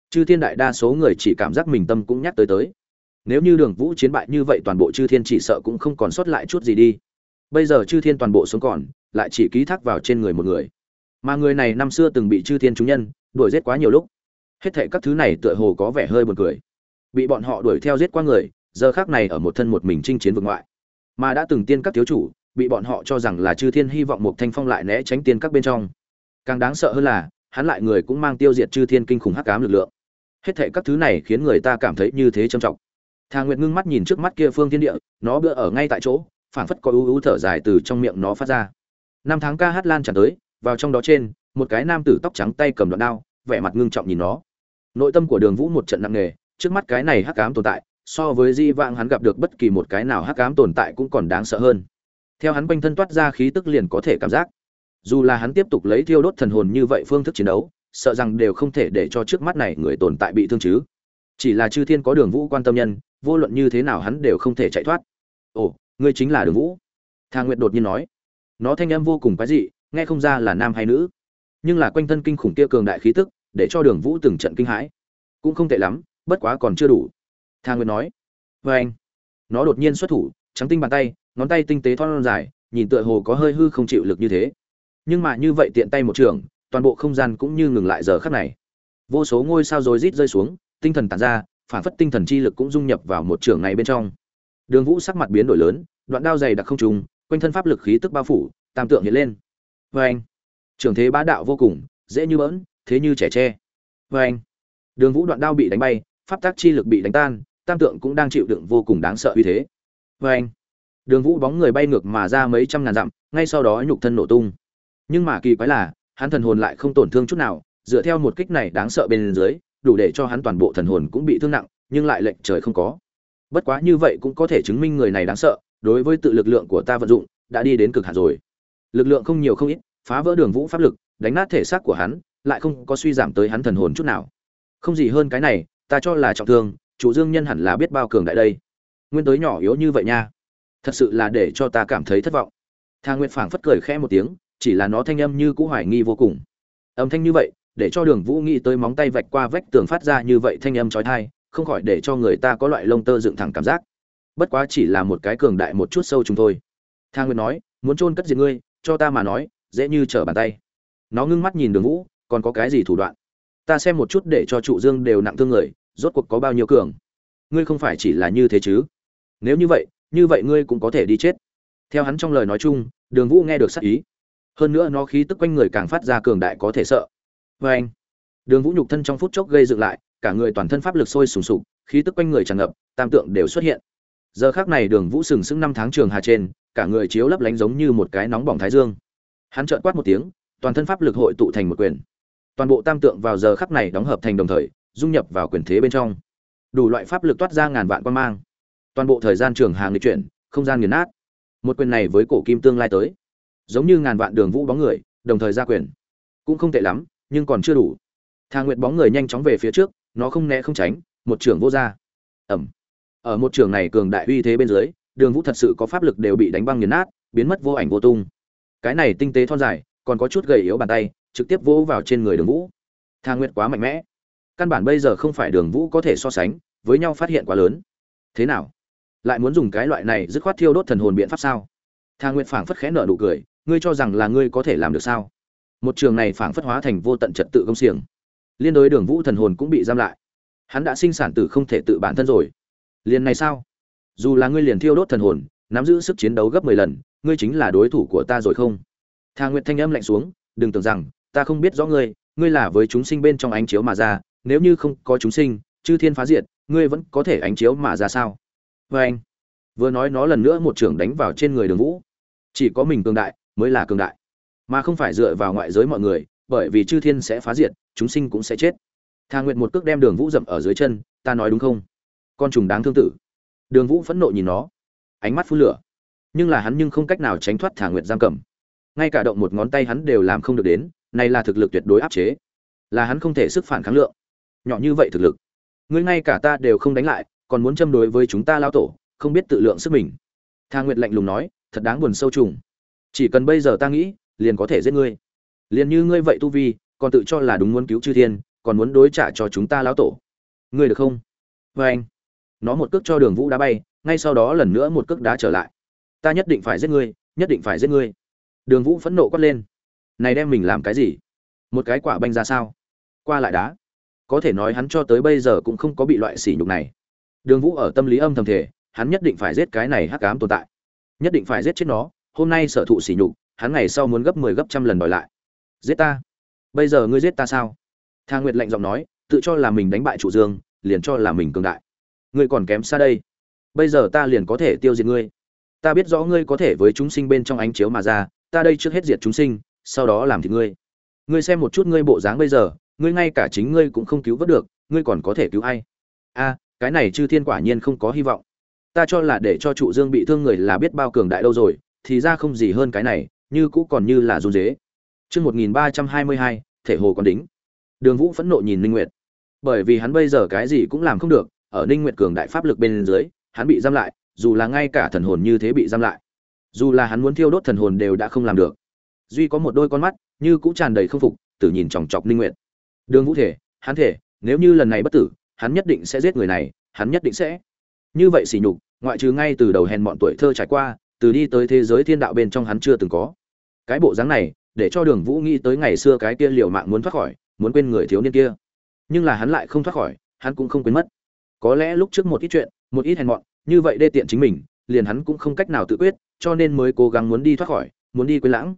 Chư thiên đại đa số người chỉ cảm giác mình tâm cũng nhắc tới tới. Nếu như đường vũ chiến bại như vậy toàn bộ chư thiên chỉ sợ cũng không còn sót lại chút gì đi. Bây giờ chư thiên toàn bộ sống còn, lại chỉ ký thác vào trên người một người mà người này năm xưa từng bị chư thiên chúng nhân đuổi giết quá nhiều lúc. Hết thệ các thứ này tựa hồ có vẻ hơi buồn cười. Bị bọn họ đuổi theo giết qua người giờ khác này ở một thân một mình chinh chiến vực ngoại. Mà đã từng tiên các thiếu chủ bị bọn họ cho rằng là chư thiên hy vọng một thanh phong lại né tránh tiên các bên trong. Càng đáng sợ hơn là hắn lại người cũng mang tiêu diệt chư thiên kinh khủng hắc ám lực lượng. Hết thệ các thứ này khiến người ta cảm thấy như thế trầm trọng. Thà Nguyệt ngưng mắt nhìn trước mắt kia phương thiên địa, nó bữa ở ngay tại chỗ, phảng phất có ưu ưu thở dài từ trong miệng nó phát ra. Năm tháng ca hát lan tràn tới, vào trong đó trên, một cái nam tử tóc trắng tay cầm đoạn đao, vẻ mặt ngưng trọng nhìn nó. Nội tâm của Đường Vũ một trận nặng nề, trước mắt cái này hắc ám tồn tại, so với di vãng hắn gặp được bất kỳ một cái nào hắc ám tồn tại cũng còn đáng sợ hơn. Theo hắn quanh thân toát ra khí tức liền có thể cảm giác, dù là hắn tiếp tục lấy thiêu đốt thần hồn như vậy phương thức chiến đấu, sợ rằng đều không thể để cho trước mắt này người tồn tại bị thương chứ. Chỉ là chư thiên có Đường Vũ quan tâm nhân, vô luận như thế nào hắn đều không thể chạy thoát. "Ồ, ngươi chính là Đường Vũ?" Thang Nguyệt đột nhiên nói. Nó thanh âm vô cùng quái dị, nghe không ra là nam hay nữ, nhưng là quanh thân kinh khủng kia cường đại khí tức, để cho Đường Vũ từng trận kinh hãi. Cũng không tệ lắm, bất quá còn chưa đủ. Thang Nguyệt nói. vê anh." Nó đột nhiên xuất thủ, trắng tinh bàn tay, ngón tay tinh tế thon dài, nhìn tựa hồ có hơi hư không chịu lực như thế. Nhưng mà như vậy tiện tay một trường, toàn bộ không gian cũng như ngừng lại giờ khắc này. Vô số ngôi sao rồi rít rơi xuống, tinh thần tản ra, phản phất tinh thần chi lực cũng dung nhập vào một trường này bên trong. Đường Vũ sắc mặt biến đổi lớn, đoạn đao dày đặc không trùng, quanh thân pháp lực khí tức bao phủ, tam tượng hiện lên vê anh, trường thế bá đạo vô cùng, dễ như bỡn, thế như trẻ tre. vê anh, Đường Vũ đoạn đao bị đánh bay, pháp tác chi lực bị đánh tan, tam tượng cũng đang chịu đựng vô cùng đáng sợ uy thế. vê anh, Đường Vũ bóng người bay ngược mà ra mấy trăm ngàn dặm, ngay sau đó nhục thân nổ tung. Nhưng mà kỳ quái là, hắn thần hồn lại không tổn thương chút nào, dựa theo một kích này đáng sợ bên dưới, đủ để cho hắn toàn bộ thần hồn cũng bị thương nặng, nhưng lại lệnh trời không có. Bất quá như vậy cũng có thể chứng minh người này đáng sợ, đối với tự lực lượng của ta vận dụng, đã đi đến cực hạn rồi. Lực lượng không nhiều không ít, phá vỡ đường vũ pháp lực, đánh nát thể xác của hắn, lại không có suy giảm tới hắn thần hồn chút nào. Không gì hơn cái này, ta cho là trọng thương, chủ Dương nhân hẳn là biết bao cường đại đây. Nguyên tới nhỏ yếu như vậy nha. Thật sự là để cho ta cảm thấy thất vọng. Thang nguyện phảng phất cười khẽ một tiếng, chỉ là nó thanh âm như cũ hoài nghi vô cùng. Âm thanh như vậy, để cho Đường Vũ nghĩ tới móng tay vạch qua vách tường phát ra như vậy thanh âm trói thai không khỏi để cho người ta có loại lông tơ dựng thẳng cảm giác. Bất quá chỉ là một cái cường đại một chút sâu chúng thôi. Thang nguyện nói, muốn chôn cất diệt ngươi, cho ta mà nói, dễ như trở bàn tay. Nó ngưng mắt nhìn Đường Vũ, còn có cái gì thủ đoạn? Ta xem một chút để cho trụ Dương đều nặng thương người, rốt cuộc có bao nhiêu cường? Ngươi không phải chỉ là như thế chứ? Nếu như vậy, như vậy ngươi cũng có thể đi chết. Theo hắn trong lời nói chung, Đường Vũ nghe được sắc ý. Hơn nữa nó khí tức quanh người càng phát ra cường đại có thể sợ. vê anh, Đường Vũ nhục thân trong phút chốc gây dựng lại, cả người toàn thân pháp lực sôi sùng sục, khí tức quanh người tràn ngập, tam tượng đều xuất hiện. Giờ khắc này Đường Vũ sừng sững năm tháng trường hà trên, cả người chiếu lấp lánh giống như một cái nóng bỏng thái dương. Hắn trợn quát một tiếng, toàn thân pháp lực hội tụ thành một quyền. Toàn bộ tam tượng vào giờ khắc này đóng hợp thành đồng thời, dung nhập vào quyền thế bên trong. Đủ loại pháp lực toát ra ngàn vạn quan mang. Toàn bộ thời gian trường hà nghịch chuyển, không gian nghiền nát. Một quyền này với cổ kim tương lai tới, giống như ngàn vạn đường vũ bóng người, đồng thời ra quyền. Cũng không tệ lắm, nhưng còn chưa đủ. Thà Nguyệt bóng người nhanh chóng về phía trước, nó không né không tránh, một trưởng vô ra. Ẩm. Ở một trường này cường đại uy thế bên dưới, Đường Vũ thật sự có pháp lực đều bị đánh băng nghiền nát, biến mất vô ảnh vô tung. Cái này tinh tế thon dài, còn có chút gầy yếu bàn tay, trực tiếp vỗ vào trên người Đường Vũ. Thà Nguyệt quá mạnh mẽ, căn bản bây giờ không phải Đường Vũ có thể so sánh, với nhau phát hiện quá lớn. Thế nào? Lại muốn dùng cái loại này dứt khoát thiêu đốt thần hồn biện pháp sao? Thà Nguyệt phảng phất khẽ nở nụ cười, ngươi cho rằng là ngươi có thể làm được sao? Một trường này phảng phất hóa thành vô tận trật tự công xiềng liên đối đường vũ thần hồn cũng bị giam lại hắn đã sinh sản tử không thể tự bản thân rồi liền này sao? Dù là ngươi liền thiêu đốt thần hồn, nắm giữ sức chiến đấu gấp mười lần, ngươi chính là đối thủ của ta rồi không? Thà nguyệt thanh âm lạnh xuống, đừng tưởng rằng, ta không biết rõ ngươi ngươi là với chúng sinh bên trong ánh chiếu mà ra, nếu như không có chúng sinh, chư thiên phá diệt, ngươi vẫn có thể ánh chiếu mà ra sao? Vê anh, vừa nói nó lần nữa một trưởng đánh vào trên người đường vũ. Chỉ có mình cường đại, mới là cường đại. Mà không phải dựa vào ngoại giới mọi người, bởi vì chư thiên sẽ phá diệt, chúng sinh cũng sẽ chết. Thà nguyệt một cước đem đường vũ dậm ở dưới chân, ta nói đúng không? Con trùng đáng thương tử. Đường vũ phẫn nộ nhìn nó. Ánh mắt phun lửa. Nhưng là hắn nhưng không cách nào tránh thoát thả nguyệt giam cầm. Ngay cả động một ngón tay hắn đều làm không được đến, này là thực lực tuyệt đối áp chế. Là hắn không thể sức phản kháng lượng. Nhỏ như vậy thực lực. Ngươi ngay cả ta đều không đánh lại, còn muốn châm đối với chúng ta lao tổ, không biết tự lượng sức mình. Thà nguyệt lạnh lùng nói, thật đáng buồn sâu trùng. Chỉ cần bây giờ ta nghĩ, liền có thể giết ngươi. Liền như ngươi vậy tu vi, còn tự cho là đúng muốn cứu chư thiên, còn muốn đối trả cho chúng ta lão tổ. Ngươi được không? Vê anh nó một cước cho đường vũ đá bay, ngay sau đó lần nữa một cước đá trở lại. Ta nhất định phải giết ngươi, nhất định phải giết ngươi. Đường vũ phẫn nộ quát lên. Này đem mình làm cái gì? Một cái quả banh ra sao? Qua lại đá. Có thể nói hắn cho tới bây giờ cũng không có bị loại sỉ nhục này. Đường vũ ở tâm lý âm thầm thể hắn nhất định phải giết cái này hắc ám tồn tại. Nhất định phải giết chết nó, hôm nay sở thụ sỉ nhục, hắn ngày sau muốn gấp mười 10 gấp trăm lần đòi lại. Giết ta. Bây giờ ngươi giết ta sao? Thang nguyệt lạnh giọng nói, tự cho là mình đánh bại chủ dương, liền cho là mình cường đại ngươi còn kém xa đây. Bây giờ ta liền có thể tiêu diệt ngươi. Ta biết rõ ngươi có thể với chúng sinh bên trong ánh chiếu mà ra, ta đây trước hết diệt chúng sinh, sau đó làm thì ngươi. Ngươi xem một chút ngươi bộ dáng bây giờ, ngươi ngay cả chính ngươi cũng không cứu vớt được, ngươi còn có thể cứu ai? A, cái này chư thiên quả nhiên không có hy vọng. Ta cho là để cho trụ dương bị thương người là biết bao cường đại đâu rồi, thì ra không gì hơn cái này, như cũ còn như là run dế. Chương một nghìn ba trăm hai mươi hai, thể hồ còn đính. Đường vũ phẫn nộ nhìn ninh nguyệt. Bởi vì hắn bây giờ cái gì cũng làm không được ở ninh nguyệt cường đại pháp lực bên dưới, hắn bị giam lại, dù là ngay cả thần hồn như thế bị giam lại. Dù là hắn muốn thiêu đốt thần hồn đều đã không làm được. Duy có một đôi con mắt, như cũng tràn đầy không phục, tử nhìn chòng chọc ninh nguyệt. Đường vũ thể, hắn thể, nếu như lần này bất tử, hắn nhất định sẽ giết người này, hắn nhất định sẽ. Như vậy sỉ nhục, ngoại trừ ngay từ đầu hèn mọn tuổi thơ trải qua, từ đi tới thế giới thiên đạo bên trong hắn chưa từng có. Cái bộ dáng này, để cho đường vũ nghĩ tới ngày xưa cái kia liều mạng muốn thoát khỏi, muốn quên người thiếu niên kia. Nhưng là hắn lại không thoát khỏi, hắn cũng không quên mất có lẽ lúc trước một ít chuyện, một ít hèn mọn, như vậy đê tiện chính mình, liền hắn cũng không cách nào tự quyết, cho nên mới cố gắng muốn đi thoát khỏi, muốn đi quên lãng.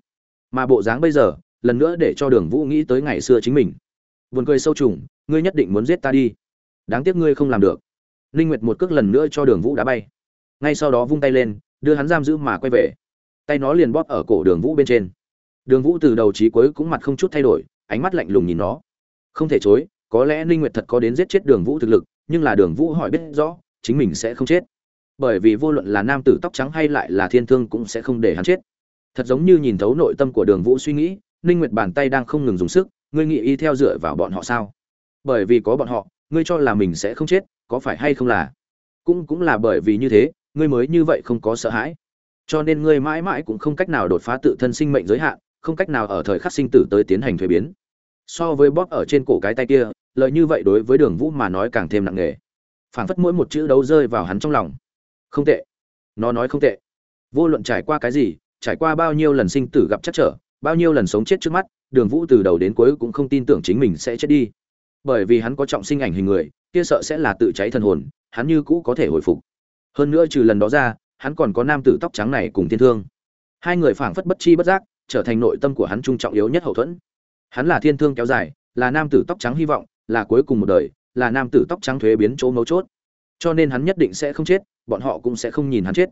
Mà bộ dáng bây giờ, lần nữa để cho đường vũ nghĩ tới ngày xưa chính mình. Buồn cười sâu trùng, ngươi nhất định muốn giết ta đi. Đáng tiếc ngươi không làm được. Ninh nguyệt một cước lần nữa cho đường vũ đá bay. Ngay sau đó vung tay lên, đưa hắn giam giữ mà quay về. Tay nó liền bóp ở cổ đường vũ bên trên. Đường vũ từ đầu chí cuối cũng mặt không chút thay đổi, ánh mắt lạnh lùng nhìn nó. Không thể chối, có lẽ ninh nguyệt thật có đến giết chết đường vũ thực lực nhưng là đường vũ hỏi biết rõ, chính mình sẽ không chết. Bởi vì vô luận là nam tử tóc trắng hay lại là thiên thương cũng sẽ không để hắn chết. Thật giống như nhìn thấu nội tâm của đường vũ suy nghĩ, ninh nguyệt bàn tay đang không ngừng dùng sức, ngươi nghĩ y theo dựa vào bọn họ sao? Bởi vì có bọn họ, ngươi cho là mình sẽ không chết, có phải hay không là? Cũng cũng là bởi vì như thế, ngươi mới như vậy không có sợ hãi. Cho nên ngươi mãi mãi cũng không cách nào đột phá tự thân sinh mệnh giới hạn, không cách nào ở thời khắc sinh tử tới tiến hành thuế biến so với bóp ở trên cổ cái tay kia, lợi như vậy đối với đường vũ mà nói càng thêm nặng nề. Phảng phất mỗi một chữ đấu rơi vào hắn trong lòng. Không tệ. Nó nói không tệ. Vô luận trải qua cái gì, trải qua bao nhiêu lần sinh tử gặp chắc trở, bao nhiêu lần sống chết trước mắt, đường vũ từ đầu đến cuối cũng không tin tưởng chính mình sẽ chết đi. Bởi vì hắn có trọng sinh ảnh hình người, kia sợ sẽ là tự cháy thần hồn, hắn như cũ có thể hồi phục. Hơn nữa trừ lần đó ra, hắn còn có nam tử tóc trắng này cùng thiên thương. Hai người phảng phất bất chi bất giác, trở thành nội tâm của hắn trung trọng yếu nhất hậu thuẫn hắn là thiên thương kéo dài, là nam tử tóc trắng hy vọng, là cuối cùng một đời, là nam tử tóc trắng thuế biến chỗ mấu chốt. Cho nên hắn nhất định sẽ không chết, bọn họ cũng sẽ không nhìn hắn chết.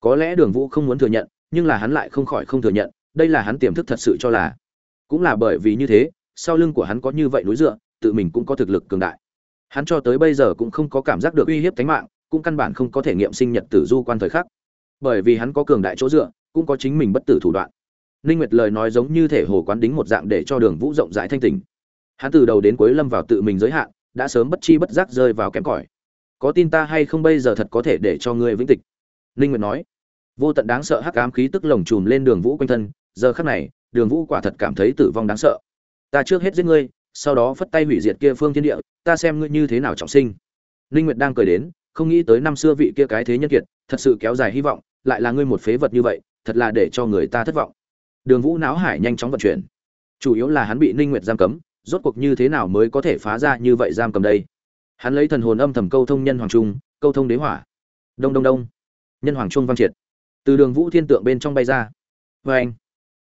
Có lẽ đường vũ không muốn thừa nhận, nhưng là hắn lại không khỏi không thừa nhận, đây là hắn tiềm thức thật sự cho là. Cũng là bởi vì như thế, sau lưng của hắn có như vậy núi dựa, tự mình cũng có thực lực cường đại. Hắn cho tới bây giờ cũng không có cảm giác được uy hiếp tính mạng, cũng căn bản không có thể nghiệm sinh nhật tử du quan thời khắc. Bởi vì hắn có cường đại chỗ dựa, cũng có chính mình bất tử thủ đoạn ninh nguyệt lời nói giống như thể hồ quán đính một dạng để cho đường vũ rộng rãi thanh tỉnh. hắn từ đầu đến cuối lâm vào tự mình giới hạn, đã sớm bất chi bất giác rơi vào kém cỏi. Có tin ta hay không bây giờ thật có thể để cho ngươi vĩnh tịch? Ninh nguyệt nói. Vô tận đáng sợ hắc ám khí tức lồng trùm lên đường vũ quanh thân, giờ khắc này, đường vũ quả thật cảm thấy tử vong đáng sợ. Ta trước hết giết ngươi, sau đó phất tay hủy diệt kia phương thiên địa, ta xem ngươi như thế nào trọng sinh. Ninh nguyệt đang cười đến, không nghĩ tới năm xưa vị kia cái thế nhân kiệt, thật sự kéo dài hy vọng, lại là ngươi một phế vật như vậy, thật là để cho người ta thất vọng đường vũ náo hải nhanh chóng vận chuyển. Chủ yếu là hắn bị ninh nguyệt giam cấm, rốt cuộc như thế nào mới có thể phá ra như vậy giam cầm đây? Hắn lấy thần hồn âm thầm câu thông nhân hoàng trung, câu thông đế hỏa. Đông đông đông. Nhân hoàng trung vang triệt. Từ đường vũ thiên tượng bên trong bay ra. Vê anh.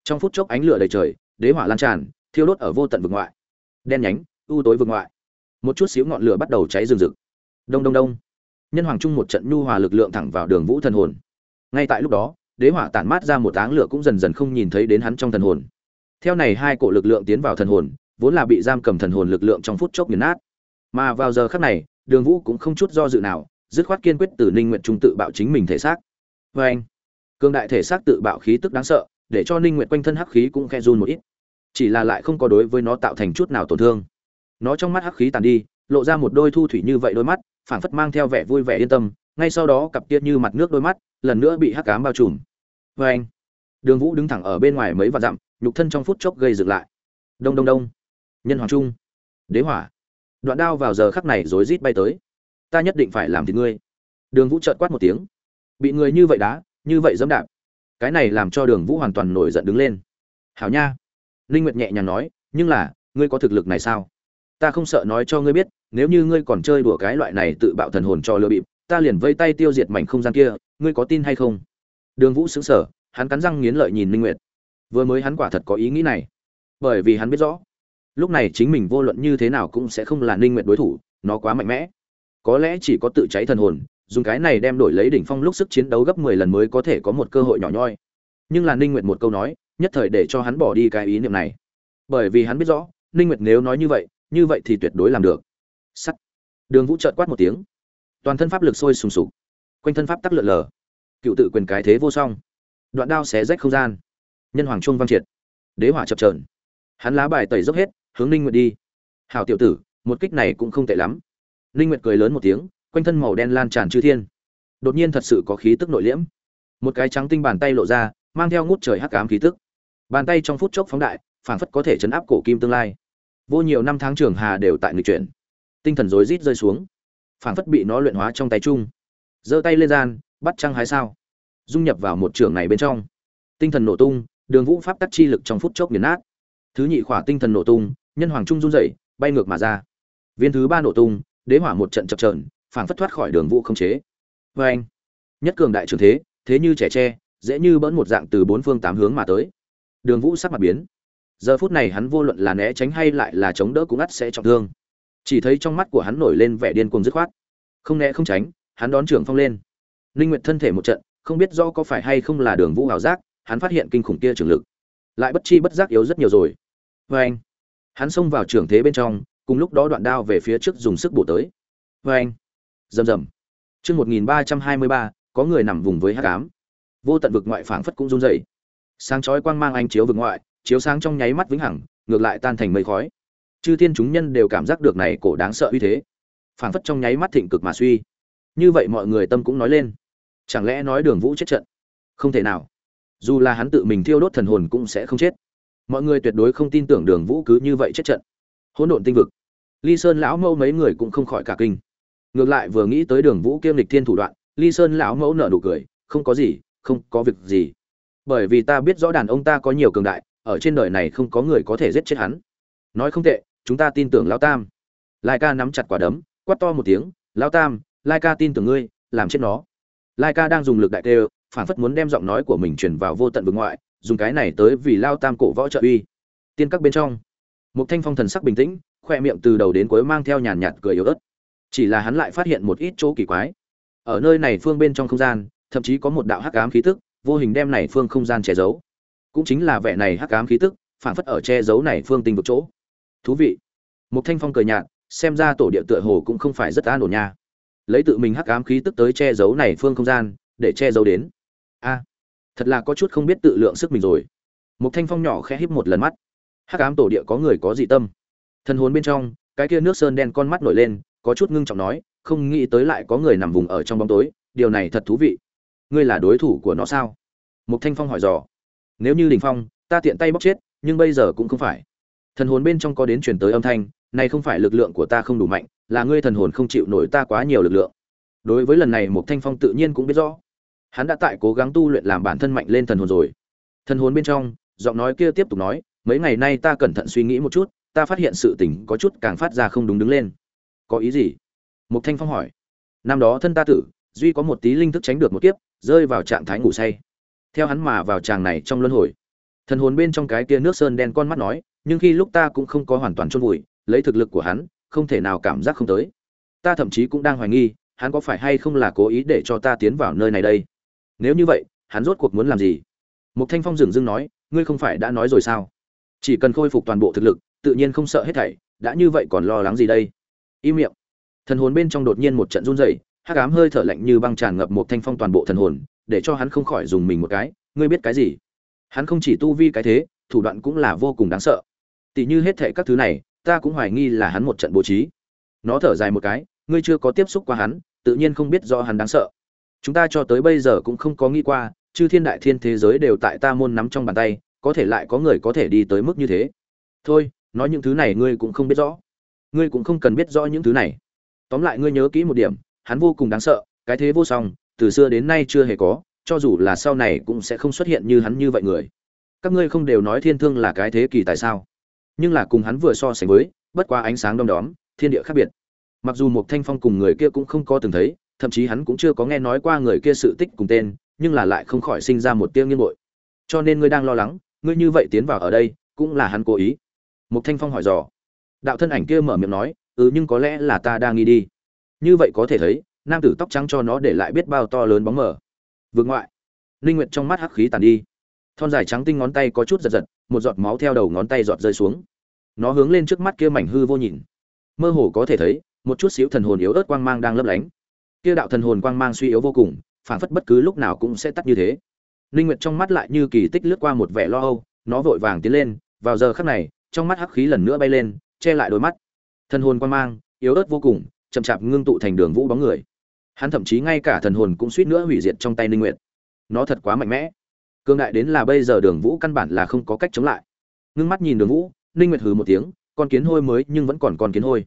Trong phút chốc ánh lửa đầy trời, đế hỏa lan tràn, thiêu đốt ở vô tận vực ngoại. Đen nhánh, u tối vực ngoại. Một chút xíu ngọn lửa bắt đầu cháy rừng rực. Đông đông đông. Nhân hoàng trung một trận nhu hòa lực lượng thẳng vào đường vũ thần hồn. Ngay tại lúc đó đế hỏa tản mát ra một áng lửa cũng dần dần không nhìn thấy đến hắn trong thần hồn. Theo này hai cổ lực lượng tiến vào thần hồn, vốn là bị giam cầm thần hồn lực lượng trong phút chốc nghiền nát. Mà vào giờ khắc này, đường vũ cũng không chút do dự nào, dứt khoát kiên quyết từ ninh Nguyệt trung tự bạo chính mình thể xác. Vê anh cường đại thể xác tự bạo khí tức đáng sợ, để cho ninh Nguyệt quanh thân hắc khí cũng khe run một ít. Chỉ là lại không có đối với nó tạo thành chút nào tổn thương. Nó trong mắt hắc khí tàn đi, lộ ra một đôi thu thủy như vậy đôi mắt, phảng phất mang theo vẻ vui vẻ yên tâm ngay sau đó cặp kia như mặt nước đôi mắt, lần nữa bị hắc cám bao trùm. Vê anh, đường vũ đứng thẳng ở bên ngoài mấy vạn dặm, nhục thân trong phút chốc gây dựng lại. Đông đông đông. Nhân hoàng trung. Đế hỏa. Đoạn đao vào giờ khắc này rối rít bay tới. Ta nhất định phải làm thì ngươi. Đường vũ trợt quát một tiếng. Bị người như vậy đá, như vậy dẫm đạp. Cái này làm cho đường vũ hoàn toàn nổi giận đứng lên. Hảo nha. Linh nguyệt nhẹ nhàng nói, nhưng là, ngươi có thực lực này sao? Ta không sợ nói cho ngươi biết, nếu như ngươi còn chơi đùa cái loại này tự bạo thần hồn cho lừa bịp ta liền vây tay tiêu diệt mảnh không gian kia, ngươi có tin hay không? Đường vũ sững sờ, hắn cắn răng nghiến lợi nhìn linh nguyệt. Vừa mới hắn quả thật có ý nghĩ này. Bởi vì hắn biết rõ, lúc này chính mình vô luận như thế nào cũng sẽ không là ninh nguyệt đối thủ, nó quá mạnh mẽ. Có lẽ chỉ có tự cháy thần hồn, dùng cái này đem đổi lấy đỉnh phong lúc sức chiến đấu gấp mười lần mới có thể có một cơ hội nhỏ nhoi. Nhưng là ninh nguyệt một câu nói, nhất thời để cho hắn bỏ đi cái ý niệm này. Bởi vì hắn biết rõ, ninh nguyệt nếu nói như vậy như vậy thì tuyệt đối làm được. Sắt. Đường vũ chợt quát một tiếng toàn thân pháp lực sôi sùng sục, quanh thân pháp tắc lượn lờ, cựu tự quyền cái thế vô song, đoạn đao xé rách không gian, nhân hoàng trung văn triệt, đế hỏa chập trờn hắn lá bài tẩy dốc hết, hướng ninh nguyệt đi. Hảo tiểu tử, một kích này cũng không tệ lắm. Ninh nguyệt cười lớn một tiếng, quanh thân màu đen lan tràn chư thiên. Đột nhiên thật sự có khí tức nội liễm. Một cái trắng tinh bàn tay lộ ra, mang theo ngút trời hắc ám khí tức. Bàn tay trong phút chốc phóng đại, phảng phất có thể chấn áp cổ kim tương lai. Vô nhiều năm tháng trường hà đều tại nghịch chuyển. Tinh thần rối rít rơi xuống phảng phất bị nó luyện hóa trong tay chung. Giơ tay lên gian, bắt trăng hái sao. Dung nhập vào một trường này bên trong. Tinh thần nổ tung, đường vũ pháp tắc chi lực trong phút chốc nghiền nát. Thứ nhị khỏa tinh thần nổ tung, nhân hoàng trung run rẩy, bay ngược mà ra. Viên thứ ba nổ tung, đế hỏa một trận chập trờn phảng phất thoát khỏi đường vũ không chế. Vê anh nhất cường đại trường thế thế như trẻ tre, dễ như bỡn một dạng từ bốn phương tám hướng mà tới. Đường vũ sắc mặt biến. Giờ phút này hắn vô luận là né tránh hay lại là chống đỡ cũng ắt sẽ trọng thương chỉ thấy trong mắt của hắn nổi lên vẻ điên cuồng dứt khoát. Không né không tránh, hắn đón trưởng phong lên. Linh nguyệt thân thể một trận, không biết do có phải hay không là đường vũ hào giác, hắn phát hiện kinh khủng kia trường lực. Lại bất chi bất giác yếu rất nhiều rồi. Vê anh, hắn xông vào trường thế bên trong, cùng lúc đó đoạn đao về phía trước dùng sức bổ tới. Vê anh, rầm rầm. Chương một nghìn ba trăm hai mươi ba, có người nằm vùng với hắc ám. Vô tận vực ngoại phảng phất cũng run rẩy. Sáng chói quang mang anh chiếu vực ngoại, chiếu sáng trong nháy mắt vĩnh hằng, ngược lại tan thành mây khói chư thiên chúng nhân đều cảm giác được này cổ đáng sợ uy thế. Phảng phất trong nháy mắt thịnh cực mà suy. Như vậy mọi người tâm cũng nói lên. Chẳng lẽ nói đường vũ chết trận? Không thể nào. Dù là hắn tự mình thiêu đốt thần hồn cũng sẽ không chết. Mọi người tuyệt đối không tin tưởng đường vũ cứ như vậy chết trận. Hỗn độn tinh vực. Ly sơn lão mẫu mấy người cũng không khỏi cả kinh. Ngược lại vừa nghĩ tới đường vũ kiêm lịch thiên thủ đoạn, ly sơn lão mẫu nở nụ cười, không có gì, không có việc gì. Bởi vì ta biết rõ đàn ông ta có nhiều cường đại, ở trên đời này không có người có thể giết chết hắn. Nói không tệ chúng ta tin tưởng lão tam. Lai ca nắm chặt quả đấm, quát to một tiếng, lão tam, lai ca tin tưởng ngươi, làm chết nó. Lai ca đang dùng lực đại tê phản phất muốn đem giọng nói của mình truyền vào vô tận vực ngoại, dùng cái này tới vì lao tam cổ võ trợ uy. Tiên các bên trong một thanh phong thần sắc bình tĩnh, khoe miệng từ đầu đến cuối mang theo nhàn nhạt cười yếu ớt. Chỉ là hắn lại phát hiện một ít chỗ kỳ quái. Ở nơi này phương bên trong không gian, thậm chí có một đạo hắc ám khí tức, vô hình đem này phương không gian che giấu. Cũng chính là vẻ này hắc ám khí tức, phản phất ở che giấu này phương tinh vực chỗ thú vị. Một thanh phong cười nhạt, xem ra tổ địa tựa hồ cũng không phải rất an ổn nha. Lấy tự mình hắc ám khí tức tới che giấu này phương không gian, để che giấu đến. A, thật là có chút không biết tự lượng sức mình rồi. Một thanh phong nhỏ khẽ híp một lần mắt. Hắc ám tổ địa có người có dị tâm. Thần hồn bên trong, cái kia nước sơn đen con mắt nổi lên, có chút ngưng trọng nói, không nghĩ tới lại có người nằm vùng ở trong bóng tối, điều này thật thú vị. Ngươi là đối thủ của nó sao? Một thanh phong hỏi dò. Nếu như đình phong, ta tiện tay bóc chết, nhưng bây giờ cũng không phải thần hồn bên trong có đến truyền tới âm thanh, này không phải lực lượng của ta không đủ mạnh, là ngươi thần hồn không chịu nổi ta quá nhiều lực lượng. Đối với lần này một thanh phong tự nhiên cũng biết rõ. Hắn đã tại cố gắng tu luyện làm bản thân mạnh lên thần hồn rồi. Thần hồn bên trong, giọng nói kia tiếp tục nói, mấy ngày nay ta cẩn thận suy nghĩ một chút, ta phát hiện sự tình có chút càng phát ra không đúng đứng lên. Có ý gì? Mục thanh phong hỏi. Năm đó thân ta tử, duy có một tí linh thức tránh được một kiếp, rơi vào trạng thái ngủ say. Theo hắn mà vào tràng này trong luân hồi. Thần hồn bên trong cái kia nước sơn đen con mắt nói nhưng khi lúc ta cũng không có hoàn toàn chôn vùi lấy thực lực của hắn không thể nào cảm giác không tới ta thậm chí cũng đang hoài nghi hắn có phải hay không là cố ý để cho ta tiến vào nơi này đây nếu như vậy hắn rốt cuộc muốn làm gì Mục Thanh Phong dừng dưng nói, ngươi không phải đã nói rồi sao? Chỉ cần khôi phục toàn bộ thực lực, tự nhiên không sợ hết thảy, đã như vậy còn lo lắng gì đây? Im miệng. Thần hồn bên trong đột nhiên một trận run rẩy, hắc ám hơi thở lạnh như băng tràn ngập Mục Thanh Phong toàn bộ thần hồn, để cho hắn không khỏi dùng mình một cái, ngươi biết cái gì? Hắn không chỉ tu vi cái thế, thủ đoạn cũng là vô cùng đáng sợ tỉ như hết thảy các thứ này, ta cũng hoài nghi là hắn một trận bố trí. Nó thở dài một cái, ngươi chưa có tiếp xúc qua hắn, tự nhiên không biết rõ hắn đáng sợ. Chúng ta cho tới bây giờ cũng không có nghĩ qua, chư thiên đại thiên thế giới đều tại ta môn nắm trong bàn tay có thể lại có người có thể đi tới mức như thế. Thôi nói những thứ này ngươi cũng không biết rõ. Ngươi cũng không cần biết rõ những thứ này. Tóm lại ngươi nhớ kỹ một điểm hắn vô cùng đáng sợ cái thế vô song từ xưa đến nay chưa hề có cho dù là sau này cũng sẽ không xuất hiện như hắn như vậy người. Các ngươi không đều nói thiên thương là cái thế kỳ tại sao? Nhưng là cùng hắn vừa so sánh với, bất qua ánh sáng đom đóm, thiên địa khác biệt. Mặc dù một thanh phong cùng người kia cũng không có từng thấy, thậm chí hắn cũng chưa có nghe nói qua người kia sự tích cùng tên, nhưng là lại không khỏi sinh ra một tiếng nghiêng bội. Cho nên ngươi đang lo lắng, ngươi như vậy tiến vào ở đây, cũng là hắn cố ý. Mục thanh phong hỏi dò. Đạo thân ảnh kia mở miệng nói ừ nhưng có lẽ là ta đang nghi đi. Như vậy có thể thấy, nam tử tóc trắng cho nó để lại biết bao to lớn bóng mờ. Vượt ngoại. Linh nguyệt trong mắt hắc khí tàn đi. Thon dài trắng tinh ngón tay có chút giật giật một giọt máu theo đầu ngón tay giọt rơi xuống. Nó hướng lên trước mắt kia mảnh hư vô nhìn. Mơ hồ có thể thấy, một chút xíu thần hồn yếu ớt quang mang đang lấp lánh. Kia đạo thần hồn quang mang suy yếu vô cùng phảng phất bất cứ lúc nào cũng sẽ tắt như thế. Linh nguyệt trong mắt lại như kỳ tích lướt qua một vẻ lo âu, nó vội vàng tiến lên, vào giờ khắc này, trong mắt hắc khí lần nữa bay lên, che lại đôi mắt. Thần hồn quang mang, yếu ớt vô cùng, chậm chạp ngưng tụ thành đường vũ bóng người. Hắn thậm chí ngay cả thần hồn cũng suýt nữa hủy diệt trong tay Linh nguyệt. Nó thật quá mạnh mẽ cương đại đến là bây giờ đường vũ căn bản là không có cách chống lại. Ngưng mắt nhìn đường vũ, ninh nguyệt hừ một tiếng, con kiến hôi mới nhưng vẫn còn con kiến hôi.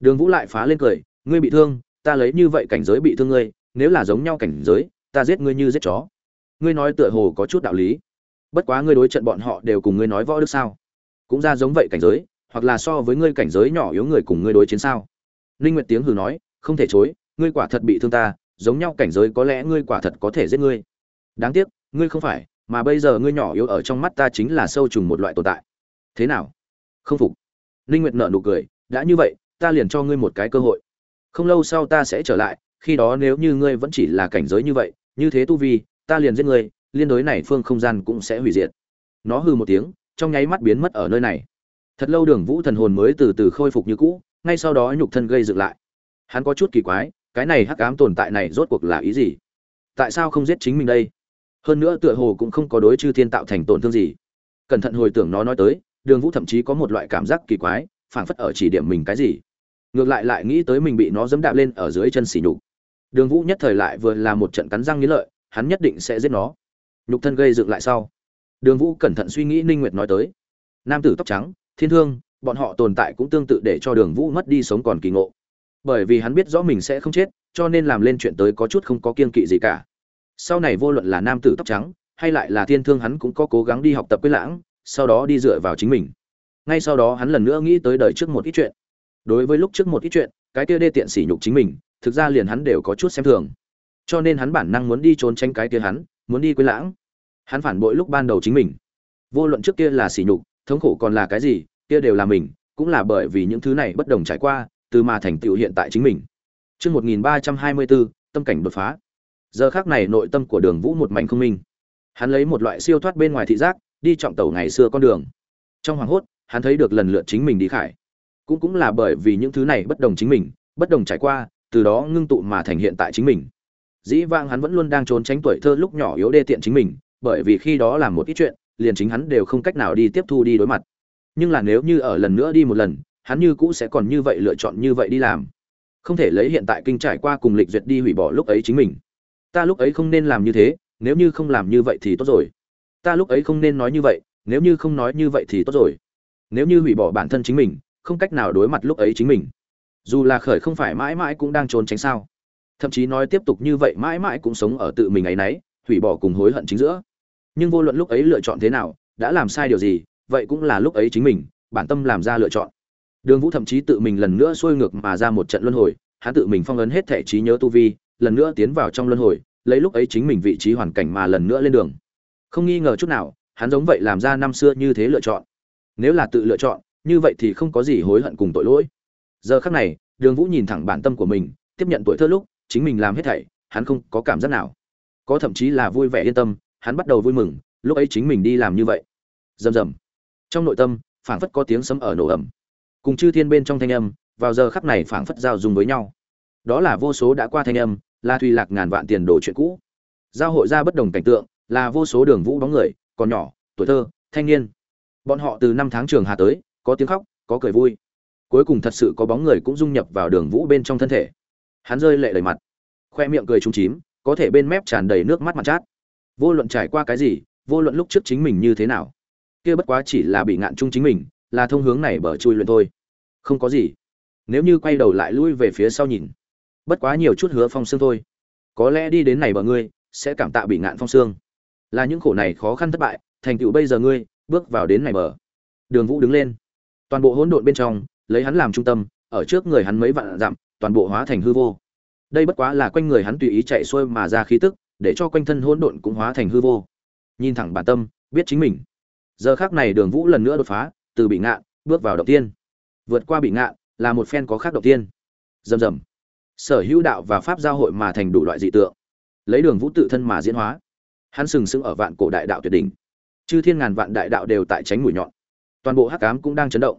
Đường vũ lại phá lên cười, ngươi bị thương, ta lấy như vậy cảnh giới bị thương ngươi, nếu là giống nhau cảnh giới, ta giết ngươi như giết chó. Ngươi nói tựa hồ có chút đạo lý. Bất quá ngươi đối trận bọn họ đều cùng ngươi nói võ đức sao? Cũng ra giống vậy cảnh giới, hoặc là so với ngươi cảnh giới nhỏ yếu người cùng ngươi đối chiến sao? Ninh nguyệt tiếng hừ nói, không thể chối, ngươi quả thật bị thương ta, giống nhau cảnh giới có lẽ ngươi quả thật có thể giết ngươi. Đáng tiếc, ngươi không phải mà bây giờ ngươi nhỏ yếu ở trong mắt ta chính là sâu trùng một loại tồn tại. Thế nào? Không phục. Ninh nguyệt nở nụ cười, đã như vậy, ta liền cho ngươi một cái cơ hội. Không lâu sau ta sẽ trở lại, khi đó nếu như ngươi vẫn chỉ là cảnh giới như vậy, như thế tu vi, ta liền giết ngươi, liên đối này phương không gian cũng sẽ hủy diệt. Nó hư một tiếng, trong nháy mắt biến mất ở nơi này. Thật lâu đường vũ thần hồn mới từ từ khôi phục như cũ, ngay sau đó nhục thân gây dựng lại. Hắn có chút kỳ quái, cái này hắc ám tồn tại này rốt cuộc là ý gì? Tại sao không giết chính mình đây? Hơn nữa tựa hồ cũng không có đối chư thiên tạo thành tổn thương gì. Cẩn thận hồi tưởng nó nói tới, đường vũ thậm chí có một loại cảm giác kỳ quái, phảng phất ở chỉ điểm mình cái gì. Ngược lại lại nghĩ tới mình bị nó dẫm đạp lên ở dưới chân xỉ nhục. Đường vũ nhất thời lại vừa là một trận cắn răng nghĩ lợi, hắn nhất định sẽ giết nó. Nhục thân gây dựng lại sau. Đường vũ cẩn thận suy nghĩ ninh nguyệt nói tới. Nam tử tóc trắng, thiên thương, bọn họ tồn tại cũng tương tự để cho đường vũ mất đi sống còn kỳ ngộ. Bởi vì hắn biết rõ mình sẽ không chết, cho nên làm lên chuyện tới có chút không có kiên kỵ gì cả sau này vô luận là nam tử tóc trắng hay lại là thiên thương hắn cũng có cố gắng đi học tập quyết lãng sau đó đi dựa vào chính mình. Ngay sau đó hắn lần nữa nghĩ tới đời trước một ít chuyện. Đối với lúc trước một ít chuyện cái kia đê tiện sỉ nhục chính mình thực ra liền hắn đều có chút xem thường. Cho nên hắn bản năng muốn đi trốn tránh cái kia hắn muốn đi quên lãng. Hắn phản bội lúc ban đầu chính mình. Vô luận trước kia là sỉ nhục thống khổ còn là cái gì kia đều là mình cũng là bởi vì những thứ này bất đồng trải qua từ mà thành tựu hiện tại chính mình. Trước 1324, tâm cảnh đột phá. Giờ khác này nội tâm của đường vũ một mảnh không minh. Hắn lấy một loại siêu thoát bên ngoài thị giác, đi trọng tàu ngày xưa con đường. Trong hoàng hốt, hắn thấy được lần lượt chính mình đi khải. Cũng cũng là bởi vì những thứ này bất đồng chính mình, bất đồng trải qua, từ đó ngưng tụ mà thành hiện tại chính mình. Dĩ vãng hắn vẫn luôn đang trốn tránh tuổi thơ lúc nhỏ yếu đê tiện chính mình, bởi vì khi đó làm một ít chuyện, liền chính hắn đều không cách nào đi tiếp thu đi đối mặt. Nhưng là nếu như ở lần nữa đi một lần, hắn như cũ sẽ còn như vậy lựa chọn như vậy đi làm. Không thể lấy hiện tại kinh trải qua cùng lịch duyệt đi hủy bỏ lúc ấy chính mình. Ta lúc ấy không nên làm như thế, nếu như không làm như vậy thì tốt rồi. Ta lúc ấy không nên nói như vậy, nếu như không nói như vậy thì tốt rồi. Nếu như hủy bỏ bản thân chính mình, không cách nào đối mặt lúc ấy chính mình. Dù là khởi không phải mãi mãi cũng đang trốn tránh sao? Thậm chí nói tiếp tục như vậy mãi mãi cũng sống ở tự mình ấy nấy, hủy bỏ cùng hối hận chính giữa nhưng vô luận lúc ấy lựa chọn thế nào đã làm sai điều gì vậy cũng là lúc ấy chính mình bản tâm làm ra lựa chọn đường vũ thậm chí tự mình lần nữa xuôi ngược mà ra một trận luân hồi hắn tự mình phong ấn hết thể trí nhớ tu vi lần nữa tiến vào trong luân hồi, lấy lúc ấy chính mình vị trí hoàn cảnh mà lần nữa lên đường. Không nghi ngờ chút nào, hắn giống vậy làm ra năm xưa như thế lựa chọn. Nếu là tự lựa chọn, như vậy thì không có gì hối hận cùng tội lỗi. Giờ khắc này, đường vũ nhìn thẳng bản tâm của mình, tiếp nhận tuổi thơ lúc, chính mình làm hết thảy, hắn không có cảm giác nào. Có thậm chí là vui vẻ yên tâm, hắn bắt đầu vui mừng, lúc ấy chính mình đi làm như vậy. Rầm rầm. Trong nội tâm, phảng phất có tiếng sấm ở nổ ẩm cùng chư thiên bên trong thanh âm, vào giờ khắc này phảng phất giao dùng với nhau. Đó là vô số đã qua thanh âm là thùy lạc ngàn vạn tiền đồ chuyện cũ. Giao hội ra bất đồng cảnh tượng, là vô số đường vũ bóng người, còn nhỏ, tuổi thơ, thanh niên. Bọn họ từ năm tháng trường hà tới, có tiếng khóc, có cười vui. Cuối cùng thật sự có bóng người cũng dung nhập vào đường vũ bên trong thân thể. Hắn rơi lệ đầy mặt. Khoe miệng cười trúng chím, có thể bên mép tràn đầy nước mắt mặt chát. Vô luận trải qua cái gì, vô luận lúc trước chính mình như thế nào, kia bất quá chỉ là bị ngạn chung chính mình, là thông hướng này bờ chui luyện thôi. Không có gì. Nếu như quay đầu lại lui về phía sau nhìn bất quá nhiều chút hứa phong xương thôi. Có lẽ đi đến này bờ ngươi, sẽ cảm tạ bị ngạn phong xương. Là những khổ này khó khăn thất bại, thành tựu bây giờ ngươi, bước vào đến này bờ. Đường vũ đứng lên. Toàn bộ hỗn độn bên trong, lấy hắn làm trung tâm, ở trước người hắn mấy vạn dặm, toàn bộ hóa thành hư vô. Đây bất quá là quanh người hắn tùy ý chạy xuôi mà ra khí tức, để cho quanh thân hỗn độn cũng hóa thành hư vô. Nhìn thẳng bản tâm, biết chính mình. Giờ khác này đường vũ lần nữa đột phá, từ bị ngạn, bước vào đầu tiên. Vượt qua bị ngạn, là một phen có khác đầu tiên. Rầm rầm sở hữu đạo và pháp giao hội mà thành đủ loại dị tượng, lấy đường vũ tự thân mà diễn hóa. Hắn sừng sững ở vạn cổ đại đạo tuyệt đỉnh, chư thiên ngàn vạn đại đạo đều tại tránh mũi nhọn. Toàn bộ hắc ám cũng đang chấn động.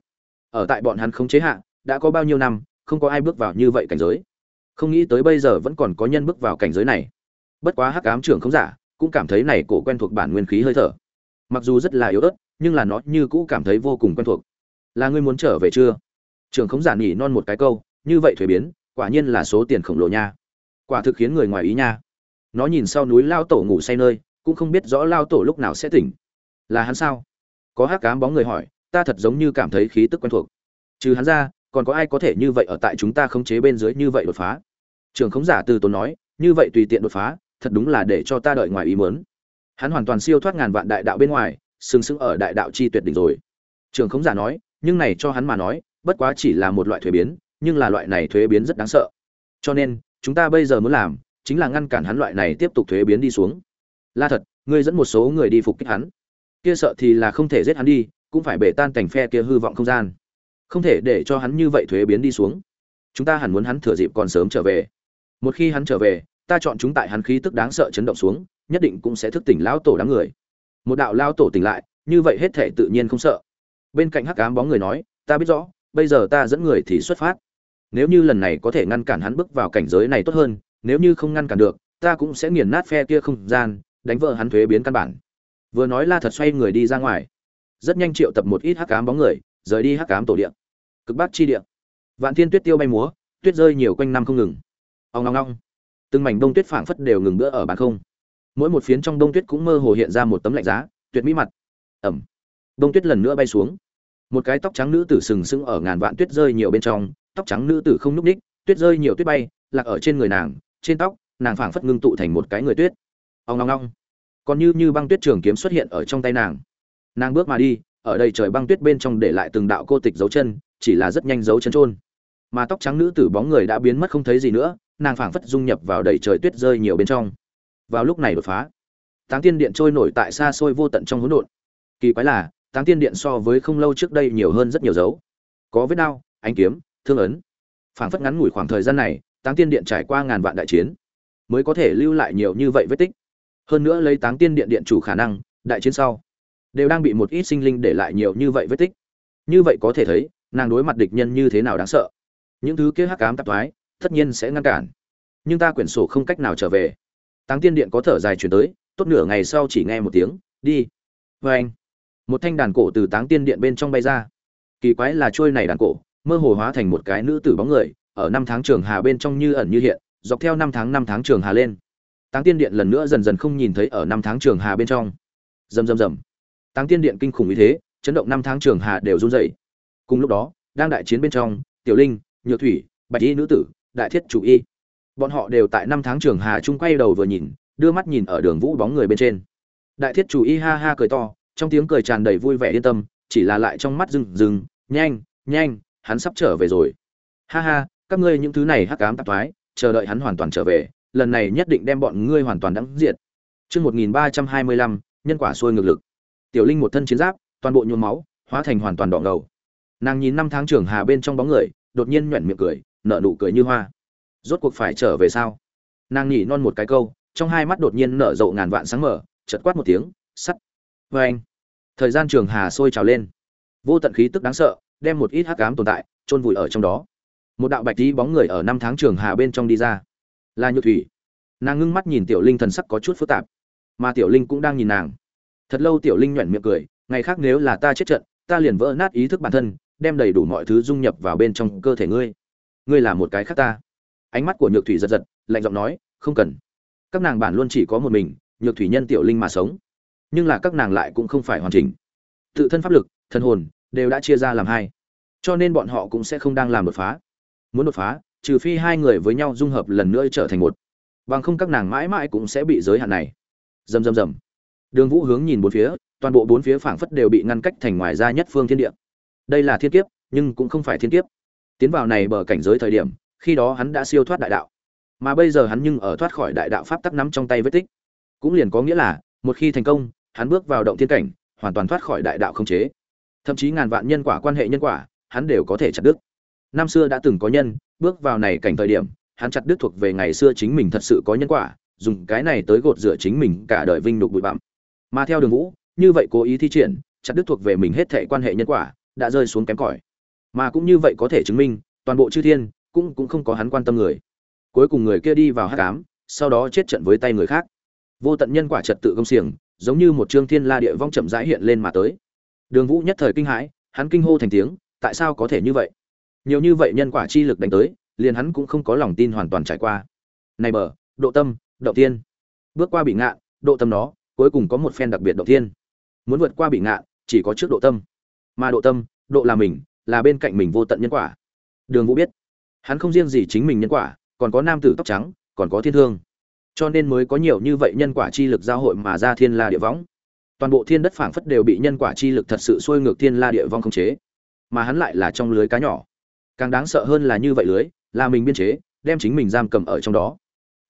Ở tại bọn hắn không chế hạ, đã có bao nhiêu năm, không có ai bước vào như vậy cảnh giới. Không nghĩ tới bây giờ vẫn còn có nhân bước vào cảnh giới này. Bất quá hắc ám trưởng không giả, cũng cảm thấy này cổ quen thuộc bản nguyên khí hơi thở. Mặc dù rất là yếu ớt, nhưng là nó như cũ cảm thấy vô cùng quen thuộc. Là ngươi muốn trở về chưa? Trưởng không giả nhỉ non một cái câu, như vậy thuế biến quả nhiên là số tiền khổng lồ nha. Quả thực khiến người ngoài ý nha. Nó nhìn sau núi lao tổ ngủ say nơi, cũng không biết rõ lao tổ lúc nào sẽ tỉnh. Là hắn sao? Có hắc cám bóng người hỏi, ta thật giống như cảm thấy khí tức quen thuộc. Trừ hắn ra, còn có ai có thể như vậy ở tại chúng ta khống chế bên dưới như vậy đột phá? Trường khống giả từ tốn nói, như vậy tùy tiện đột phá, thật đúng là để cho ta đợi ngoài ý mớn hắn hoàn toàn siêu thoát ngàn vạn đại đạo bên ngoài, sừng sững ở đại đạo chi tuyệt đỉnh rồi. Trường khống giả nói, nhưng này cho hắn mà nói, bất quá chỉ là một loại thuế biến nhưng là loại này thuế biến rất đáng sợ. Cho nên, chúng ta bây giờ muốn làm chính là ngăn cản hắn loại này tiếp tục thuế biến đi xuống. La thật, ngươi dẫn một số người đi phục kích hắn. Kia sợ thì là không thể giết hắn đi, cũng phải bể tan cảnh phe kia hư vọng không gian. Không thể để cho hắn như vậy thuế biến đi xuống. Chúng ta hẳn muốn hắn thừa dịp còn sớm trở về. Một khi hắn trở về, ta chọn chúng tại hắn khí tức đáng sợ chấn động xuống, nhất định cũng sẽ thức tỉnh lão tổ đám người. Một đạo lao tổ tỉnh lại, như vậy hết thể tự nhiên không sợ. Bên cạnh hắc ám bóng người nói, ta biết rõ, bây giờ ta dẫn người thì xuất phát nếu như lần này có thể ngăn cản hắn bước vào cảnh giới này tốt hơn, nếu như không ngăn cản được, ta cũng sẽ nghiền nát phe kia không gian, đánh vỡ hắn thuế biến căn bản. Vừa nói la thật xoay người đi ra ngoài. Rất nhanh triệu tập một ít hắc ám bóng người, rời đi hắc ám tổ điện cực bắc chi điện vạn thiên tuyết tiêu bay múa, tuyết rơi nhiều quanh năm không ngừng. Ông ngong ngong từng mảnh đông tuyết phảng phất đều ngừng bữa ở bàn không. Mỗi một phiến trong đông tuyết cũng mơ hồ hiện ra một tấm lạnh giá, tuyệt mỹ mặt. Ẩm. Đông tuyết lần nữa bay xuống. Một cái tóc trắng nữ tử sừng sững ở ngàn vạn tuyết rơi nhiều bên trong tóc trắng nữ tử không núc ních tuyết rơi nhiều tuyết bay, lạc ở trên người nàng, trên tóc, nàng phảng phất ngưng tụ thành một cái người tuyết. Ông ngong ngong còn như như băng tuyết trường kiếm xuất hiện ở trong tay nàng. Nàng bước mà đi, ở đây trời băng tuyết bên trong để lại từng đạo cô tịch dấu chân, chỉ là rất nhanh dấu chân trôn mà tóc trắng nữ tử bóng người đã biến mất không thấy gì nữa, nàng phảng phất dung nhập vào đầy trời tuyết rơi nhiều bên trong. Vào lúc này đột phá, táng tiên điện trôi nổi tại xa xôi vô tận trong hỗn độn. Kỳ quái là, táng tiên điện so với không lâu trước đây nhiều hơn rất nhiều dấu. Có vết đao, ánh kiếm thương ấn. Phảng phất ngắn ngủi khoảng thời gian này, táng tiên điện trải qua ngàn vạn đại chiến, mới có thể lưu lại nhiều như vậy vết tích. Hơn nữa lấy táng tiên điện điện chủ khả năng, đại chiến sau, đều đang bị một ít sinh linh để lại nhiều như vậy vết tích. Như vậy có thể thấy, nàng đối mặt địch nhân như thế nào đáng sợ. Những thứ kia hắc ám tạp thoái, tất nhiên sẽ ngăn cản. Nhưng ta quyển sổ không cách nào trở về. Táng tiên điện có thở dài chuyển tới, tốt nửa ngày sau chỉ nghe một tiếng, đi. Vê anh một thanh đàn cổ từ táng tiên điện bên trong bay ra. Kỳ quái là trôi này đàn cổ mơ hồ hóa thành một cái nữ tử bóng người, ở năm tháng trường hà bên trong như ẩn như hiện, dọc theo năm tháng năm tháng trường hà lên. Táng tiên điện lần nữa dần dần không nhìn thấy ở năm tháng trường hà bên trong. Rầm rầm rầm. Táng tiên điện kinh khủng như thế, chấn động năm tháng trường hà đều run rẩy. Cùng lúc đó, đang đại chiến bên trong, tiểu linh, nhược thủy, bạch y nữ tử, đại thiết chủ y. Bọn họ đều tại năm tháng trường hà chung quay đầu vừa nhìn, đưa mắt nhìn ở đường vũ bóng người bên trên. Đại thiết chủ y ha ha cười to, trong tiếng cười tràn đầy vui vẻ yên tâm, chỉ là lại trong mắt rừng rừng nhanh nhanh hắn sắp trở về rồi. Ha ha, các ngươi những thứ này hắc ám tạp thoái, chờ đợi hắn hoàn toàn trở về, lần này nhất định đem bọn ngươi hoàn toàn đắng diệt. Chương một nghìn ba trăm hai mươi lăm, nhân quả xuôi ngược lực. Tiểu linh một thân chiến giáp, toàn bộ nhuốm máu, hóa thành hoàn toàn đỏ ngầu. Nàng nhìn năm tháng trường hà bên trong bóng người, đột nhiên nhoẻn miệng cười, nở nụ cười như hoa. Rốt cuộc phải trở về sao? Nàng nhỉ non một cái câu, trong hai mắt đột nhiên nở rộ ngàn vạn sáng mở chật quát một tiếng, sắt. Vê anh thời gian trường hà sôi trào lên. Vô tận khí tức đáng sợ đem một ít hắc ám tồn tại chôn vùi ở trong đó. Một đạo bạch tí bóng người ở năm tháng trường hà bên trong đi ra. Là nhược thủy. Nàng ngưng mắt nhìn tiểu linh thần sắc có chút phức tạp. Mà tiểu linh cũng đang nhìn nàng. Thật lâu tiểu linh nhoẻn miệng cười, ngày khác nếu là ta chết trận, ta liền vỡ nát ý thức bản thân, đem đầy đủ mọi thứ dung nhập vào bên trong cơ thể ngươi. Ngươi là một cái khác ta. Ánh mắt của nhược thủy giật giật, lạnh giọng nói, không cần. Các nàng bản luôn chỉ có một mình, nhược thủy nhân tiểu linh mà sống. Nhưng là các nàng lại cũng không phải hoàn chỉnh. Tự thân pháp lực thân hồn đều đã chia ra làm hai. Cho nên bọn họ cũng sẽ không đang làm đột phá. Muốn đột phá, trừ phi hai người với nhau dung hợp lần nữa trở thành một. Bằng không các nàng mãi mãi cũng sẽ bị giới hạn này. Rầm rầm rầm. Đường vũ hướng nhìn bốn phía, toàn bộ bốn phía phảng phất đều bị ngăn cách thành ngoài ra nhất phương thiên địa. Đây là thiên kiếp, nhưng cũng không phải thiên kiếp. Tiến vào này bờ cảnh giới thời điểm, khi đó hắn đã siêu thoát đại đạo. Mà bây giờ hắn nhưng ở thoát khỏi đại đạo pháp tắc nắm trong tay vết tích. Cũng liền có nghĩa là, một khi thành công, hắn bước vào động thiên cảnh, hoàn toàn thoát khỏi đại đạo không chế thậm chí ngàn vạn nhân quả, quan hệ nhân quả, hắn đều có thể chặt đứt. Năm xưa đã từng có nhân, bước vào này cảnh thời điểm, hắn chặt đứt thuộc về ngày xưa chính mình thật sự có nhân quả, dùng cái này tới gột rửa chính mình cả đời vinh nhục bụi bặm. Mà theo đường vũ, như vậy cố ý thi triển, chặt đứt thuộc về mình hết thệ quan hệ nhân quả, đã rơi xuống kém cỏi. Mà cũng như vậy có thể chứng minh, toàn bộ chư thiên, cũng cũng không có hắn quan tâm người. Cuối cùng người kia đi vào hát cám sau đó chết trận với tay người khác. Vô tận nhân quả trật tự công xiềng, giống như một trương thiên la địa vong chậm rãi hiện lên mà tới đường vũ nhất thời kinh hãi, hắn kinh hô thành tiếng, tại sao có thể như vậy? Nhiều như vậy nhân quả chi lực đánh tới, liền hắn cũng không có lòng tin hoàn toàn trải qua. Này bờ, độ tâm, động thiên. Bước qua bị ngạn độ tâm nó cuối cùng có một phen đặc biệt động thiên. Muốn vượt qua bị ngạn chỉ có trước độ tâm. Mà độ tâm, độ là mình, là bên cạnh mình vô tận nhân quả. Đường vũ biết, hắn không riêng gì chính mình nhân quả, còn có nam tử tóc trắng, còn có thiên thương. Cho nên mới có nhiều như vậy nhân quả chi lực giao hội mà ra thiên la địa võng toàn bộ thiên đất phảng phất đều bị nhân quả chi lực thật sự xuôi ngược thiên la địa vong khống chế, mà hắn lại là trong lưới cá nhỏ. Càng đáng sợ hơn là như vậy lưới, là mình biên chế, đem chính mình giam cầm ở trong đó.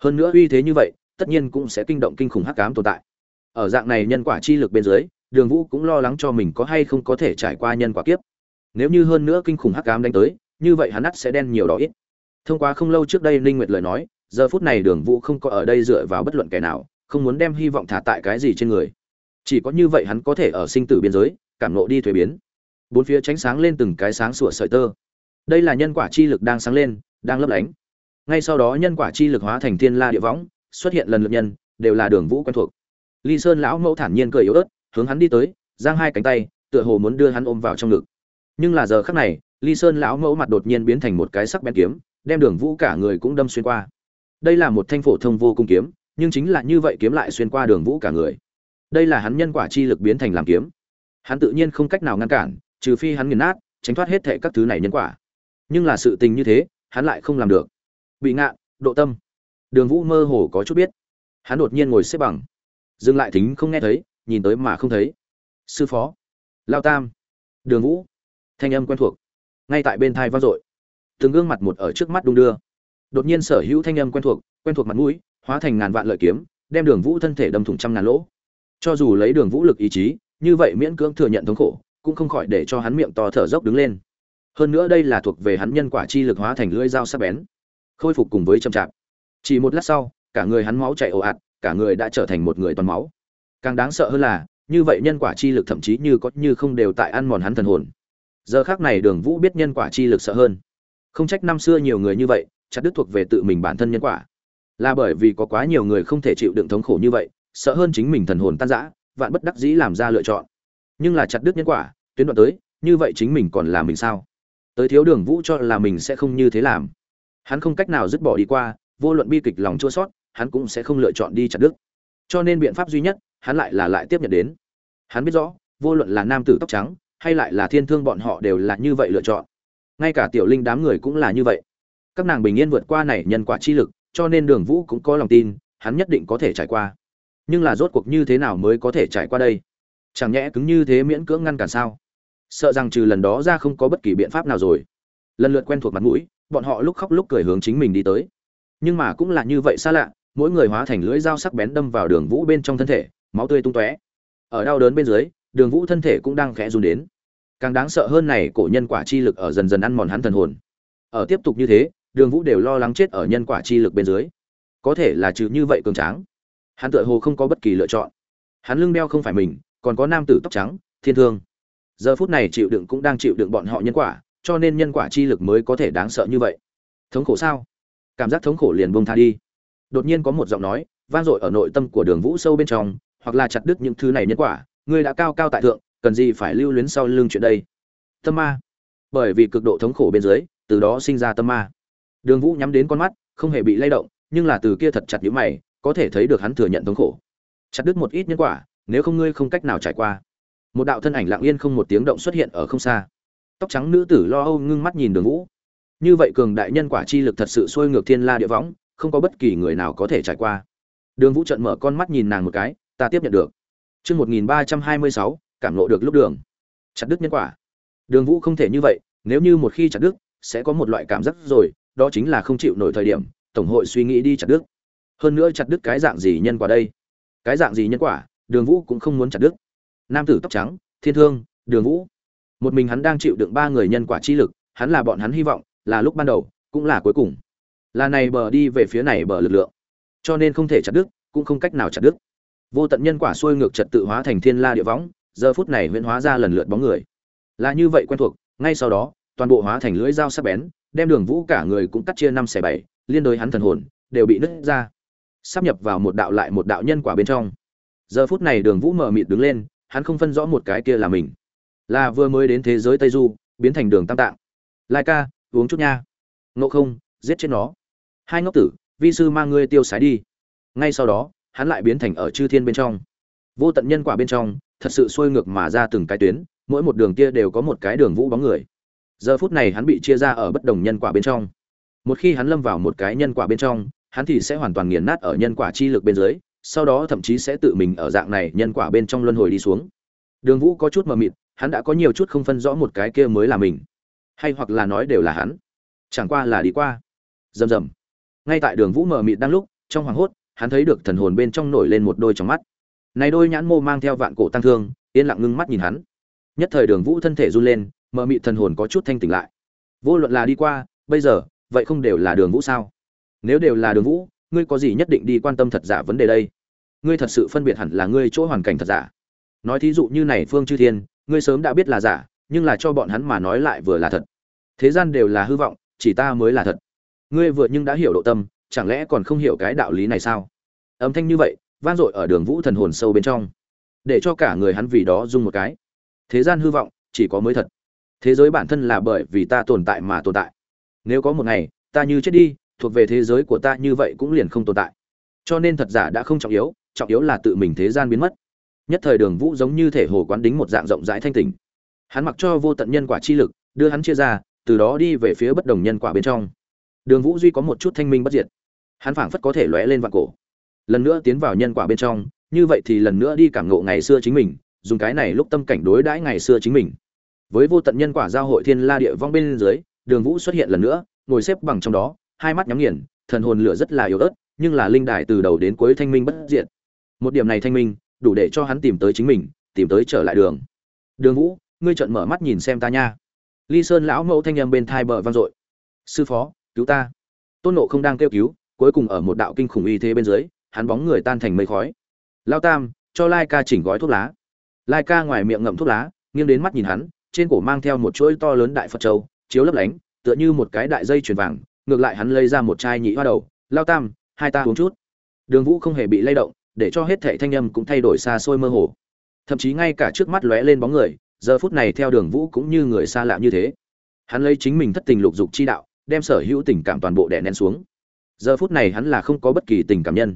Hơn nữa uy thế như vậy, tất nhiên cũng sẽ kinh động kinh khủng hắc cám tồn tại. Ở dạng này nhân quả chi lực bên dưới, đường vũ cũng lo lắng cho mình có hay không có thể trải qua nhân quả kiếp. Nếu như hơn nữa kinh khủng hắc cám đánh tới, như vậy hắn ắt sẽ đen nhiều đó ít. Thông qua không lâu trước đây linh nguyệt lời nói, giờ phút này đường vũ không có ở đây dựa vào bất luận kẻ nào, không muốn đem hy vọng thả tại cái gì trên người chỉ có như vậy hắn có thể ở sinh tử biên giới, cảm nộ đi thuế biến. Bốn phía tránh sáng lên từng cái sáng sủa sợi tơ. Đây là nhân quả chi lực đang sáng lên, đang lấp lánh. Ngay sau đó nhân quả chi lực hóa thành thiên la địa võng, xuất hiện lần lượt nhân, đều là đường vũ quen thuộc. Ly sơn lão mẫu thản nhiên cười yếu ớt, hướng hắn đi tới, giang hai cánh tay, tựa hồ muốn đưa hắn ôm vào trong ngực. Nhưng là giờ khắc này, ly sơn lão mẫu mặt đột nhiên biến thành một cái sắc bén kiếm, đem đường vũ cả người cũng đâm xuyên qua. Đây là một thanh phổ thông vô cung kiếm, nhưng chính là như vậy kiếm lại xuyên qua đường vũ cả người đây là hắn nhân quả chi lực biến thành làm kiếm. Hắn tự nhiên không cách nào ngăn cản, trừ phi hắn nghiền nát, tránh thoát hết thệ các thứ này nhân quả. Nhưng là sự tình như thế, hắn lại không làm được. Bị ngạn độ tâm. Đường vũ mơ hồ có chút biết. Hắn đột nhiên ngồi xếp bằng. Dừng lại thính không nghe thấy, nhìn tới mà không thấy. Sư phó. Lao tam. Đường vũ. Thanh âm quen thuộc. Ngay tại bên thai vang dội. Từng gương mặt một ở trước mắt đung đưa. Đột nhiên sở hữu thanh âm quen thuộc quen thuộc mặt mũi, hóa thành ngàn vạn lợi kiếm, đem đường vũ thân thể đâm thủng trăm ngàn lỗ cho dù lấy đường vũ lực ý chí, như vậy miễn cưỡng thừa nhận thống khổ, cũng không khỏi để cho hắn miệng to thở dốc đứng lên. Hơn nữa đây là thuộc về hắn nhân quả chi lực hóa thành lưỡi dao sắc bén, khôi phục cùng với chậm chạp. Chỉ một lát sau, cả người hắn máu chảy ồ ạt, cả người đã trở thành một người toàn máu. Càng đáng sợ hơn là, như vậy nhân quả chi lực thậm chí như có như không đều tại ăn mòn hắn thần hồn. Giờ khác này đường vũ biết nhân quả chi lực sợ hơn. Không trách năm xưa nhiều người như vậy, chặt đứt thuộc về tự mình bản thân nhân quả. Là bởi vì có quá nhiều người không thể chịu đựng thống khổ như vậy sợ hơn chính mình thần hồn tan rã, vạn bất đắc dĩ làm ra lựa chọn. Nhưng là chặt đứt nhân quả, tuyến đoạn tới, như vậy chính mình còn là mình sao? Tới thiếu đường vũ cho là mình sẽ không như thế làm. Hắn không cách nào dứt bỏ đi qua, vô luận bi kịch lòng chua sót, hắn cũng sẽ không lựa chọn đi chặt đứt. Cho nên biện pháp duy nhất, hắn lại là lại tiếp nhận đến. Hắn biết rõ, vô luận là nam tử tóc trắng, hay lại là thiên thương bọn họ đều là như vậy lựa chọn. Ngay cả tiểu linh đám người cũng là như vậy. Các nàng bình yên vượt qua này nhân quả chi lực, cho nên đường vũ cũng có lòng tin, hắn nhất định có thể trải qua nhưng là rốt cuộc như thế nào mới có thể trải qua đây? Chẳng nhẽ cứng như thế miễn cưỡng ngăn cản sao? Sợ rằng trừ lần đó ra không có bất kỳ biện pháp nào rồi. Lần lượt quen thuộc mặt mũi, bọn họ lúc khóc lúc cười hướng chính mình đi tới. Nhưng mà cũng là như vậy xa lạ, mỗi người hóa thành lưỡi dao sắc bén đâm vào đường vũ bên trong thân thể, máu tươi tung tóe. Ở đau đớn bên dưới, đường vũ thân thể cũng đang khẽ run đến. Càng đáng sợ hơn này, cổ nhân quả chi lực ở dần dần ăn mòn hắn thần hồn. Ở tiếp tục như thế, đường vũ đều lo lắng chết ở nhân quả chi lực bên dưới. Có thể là trừ như vậy cường tráng hắn tựa hồ không có bất kỳ lựa chọn. Hắn lưng đeo không phải mình, còn có nam tử tóc trắng, thiên thương. Giờ phút này chịu đựng cũng đang chịu đựng bọn họ nhân quả, cho nên nhân quả chi lực mới có thể đáng sợ như vậy. Thống khổ sao? Cảm giác thống khổ liền bông tha đi. Đột nhiên có một giọng nói, vang dội ở nội tâm của đường vũ sâu bên trong, hoặc là chặt đứt những thứ này nhân quả, ngươi đã cao cao tại thượng, cần gì phải lưu luyến sau lưng chuyện đây? Tâm ma. Bởi vì cực độ thống khổ bên dưới, từ đó sinh ra tâm ma. Đường vũ nhắm đến con mắt, không hề bị lay động, nhưng là từ kia thật chặt nhữ mày có thể thấy được hắn thừa nhận thống khổ chặt đứt một ít nhân quả nếu không ngươi không cách nào trải qua một đạo thân ảnh lặng yên không một tiếng động xuất hiện ở không xa tóc trắng nữ tử lo âu ngưng mắt nhìn đường vũ như vậy cường đại nhân quả chi lực thật sự sôi ngược thiên la địa võng không có bất kỳ người nào có thể trải qua đường vũ trận mở con mắt nhìn nàng một cái ta tiếp nhận được Chương 1326, cảm ngộ được lúc đường. Chặt đứt nhân quả. Đường Vũ không thể như vậy, nếu như một khi chặt đứt, sẽ có một loại cảm giác rồi, đó chính là không chịu nổi thời điểm, tổng hội suy nghĩ đi chặt đứt. Hơn nữa chặt đứt cái dạng gì nhân quả đây? Cái dạng gì nhân quả, Đường Vũ cũng không muốn chặt đứt. Nam tử tóc trắng, Thiên Thương, Đường Vũ. Một mình hắn đang chịu đựng ba người nhân quả chi lực, hắn là bọn hắn hy vọng, là lúc ban đầu, cũng là cuối cùng. là này bờ đi về phía này bờ lực lượng cho nên không thể chặt đứt cũng không cách nào chặt đứt vô tận nhân quả xuôi ngược trật tự hóa thành thiên la địa võng giờ phút này huyễn hóa ra lần lượt bóng người là như vậy quen thuộc ngay sau đó toàn bộ hóa thành lưỡi dao sắc bén đem đường vũ cả người cũng cắt chia năm xẻ bảy liên đối hắn thần hồn đều bị nứt ra sắp nhập vào một đạo lại một đạo nhân quả bên trong. Giờ phút này đường vũ mở mịt đứng lên, hắn không phân rõ một cái kia là mình. Là vừa mới đến thế giới tây du, biến thành đường tam tạng. Lai ca, uống chút nha. Ngộ không, giết chết nó. Hai ngốc tử, vi sư mang ngươi tiêu sái đi. Ngay sau đó, hắn lại biến thành ở chư thiên bên trong. Vô tận nhân quả bên trong, thật sự xuôi ngược mà ra từng cái tuyến, mỗi một đường kia đều có một cái đường vũ bóng người. Giờ phút này hắn bị chia ra ở bất đồng nhân quả bên trong. Một khi hắn lâm vào một cái nhân quả bên trong hắn thì sẽ hoàn toàn nghiền nát ở nhân quả chi lực bên dưới, sau đó thậm chí sẽ tự mình ở dạng này nhân quả bên trong luân hồi đi xuống. Đường vũ có chút mờ mịt, hắn đã có nhiều chút không phân rõ một cái kia mới là mình. Hay hoặc là nói đều là hắn. Chẳng qua là đi qua. Rầm rầm. Ngay tại đường vũ mờ mịt đang lúc, trong hoàng hốt, hắn thấy được thần hồn bên trong nổi lên một đôi trong mắt. Này đôi nhãn mô mang theo vạn cổ tăng thương, yên lặng ngưng mắt nhìn hắn. Nhất thời đường vũ thân thể run lên, mờ mịt thần hồn có chút thanh tỉnh lại. Vô luận là đi qua, bây giờ, vậy không đều là đường vũ sao? Nếu đều là đường vũ, ngươi có gì nhất định đi quan tâm thật giả vấn đề đây? Ngươi thật sự phân biệt hẳn là ngươi chỗ hoàn cảnh thật giả. Nói thí dụ như này phương chư thiên, ngươi sớm đã biết là giả, nhưng là cho bọn hắn mà nói lại vừa là thật. Thế gian đều là hư vọng, chỉ ta mới là thật. Ngươi vừa nhưng đã hiểu độ tâm, chẳng lẽ còn không hiểu cái đạo lý này sao? Âm thanh như vậy, vang dội ở đường vũ thần hồn sâu bên trong. Để cho cả người hắn vì đó dung một cái. Thế gian hư vọng, chỉ có mới thật. Thế giới bản thân là bởi vì ta tồn tại mà tồn tại. Nếu có một ngày, ta như chết đi thuộc về thế giới của ta như vậy cũng liền không tồn tại. Cho nên thật giả đã không trọng yếu trọng yếu là tự mình thế gian biến mất. Nhất thời đường vũ giống như thể hồ quán đính một dạng rộng rãi thanh tình hắn mặc cho vô tận nhân quả chi lực, đưa hắn chia ra, từ đó đi về phía bất đồng nhân quả bên trong. Đường vũ duy có một chút thanh minh bất diệt. Hắn phảng phất có thể lóe lên vạn cổ. Lần nữa tiến vào nhân quả bên trong, như vậy thì lần nữa đi cảm ngộ ngày xưa chính mình, dùng cái này lúc tâm cảnh đối đãi ngày xưa chính mình. Với vô tận nhân quả giao hội thiên la địa vong bên dưới, đường vũ xuất hiện lần nữa, ngồi xếp bằng trong đó hai mắt nhắm nghiền, thần hồn lửa rất là yếu ớt, nhưng là linh đài từ đầu đến cuối thanh minh bất diệt. Một điểm này thanh minh, đủ để cho hắn tìm tới chính mình, tìm tới trở lại đường. Đường vũ, ngươi trợn mở mắt nhìn xem ta nha. Ly sơn lão mẫu thanh âm bên thai bờ vang dội. Sư phó, cứu ta. Tôn nộ không đang kêu cứu, cuối cùng ở một đạo kinh khủng y thế bên dưới, hắn bóng người tan thành mây khói. Lao tam, cho lai ca chỉnh gói thuốc lá. Lai ca ngoài miệng ngậm thuốc lá, nghiêng đến mắt nhìn hắn, trên cổ mang theo một chuỗi to lớn đại phật châu, chiếu lấp lánh, tựa như một cái đại dây chuyền vàng ngược lại hắn lấy ra một chai nhị hoa đầu, lao tam, hai ta uống chút. Đường vũ không hề bị lay động, để cho hết thệ thanh âm cũng thay đổi xa xôi mơ hồ. Thậm chí ngay cả trước mắt lóe lên bóng người, giờ phút này theo đường vũ cũng như người xa lạ như thế. Hắn lấy chính mình thất tình lục dục chi đạo, đem sở hữu tình cảm toàn bộ đè nén xuống. Giờ phút này hắn là không có bất kỳ tình cảm nhân.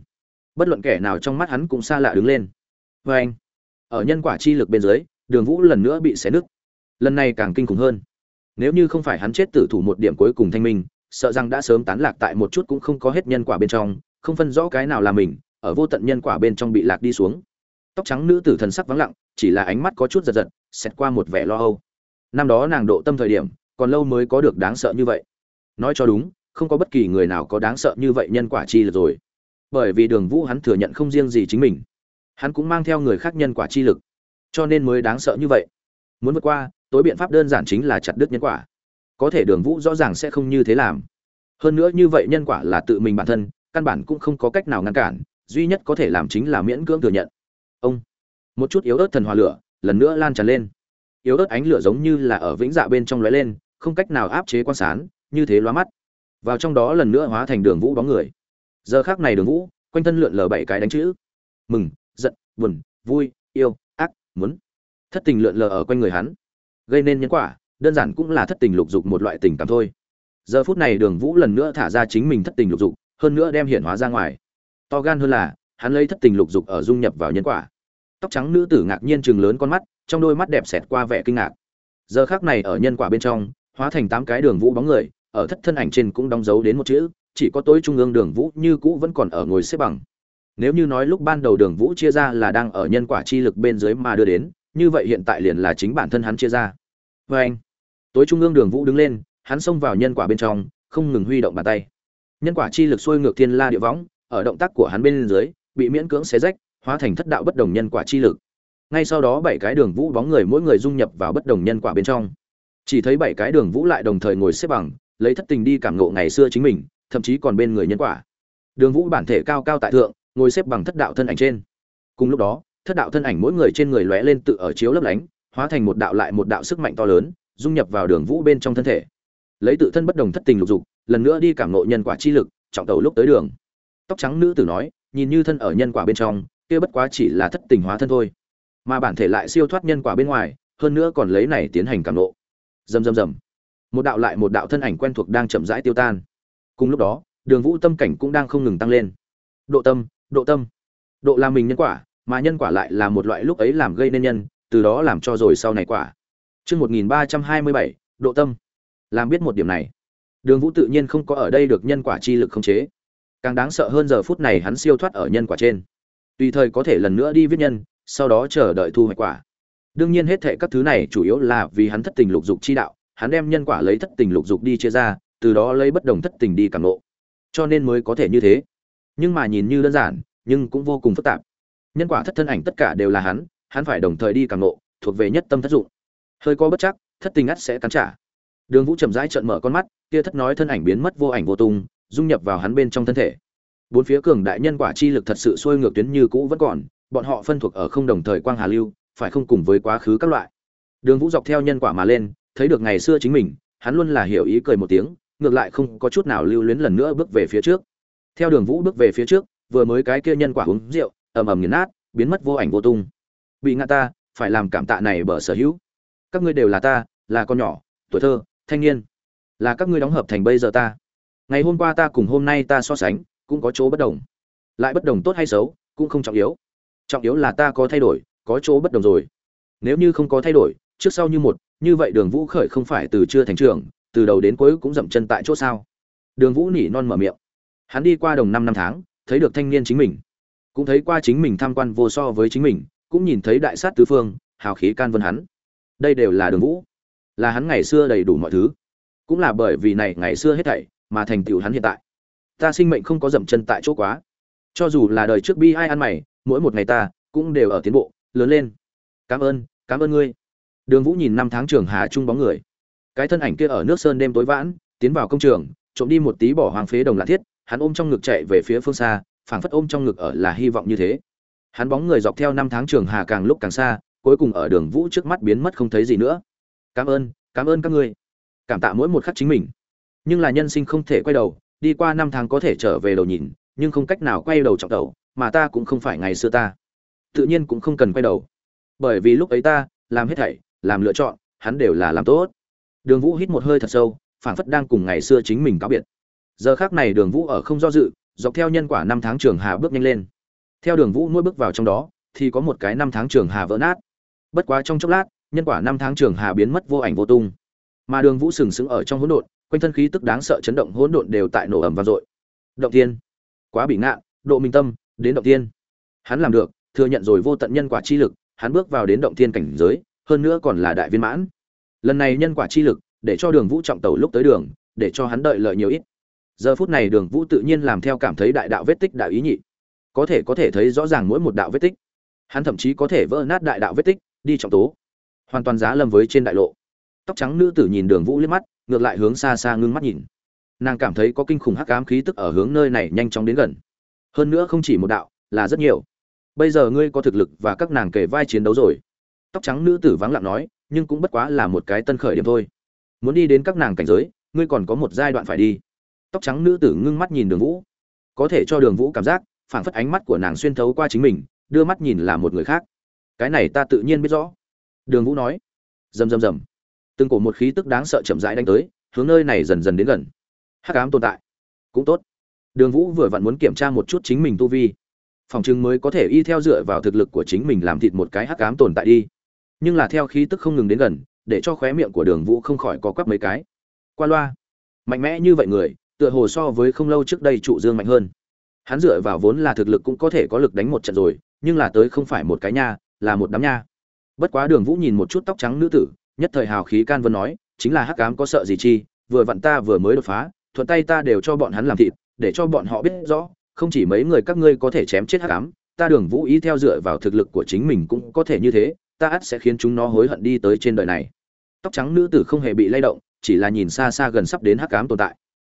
Bất luận kẻ nào trong mắt hắn cũng xa lạ đứng lên. Vê anh, ở nhân quả chi lực bên dưới, đường vũ lần nữa bị xé nứt. Lần này càng kinh khủng hơn. Nếu như không phải hắn chết tử thủ một điểm cuối cùng thanh minh sợ rằng đã sớm tán lạc tại một chút cũng không có hết nhân quả bên trong, không phân rõ cái nào là mình, ở vô tận nhân quả bên trong bị lạc đi xuống. Tóc trắng nữ tử thần sắc vắng lặng, chỉ là ánh mắt có chút giật giật, xét qua một vẻ lo âu. Năm đó nàng độ tâm thời điểm, còn lâu mới có được đáng sợ như vậy. Nói cho đúng, không có bất kỳ người nào có đáng sợ như vậy nhân quả chi lực rồi. Bởi vì đường vũ hắn thừa nhận không riêng gì chính mình, hắn cũng mang theo người khác nhân quả chi lực, cho nên mới đáng sợ như vậy. Muốn vượt qua, tối biện pháp đơn giản chính là chặt đứt nhân quả có thể đường vũ rõ ràng sẽ không như thế làm. Hơn nữa như vậy nhân quả là tự mình bản thân, căn bản cũng không có cách nào ngăn cản, duy nhất có thể làm chính là miễn cưỡng thừa nhận. Ông, một chút yếu ớt thần hòa lửa, lần nữa lan tràn lên. Yếu ớt ánh lửa giống như là ở vĩnh dạ bên trong lóe lên, không cách nào áp chế quan sán, như thế lóa mắt. Vào trong đó lần nữa hóa thành đường vũ bóng người. Giờ khác này đường vũ, quanh thân lượn lờ bảy cái đánh chữ. Mừng, giận, buồn, vui, yêu, ác, muốn. Thất tình lượn lờ ở quanh người hắn. Gây nên nhân quả đơn giản cũng là thất tình lục dục một loại tình cảm thôi. Giờ phút này đường vũ lần nữa thả ra chính mình thất tình lục dục, hơn nữa đem hiện hóa ra ngoài. To gan hơn là, hắn lấy thất tình lục dục ở dung nhập vào nhân quả. Tóc trắng nữ tử ngạc nhiên chừng lớn con mắt, trong đôi mắt đẹp xẹt qua vẻ kinh ngạc. Giờ khác này ở nhân quả bên trong, hóa thành tám cái đường vũ bóng người, ở thất thân ảnh trên cũng đóng dấu đến một chữ, chỉ có tối trung ương đường vũ như cũ vẫn còn ở ngồi xếp bằng. Nếu như nói lúc ban đầu đường vũ chia ra là đang ở nhân quả chi lực bên dưới mà đưa đến, như vậy hiện tại liền là chính bản thân hắn chia ra. Vê anh tối trung ương đường vũ đứng lên, hắn xông vào nhân quả bên trong, không ngừng huy động bàn tay. Nhân quả chi lực xuôi ngược thiên la địa võng, ở động tác của hắn bên dưới, bị miễn cưỡng xé rách, hóa thành thất đạo bất đồng nhân quả chi lực. Ngay sau đó bảy cái đường vũ bóng người mỗi người dung nhập vào bất đồng nhân quả bên trong. Chỉ thấy bảy cái đường vũ lại đồng thời ngồi xếp bằng, lấy thất tình đi cảm ngộ ngày xưa chính mình, thậm chí còn bên người nhân quả. Đường vũ bản thể cao cao tại thượng, ngồi xếp bằng thất đạo thân ảnh trên. Cùng lúc đó, thất đạo thân ảnh mỗi người trên người lóe lên tự ở chiếu lấp lánh, hóa thành một đạo lại một đạo sức mạnh to lớn dung nhập vào đường vũ bên trong thân thể. Lấy tự thân bất đồng thất tình lục dục, lần nữa đi cảm nộ nhân quả chi lực, trọng tàu lúc tới đường. Tóc trắng nữ tử nói, nhìn như thân ở nhân quả bên trong, kia bất quá chỉ là thất tình hóa thân thôi. Mà bản thể lại siêu thoát nhân quả bên ngoài, hơn nữa còn lấy này tiến hành cảm nộ rầm rầm rầm. Một đạo lại một đạo thân ảnh quen thuộc đang chậm rãi tiêu tan. Cùng lúc đó, đường vũ tâm cảnh cũng đang không ngừng tăng lên. Độ tâm độ tâm. Độ là mình nhân quả, mà nhân quả lại là một loại lúc ấy làm gây nên nhân, từ đó làm cho rồi sau này quả. Chương 1327, độ tâm. Làm biết một điểm này, Đường Vũ tự nhiên không có ở đây được nhân quả chi lực khống chế. Càng đáng sợ hơn giờ phút này hắn siêu thoát ở nhân quả trên. Tùy thời có thể lần nữa đi viết nhân, sau đó chờ đợi thu hoạch quả. Đương nhiên hết thệ các thứ này chủ yếu là vì hắn thất tình lục dục chi đạo, hắn đem nhân quả lấy thất tình lục dục đi chia ra, từ đó lấy bất đồng thất tình đi cảm ngộ. Cho nên mới có thể như thế. Nhưng mà nhìn như đơn giản, nhưng cũng vô cùng phức tạp. Nhân quả thất thân ảnh tất cả đều là hắn, hắn phải đồng thời đi cảm ngộ, thuộc về nhất tâm thất dụng hơi có bất chắc, thất tình ắt sẽ cắn trả. Đường vũ chậm rãi trợn mở con mắt, kia thất nói thân ảnh biến mất vô ảnh vô tung, dung nhập vào hắn bên trong thân thể. Bốn phía cường đại nhân quả chi lực thật sự xuôi ngược tuyến như cũ vẫn còn, bọn họ phân thuộc ở không đồng thời quang hà lưu, phải không cùng với quá khứ các loại. Đường vũ dọc theo nhân quả mà lên, thấy được ngày xưa chính mình, hắn luôn là hiểu ý cười một tiếng, ngược lại không có chút nào lưu luyến lần nữa bước về phía trước. Theo đường vũ bước về phía trước, vừa mới cái kia nhân quả uống rượu, ầm ầm nghiền nát, biến mất vô ảnh vô tung. Bị ngã ta, phải làm cảm tạ này bở sở hữu các ngươi đều là ta, là con nhỏ, tuổi thơ, thanh niên. Là các ngươi đóng hợp thành bây giờ ta. Ngày hôm qua ta cùng hôm nay ta so sánh, cũng có chỗ bất đồng. Lại bất đồng tốt hay xấu, cũng không trọng yếu. Trọng yếu là ta có thay đổi, có chỗ bất đồng rồi. Nếu như không có thay đổi, trước sau như một, như vậy đường vũ khởi không phải từ chưa thành trường từ đầu đến cuối cũng dậm chân tại chỗ sao? Đường vũ nỉ non mở miệng. Hắn đi qua đồng năm năm tháng, thấy được thanh niên chính mình. Cũng thấy qua chính mình tham quan vô so với chính mình, cũng nhìn thấy đại sát tứ phương, hào khí can vân hắn đây đều là đường vũ. Là hắn ngày xưa đầy đủ mọi thứ. Cũng là bởi vì này ngày xưa hết thảy mà thành tựu hắn hiện tại. Ta sinh mệnh không có dậm chân tại chỗ quá. Cho dù là đời trước bi ai ăn mày, mỗi một ngày ta cũng đều ở tiến bộ, lớn lên. Cảm ơn cảm ơn ngươi. Đường vũ nhìn năm tháng trường hà chung bóng người. Cái thân ảnh kia ở nước sơn đêm tối vãn, tiến vào công trường, trộm đi một tí bỏ hoàng phế đồng lạ thiết, hắn ôm trong ngực chạy về phía phương xa, phảng phất ôm trong ngực ở là hy vọng như thế. Hắn bóng người dọc theo năm tháng trường hà càng lúc càng xa cuối cùng ở đường vũ trước mắt biến mất không thấy gì nữa. Cảm ơn cảm ơn các ngươi. Cảm tạ mỗi một khắc chính mình. Nhưng là nhân sinh không thể quay đầu, đi qua năm tháng có thể trở về đầu nhìn, nhưng không cách nào quay đầu trọng đầu, mà ta cũng không phải ngày xưa ta. Tự nhiên cũng không cần quay đầu. Bởi vì lúc ấy ta, làm hết thảy, làm lựa chọn, hắn đều là làm tốt. Đường vũ hít một hơi thật sâu, phảng phất đang cùng ngày xưa chính mình cáo biệt. Giờ khác này đường vũ ở không do dự, dọc theo nhân quả năm tháng trường hà bước nhanh lên. Theo đường vũ nuôi bước vào trong đó, thì có một cái năm tháng trường hà vỡ nát bất quá trong chốc lát, nhân quả năm tháng trường hà biến mất vô ảnh vô tung. Mà đường vũ sừng sững ở trong hỗn độn, quanh thân khí tức đáng sợ chấn động hỗn độn đều tại nổ ầm vang dội. Động tiên. Quá bị ngạn, độ minh tâm, đến động tiên. Hắn làm được, thừa nhận rồi vô tận nhân quả chi lực, hắn bước vào đến động tiên cảnh giới, hơn nữa còn là đại viên mãn. Lần này nhân quả chi lực, để cho đường vũ trọng tàu lúc tới đường, để cho hắn đợi lợi nhiều ít. Giờ phút này đường vũ tự nhiên làm theo cảm thấy đại đạo vết tích đạo ý nhị. Có thể có thể thấy rõ ràng mỗi một đạo vết tích. Hắn thậm chí có thể vỡ nát đại đạo vết tích đi trọng tố. Hoàn toàn giá lâm với trên đại lộ. Tóc trắng nữ tử nhìn đường vũ liếc mắt, ngược lại hướng xa xa ngưng mắt nhìn. Nàng cảm thấy có kinh khủng hắc ám khí tức ở hướng nơi này nhanh chóng đến gần. Hơn nữa không chỉ một đạo, là rất nhiều. Bây giờ ngươi có thực lực và các nàng kể vai chiến đấu rồi. Tóc trắng nữ tử vắng lặng nói, nhưng cũng bất quá là một cái tân khởi điểm thôi. Muốn đi đến các nàng cảnh giới, ngươi còn có một giai đoạn phải đi. Tóc trắng nữ tử ngưng mắt nhìn đường vũ. Có thể cho đường vũ cảm giác, phảng phất ánh mắt của nàng xuyên thấu qua chính mình, đưa mắt nhìn là một người khác cái này ta tự nhiên biết rõ. Đường vũ nói. Rầm rầm rầm. Từng cổ một khí tức đáng sợ chậm rãi đánh tới, hướng nơi này dần dần đến gần. Hắc ám tồn tại. Cũng tốt. Đường vũ vừa vặn muốn kiểm tra một chút chính mình tu vi. Phòng chừng mới có thể y theo dựa vào thực lực của chính mình làm thịt một cái hắc ám tồn tại đi. Nhưng là theo khí tức không ngừng đến gần, để cho khóe miệng của đường vũ không khỏi có quắp mấy cái. Qua loa. Mạnh mẽ như vậy người, tựa hồ so với không lâu trước đây trụ dương mạnh hơn. Hắn dựa vào vốn là thực lực cũng có thể có lực đánh một trận rồi, nhưng là tới không phải một cái nha là một đám nha. Bất quá đường vũ nhìn một chút tóc trắng nữ tử, nhất thời hào khí can vân nói, chính là hắc cám có sợ gì chi, vừa vặn ta vừa mới đột phá, thuận tay ta đều cho bọn hắn làm thịt, để cho bọn họ biết rõ, không chỉ mấy người các ngươi có thể chém chết hắc cám ta đường vũ ý theo dựa vào thực lực của chính mình cũng có thể như thế, ta ắt sẽ khiến chúng nó hối hận đi tới trên đời này. Tóc trắng nữ tử không hề bị lay động, chỉ là nhìn xa xa gần sắp đến hắc cám tồn tại.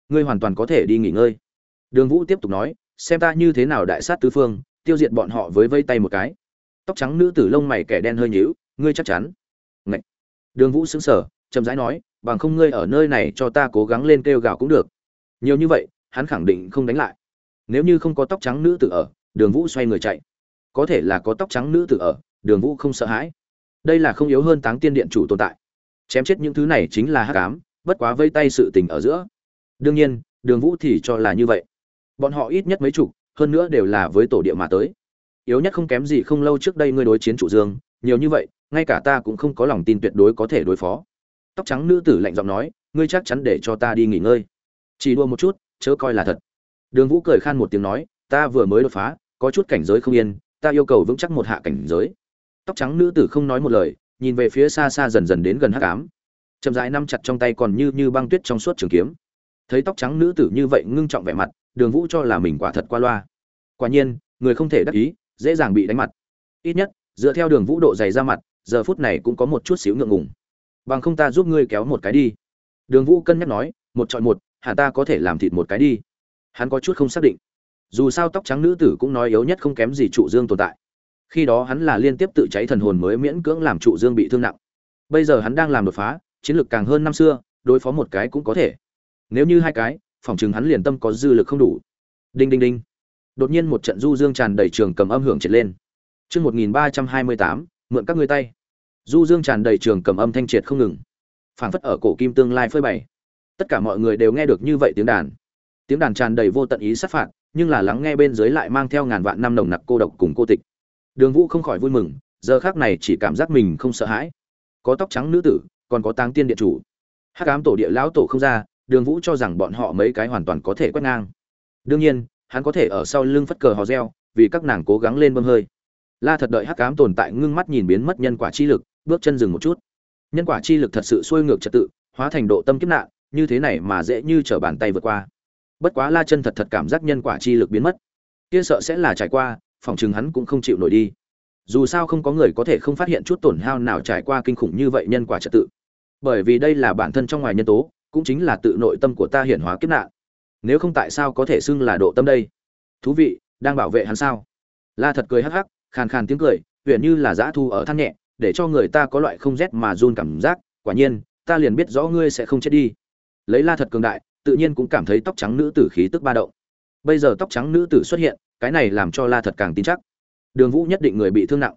Ngươi hoàn toàn có thể đi nghỉ ngơi. Đường vũ tiếp tục nói, xem ta như thế nào đại sát tứ phương, tiêu diệt bọn họ với vây tay một cái tóc trắng nữ tử lông mày kẻ đen hơi nhíu, ngươi chắc chắn. Ngậy. đường vũ sững sờ, chậm rãi nói, bằng không ngươi ở nơi này cho ta cố gắng lên kêu gào cũng được. Nhiều như vậy, hắn khẳng định không đánh lại. Nếu như không có tóc trắng nữ tử ở, đường vũ xoay người chạy. Có thể là có tóc trắng nữ tử ở, đường vũ không sợ hãi. Đây là không yếu hơn táng tiên điện chủ tồn tại. Chém chết những thứ này chính là hắc ám, bất quá vây tay sự tình ở giữa. Đương nhiên, đường vũ thì cho là như vậy. Bọn họ ít nhất mấy chục, hơn nữa đều là với tổ địa mà tới yếu nhất không kém gì không lâu trước đây ngươi đối chiến trụ dương, nhiều như vậy, ngay cả ta cũng không có lòng tin tuyệt đối có thể đối phó. Tóc trắng nữ tử lạnh giọng nói, ngươi chắc chắn để cho ta đi nghỉ ngơi. Chỉ đua một chút, chớ coi là thật. Đường vũ cười khan một tiếng nói, ta vừa mới đột phá, có chút cảnh giới không yên, ta yêu cầu vững chắc một hạ cảnh giới. Tóc trắng nữ tử không nói một lời, nhìn về phía xa xa dần dần đến gần hắc ám. Chậm rãi nắm chặt trong tay còn như như băng tuyết trong suốt trường kiếm. Thấy tóc trắng nữ tử như vậy ngưng trọng vẻ mặt, đường vũ cho là mình quả thật qua loa. Quả nhiên, người không thể đắc ý dễ dàng bị đánh mặt. Ít nhất, dựa theo đường vũ độ dày ra mặt, giờ phút này cũng có một chút xíu ngượng ngùng. Bằng không ta giúp ngươi kéo một cái đi. Đường vũ cân nhắc nói, một chọn một hả ta có thể làm thịt một cái đi. Hắn có chút không xác định. Dù sao tóc trắng nữ tử cũng nói yếu nhất không kém gì trụ dương tồn tại. Khi đó hắn là liên tiếp tự cháy thần hồn mới miễn cưỡng làm trụ dương bị thương nặng. Bây giờ hắn đang làm đột phá, chiến lược càng hơn năm xưa, đối phó một cái cũng có thể. Nếu như hai cái, phòng chừng hắn liền tâm có dư lực không đủ. Đinh đinh đinh đột nhiên một trận du dương tràn đầy trường cầm âm hưởng triệt lên. Chương một nghìn ba trăm hai mươi tám, mượn các ngươi tay. Du dương tràn đầy trường cầm âm thanh triệt không ngừng. Phảng phất ở cổ kim tương lai phơi bày. Tất cả mọi người đều nghe được như vậy tiếng đàn. Tiếng đàn tràn đầy vô tận ý sát phạt, nhưng là lắng nghe bên dưới lại mang theo ngàn vạn năm nồng nặc cô độc cùng cô tịch. Đường vũ không khỏi vui mừng, giờ khác này chỉ cảm giác mình không sợ hãi. Có tóc trắng nữ tử, còn có táng tiên điện chủ. Hắc ám tổ địa lão tổ không ra, đường vũ cho rằng bọn họ mấy cái hoàn toàn có thể quét ngang. Đương nhiên hắn có thể ở sau lưng phất cờ hò reo, vì các nàng cố gắng lên bơm hơi. La thật đợi hắc ám tồn tại ngưng mắt nhìn biến mất nhân quả chi lực, bước chân dừng một chút. Nhân quả chi lực thật sự xuôi ngược trật tự, hóa thành độ tâm kiếp nạn, như thế này mà dễ như trở bàn tay vượt qua. Bất quá la chân thật thật cảm giác nhân quả chi lực biến mất. Kia sợ sẽ là trải qua, phòng chừng hắn cũng không chịu nổi đi. Dù sao không có người có thể không phát hiện chút tổn hao nào trải qua kinh khủng như vậy nhân quả trật tự. Bởi vì đây là bản thân trong ngoài nhân tố, cũng chính là tự nội tâm của ta hiển hóa kiếp nạn nếu không tại sao có thể xưng là độ tâm đây? Thú vị, đang bảo vệ hắn sao? La thật cười hắc hắc, khàn khàn tiếng cười huyện như là dã thu ở than nhẹ, để cho người ta có loại không rét mà run cảm giác, quả nhiên, ta liền biết rõ ngươi sẽ không chết đi. Lấy la thật cường đại, tự nhiên cũng cảm thấy tóc trắng nữ tử khí tức ba động. Bây giờ tóc trắng nữ tử xuất hiện, cái này làm cho la thật càng tin chắc. Đường vũ nhất định người bị thương nặng.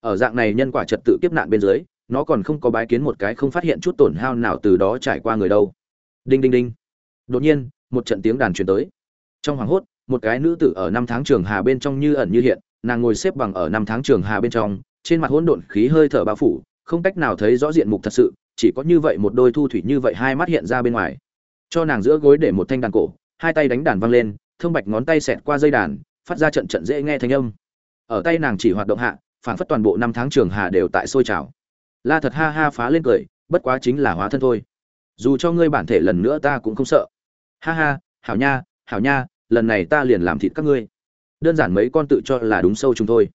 Ở dạng này nhân quả trật tự kiếp nạn bên dưới, nó còn không có bái kiến một cái không phát hiện chút tổn hao nào từ đó trải qua người đâu. Đinh đinh đinh. Đột nhiên một trận tiếng đàn truyền tới. Trong hoàng hốt, một cái nữ tử ở năm tháng trường hà bên trong như ẩn như hiện, nàng ngồi xếp bằng ở năm tháng trường hà bên trong, trên mặt hỗn độn khí hơi thở bao phủ, không cách nào thấy rõ diện mục thật sự, chỉ có như vậy một đôi thu thủy như vậy hai mắt hiện ra bên ngoài. Cho nàng giữa gối để một thanh đàn cổ, hai tay đánh đàn văng lên thương bạch ngón tay xẹt qua dây đàn, phát ra trận trận dễ nghe thanh âm. Ở tay nàng chỉ hoạt động hạ phản phất toàn bộ năm tháng trường hà đều tại sôi trào. La thật ha ha phá lên cười, bất quá chính là hóa thân thôi. Dù cho ngươi bản thể lần nữa ta cũng không sợ ha ha, hảo nha hảo nha, lần này ta liền làm thịt các ngươi. Đơn giản mấy con tự cho là đúng sâu chúng thôi.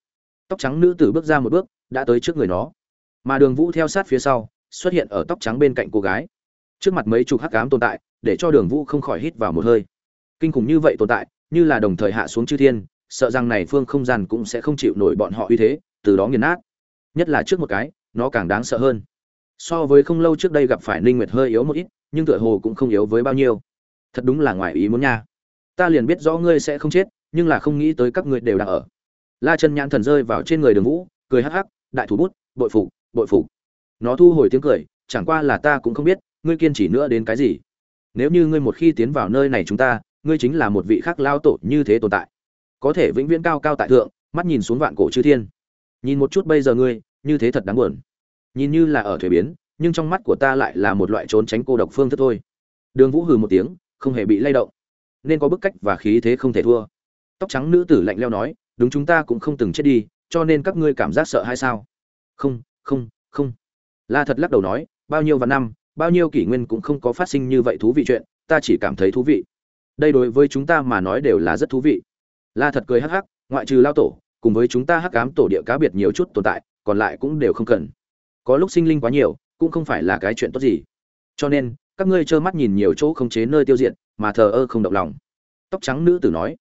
Tóc trắng nữ tử bước ra một bước, đã tới trước người nó. Mà đường vũ theo sát phía sau, xuất hiện ở tóc trắng bên cạnh cô gái. Trước mặt mấy chục hắc ám tồn tại, để cho đường vũ không khỏi hít vào một hơi. Kinh khủng như vậy tồn tại, như là đồng thời hạ xuống chư thiên, sợ rằng này phương không gian cũng sẽ không chịu nổi bọn họ uy thế, từ đó nghiền nát. Nhất là trước một cái, nó càng đáng sợ hơn. So với không lâu trước đây gặp phải ninh nguyệt hơi yếu một ít, nhưng tựa hồ cũng không yếu với bao nhiêu thật đúng là ngoài ý muốn nha. Ta liền biết rõ ngươi sẽ không chết, nhưng là không nghĩ tới các ngươi đều đang ở. La chân nhãn thần rơi vào trên người đường vũ, cười hắc hắc, đại thủ bút, bội phục bội phục. Nó thu hồi tiếng cười, chẳng qua là ta cũng không biết, ngươi kiên trì nữa đến cái gì. Nếu như ngươi một khi tiến vào nơi này chúng ta, ngươi chính là một vị khác lao tổ như thế tồn tại. Có thể vĩnh viễn cao cao tại thượng, mắt nhìn xuống vạn cổ chư thiên. Nhìn một chút bây giờ ngươi, như thế thật đáng buồn. Nhìn như là ở thuế biến, nhưng trong mắt của ta lại là một loại trốn tránh cô độc phương thức thôi. Đường vũ hừ một tiếng không hề bị lay động. Nên có bức cách và khí thế không thể thua. Tóc trắng nữ tử lạnh leo nói, đúng chúng ta cũng không từng chết đi, cho nên các ngươi cảm giác sợ hay sao? Không không không. La thật lắc đầu nói, bao nhiêu và năm, bao nhiêu kỷ nguyên cũng không có phát sinh như vậy thú vị chuyện, ta chỉ cảm thấy thú vị. Đây đối với chúng ta mà nói đều là rất thú vị. La thật cười hắc hắc, ngoại trừ lao tổ, cùng với chúng ta hắc ám tổ địa cá biệt nhiều chút tồn tại, còn lại cũng đều không cần. Có lúc sinh linh quá nhiều, cũng không phải là cái chuyện tốt gì. Cho nên các ngươi trơ mắt nhìn nhiều chỗ không chế nơi tiêu diệt, mà thờ ơ không động lòng. Tóc trắng nữ tử nói,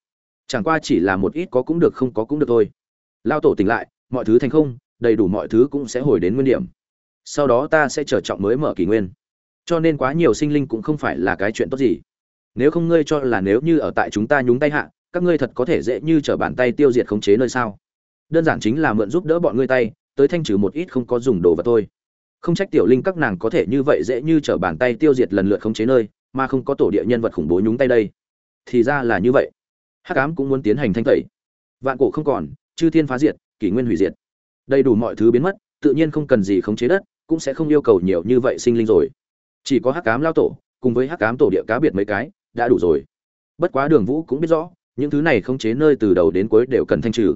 chẳng qua chỉ là một ít có cũng được không có cũng được thôi. Lao tổ tỉnh lại, mọi thứ thành không, đầy đủ mọi thứ cũng sẽ hồi đến nguyên điểm. Sau đó ta sẽ trở trọng mới mở kỷ nguyên. Cho nên quá nhiều sinh linh cũng không phải là cái chuyện tốt gì. Nếu không ngươi cho là nếu như ở tại chúng ta nhúng tay hạ, các ngươi thật có thể dễ như trở bàn tay tiêu diệt khống chế nơi sao? Đơn giản chính là mượn giúp đỡ bọn ngươi tay, tới thanh trừ một ít không có dùng đồ vật thôi không trách tiểu linh các nàng có thể như vậy dễ như trở bàn tay tiêu diệt lần lượt khống chế nơi, mà không có tổ địa nhân vật khủng bố nhúng tay đây. Thì ra là như vậy. Hắc ám cũng muốn tiến hành thanh tẩy. Vạn cổ không còn, chư thiên phá diệt, kỷ nguyên hủy diệt. Đầy đủ mọi thứ biến mất, tự nhiên không cần gì khống chế đất, cũng sẽ không yêu cầu nhiều như vậy sinh linh rồi. Chỉ có hắc ám lao tổ, cùng với hắc ám tổ địa cá biệt mấy cái, đã đủ rồi. Bất quá đường vũ cũng biết rõ, những thứ này khống chế nơi từ đầu đến cuối đều cần thanh trừ.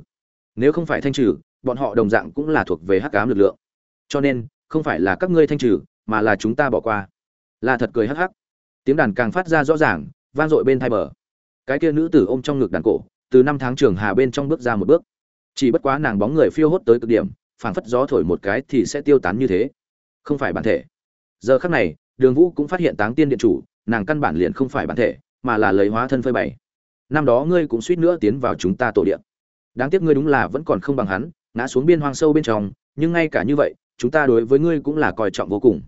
Nếu không phải thanh trừ, bọn họ đồng dạng cũng là thuộc về hắc ám lực lượng. Cho nên không phải là các ngươi thanh trừ, mà là chúng ta bỏ qua. Là thật cười hắc hắc. Tiếng đàn càng phát ra rõ ràng, vang dội bên thai bờ. Cái kia nữ tử ôm trong ngực đàn cổ, từ năm tháng trường hà bên trong bước ra một bước. Chỉ bất quá nàng bóng người phiêu hốt tới cực điểm, phảng phất gió thổi một cái thì sẽ tiêu tán như thế. Không phải bản thể. Giờ khắc này, đường vũ cũng phát hiện táng tiên điện chủ, nàng căn bản liền không phải bản thể, mà là lấy hóa thân phơi bày. Năm đó ngươi cũng suýt nữa tiến vào chúng ta tổ điện đáng tiếc ngươi đúng là vẫn còn không bằng hắn, ngã xuống biên hoang sâu bên trong, nhưng ngay cả như vậy chúng ta đối với ngươi cũng là coi trọng vô cùng.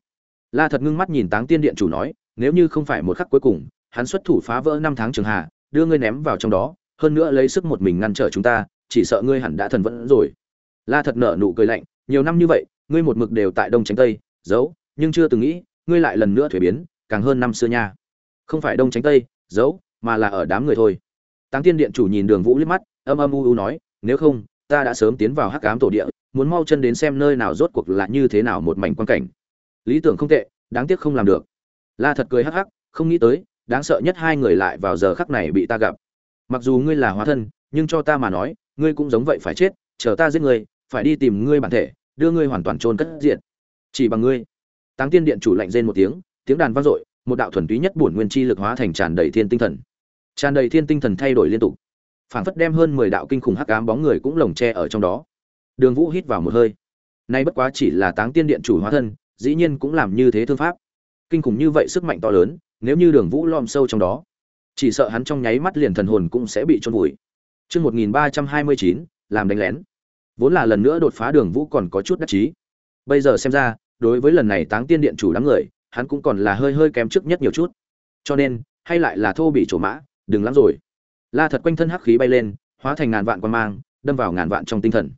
La thật ngưng mắt nhìn táng tiên điện chủ nói, nếu như không phải một khắc cuối cùng, hắn xuất thủ phá vỡ năm tháng trường hạ, đưa ngươi ném vào trong đó, hơn nữa lấy sức một mình ngăn trở chúng ta, chỉ sợ ngươi hẳn đã thần vẫn rồi. La thật nở nụ cười lạnh, nhiều năm như vậy, ngươi một mực đều tại đông tránh tây, giấu, nhưng chưa từng nghĩ, ngươi lại lần nữa thuế biến, càng hơn năm xưa nha. Không phải đông tránh tây, giấu, mà là ở đám người thôi. Táng tiên điện chủ nhìn đường vũ liếc mắt, âm âm u u nói, nếu không, ta đã sớm tiến vào hắc ám tổ địa muốn mau chân đến xem nơi nào rốt cuộc là như thế nào một mảnh quan cảnh. Lý tưởng không tệ, đáng tiếc không làm được. La thật cười hắc hắc, không nghĩ tới, đáng sợ nhất hai người lại vào giờ khắc này bị ta gặp. Mặc dù ngươi là hóa thân, nhưng cho ta mà nói, ngươi cũng giống vậy phải chết, chờ ta giết ngươi, phải đi tìm ngươi bản thể, đưa ngươi hoàn toàn trôn cất diện chỉ bằng ngươi. Táng tiên điện chủ lạnh rên một tiếng tiếng đàn vang dội, một đạo thuần túy nhất bổn nguyên chi lực hóa thành tràn đầy thiên tinh thần. Tràn đầy thiên tinh thần thay đổi liên tục. Phảng phất đem hơn mười đạo kinh khủng hắc ám bóng người cũng lồng che ở trong đó đường vũ hít vào một hơi nay bất quá chỉ là táng tiên điện chủ hóa thân dĩ nhiên cũng làm như thế thương pháp kinh khủng như vậy sức mạnh to lớn nếu như đường vũ lom sâu trong đó chỉ sợ hắn trong nháy mắt liền thần hồn cũng sẽ bị chôn vùi Chương 1329, làm đánh lén. Vốn là lần nữa đột phá Đường Vũ còn có chút đắc chí. Bây giờ xem ra, đối với lần này Táng Tiên Điện chủ đám người, hắn cũng còn là hơi hơi kém trước nhất nhiều chút. Cho nên, hay lại là thô bị trổ mã, đừng lắm rồi. La thật quanh thân hắc khí bay lên, hóa thành ngàn vạn quan mang, đâm vào ngàn vạn trong tinh thần.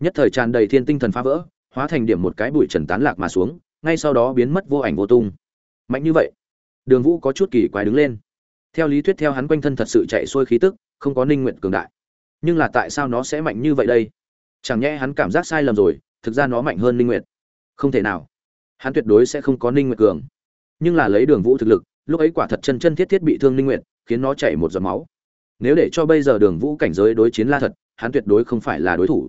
Nhất thời tràn đầy thiên tinh thần phá vỡ, hóa thành điểm một cái bụi trần tán lạc mà xuống, ngay sau đó biến mất vô ảnh vô tung. Mạnh như vậy, Đường Vũ có chút kỳ quái đứng lên. Theo lý thuyết theo hắn quanh thân thật sự chạy xuôi khí tức, không có ninh nguyện cường đại. Nhưng là tại sao nó sẽ mạnh như vậy đây? Chẳng nhẽ hắn cảm giác sai lầm rồi thực ra nó mạnh hơn ninh nguyện không thể nào. Hắn tuyệt đối sẽ không có ninh nguyện cường. Nhưng là lấy đường vũ thực lực lúc ấy quả thật chân chân thiết thiết bị thương ninh nguyện khiến nó chảy một giọt máu. Nếu để cho bây giờ đường vũ cảnh giới đối chiến la thật hắn tuyệt đối không phải là đối thủ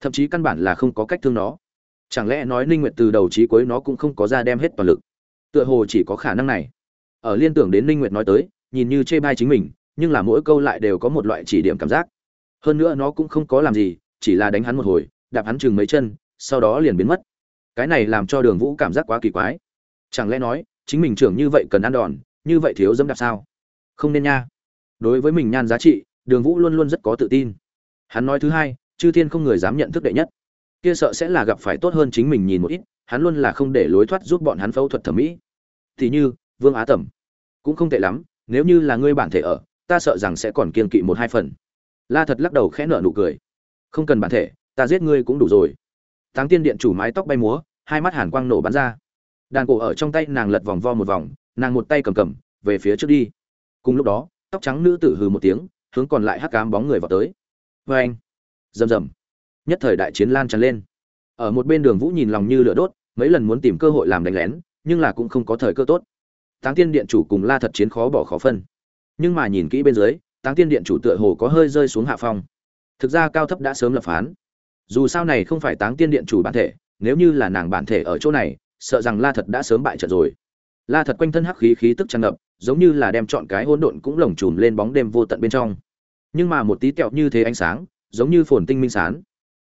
thậm chí căn bản là không có cách thương nó. Chẳng lẽ nói ninh Nguyệt từ đầu chí cuối nó cũng không có ra đem hết toàn lực? Tựa hồ chỉ có khả năng này. Ở liên tưởng đến ninh Nguyệt nói tới, nhìn như chê bai chính mình, nhưng là mỗi câu lại đều có một loại chỉ điểm cảm giác. Hơn nữa nó cũng không có làm gì, chỉ là đánh hắn một hồi, đạp hắn chừng mấy chân, sau đó liền biến mất. Cái này làm cho đường vũ cảm giác quá kỳ quái. Chẳng lẽ nói, chính mình trưởng như vậy cần ăn đòn, như vậy thiếu dẫm đạp sao? Không nên nha. Đối với mình nhan giá trị, đường vũ luôn luôn rất có tự tin. Hắn nói thứ hai chư thiên không người dám nhận thức đệ nhất. Kia sợ sẽ là gặp phải tốt hơn chính mình nhìn một ít, hắn luôn là không để lối thoát giúp bọn hắn phẫu thuật thẩm mỹ. Thì như, vương á tẩm, cũng không tệ lắm, nếu như là ngươi bản thể ở, ta sợ rằng sẽ còn kiên kỵ một hai phần. La thật lắc đầu khẽ nở nụ cười. Không cần bản thể, ta giết ngươi cũng đủ rồi. Táng tiên điện chủ mái tóc bay múa, hai mắt hàn quang nổ bắn ra. Đàn cổ ở trong tay nàng lật vòng vo một vòng, nàng một tay cầm cầm, về phía trước đi. Cùng lúc đó, tóc trắng nữ tử hừ một tiếng, hướng còn lại hắc cám bóng người vào tới. Vê anh rầm rầm. Nhất thời đại chiến lan tràn lên. Ở một bên đường vũ nhìn lòng như lửa đốt, mấy lần muốn tìm cơ hội làm đánh lén, nhưng là cũng không có thời cơ tốt. Táng tiên điện chủ cùng la thật chiến khó bỏ khó phân. Nhưng mà nhìn kỹ bên dưới, táng tiên điện chủ tựa hồ có hơi rơi xuống hạ phong. Thực ra cao thấp đã sớm lập phán. Dù sao này không phải táng tiên điện chủ bản thể, nếu như là nàng bản thể ở chỗ này, sợ rằng la thật đã sớm bại trận rồi. La thật quanh thân hắc khí khí tức tràn ngập, giống như là đem chọn cái hỗn độn cũng lồng chùm lên bóng đêm vô tận bên trong. Nhưng mà một tí kẹo như thế ánh sáng giống như phồn tinh minh sán.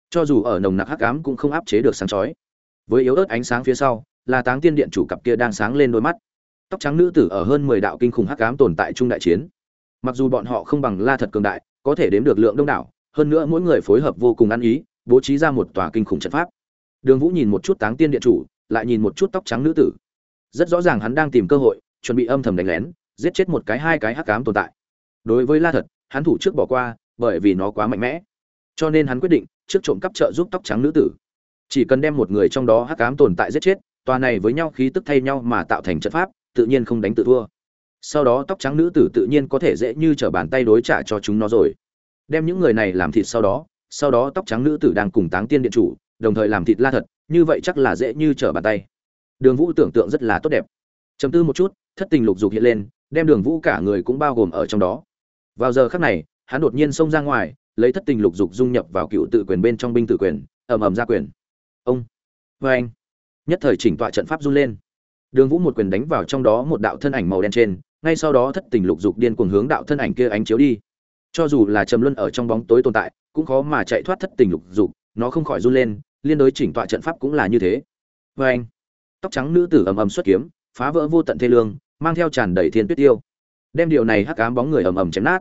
Cho dù ở nồng nặc hắc ám cũng không áp chế được sáng chói. Với yếu ớt ánh sáng phía sau là táng tiên điện chủ cặp kia đang sáng lên đôi mắt. Tóc trắng nữ tử ở hơn mười đạo kinh khủng hắc ám tồn tại trung đại chiến. Mặc dù bọn họ không bằng la thật cường đại, có thể đếm được lượng đông đảo, hơn nữa mỗi người phối hợp vô cùng ăn ý, bố trí ra một tòa kinh khủng trận pháp. Đường vũ nhìn một chút táng tiên điện chủ, lại nhìn một chút tóc trắng nữ tử. Rất rõ ràng hắn đang tìm cơ hội, chuẩn bị âm thầm đánh lén, giết chết một cái hai cái hắc ám tồn tại. Đối với la thật, hắn thủ trước bỏ qua, bởi vì nó quá mạnh mẽ cho nên hắn quyết định trước trộm cắp trợ giúp tóc trắng nữ tử. Chỉ cần đem một người trong đó hắc ám tồn tại giết chết, tòa này với nhau khí tức thay nhau mà tạo thành trận pháp, tự nhiên không đánh tự thua. Sau đó tóc trắng nữ tử tự nhiên có thể dễ như trở bàn tay đối trả cho chúng nó rồi. Đem những người này làm thịt sau đó sau đó tóc trắng nữ tử đang cùng táng tiên điện chủ, đồng thời làm thịt la thật, như vậy chắc là dễ như trở bàn tay. Đường vũ tưởng tượng rất là tốt đẹp. Chấm tư một chút, thất tình lục dục hiện lên, đem đường vũ cả người cũng bao gồm ở trong đó. Vào giờ khắc này, hắn đột nhiên xông ra ngoài lấy thất tình lục dục dung nhập vào cựu tự quyền bên trong binh tử quyền, ầm ầm ra quyền. Ông vê anh. Nhất thời chỉnh tọa trận pháp run lên. Đường vũ một quyền đánh vào trong đó một đạo thân ảnh màu đen trên, ngay sau đó thất tình lục dục điên cuồng hướng đạo thân ảnh kia ánh chiếu đi. Cho dù là trầm luân ở trong bóng tối tồn tại, cũng khó mà chạy thoát thất tình lục dục, nó không khỏi run lên, liên đối chỉnh tọa trận pháp cũng là như thế. Vê anh. Tóc trắng nữ tử ầm ầm xuất kiếm, phá vỡ vô tận thê lương, mang theo tràn đầy thiên tuyết tiêu. Đem điều này hắc ám bóng người ầm ầm chém nát.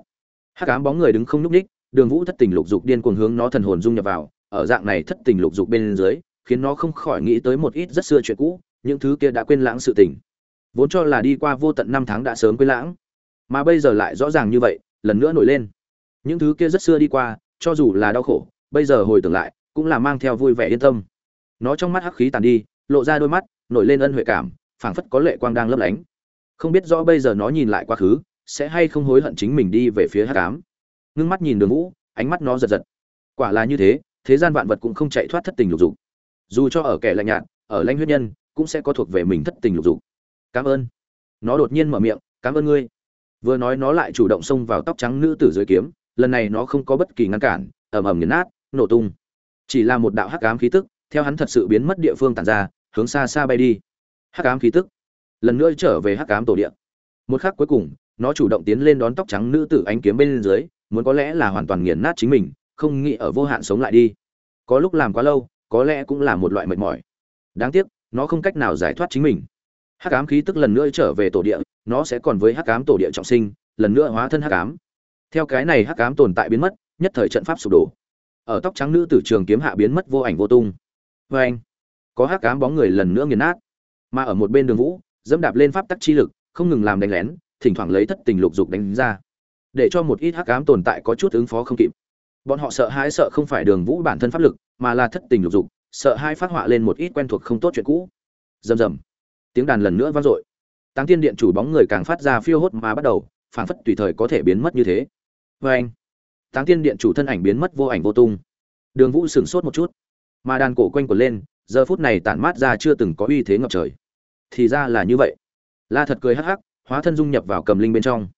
Hắc ám bóng người đứng không nhúc ních đường vũ thất tình lục dục điên cuồng hướng nó thần hồn dung nhập vào, ở dạng này thất tình lục dục bên dưới, khiến nó không khỏi nghĩ tới một ít rất xưa chuyện cũ, những thứ kia đã quên lãng sự tình. Vốn cho là đi qua vô tận năm tháng đã sớm quên lãng, mà bây giờ lại rõ ràng như vậy, lần nữa nổi lên. Những thứ kia rất xưa đi qua, cho dù là đau khổ, bây giờ hồi tưởng lại, cũng là mang theo vui vẻ yên tâm. Nó trong mắt hắc khí tàn đi, lộ ra đôi mắt, nổi lên ân huệ cảm, phảng phất có lệ quang đang lấp lánh. Không biết rõ bây giờ nó nhìn lại quá khứ, sẽ hay không hối hận chính mình đi về phía hắc ám ngưng mắt nhìn đường vũ, ánh mắt nó giật giật. Quả là như thế thế gian vạn vật cũng không chạy thoát thất tình lục dục. Dù cho ở kẻ lạnh nhạt, ở lãnh huyết nhân, cũng sẽ có thuộc về mình thất tình lục dục. Cảm ơn. Nó đột nhiên mở miệng, cảm ơn ngươi. Vừa nói nó lại chủ động xông vào tóc trắng nữ tử dưới kiếm, lần này nó không có bất kỳ ngăn cản, ầm ầm nghiền nát, nổ tung. Chỉ là một đạo hắc ám khí tức, theo hắn thật sự biến mất địa phương tản ra, hướng xa xa bay đi. Hắc ám khí tức, lần nữa trở về hắc ám tổ địa. Một khắc cuối cùng, nó chủ động tiến lên đón tóc trắng nữ tử ánh kiếm bên dưới muốn có lẽ là hoàn toàn nghiền nát chính mình, không nghĩ ở vô hạn sống lại đi. Có lúc làm quá lâu, có lẽ cũng là một loại mệt mỏi. Đáng tiếc, nó không cách nào giải thoát chính mình. Hắc ám khí tức lần nữa trở về tổ địa, nó sẽ còn với hắc ám tổ địa trọng sinh, lần nữa hóa thân hắc ám. Theo cái này hắc ám tồn tại biến mất, nhất thời trận pháp sụp đổ. Ở tóc trắng nữ tử trường kiếm hạ biến mất vô ảnh vô tung. Vê anh. Có hắc ám bóng người lần nữa nghiền nát. Mà ở một bên đường vũ, dẫm đạp lên pháp tắc chi lực, không ngừng làm đánh lén, thỉnh thoảng lấy thất tình lục dục đánh ra để cho một ít hắc ám tồn tại có chút ứng phó không kịp. Bọn họ sợ hãi sợ không phải đường vũ bản thân pháp lực, mà là thất tình lục dục, sợ hai phát họa lên một ít quen thuộc không tốt chuyện cũ. Rầm rầm. Tiếng đàn lần nữa vang dội. Táng tiên điện chủ bóng người càng phát ra phiêu hốt mà bắt đầu phản phất tùy thời có thể biến mất như thế. Vê anh, táng tiên điện chủ thân ảnh biến mất vô ảnh vô tung. Đường vũ sửng sốt một chút. Mà đàn cổ quanh quẩn lên, giờ phút này tản mát ra chưa từng có uy thế ngập trời. Thì ra là như vậy. La thật cười hắc hắc, hóa thân dung nhập vào cầm linh bên trong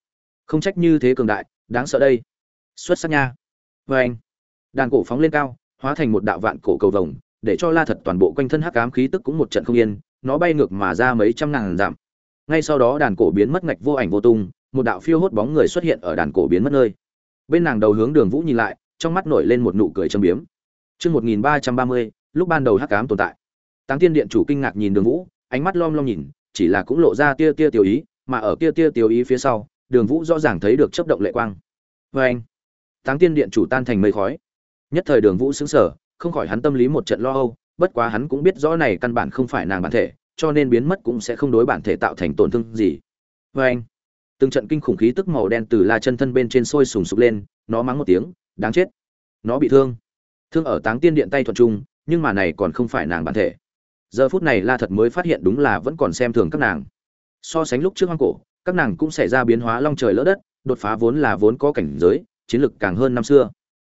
không trách như thế cường đại đáng sợ đây. Xuất sắc nha. Vê anh đàn cổ phóng lên cao hóa thành một đạo vạn cổ cầu vồng để cho la thật toàn bộ quanh thân hắc ám khí tức cũng một trận không yên nó bay ngược mà ra mấy trăm ngàn dặm. Ngay sau đó đàn cổ biến mất ngạch vô ảnh vô tung một đạo phiêu hốt bóng người xuất hiện ở đàn cổ biến mất nơi. Bên nàng đầu hướng đường vũ nhìn lại trong mắt nổi lên một nụ cười châm biếm. Trư một nghìn ba trăm ba mươi, lúc ban đầu hắc ám tồn tại. Táng Tiên Điện chủ kinh ngạc nhìn Đường Vũ, ánh mắt lom lom nhìn, chỉ là cũng lộ ra tia tia tiểu ý, mà ở tia tia tiểu ý phía sau, Đường Vũ rõ ràng thấy được chớp động lệ quang. vê anh, Táng Tiên Điện chủ tan thành mây khói. Nhất thời Đường Vũ sững sờ, không khỏi hắn tâm lý một trận lo âu, bất quá hắn cũng biết rõ này căn bản không phải nàng bản thể, cho nên biến mất cũng sẽ không đối bản thể tạo thành tổn thương gì. vê anh, từng trận kinh khủng khí tức màu đen từ La chân thân bên trên sôi sùng sục lên, nó mắng một tiếng, đáng chết. Nó bị thương. Thương ở Táng Tiên Điện tay thuận trung, nhưng mà này còn không phải nàng bản thể. Giờ phút này La thật mới phát hiện đúng là vẫn còn xem thường các nàng. So sánh lúc trước hoang cổ, các nàng cũng xảy ra biến hóa long trời lỡ đất, đột phá vốn là vốn có cảnh giới, chiến lực càng hơn năm xưa.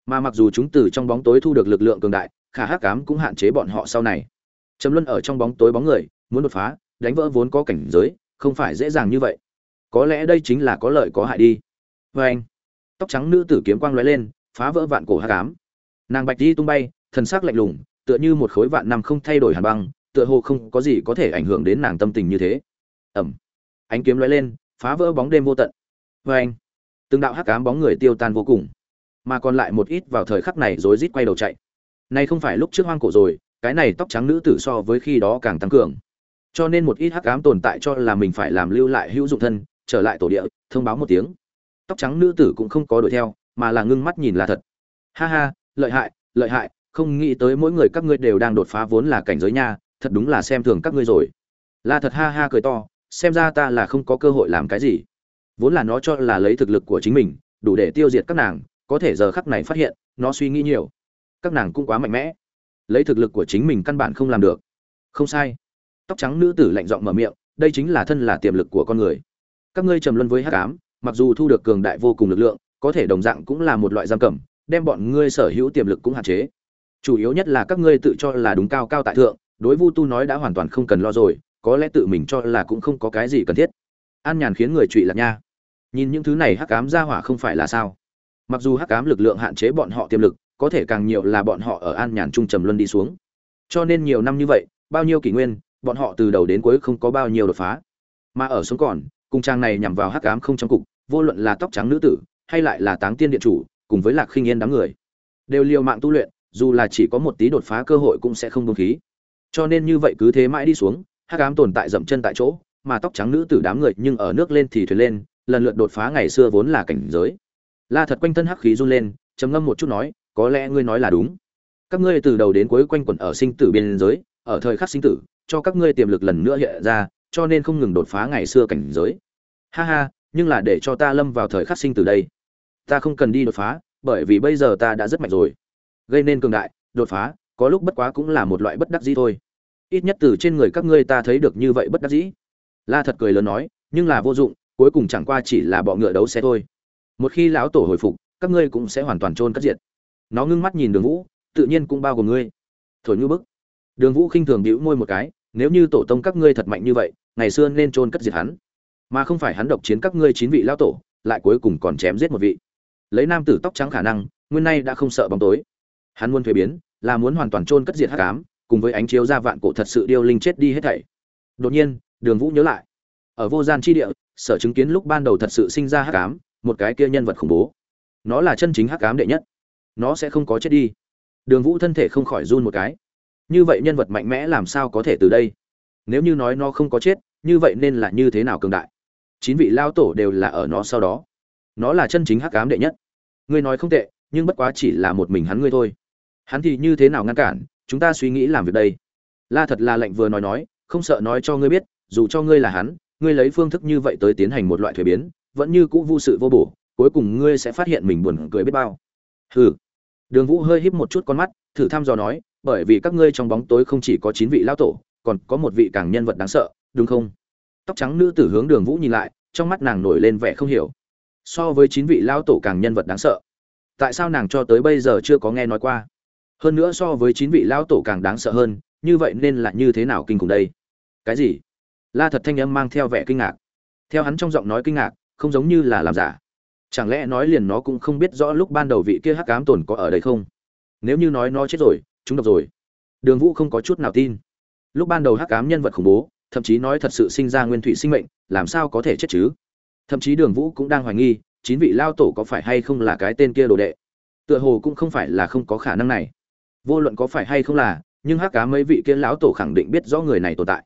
Mà mặc dù chúng từ trong bóng tối thu được lực lượng cường đại khả hắc cám cũng hạn chế bọn họ sau này. Trầm luân ở trong bóng tối bóng người muốn đột phá đánh vỡ vốn có cảnh giới không phải dễ dàng như vậy. Có lẽ đây chính là có lợi có hại đi. Vê anh tóc trắng nữ tử kiếm quang lóe lên phá vỡ vạn cổ hắc ám. Nàng bạch đi tung bay thần sắc lạnh lùng tựa như một khối vạn năm không thay đổi hàn băng tựa hồ không có gì có thể ảnh hưởng đến nàng tâm tình như thế. Ẩm ánh kiếm lóe lên phá vỡ bóng đêm vô tận vê anh từng đạo hắc ám bóng người tiêu tan vô cùng mà còn lại một ít vào thời khắc này rối rít quay đầu chạy. Này không phải lúc trước hoang cổ rồi, cái này tóc trắng nữ tử so với khi đó càng tăng cường. cho nên một ít hắc ám tồn tại cho là mình phải làm lưu lại hữu dụng thân trở lại tổ địa thông báo một tiếng tóc trắng nữ tử cũng không có đuổi theo mà là ngưng mắt nhìn là thật ha ha lợi hại lợi hại không nghĩ tới mỗi người các ngươi đều đang đột phá vốn là cảnh giới nha thật đúng là xem thường các ngươi rồi la thật ha ha cười to xem ra ta là không có cơ hội làm cái gì. Vốn là nó cho là lấy thực lực của chính mình, đủ để tiêu diệt các nàng, có thể giờ khắc này phát hiện, nó suy nghĩ nhiều. Các nàng cũng quá mạnh mẽ. Lấy thực lực của chính mình căn bản không làm được. Không sai. Tóc trắng nữ tử lạnh giọng mở miệng, đây chính là thân là tiềm lực của con người. Các ngươi trầm luân với hắc ám, mặc dù thu được cường đại vô cùng lực lượng, có thể đồng dạng cũng là một loại giam cầm, đem bọn ngươi sở hữu tiềm lực cũng hạn chế. Chủ yếu nhất là các ngươi tự cho là đúng cao cao tại thượng, đối vu tu nói đã hoàn toàn không cần lo rồi có lẽ tự mình cho là cũng không có cái gì cần thiết. An nhàn khiến người trụy lạc nha. Nhìn những thứ này hắc ám ra hỏa không phải là sao? Mặc dù hắc ám lực lượng hạn chế bọn họ tiềm lực, có thể càng nhiều là bọn họ ở an nhàn trung trầm luân đi xuống. Cho nên nhiều năm như vậy, bao nhiêu kỷ nguyên, bọn họ từ đầu đến cuối không có bao nhiêu đột phá. Mà ở xuống còn cung trang này nhằm vào hắc ám không trong cục, vô luận là tóc trắng nữ tử, hay lại là táng tiên điện chủ, cùng với lạc khinh yên đám người, đều liều mạng tu luyện, dù là chỉ có một tí đột phá cơ hội cũng sẽ không đông khí. Cho nên như vậy cứ thế mãi đi xuống hắc ám tồn tại dậm chân tại chỗ, mà tóc trắng nữ tử đám người nhưng ở nước lên thì thuyền lên, lần lượt đột phá ngày xưa vốn là cảnh giới. La thật quanh thân hắc khí run lên, trầm ngâm một chút nói, có lẽ ngươi nói là đúng. Các ngươi từ đầu đến cuối quanh quẩn ở sinh tử biên giới, ở thời khắc sinh tử, cho các ngươi tiềm lực lần nữa hiện ra, cho nên không ngừng đột phá ngày xưa cảnh giới. Ha ha, nhưng là để cho ta lâm vào thời khắc sinh tử đây. Ta không cần đi đột phá, bởi vì bây giờ ta đã rất mạnh rồi. Gây nên cường đại, đột phá, có lúc bất quá cũng là một loại bất đắc dĩ thôi ít nhất từ trên người các ngươi ta thấy được như vậy bất đắc dĩ. La thật cười lớn nói, nhưng là vô dụng, cuối cùng chẳng qua chỉ là bọ ngựa đấu xe thôi. Một khi lão tổ hồi phục, các ngươi cũng sẽ hoàn toàn trôn cất diệt. Nó ngưng mắt nhìn đường vũ, tự nhiên cũng bao gồm ngươi. Thổi như bức. Đường vũ khinh thường đĩu môi một cái, nếu như tổ tông các ngươi thật mạnh như vậy, ngày xưa nên trôn cất diệt hắn. Mà không phải hắn độc chiến các ngươi chín vị lão tổ, lại cuối cùng còn chém giết một vị. Lấy nam tử tóc trắng khả năng, nguyên nay đã không sợ bóng tối. Hắn muốn thuế biến, là muốn hoàn toàn trôn cất diệt hắc ám cùng với ánh chiếu ra vạn cổ thật sự điêu linh chết đi hết thảy. Đột nhiên, đường vũ nhớ lại, ở vô gian chi địa, sở chứng kiến lúc ban đầu thật sự sinh ra hắc ám, một cái kia nhân vật khủng bố. Nó là chân chính hắc ám đệ nhất. Nó sẽ không có chết đi. Đường vũ thân thể không khỏi run một cái. Như vậy nhân vật mạnh mẽ làm sao có thể từ đây? Nếu như nói nó không có chết, như vậy nên là như thế nào cường đại? Chín vị lao tổ đều là ở nó sau đó. Nó là chân chính hắc ám đệ nhất. Ngươi nói không tệ, nhưng bất quá chỉ là một mình hắn ngươi thôi. Hắn thì như thế nào ngăn cản chúng ta suy nghĩ làm việc đây. La thật là lệnh vừa nói nói, không sợ nói cho ngươi biết, dù cho ngươi là hắn, ngươi lấy phương thức như vậy tới tiến hành một loại thuế biến, vẫn như cũ vô sự vô bổ, cuối cùng ngươi sẽ phát hiện mình buồn cười biết bao. Hừ. Đường vũ hơi híp một chút con mắt, thử thăm dò nói, bởi vì các ngươi trong bóng tối không chỉ có chín vị lão tổ, còn có một vị càng nhân vật đáng sợ, đúng không? Tóc trắng nữ tử hướng đường vũ nhìn lại, trong mắt nàng nổi lên vẻ không hiểu. So với chín vị lão tổ càng nhân vật đáng sợ. Tại sao nàng cho tới bây giờ chưa có nghe nói qua? Hơn nữa so với chín vị lao tổ càng đáng sợ hơn, như vậy nên là như thế nào kinh khủng đây? Cái gì? La thật thanh âm mang theo vẻ kinh ngạc. Theo hắn trong giọng nói kinh ngạc, không giống như là làm giả. Chẳng lẽ nói liền nó cũng không biết rõ lúc ban đầu vị kia hắc ám tồn có ở đây không? Nếu như nói nó chết rồi, chúng độc rồi. Đường vũ không có chút nào tin. Lúc ban đầu hắc ám nhân vật khủng bố, thậm chí nói thật sự sinh ra nguyên thủy sinh mệnh, làm sao có thể chết chứ? Thậm chí đường vũ cũng đang hoài nghi, chín vị lao tổ có phải hay không là cái tên kia đồ đệ? Tựa hồ cũng không phải là không có khả năng này vô luận có phải hay không là, nhưng hắc cá mấy vị kia lão tổ khẳng định biết rõ người này tồn tại.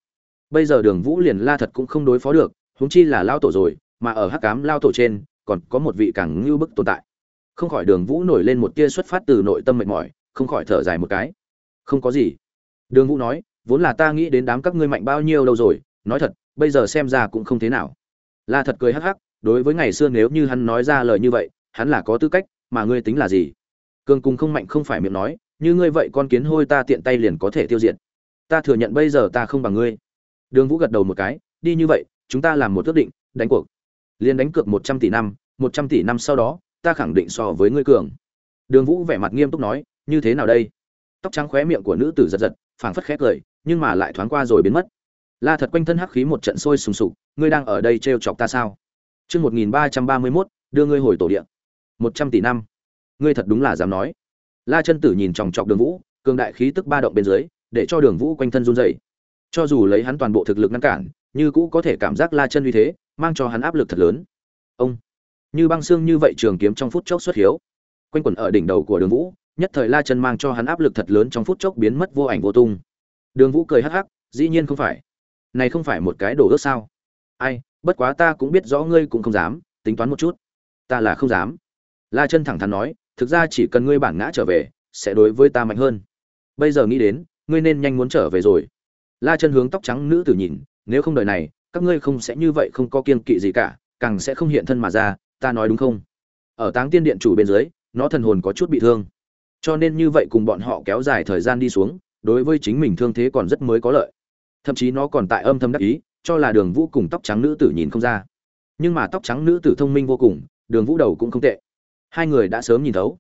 Bây giờ đường vũ liền la thật cũng không đối phó được, huống chi là lao tổ rồi, mà ở hắc cám lao tổ trên, còn có một vị càng ngưu bức tồn tại. Không khỏi đường vũ nổi lên một tia xuất phát từ nội tâm mệt mỏi, không khỏi thở dài một cái. Không có gì. Đường vũ nói, vốn là ta nghĩ đến đám các ngươi mạnh bao nhiêu đâu rồi, nói thật, bây giờ xem ra cũng không thế nào. La thật cười hắc hắc, đối với ngày xưa nếu như hắn nói ra lời như vậy, hắn là có tư cách, mà ngươi tính là gì? Cường cùng không mạnh không phải miệng nói như ngươi vậy con kiến hôi ta tiện tay liền có thể tiêu diệt. Ta thừa nhận bây giờ ta không bằng ngươi. Đường vũ gật đầu một cái, đi như vậy, chúng ta làm một ước định, đánh cuộc. Liền đánh cược một trăm tỷ năm, một trăm tỷ năm sau đó, ta khẳng định so với ngươi cường. Đường vũ vẻ mặt nghiêm túc nói, như thế nào đây? Tóc trắng khóe miệng của nữ tử giật giật, phảng phất khét cười, nhưng mà lại thoáng qua rồi biến mất. La thật quanh thân hắc khí một trận sôi sùng sục, ngươi đang ở đây trêu chọc ta sao? Chương một nghìn ba trăm ba mươi mốt, đưa ngươi hồi tổ điện một trăm tỷ năm. Ngươi thật đúng là dám nói la chân tử nhìn chòng chọc đường vũ, cường đại khí tức ba động bên dưới, để cho đường vũ quanh thân run rẩy. cho dù lấy hắn toàn bộ thực lực ngăn cản, như cũ có thể cảm giác la chân uy thế, mang cho hắn áp lực thật lớn. Ông, như băng xương như vậy trường kiếm trong phút chốc xuất hiếu. Quanh quẩn ở đỉnh đầu của đường vũ, nhất thời la chân mang cho hắn áp lực thật lớn trong phút chốc biến mất vô ảnh vô tung. Đường vũ cười hắc hắc, dĩ nhiên không phải. Này không phải một cái đồ ước sao? Ai, bất quá ta cũng biết rõ ngươi cũng không dám, tính toán một chút. Ta là không dám. La chân thẳng thắn nói thực ra chỉ cần ngươi bản ngã trở về, sẽ đối với ta mạnh hơn. Bây giờ nghĩ đến, ngươi nên nhanh muốn trở về rồi. La chân hướng tóc trắng nữ tử nhìn, nếu không đời này, các ngươi không sẽ như vậy không có kiên kỵ gì cả, càng sẽ không hiện thân mà ra, ta nói đúng không? Ở táng tiên điện chủ bên dưới, nó thần hồn có chút bị thương. Cho nên như vậy cùng bọn họ kéo dài thời gian đi xuống, đối với chính mình thương thế còn rất mới có lợi. Thậm chí nó còn tại âm thầm đắc ý, cho là đường vũ cùng tóc trắng nữ tử nhìn không ra. Nhưng mà tóc trắng nữ tử thông minh vô cùng, đường vũ đầu cũng không tệ hai người đã sớm nhìn thấu.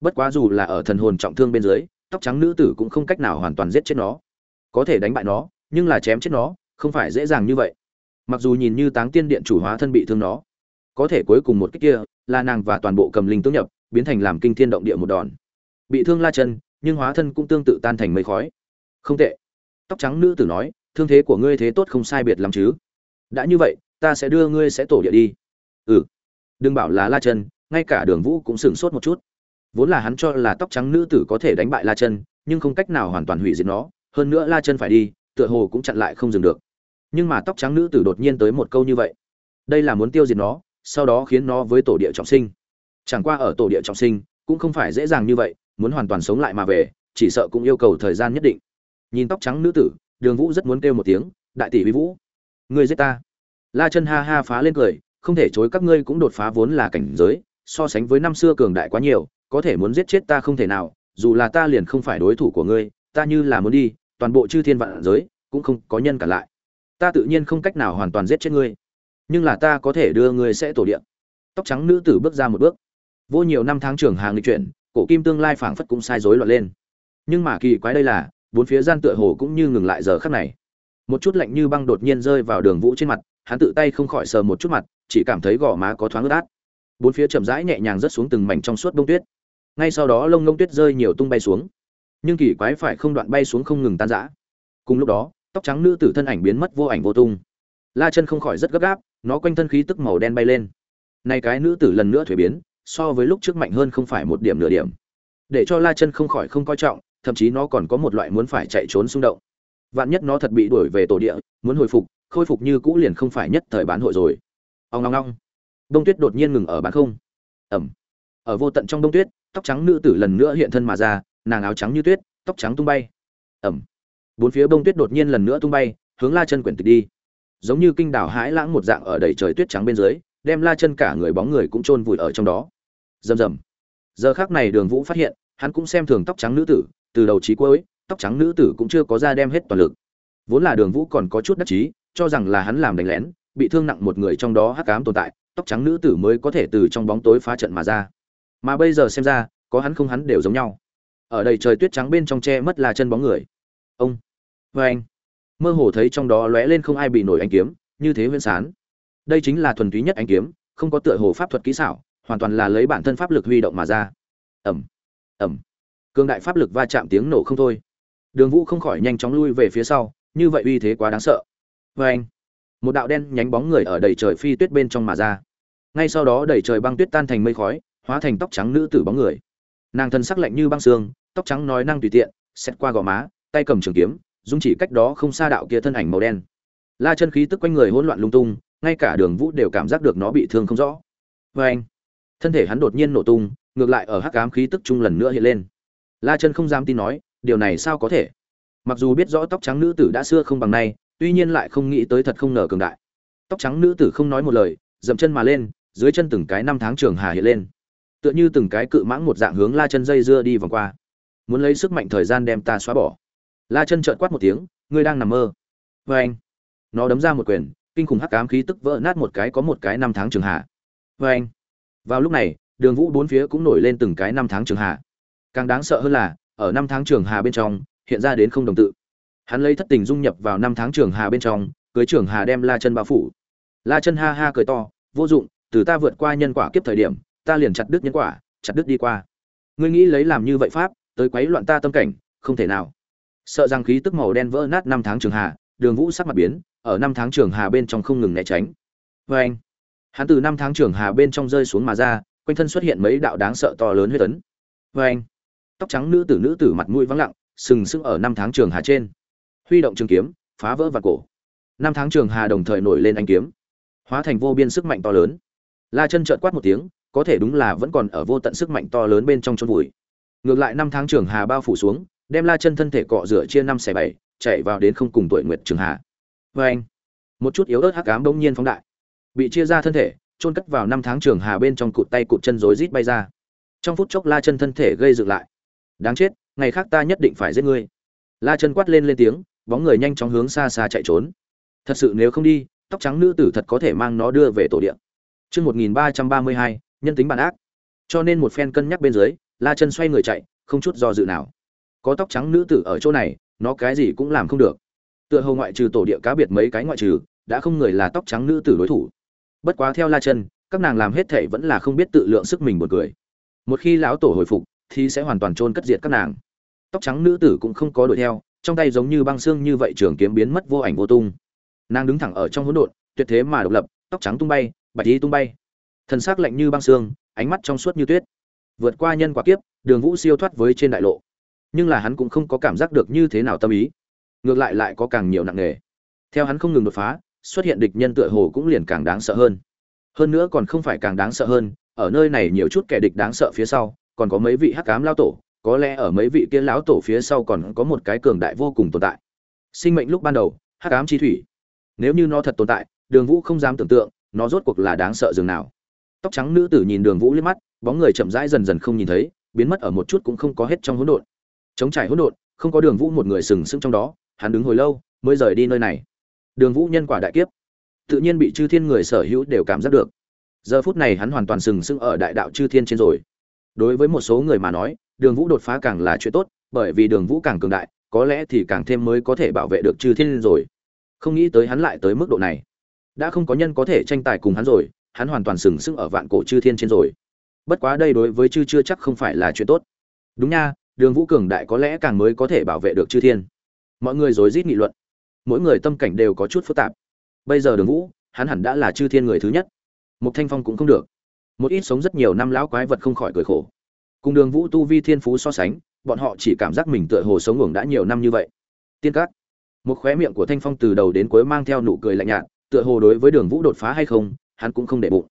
Bất quá dù là ở thần hồn trọng thương bên dưới, tóc trắng nữ tử cũng không cách nào hoàn toàn giết chết nó. Có thể đánh bại nó, nhưng là chém chết nó, không phải dễ dàng như vậy. Mặc dù nhìn như táng tiên điện chủ hóa thân bị thương nó, có thể cuối cùng một cách kia là nàng và toàn bộ cầm linh tướng nhập, biến thành làm kinh thiên động địa một đòn. Bị thương la chân, nhưng hóa thân cũng tương tự tan thành mây khói. Không tệ. Tóc trắng nữ tử nói, thương thế của ngươi thế tốt không sai biệt lắm chứ. Đã như vậy, ta sẽ đưa ngươi sẽ tổ địa đi. Ừ. Đừng bảo là la chân ngay cả đường vũ cũng sửng sốt một chút. Vốn là hắn cho là tóc trắng nữ tử có thể đánh bại la chân, nhưng không cách nào hoàn toàn hủy diệt nó, hơn nữa la chân phải đi, tựa hồ cũng chặn lại không dừng được. Nhưng mà tóc trắng nữ tử đột nhiên tới một câu như vậy. Đây là muốn tiêu diệt nó, sau đó khiến nó với tổ địa trọng sinh. Chẳng qua ở tổ địa trọng sinh, cũng không phải dễ dàng như vậy, muốn hoàn toàn sống lại mà về, chỉ sợ cũng yêu cầu thời gian nhất định. Nhìn tóc trắng nữ tử, đường vũ rất muốn kêu một tiếng, đại tỷ vi vũ, ngươi giết ta. La chân ha ha phá lên cười, không thể chối các ngươi cũng đột phá vốn là cảnh giới so sánh với năm xưa cường đại quá nhiều, có thể muốn giết chết ta không thể nào, dù là ta liền không phải đối thủ của ngươi, ta như là muốn đi, toàn bộ chư thiên vạn giới cũng không có nhân cả lại. Ta tự nhiên không cách nào hoàn toàn giết chết ngươi, nhưng là ta có thể đưa ngươi sẽ tổ điện tóc trắng nữ tử bước ra một bước. Vô nhiều năm tháng trường hàng lịch chuyển, cổ kim tương lai phảng phất cũng sai rối loạn lên. Nhưng mà kỳ quái đây là, bốn phía gian tựa hồ cũng như ngừng lại giờ khắc này. Một chút lạnh như băng đột nhiên rơi vào đường vũ trên mặt, hắn tự tay không khỏi sờ một chút mặt, chỉ cảm thấy gò má có thoáng ướt át bốn phía chậm rãi nhẹ nhàng rớt xuống từng mảnh trong suốt bông tuyết. Ngay sau đó lông ngông tuyết rơi nhiều tung bay xuống. Nhưng kỳ quái phải không đoạn bay xuống không ngừng tan rã. Cùng lúc đó, tóc trắng nữ tử thân ảnh biến mất vô ảnh vô tung. La chân không khỏi rất gấp gáp, nó quanh thân khí tức màu đen bay lên. Nay cái nữ tử lần nữa thuế biến, so với lúc trước mạnh hơn không phải một điểm nửa điểm. Để cho la chân không khỏi không coi trọng, thậm chí nó còn có một loại muốn phải chạy trốn xung động. Vạn nhất nó thật bị đuổi về tổ địa, muốn hồi phục, khôi phục như cũ liền không phải nhất thời bán hội rồi. Ông long long đông tuyết đột nhiên ngừng ở bán không. Ẩm. Ở vô tận trong đông tuyết, tóc trắng nữ tử lần nữa hiện thân mà ra, nàng áo trắng như tuyết, tóc trắng tung bay. Ẩm. Bốn phía bông tuyết đột nhiên lần nữa tung bay, hướng la chân quyển tịch đi. Giống như kinh đảo hãi lãng một dạng ở đầy trời tuyết trắng bên dưới, đem la chân cả người bóng người cũng chôn vùi ở trong đó. Rầm rầm. Giờ khác này đường vũ phát hiện, hắn cũng xem thường tóc trắng nữ tử, từ đầu chí cuối, tóc trắng nữ tử cũng chưa có ra đem hết toàn lực. Vốn là đường vũ còn có chút đắc chí, cho rằng là hắn làm đánh lén, bị thương nặng một người trong đó hắc ám tồn tại tóc trắng nữ tử mới có thể từ trong bóng tối phá trận mà ra. Mà bây giờ xem ra, có hắn không hắn đều giống nhau. Ở đây trời tuyết trắng bên trong che mất là chân bóng người. Ông. Vê anh. Mơ hồ thấy trong đó lóe lên không ai bị nổi ánh kiếm, như thế huyễn sán. Đây chính là thuần túy nhất ánh kiếm, không có tựa hồ pháp thuật kỹ xảo, hoàn toàn là lấy bản thân pháp lực huy động mà ra. Ẩm. Ẩm. Cương đại pháp lực va chạm tiếng nổ không thôi. Đường vũ không khỏi nhanh chóng lui về phía sau, như vậy uy thế quá đáng sợ. Vê anh một đạo đen nhánh bóng người ở đầy trời phi tuyết bên trong mà ra. Ngay sau đó đầy trời băng tuyết tan thành mây khói, hóa thành tóc trắng nữ tử bóng người. Nàng thân sắc lạnh như băng xương, tóc trắng nói năng tùy tiện xét qua gò má, tay cầm trường kiếm, dung chỉ cách đó không xa đạo kia thân ảnh màu đen. La chân khí tức quanh người hỗn loạn lung tung, ngay cả đường vũ đều cảm giác được nó bị thương không rõ. Vê anh, thân thể hắn đột nhiên nổ tung, ngược lại ở hắc ám khí tức chung lần nữa hiện lên. La chân không dám tin nói, điều này sao có thể? Mặc dù biết rõ tóc trắng nữ tử đã xưa không bằng nay tuy nhiên lại không nghĩ tới thật không ngờ cường đại. Tóc trắng nữ tử không nói một lời, dậm chân mà lên, dưới chân từng cái năm tháng trường hà hiện lên. Tựa như từng cái cự mãng một dạng hướng la chân dây dưa đi vòng qua. Muốn lấy sức mạnh thời gian đem ta xóa bỏ. La chân trợn quát một tiếng, ngươi đang nằm mơ. Vê anh, nó đấm ra một quyền, kinh khủng hắc ám khí tức vỡ nát một cái có một cái năm tháng trường hạ vê anh, vào lúc này, đường vũ bốn phía cũng nổi lên từng cái năm tháng trường hạ càng đáng sợ hơn là, ở năm tháng trường hà bên trong, hiện ra đến không đồng tự hắn lấy thất tình dung nhập vào năm tháng trường hà bên trong, cưới trường hà đem la chân bao phủ. La chân ha ha cười to, vô dụng, từ ta vượt qua nhân quả kiếp thời điểm, ta liền chặt đứt nhân quả, chặt đứt đi qua. Ngươi nghĩ lấy làm như vậy pháp, tới quấy loạn ta tâm cảnh, không thể nào. Sợ rằng khí tức màu đen vỡ nát năm tháng trường hà, đường vũ sắc mặt biến, ở năm tháng trường hà bên trong không ngừng né tránh. Vê anh, hắn từ năm tháng trường hà bên trong rơi xuống mà ra, quanh thân xuất hiện mấy đạo đáng sợ to lớn huyết tấn. Vê anh, tóc trắng nữ tử nữ tử mặt mũi vắng lặng, sừng sững ở năm tháng trường hà trên huy động trường kiếm, phá vỡ vạt cổ. Năm tháng trường hà đồng thời nổi lên anh kiếm. Hóa thành vô biên sức mạnh to lớn. La chân trợn quát một tiếng, có thể đúng là vẫn còn ở vô tận sức mạnh to lớn bên trong chôn vùi. Ngược lại năm tháng trường hà bao phủ xuống, đem la chân thân thể cọ rửa chia năm xẻ bảy, chạy vào đến không cùng tuổi nguyệt trường hà. Vê anh, một chút yếu ớt hắc ám bỗng nhiên phóng đại. Bị chia ra thân thể, chôn cất vào năm tháng trường hà bên trong cụt tay cụt chân rối rít bay ra. Trong phút chốc la chân thân thể gây dựng lại. Đáng chết, ngày khác ta nhất định phải giết ngươi. La chân quát lên lên tiếng bóng người nhanh chóng hướng xa xa chạy trốn. Thật sự nếu không đi, tóc trắng nữ tử thật có thể mang nó đưa về tổ địa. Chương một nghìn ba trăm ba mươi hai, nhân tính bản ác. Cho nên một phen cân nhắc bên dưới, la chân xoay người chạy, không chút do dự nào. Có tóc trắng nữ tử ở chỗ này, nó cái gì cũng làm không được. Tựa hồ ngoại trừ tổ địa cá biệt mấy cái ngoại trừ, đã không người là tóc trắng nữ tử đối thủ. Bất quá theo la chân, các nàng làm hết thảy vẫn là không biết tự lượng sức mình một người một khi lão tổ hồi phục, thì sẽ hoàn toàn chôn cất diệt các nàng. Tóc trắng nữ tử cũng không có đuổi theo trong tay giống như băng xương như vậy trường kiếm biến mất vô ảnh vô tung. Nàng đứng thẳng ở trong hỗn độn, tuyệt thế mà độc lập, tóc trắng tung bay, bạch y tung bay. Thân xác lạnh như băng xương, ánh mắt trong suốt như tuyết. Vượt qua nhân quả kiếp, đường vũ siêu thoát với trên đại lộ. Nhưng là hắn cũng không có cảm giác được như thế nào tâm ý. Ngược lại lại có càng nhiều nặng nề. Theo hắn không ngừng đột phá, xuất hiện địch nhân tựa hồ cũng liền càng đáng sợ hơn. Hơn nữa còn không phải càng đáng sợ hơn, ở nơi này nhiều chút kẻ địch đáng sợ phía sau, còn có mấy vị hắc cám lao tổ có lẽ ở mấy vị kia lão tổ phía sau còn có một cái cường đại vô cùng tồn tại. Sinh mệnh lúc ban đầu, hắc ám chi thủy. Nếu như nó thật tồn tại, đường vũ không dám tưởng tượng, nó rốt cuộc là đáng sợ dường nào. Tóc trắng nữ tử nhìn đường vũ liếc mắt, bóng người chậm rãi dần dần không nhìn thấy, biến mất ở một chút cũng không có hết trong hỗn độn. Chống trải hỗn độn, không có đường vũ một người sừng sững trong đó, hắn đứng hồi lâu, mới rời đi nơi này. Đường vũ nhân quả đại kiếp. Tự nhiên bị chư thiên người sở hữu đều cảm giác được. Giờ phút này hắn hoàn toàn sừng sững ở đại đạo chư thiên trên rồi. Đối với một số người mà nói đường vũ đột phá càng là chuyện tốt, bởi vì đường vũ càng cường đại, có lẽ thì càng thêm mới có thể bảo vệ được chư thiên rồi. Không nghĩ tới hắn lại tới mức độ này. Đã không có nhân có thể tranh tài cùng hắn rồi, hắn hoàn toàn sừng sững ở vạn cổ chư thiên trên rồi. Bất quá đây đối với chư chưa chắc không phải là chuyện tốt. Đúng nha, đường vũ cường đại có lẽ càng mới có thể bảo vệ được chư thiên. Mọi người rối rít nghị luận. Mỗi người tâm cảnh đều có chút phức tạp. Bây giờ đường vũ, hắn hẳn đã là chư thiên người thứ nhất. Một thanh phong cũng không được. Một ít sống rất nhiều năm lão quái vật không khỏi cười khổ cùng đường vũ tu vi thiên phú so sánh, bọn họ chỉ cảm giác mình tựa hồ sống ngủng đã nhiều năm như vậy. Tiên cát một khóe miệng của thanh phong từ đầu đến cuối mang theo nụ cười lạnh nhạt, tựa hồ đối với đường vũ đột phá hay không, hắn cũng không để bụng.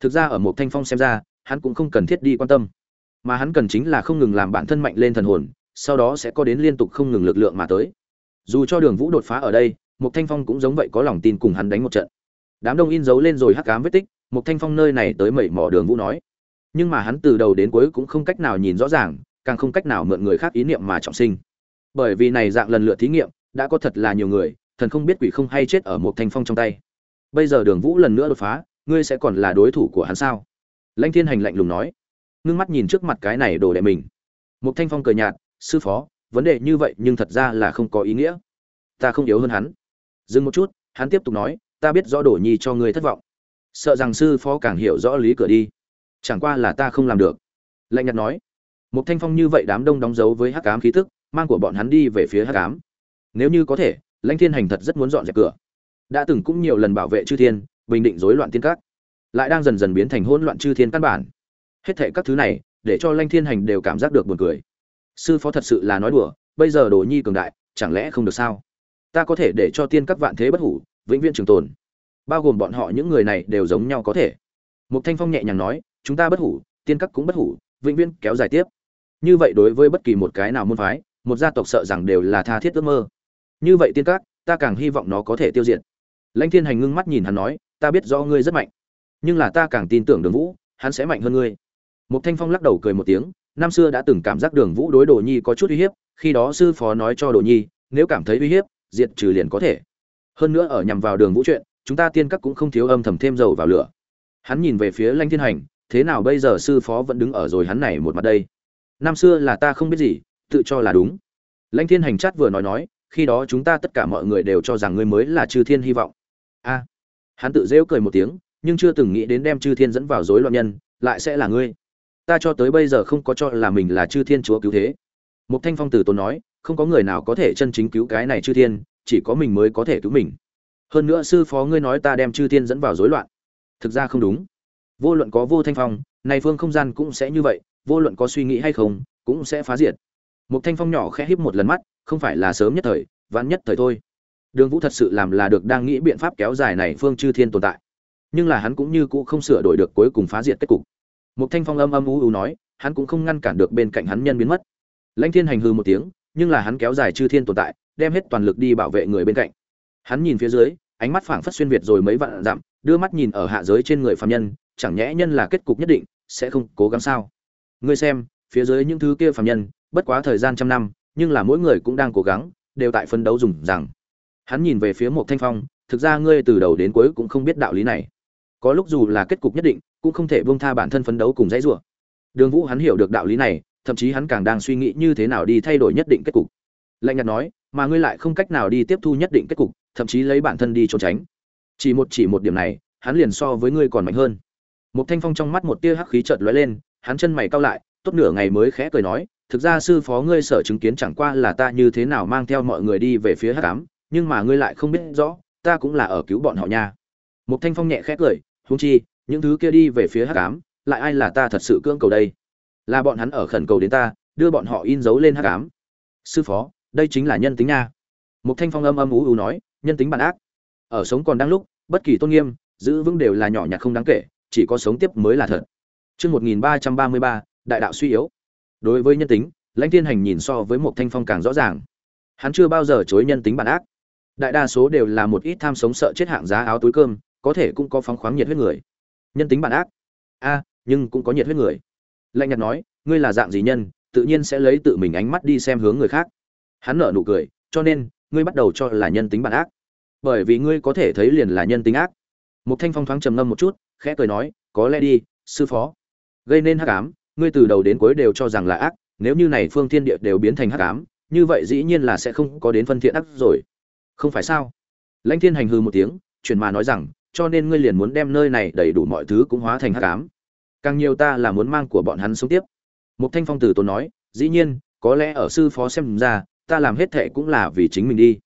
Thực ra ở một thanh phong xem ra, hắn cũng không cần thiết đi quan tâm. Mà hắn cần chính là không ngừng làm bản thân mạnh lên thần hồn, sau đó sẽ có đến liên tục không ngừng lực lượng mà tới. Dù cho đường vũ đột phá ở đây, một thanh phong cũng giống vậy có lòng tin cùng hắn đánh một trận. Đám đông in dấu lên rồi hắc cám vết tích, một thanh phong nơi này tới mẩy mỏ đường vũ nói nhưng mà hắn từ đầu đến cuối cũng không cách nào nhìn rõ ràng, càng không cách nào mượn người khác ý niệm mà trọng sinh. Bởi vì này dạng lần lượt thí nghiệm, đã có thật là nhiều người, thần không biết quỷ không hay chết ở một thanh phong trong tay. Bây giờ đường vũ lần nữa đột phá, ngươi sẽ còn là đối thủ của hắn sao? Lãnh thiên hành lạnh lùng nói. Ngưng mắt nhìn trước mặt cái này đồ đệ mình. Một thanh phong cười nhạt, sư phó, vấn đề như vậy nhưng thật ra là không có ý nghĩa. Ta không yếu hơn hắn. Dừng một chút, hắn tiếp tục nói, ta biết rõ đổ nhi cho ngươi thất vọng. Sợ rằng sư phó càng hiểu rõ lý cửa đi chẳng qua là ta không làm được. Lạnh nhạt nói. Một thanh phong như vậy đám đông đóng dấu với hắc ám khí tức mang của bọn hắn đi về phía hắc ám. Nếu như có thể lãnh thiên hành thật rất muốn dọn dẹp cửa. Đã từng cũng nhiều lần bảo vệ chư thiên bình định rối loạn tiên các. Lại đang dần dần biến thành hỗn loạn chư thiên căn bản. Hết thệ các thứ này để cho lãnh thiên hành đều cảm giác được buồn cười. Sư phó thật sự là nói đùa bây giờ đồ nhi cường đại chẳng lẽ không được sao? Ta có thể để cho tiên các vạn thế bất hủ vĩnh viễn trường tồn. Bao gồm bọn họ những người này đều giống nhau có thể. Một Thanh Phong nhẹ nhàng nói, chúng ta bất hủ, tiên các cũng bất hủ, vĩnh viễn kéo dài tiếp. Như vậy đối với bất kỳ một cái nào môn phái, một gia tộc sợ rằng đều là tha thiết ước mơ. Như vậy tiên các, ta càng hy vọng nó có thể tiêu diệt. Lãnh Thiên Hành ngưng mắt nhìn hắn nói, ta biết rõ ngươi rất mạnh, nhưng là ta càng tin tưởng Đường Vũ, hắn sẽ mạnh hơn ngươi. Mục Thanh Phong lắc đầu cười một tiếng, năm xưa đã từng cảm giác Đường Vũ đối Đồ Nhi có chút uy hiếp, khi đó sư phó nói cho Đồ Nhi, nếu cảm thấy uy hiếp, diệt trừ liền có thể. Hơn nữa ở nhằm vào Đường Vũ chuyện, chúng ta tiên các cũng không thiếu âm thầm thêm dầu vào lửa hắn nhìn về phía lanh thiên hành thế nào bây giờ sư phó vẫn đứng ở rồi hắn này một mặt đây? Năm xưa là ta không biết gì, tự cho là đúng. Lãnh thiên hành chát vừa nói nói, khi đó chúng ta tất cả mọi người đều cho rằng ngươi mới là chư thiên hy vọng. A. Hắn tự rêu cười một tiếng, nhưng chưa từng nghĩ đến đem chư thiên dẫn vào dối loạn nhân, lại sẽ là ngươi. Ta cho tới bây giờ không có cho là mình là chư thiên chúa cứu thế. Một thanh phong tử tốn nói, không có người nào có thể chân chính cứu cái này chư thiên, chỉ có mình mới có thể cứu mình. Hơn nữa sư phó ngươi nói ta đem chư thiên dẫn vào rối loạn. Thực ra không đúng vô luận có vô thanh phong, này phương không gian cũng sẽ như vậy, vô luận có suy nghĩ hay không, cũng sẽ phá diệt. Một thanh phong nhỏ khẽ híp một lần mắt, không phải là sớm nhất thời, vãn nhất thời thôi. Đường vũ thật sự làm là được đang nghĩ biện pháp kéo dài này phương chư thiên tồn tại. Nhưng là hắn cũng như cũ không sửa đổi được cuối cùng phá diệt kết cục. Một thanh phong âm âm u u nói, hắn cũng không ngăn cản được bên cạnh hắn nhân biến mất. Lãnh thiên hành hư một tiếng, nhưng là hắn kéo dài chư thiên tồn tại, đem hết toàn lực đi bảo vệ người bên cạnh. Hắn nhìn phía dưới, ánh mắt phảng phất xuyên việt rồi mấy vạn dặm, đưa mắt nhìn ở hạ giới trên người phàm nhân chẳng nhẽ nhân là kết cục nhất định, sẽ không cố gắng sao? Ngươi xem, phía dưới những thứ kia phàm nhân, bất quá thời gian trăm năm, nhưng là mỗi người cũng đang cố gắng, đều tại phân đấu dùng rằng. Hắn nhìn về phía một thanh phong, thực ra ngươi từ đầu đến cuối cũng không biết đạo lý này. Có lúc dù là kết cục nhất định, cũng không thể buông tha bản thân phấn đấu cùng dãy rủa. Đường vũ hắn hiểu được đạo lý này, thậm chí hắn càng đang suy nghĩ như thế nào đi thay đổi nhất định kết cục. Lạnh nhạt nói, mà ngươi lại không cách nào đi tiếp thu nhất định kết cục, thậm chí lấy bản thân đi trốn tránh. Chỉ một chỉ một điểm này, hắn liền so với ngươi còn mạnh hơn một thanh phong trong mắt một tia hắc khí chợt lóe lên, hắn chân mày cau lại, tốt nửa ngày mới khẽ cười nói, thực ra sư phó ngươi sở chứng kiến chẳng qua là ta như thế nào mang theo mọi người đi về phía hắc ám, nhưng mà ngươi lại không biết rõ, ta cũng là ở cứu bọn họ nha. Một thanh phong nhẹ khẽ cười, huống chi, những thứ kia đi về phía hắc ám, lại ai là ta thật sự cưỡng cầu đây? Là bọn hắn ở khẩn cầu đến ta, đưa bọn họ in dấu lên hắc ám. Sư phó, đây chính là nhân tính nha. Một thanh phong âm âm ú ú nói, nhân tính bản ác. Ở sống còn đang lúc, bất kỳ tôn nghiêm, giữ vững đều là nhỏ nhặt không đáng kể chỉ có sống tiếp mới là thật. Chương một nghìn ba trăm ba mươi ba, đại đạo suy yếu. Đối với nhân tính, lãnh thiên hành nhìn so với một thanh phong càng rõ ràng. Hắn chưa bao giờ chối nhân tính bản ác. Đại đa số đều là một ít tham sống sợ chết hạng giá áo túi cơm, có thể cũng có phóng khoáng nhiệt huyết người. Nhân tính bản ác? A, nhưng cũng có nhiệt huyết người. Lạnh nhạt nói, ngươi là dạng gì nhân, tự nhiên sẽ lấy tự mình ánh mắt đi xem hướng người khác. Hắn nở nụ cười, cho nên, ngươi bắt đầu cho là nhân tính bản ác. Bởi vì ngươi có thể thấy liền là nhân tính ác. Một thanh phong thoáng trầm ngâm một chút khẽ cười nói, có lẽ đi, sư phó. Gây nên hắc ám, ngươi từ đầu đến cuối đều cho rằng là ác, nếu như này phương thiên địa đều biến thành hắc ám, như vậy dĩ nhiên là sẽ không có đến phân thiện ác rồi. Không phải sao? Lãnh thiên hành hư một tiếng, chuyển mà nói rằng, cho nên ngươi liền muốn đem nơi này đầy đủ mọi thứ cũng hóa thành hắc ám. Càng nhiều ta là muốn mang của bọn hắn sống tiếp. Một thanh phong tử tốn nói, dĩ nhiên, có lẽ ở sư phó xem ra, ta làm hết thệ cũng là vì chính mình đi.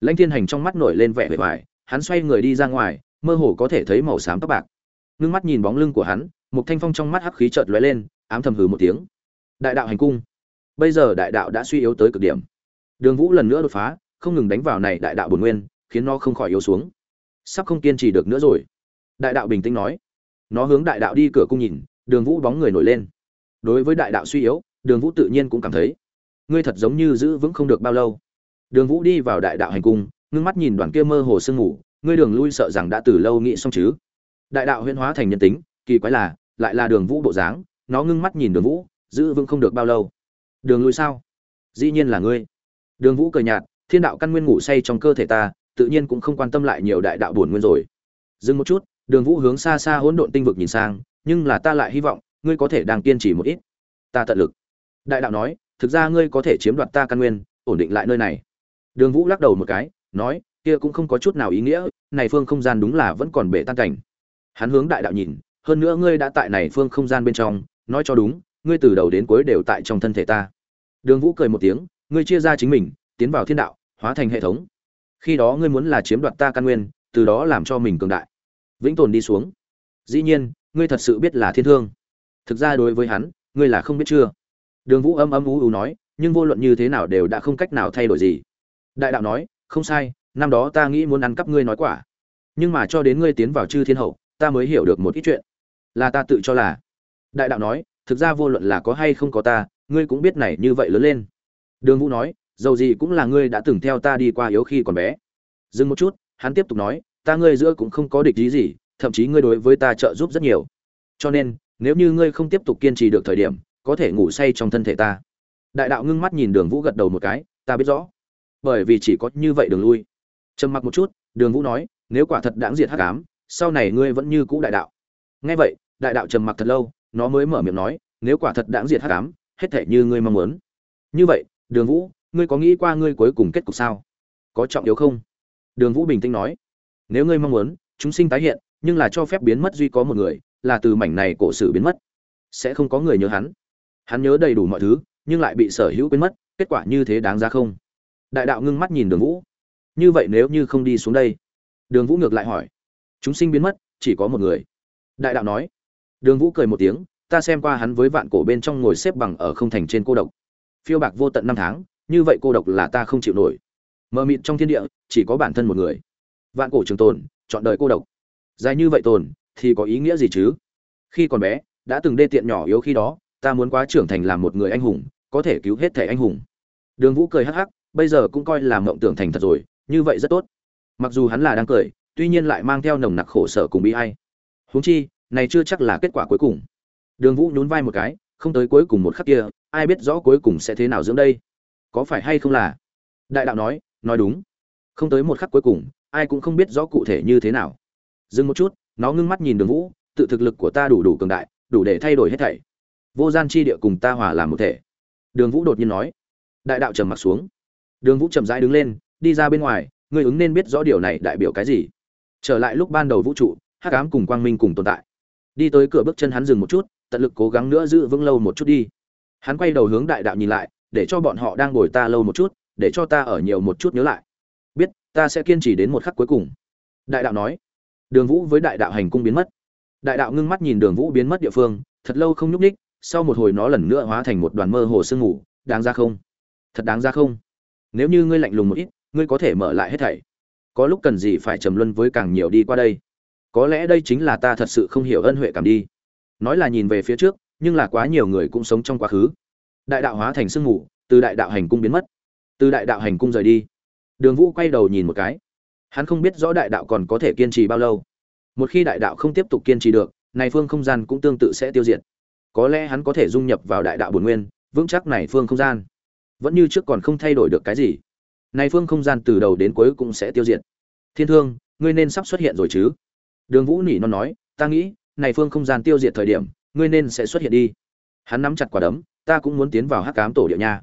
Lãnh thiên hành trong mắt nổi lên vẻ vẻ vải hắn xoay người đi ra ngoài, mơ hồ có thể thấy màu xám tóc bạc ngưng mắt nhìn bóng lưng của hắn một thanh phong trong mắt hắc khí chợt lóe lên, ám thầm hừ một tiếng. Đại đạo hành cung. Bây giờ đại đạo đã suy yếu tới cực điểm. Đường vũ lần nữa đột phá, không ngừng đánh vào này đại đạo bổn nguyên, khiến nó không khỏi yếu xuống. Sắp không kiên trì được nữa rồi. Đại đạo bình tĩnh nói. Nó hướng đại đạo đi cửa cung nhìn, đường vũ bóng người nổi lên. Đối với đại đạo suy yếu, đường vũ tự nhiên cũng cảm thấy, ngươi thật giống như giữ vững không được bao lâu. Đường vũ đi vào đại đạo hành cung, ngưng mắt nhìn đoàn kia mơ hồ sương ngủ ngươi đường lui sợ rằng đã từ lâu nghĩ xong chứ đại đạo huyễn hóa thành nhân tính, kỳ quái là, lại là đường vũ bộ dáng, nó ngưng mắt nhìn đường vũ, giữ vững không được bao lâu. Đường lui sao? Dĩ nhiên là ngươi. Đường vũ cười nhạt, thiên đạo căn nguyên ngủ say trong cơ thể ta, tự nhiên cũng không quan tâm lại nhiều đại đạo bổn nguyên rồi. Dừng một chút, đường vũ hướng xa xa hỗn độn tinh vực nhìn sang, nhưng là ta lại hy vọng, ngươi có thể đang kiên trì một ít. Ta tận lực. Đại đạo nói, thực ra ngươi có thể chiếm đoạt ta căn nguyên, ổn định lại nơi này. Đường vũ lắc đầu một cái, nói, kia cũng không có chút nào ý nghĩa, này phương không gian đúng là vẫn còn bể tan cảnh hắn hướng đại đạo nhìn, hơn nữa ngươi đã tại này phương không gian bên trong, nói cho đúng, ngươi từ đầu đến cuối đều tại trong thân thể ta. Đường vũ cười một tiếng, ngươi chia ra chính mình, tiến vào thiên đạo, hóa thành hệ thống. Khi đó ngươi muốn là chiếm đoạt ta căn nguyên, từ đó làm cho mình cường đại. Vĩnh tồn đi xuống. Dĩ nhiên, ngươi thật sự biết là thiên thương. Thực ra đối với hắn, ngươi là không biết chưa? Đường vũ âm âm ú ú nói, nhưng vô luận như thế nào đều đã không cách nào thay đổi gì. Đại đạo nói, không sai, năm đó ta nghĩ muốn ăn cắp ngươi nói quả. Nhưng mà cho đến ngươi tiến vào chư thiên hậu ta mới hiểu được một ít chuyện. Là ta tự cho là. Đại đạo nói, thực ra vô luận là có hay không có ta, ngươi cũng biết này như vậy lớn lên. Đường vũ nói, dầu gì cũng là ngươi đã từng theo ta đi qua yếu khi còn bé. Dừng một chút, hắn tiếp tục nói, ta ngươi giữa cũng không có địch ý gì, thậm chí ngươi đối với ta trợ giúp rất nhiều. Cho nên, nếu như ngươi không tiếp tục kiên trì được thời điểm, có thể ngủ say trong thân thể ta. Đại đạo ngưng mắt nhìn đường vũ gật đầu một cái, ta biết rõ. Bởi vì chỉ có như vậy đường lui. Trầm mặc một chút, đường vũ nói, nếu quả thật đáng diệt hắc ám sau này ngươi vẫn như cũ đại đạo. Nghe vậy, đại đạo trầm mặc thật lâu, nó mới mở miệng nói, nếu quả thật đáng diệt hắc ám, hết thể như ngươi mong muốn. Như vậy, đường vũ, ngươi có nghĩ qua ngươi cuối cùng kết cục sao? Có trọng yếu không? Đường vũ bình tĩnh nói, nếu ngươi mong muốn, chúng sinh tái hiện, nhưng là cho phép biến mất duy có một người, là từ mảnh này cổ sử biến mất. Sẽ không có người nhớ hắn. Hắn nhớ đầy đủ mọi thứ, nhưng lại bị sở hữu quên mất, kết quả như thế đáng ra không? Đại đạo ngưng mắt nhìn đường vũ. Như vậy nếu như không đi xuống đây? Đường vũ ngược lại hỏi chúng sinh biến mất, chỉ có một người. Đại đạo nói. Đường vũ cười một tiếng, ta xem qua hắn với vạn cổ bên trong ngồi xếp bằng ở không thành trên cô độc. Phiêu bạc vô tận năm tháng, như vậy cô độc là ta không chịu nổi. Mờ mịt trong thiên địa, chỉ có bản thân một người. Vạn cổ trường tồn, chọn đời cô độc. Dài như vậy tồn, thì có ý nghĩa gì chứ? Khi còn bé, đã từng đê tiện nhỏ yếu khi đó, ta muốn quá trưởng thành làm một người anh hùng, có thể cứu hết thẻ anh hùng. Đường vũ cười hắc hắc, bây giờ cũng coi là mộng tưởng thành thật rồi, như vậy rất tốt. Mặc dù hắn là đang cười tuy nhiên lại mang theo nồng nặc khổ sở cùng bi ai. Huống chi, này chưa chắc là kết quả cuối cùng. Đường vũ nhún vai một cái, không tới cuối cùng một khắc kia, ai biết rõ cuối cùng sẽ thế nào dưỡng đây. Có phải hay không là? Đại đạo nói nói đúng. Không tới một khắc cuối cùng, ai cũng không biết rõ cụ thể như thế nào. Dừng một chút, nó ngưng mắt nhìn đường vũ, tự thực lực của ta đủ đủ cường đại, đủ để thay đổi hết thảy. Vô gian chi địa cùng ta hòa làm một thể. Đường vũ đột nhiên nói. Đại đạo trầm mặc xuống. Đường vũ chậm rãi đứng lên, đi ra bên ngoài, ngươi ứng nên biết rõ điều này đại biểu cái gì trở lại lúc ban đầu vũ trụ, hắc ám cùng quang minh cùng tồn tại. Đi tới cửa bước chân hắn dừng một chút, tận lực cố gắng nữa giữ vững lâu một chút đi. Hắn quay đầu hướng đại đạo nhìn lại, để cho bọn họ đang ngồi ta lâu một chút, để cho ta ở nhiều một chút nhớ lại. Biết, ta sẽ kiên trì đến một khắc cuối cùng. Đại đạo nói. Đường vũ với đại đạo hành cung biến mất. Đại đạo ngưng mắt nhìn đường vũ biến mất địa phương, thật lâu không nhúc ních sau một hồi nó lần nữa hóa thành một đoàn mơ hồ sương ngủ đáng ra không? Thật đáng ra không? Nếu như ngươi lạnh lùng một ít, ngươi có thể mở lại hết thảy có lúc cần gì phải trầm luân với càng nhiều đi qua đây. Có lẽ đây chính là ta thật sự không hiểu ân huệ cảm đi. Nói là nhìn về phía trước, nhưng là quá nhiều người cũng sống trong quá khứ. Đại đạo hóa thành sương mù, từ đại đạo hành cung biến mất. Từ đại đạo hành cung rời đi. Đường vũ quay đầu nhìn một cái. Hắn không biết rõ đại đạo còn có thể kiên trì bao lâu. Một khi đại đạo không tiếp tục kiên trì được, này phương không gian cũng tương tự sẽ tiêu diệt. Có lẽ hắn có thể dung nhập vào đại đạo bổn nguyên, vững chắc này phương không gian. Vẫn như trước còn không thay đổi được cái gì này phương không gian từ đầu đến cuối cũng sẽ tiêu diệt. Thiên thương ngươi nên sắp xuất hiện rồi chứ? Đường vũ nỉ non nói ta nghĩ này phương không gian tiêu diệt thời điểm ngươi nên sẽ xuất hiện đi. Hắn nắm chặt quả đấm ta cũng muốn tiến vào hắc cám tổ địa nha.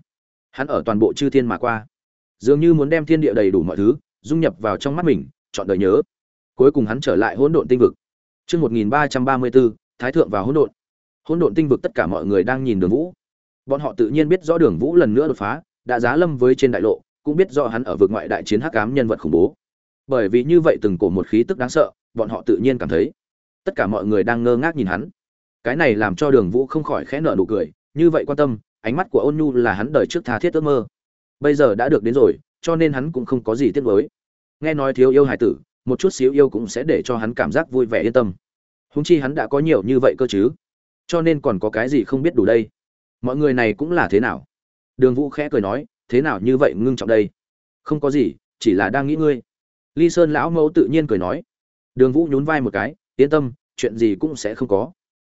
Hắn ở toàn bộ chư thiên mà qua. Dường như muốn đem thiên địa đầy đủ mọi thứ dung nhập vào trong mắt mình chọn đời nhớ. Cuối cùng hắn trở lại hỗn độn tinh vực. Trước 1334, Thái Thượng vào hỗn độn. Hỗn độn tinh vực tất cả mọi người đang nhìn Đường Vũ. Bọn họ tự nhiên biết rõ Đường Vũ lần nữa đột phá, đã giá lâm với trên đại lộ, cũng biết rõ hắn ở vực ngoại đại chiến hắc ám nhân vật khủng bố. Bởi vì như vậy từng cổ một khí tức đáng sợ, bọn họ tự nhiên cảm thấy. Tất cả mọi người đang ngơ ngác nhìn hắn. Cái này làm cho Đường Vũ không khỏi khẽ nở nụ cười, như vậy quan tâm, ánh mắt của Ôn Nhu là hắn đời trước tha thiết ước mơ. Bây giờ đã được đến rồi, cho nên hắn cũng không có gì tiếc nuối. Nghe nói thiếu yêu hải tử, một chút xíu yêu cũng sẽ để cho hắn cảm giác vui vẻ yên tâm húng chi hắn đã có nhiều như vậy cơ chứ cho nên còn có cái gì không biết đủ đây mọi người này cũng là thế nào đường vũ khẽ cười nói thế nào như vậy ngưng trọng đây? Không có gì, chỉ là đang nghĩ ngươi. Ly sơn lão mẫu tự nhiên cười nói. Đường vũ nhún vai một cái, yên tâm, chuyện gì cũng sẽ không có.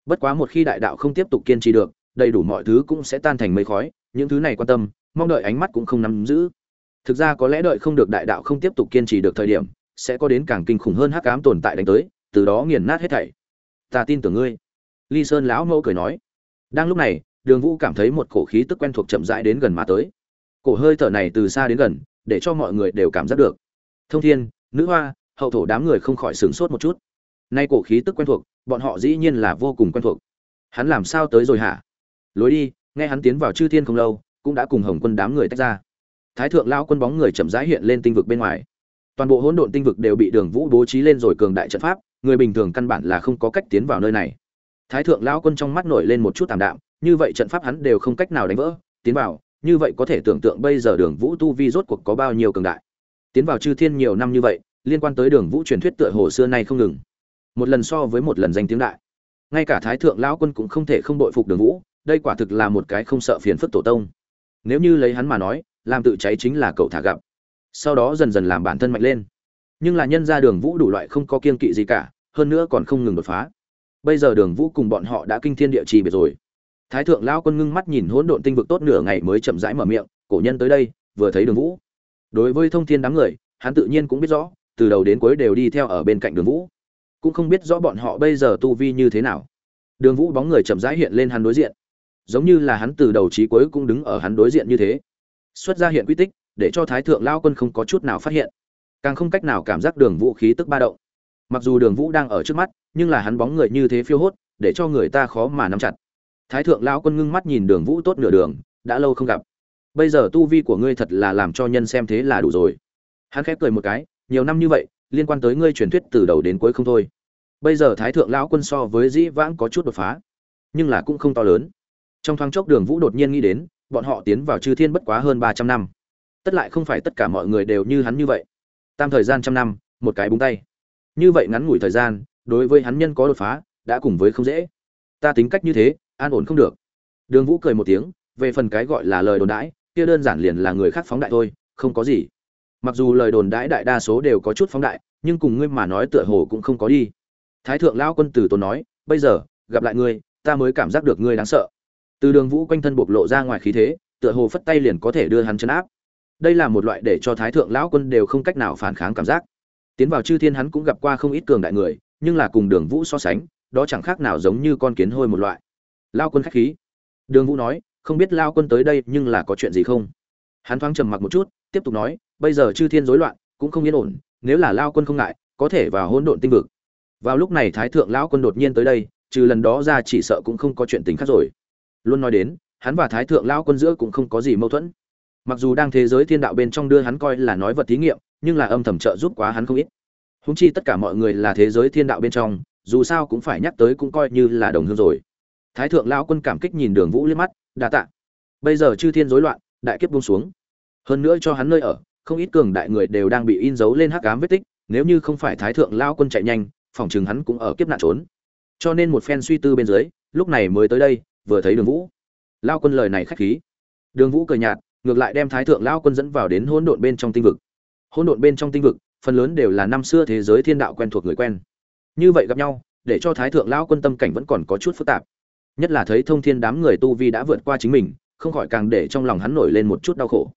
Bất quá một khi đại đạo không tiếp tục kiên trì được, đầy đủ mọi thứ cũng sẽ tan thành mây khói, những thứ này quan tâm, mong đợi ánh mắt cũng không nắm giữ. Thực ra có lẽ đợi không được đại đạo không tiếp tục kiên trì được thời điểm, sẽ có đến càng kinh khủng hơn hắc ám tồn tại đánh tới, từ đó nghiền nát hết thảy. Ta tin tưởng ngươi. Ly sơn lão mẫu cười nói. Đang lúc này, đường vũ cảm thấy một cổ khí tức quen thuộc chậm rãi đến gần mà tới cổ hơi thở này từ xa đến gần, để cho mọi người đều cảm giác được. Thông thiên, nữ hoa, hậu thổ đám người không khỏi sửng sốt một chút. Nay cổ khí tức quen thuộc, bọn họ dĩ nhiên là vô cùng quen thuộc. Hắn làm sao tới rồi hả? Lối đi, nghe hắn tiến vào chư thiên không lâu, cũng đã cùng hồng quân đám người tách ra. Thái thượng lao quân bóng người chậm rãi hiện lên tinh vực bên ngoài. Toàn bộ hỗn độn tinh vực đều bị đường vũ bố trí lên rồi cường đại trận pháp, người bình thường căn bản là không có cách tiến vào nơi này. Thái thượng lão quân trong mắt nổi lên một chút tạm đạm, như vậy trận pháp hắn đều không cách nào đánh vỡ, tiến vào như vậy có thể tưởng tượng bây giờ đường vũ tu vi rốt cuộc có bao nhiêu cường đại. Tiến vào chư thiên nhiều năm như vậy, liên quan tới đường vũ truyền thuyết tựa hồ xưa nay không ngừng. Một lần so với một lần danh tiếng đại. Ngay cả thái thượng lão quân cũng không thể không đội phục đường vũ, đây quả thực là một cái không sợ phiền phức tổ tông. Nếu như lấy hắn mà nói, làm tự cháy chính là cậu thả gặp. Sau đó dần dần làm bản thân mạnh lên. Nhưng là nhân ra đường vũ đủ loại không có kiên kỵ gì cả, hơn nữa còn không ngừng đột phá. Bây giờ đường vũ cùng bọn họ đã kinh thiên địa trì biệt rồi thái thượng lao quân ngưng mắt nhìn hỗn độn tinh vực tốt nửa ngày mới chậm rãi mở miệng, cổ nhân tới đây, vừa thấy đường vũ. Đối với thông thiên đám người, hắn tự nhiên cũng biết rõ, từ đầu đến cuối đều đi theo ở bên cạnh đường vũ. Cũng không biết rõ bọn họ bây giờ tu vi như thế nào. Đường vũ bóng người chậm rãi hiện lên hắn đối diện. Giống như là hắn từ đầu trí cuối cũng đứng ở hắn đối diện như thế. Xuất ra hiện quy tích, để cho thái thượng lao quân không có chút nào phát hiện. Càng không cách nào cảm giác đường vũ khí tức ba động. Mặc dù đường vũ đang ở trước mắt, nhưng là hắn bóng người như thế phiêu hốt, để cho người ta khó mà nắm chặt thái thượng lao quân ngưng mắt nhìn đường vũ tốt nửa đường, đã lâu không gặp. Bây giờ tu vi của ngươi thật là làm cho nhân xem thế là đủ rồi. Hắn khép cười một cái, nhiều năm như vậy, liên quan tới ngươi truyền thuyết từ đầu đến cuối không thôi. Bây giờ thái thượng lão quân so với dĩ vãng có chút đột phá, nhưng là cũng không to lớn. Trong thoáng chốc đường vũ đột nhiên nghĩ đến, bọn họ tiến vào chư thiên bất quá hơn ba trăm năm. Tất lại không phải tất cả mọi người đều như hắn như vậy. Tam thời gian trăm năm, một cái búng tay. Như vậy ngắn ngủi thời gian, đối với hắn nhân có đột phá, đã cùng với không dễ. Ta tính cách như thế an ổn không được. Đường vũ cười một tiếng, về phần cái gọi là lời đồn đãi, kia đơn giản liền là người khác phóng đại thôi, không có gì. Mặc dù lời đồn đãi đại đa số đều có chút phóng đại, nhưng cùng ngươi mà nói tựa hồ cũng không có đi. Thái thượng lão quân tử tôn nói, bây giờ, gặp lại ngươi, ta mới cảm giác được ngươi đáng sợ. Từ đường vũ quanh thân bộc lộ ra ngoài khí thế, tựa hồ phất tay liền có thể đưa hắn chấn áp. Đây là một loại để cho thái thượng lão quân đều không cách nào phản kháng cảm giác. Tiến vào chư thiên hắn cũng gặp qua không ít cường đại người, nhưng là cùng đường vũ so sánh, đó chẳng khác nào giống như con kiến hôi một loại lao quân khách khí. Đường vũ nói, không biết lao quân tới đây nhưng là có chuyện gì không? Hắn thoáng trầm mặc một chút, tiếp tục nói, bây giờ chư thiên rối loạn, cũng không yên ổn, nếu là lao quân không ngại, có thể vào hỗn độn tinh vực. Vào lúc này thái thượng lão quân đột nhiên tới đây, trừ lần đó ra chỉ sợ cũng không có chuyện tình khác rồi. Luôn nói đến, hắn và thái thượng lão quân giữa cũng không có gì mâu thuẫn. Mặc dù đang thế giới thiên đạo bên trong đưa hắn coi là nói vật thí nghiệm, nhưng là âm thầm trợ giúp quá hắn không ít. Húng chi tất cả mọi người là thế giới thiên đạo bên trong, dù sao cũng phải nhắc tới cũng coi như là đồng hương rồi thái thượng lão quân cảm kích nhìn đường vũ liếc mắt, đa tạ. Bây giờ chư thiên rối loạn, đại kiếp buông xuống. Hơn nữa cho hắn nơi ở, không ít cường đại người đều đang bị in dấu lên hắc ám vết tích, nếu như không phải thái thượng lão quân chạy nhanh phỏng chừng hắn cũng ở kiếp nạn trốn. Cho nên một phen suy tư bên dưới, lúc này mới tới đây, vừa thấy đường vũ. Lao quân lời này khách khí. Đường vũ cười nhạt, ngược lại đem thái thượng lao quân dẫn vào đến hỗn độn bên trong tinh vực. Hỗn độn bên trong tinh vực, phần lớn đều là năm xưa thế giới thiên đạo quen thuộc người quen. Như vậy gặp nhau, để cho thái thượng lao quân tâm cảnh vẫn còn có chút phức tạp nhất là thấy thông thiên đám người tu vi đã vượt qua chính mình, không khỏi càng để trong lòng hắn nổi lên một chút đau khổ.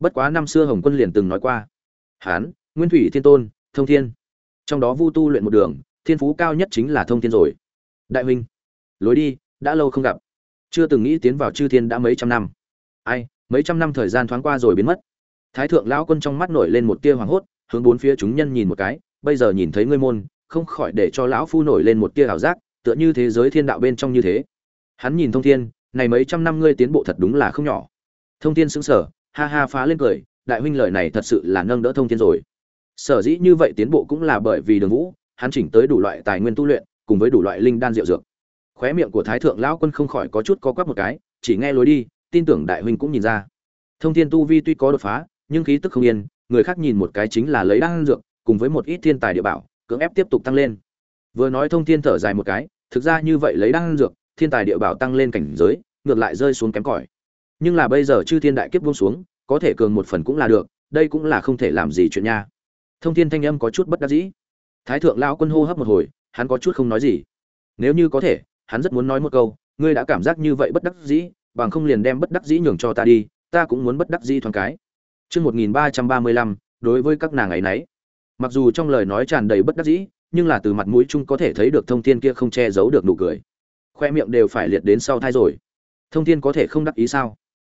Bất quá năm xưa hồng quân liền từng nói qua, hán, nguyên thủy thiên tôn, thông thiên. Trong đó vu tu luyện một đường, thiên phú cao nhất chính là thông thiên rồi. Đại huynh, lối đi, đã lâu không gặp. Chưa từng nghĩ tiến vào chư thiên đã mấy trăm năm. Ai, mấy trăm năm thời gian thoáng qua rồi biến mất. Thái thượng lão quân trong mắt nổi lên một tia hoảng hốt, hướng bốn phía chúng nhân nhìn một cái, bây giờ nhìn thấy ngươi môn, không khỏi để cho lão phu nổi lên một tia ảo giác, tựa như thế giới thiên đạo bên trong như thế hắn nhìn thông thiên, này mấy trăm năm ngươi tiến bộ thật đúng là không nhỏ. Thông thiên sững sờ, ha ha phá lên cười, đại huynh lời này thật sự là nâng đỡ thông thiên rồi. Sở dĩ như vậy tiến bộ cũng là bởi vì đường vũ, hắn chỉnh tới đủ loại tài nguyên tu luyện, cùng với đủ loại linh đan rượu dược. Khóe miệng của thái thượng lão quân không khỏi có chút co quắp một cái, chỉ nghe lối đi, tin tưởng đại huynh cũng nhìn ra. Thông thiên tu vi tuy có đột phá, nhưng khí tức không yên, người khác nhìn một cái chính là lấy đan dược, cùng với một ít thiên tài địa bảo, cưỡng ép tiếp tục tăng lên. Vừa nói thông thiên thở dài một cái, thực ra như vậy lấy đan dược thiên tài địa bảo tăng lên cảnh giới, ngược lại rơi xuống kém cỏi. Nhưng là bây giờ chư thiên đại kiếp buông xuống, có thể cường một phần cũng là được, đây cũng là không thể làm gì chuyện nha. Thông thiên thanh âm có chút bất đắc dĩ. Thái thượng lão quân hô hấp một hồi, hắn có chút không nói gì. Nếu như có thể, hắn rất muốn nói một câu, ngươi đã cảm giác như vậy bất đắc dĩ, bằng không liền đem bất đắc dĩ nhường cho ta đi, ta cũng muốn bất đắc dĩ thoáng cái. Chương một nghìn ba trăm ba mươi lăm, đối với các nàng ấy nấy. Mặc dù trong lời nói tràn đầy bất đắc dĩ, nhưng là từ mặt mũi chung có thể thấy được thông thiên kia không che giấu được nụ cười khoe miệng đều phải liệt đến sau thai rồi. Thông thiên có thể không đắc ý sao?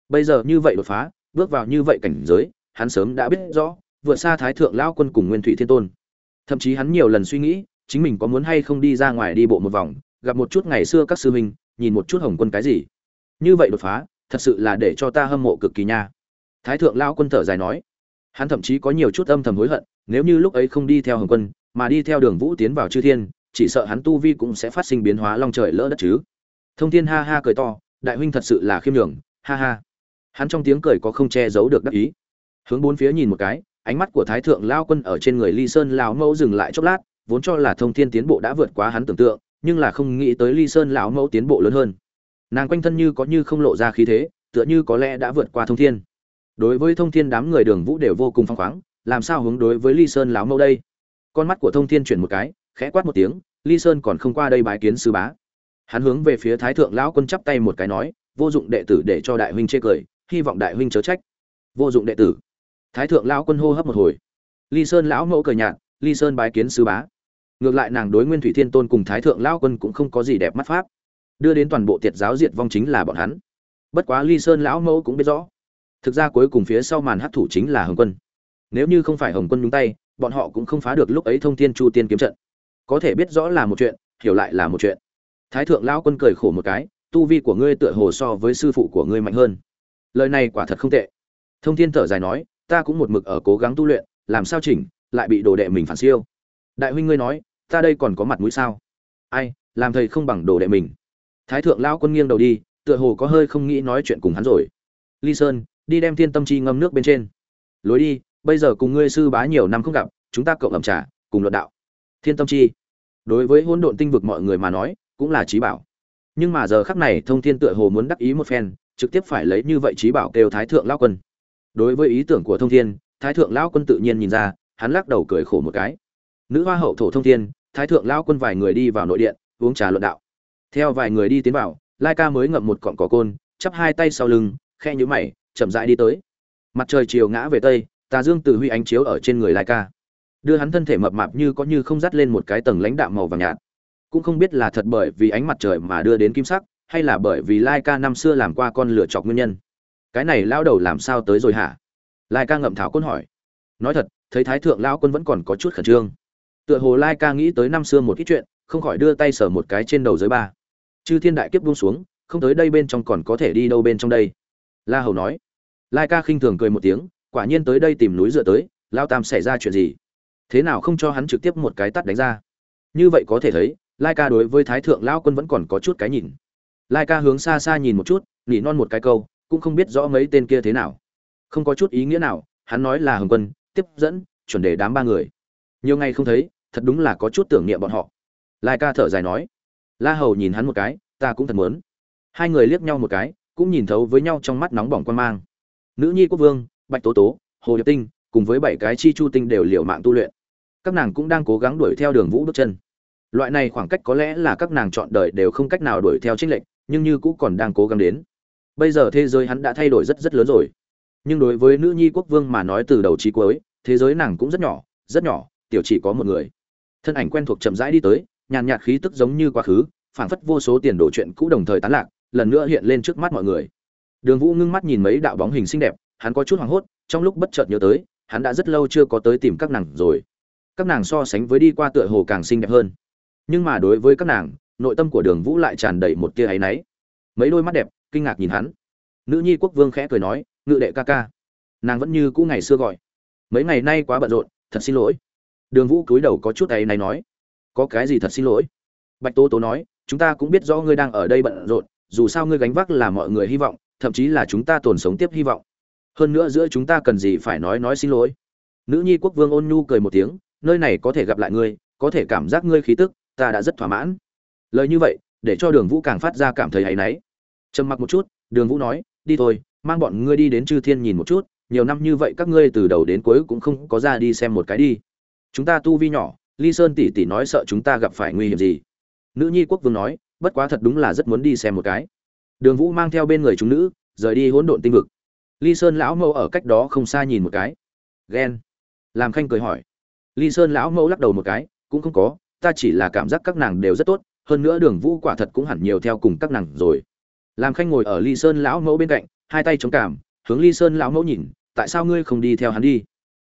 Bây giờ như vậy đột phá, bước vào như vậy cảnh giới, hắn sớm đã biết rõ, vượt xa thái thượng lão quân cùng nguyên thủy thiên tôn. Thậm chí hắn nhiều lần suy nghĩ, chính mình có muốn hay không đi ra ngoài đi bộ một vòng, gặp một chút ngày xưa các sư huynh, nhìn một chút hồng quân cái gì. Như vậy đột phá, thật sự là để cho ta hâm mộ cực kỳ nha. Thái thượng lão quân thở dài nói. Hắn thậm chí có nhiều chút âm thầm hối hận, nếu như lúc ấy không đi theo hồng quân, mà đi theo đường vũ tiến vào chư thiên chỉ sợ hắn tu vi cũng sẽ phát sinh biến hóa long trời lỡ đất chứ. Thông thiên ha ha cười to, đại huynh thật sự là khiêm nhường, ha ha. Hắn trong tiếng cười có không che giấu được đắc ý. Hướng bốn phía nhìn một cái, ánh mắt của thái thượng lao quân ở trên người ly sơn lão mẫu dừng lại chốc lát, vốn cho là thông thiên tiến bộ đã vượt quá hắn tưởng tượng, nhưng là không nghĩ tới ly sơn lão mẫu tiến bộ lớn hơn. Nàng quanh thân như có như không lộ ra khí thế, tựa như có lẽ đã vượt qua thông thiên. Đối với thông thiên đám người đường vũ đều vô cùng phăng khoáng, làm sao hướng đối với ly sơn lão mẫu đây? Con mắt của thông thiên chuyển một cái khẽ quát một tiếng, ly sơn còn không qua đây bái kiến sư bá. Hắn hướng về phía thái thượng lão quân chắp tay một cái nói, vô dụng đệ tử để cho đại huynh chê cười, hy vọng đại huynh chớ trách. Vô dụng đệ tử. Thái thượng lão quân hô hấp một hồi. Ly sơn lão mẫu cười nhạt, ly sơn bái kiến sư bá. Ngược lại nàng đối nguyên thủy thiên tôn cùng thái thượng lão quân cũng không có gì đẹp mắt pháp. Đưa đến toàn bộ tiệt giáo diệt vong chính là bọn hắn. Bất quá ly sơn lão mẫu cũng biết rõ, thực ra cuối cùng phía sau màn hấp thủ chính là hồng quân. Nếu như không phải hồng quân nhúng tay, bọn họ cũng không phá được lúc ấy thông thiên chu tiên kiếm trận có thể biết rõ là một chuyện, hiểu lại là một chuyện. Thái thượng lão quân cười khổ một cái, tu vi của ngươi tựa hồ so với sư phụ của ngươi mạnh hơn. Lời này quả thật không tệ. Thông thiên thở dài nói, ta cũng một mực ở cố gắng tu luyện, làm sao chỉnh, lại bị đồ đệ mình phản siêu. Đại huynh ngươi nói, ta đây còn có mặt mũi sao? Ai, làm thầy không bằng đồ đệ mình. Thái thượng lão quân nghiêng đầu đi, tựa hồ có hơi không nghĩ nói chuyện cùng hắn rồi. Ly sơn, đi đem thiên tâm chi ngâm nước bên trên. Lối đi, bây giờ cùng ngươi sư bá nhiều năm không gặp, chúng ta cộng ẩm trà, cùng luận đạo thiên tâm chi. Đối với hỗn độn tinh vực mọi người mà nói, cũng là trí bảo. Nhưng mà giờ khắc này thông thiên tựa hồ muốn đắc ý một phen, trực tiếp phải lấy như vậy trí bảo kêu thái thượng lão quân. Đối với ý tưởng của thông thiên, thái thượng lão quân tự nhiên nhìn ra, hắn lắc đầu cười khổ một cái. Nữ hoa hậu thổ thông thiên, thái thượng lão quân vài người đi vào nội điện, uống trà luận đạo. Theo vài người đi tiến vào, lai ca mới ngậm một cọn cỏ côn, chắp hai tay sau lưng khe nhũ mày, chậm rãi đi tới. Mặt trời chiều ngã về tây, tà dương từ huy ánh chiếu ở trên người lai ca đưa hắn thân thể mập mạp như có như không dắt lên một cái tầng lãnh đạm màu vàng nhạt. Cũng không biết là thật bởi vì ánh mặt trời mà đưa đến kim sắc, hay là bởi vì lai ca năm xưa làm qua con lửa chọc nguyên nhân. Cái này lao đầu làm sao tới rồi hả? Lai ca ngậm thảo quân hỏi. Nói thật, thấy thái thượng lão quân vẫn còn có chút khẩn trương. Tựa hồ lai ca nghĩ tới năm xưa một ít chuyện, không khỏi đưa tay sờ một cái trên đầu giới ba. Chư thiên đại kiếp buông xuống, không tới đây bên trong còn có thể đi đâu bên trong đây? La hầu nói. Lai ca khinh thường cười một tiếng, quả nhiên tới đây tìm núi dựa tới lao tam xảy ra chuyện gì? Thế nào không cho hắn trực tiếp một cái tắt đánh ra? Như vậy có thể thấy, lai ca đối với thái thượng lão quân vẫn còn có chút cái nhìn. Lai ca hướng xa xa nhìn một chút, nỉ non một cái câu, cũng không biết rõ mấy tên kia thế nào. Không có chút ý nghĩa nào, hắn nói là hồng quân, tiếp dẫn, chuẩn đề đám ba người. Nhiều ngày không thấy, thật đúng là có chút tưởng niệm bọn họ. Lai ca thở dài nói. La hầu nhìn hắn một cái, ta cũng thật muốn. Hai người liếc nhau một cái, cũng nhìn thấu với nhau trong mắt nóng bỏng quan mang. Nữ nhi quốc vương, bạch tố tố, hồ điệp tinh, cùng với bảy cái chi chu tinh đều liều mạng tu luyện các nàng cũng đang cố gắng đuổi theo đường vũ bước chân. Loại này khoảng cách có lẽ là các nàng chọn đời đều không cách nào đuổi theo trích lệnh nhưng như cũ còn đang cố gắng đến. Bây giờ thế giới hắn đã thay đổi rất rất lớn rồi. Nhưng đối với nữ nhi quốc vương mà nói từ đầu trí cuối, thế giới nàng cũng rất nhỏ rất nhỏ, tiểu chỉ có một người. Thân ảnh quen thuộc chậm rãi đi tới, nhàn nhạt khí tức giống như quá khứ, phảng phất vô số tiền đổ chuyện cũ đồng thời tán lạc, lần nữa hiện lên trước mắt mọi người. Đường vũ ngưng mắt nhìn mấy đạo bóng hình xinh đẹp, hắn có chút hoảng hốt, trong lúc bất chợt nhớ tới, hắn đã rất lâu chưa có tới tìm các nàng rồi các nàng so sánh với đi qua tựa hồ càng xinh đẹp hơn. Nhưng mà đối với các nàng, nội tâm của đường vũ lại tràn đầy một tia áy náy. Mấy đôi mắt đẹp, kinh ngạc nhìn hắn. Nữ nhi quốc vương khẽ cười nói, ngự đệ ca ca. Nàng vẫn như cũ ngày xưa gọi, mấy ngày nay quá bận rộn, thật xin lỗi. Đường vũ cúi đầu có chút áy náy nói, có cái gì thật xin lỗi? Bạch tố tố nói, chúng ta cũng biết rõ ngươi đang ở đây bận rộn, dù sao ngươi gánh vác là mọi người hy vọng, thậm chí là chúng ta tồn sống tiếp hy vọng. Hơn nữa giữa chúng ta cần gì phải nói nói xin lỗi. Nữ nhi quốc vương ôn nhu cười một tiếng nơi này có thể gặp lại ngươi, có thể cảm giác ngươi khí tức, ta đã rất thỏa mãn. Lời như vậy, để cho đường vũ càng phát ra cảm thấy áy náy. Trầm mặc một chút, đường vũ nói, đi thôi, mang bọn ngươi đi đến chư thiên nhìn một chút, nhiều năm như vậy các ngươi từ đầu đến cuối cũng không có ra đi xem một cái đi. Chúng ta tu vi nhỏ, ly sơn tỷ tỷ nói sợ chúng ta gặp phải nguy hiểm gì? Nữ nhi quốc vương nói, bất quá thật đúng là rất muốn đi xem một cái. Đường vũ mang theo bên người chúng nữ, rời đi hỗn độn tinh vực. Ly sơn lão mẫu ở cách đó không xa nhìn một cái. Ghen. Làm khanh cười hỏi ly sơn lão mẫu lắc đầu một cái, cũng không có, ta chỉ là cảm giác các nàng đều rất tốt, hơn nữa đường vũ quả thật cũng hẳn nhiều theo cùng các nàng rồi. Làm khanh ngồi ở ly sơn lão mẫu bên cạnh, hai tay chống cảm hướng ly sơn lão mẫu nhìn, tại sao ngươi không đi theo hắn đi?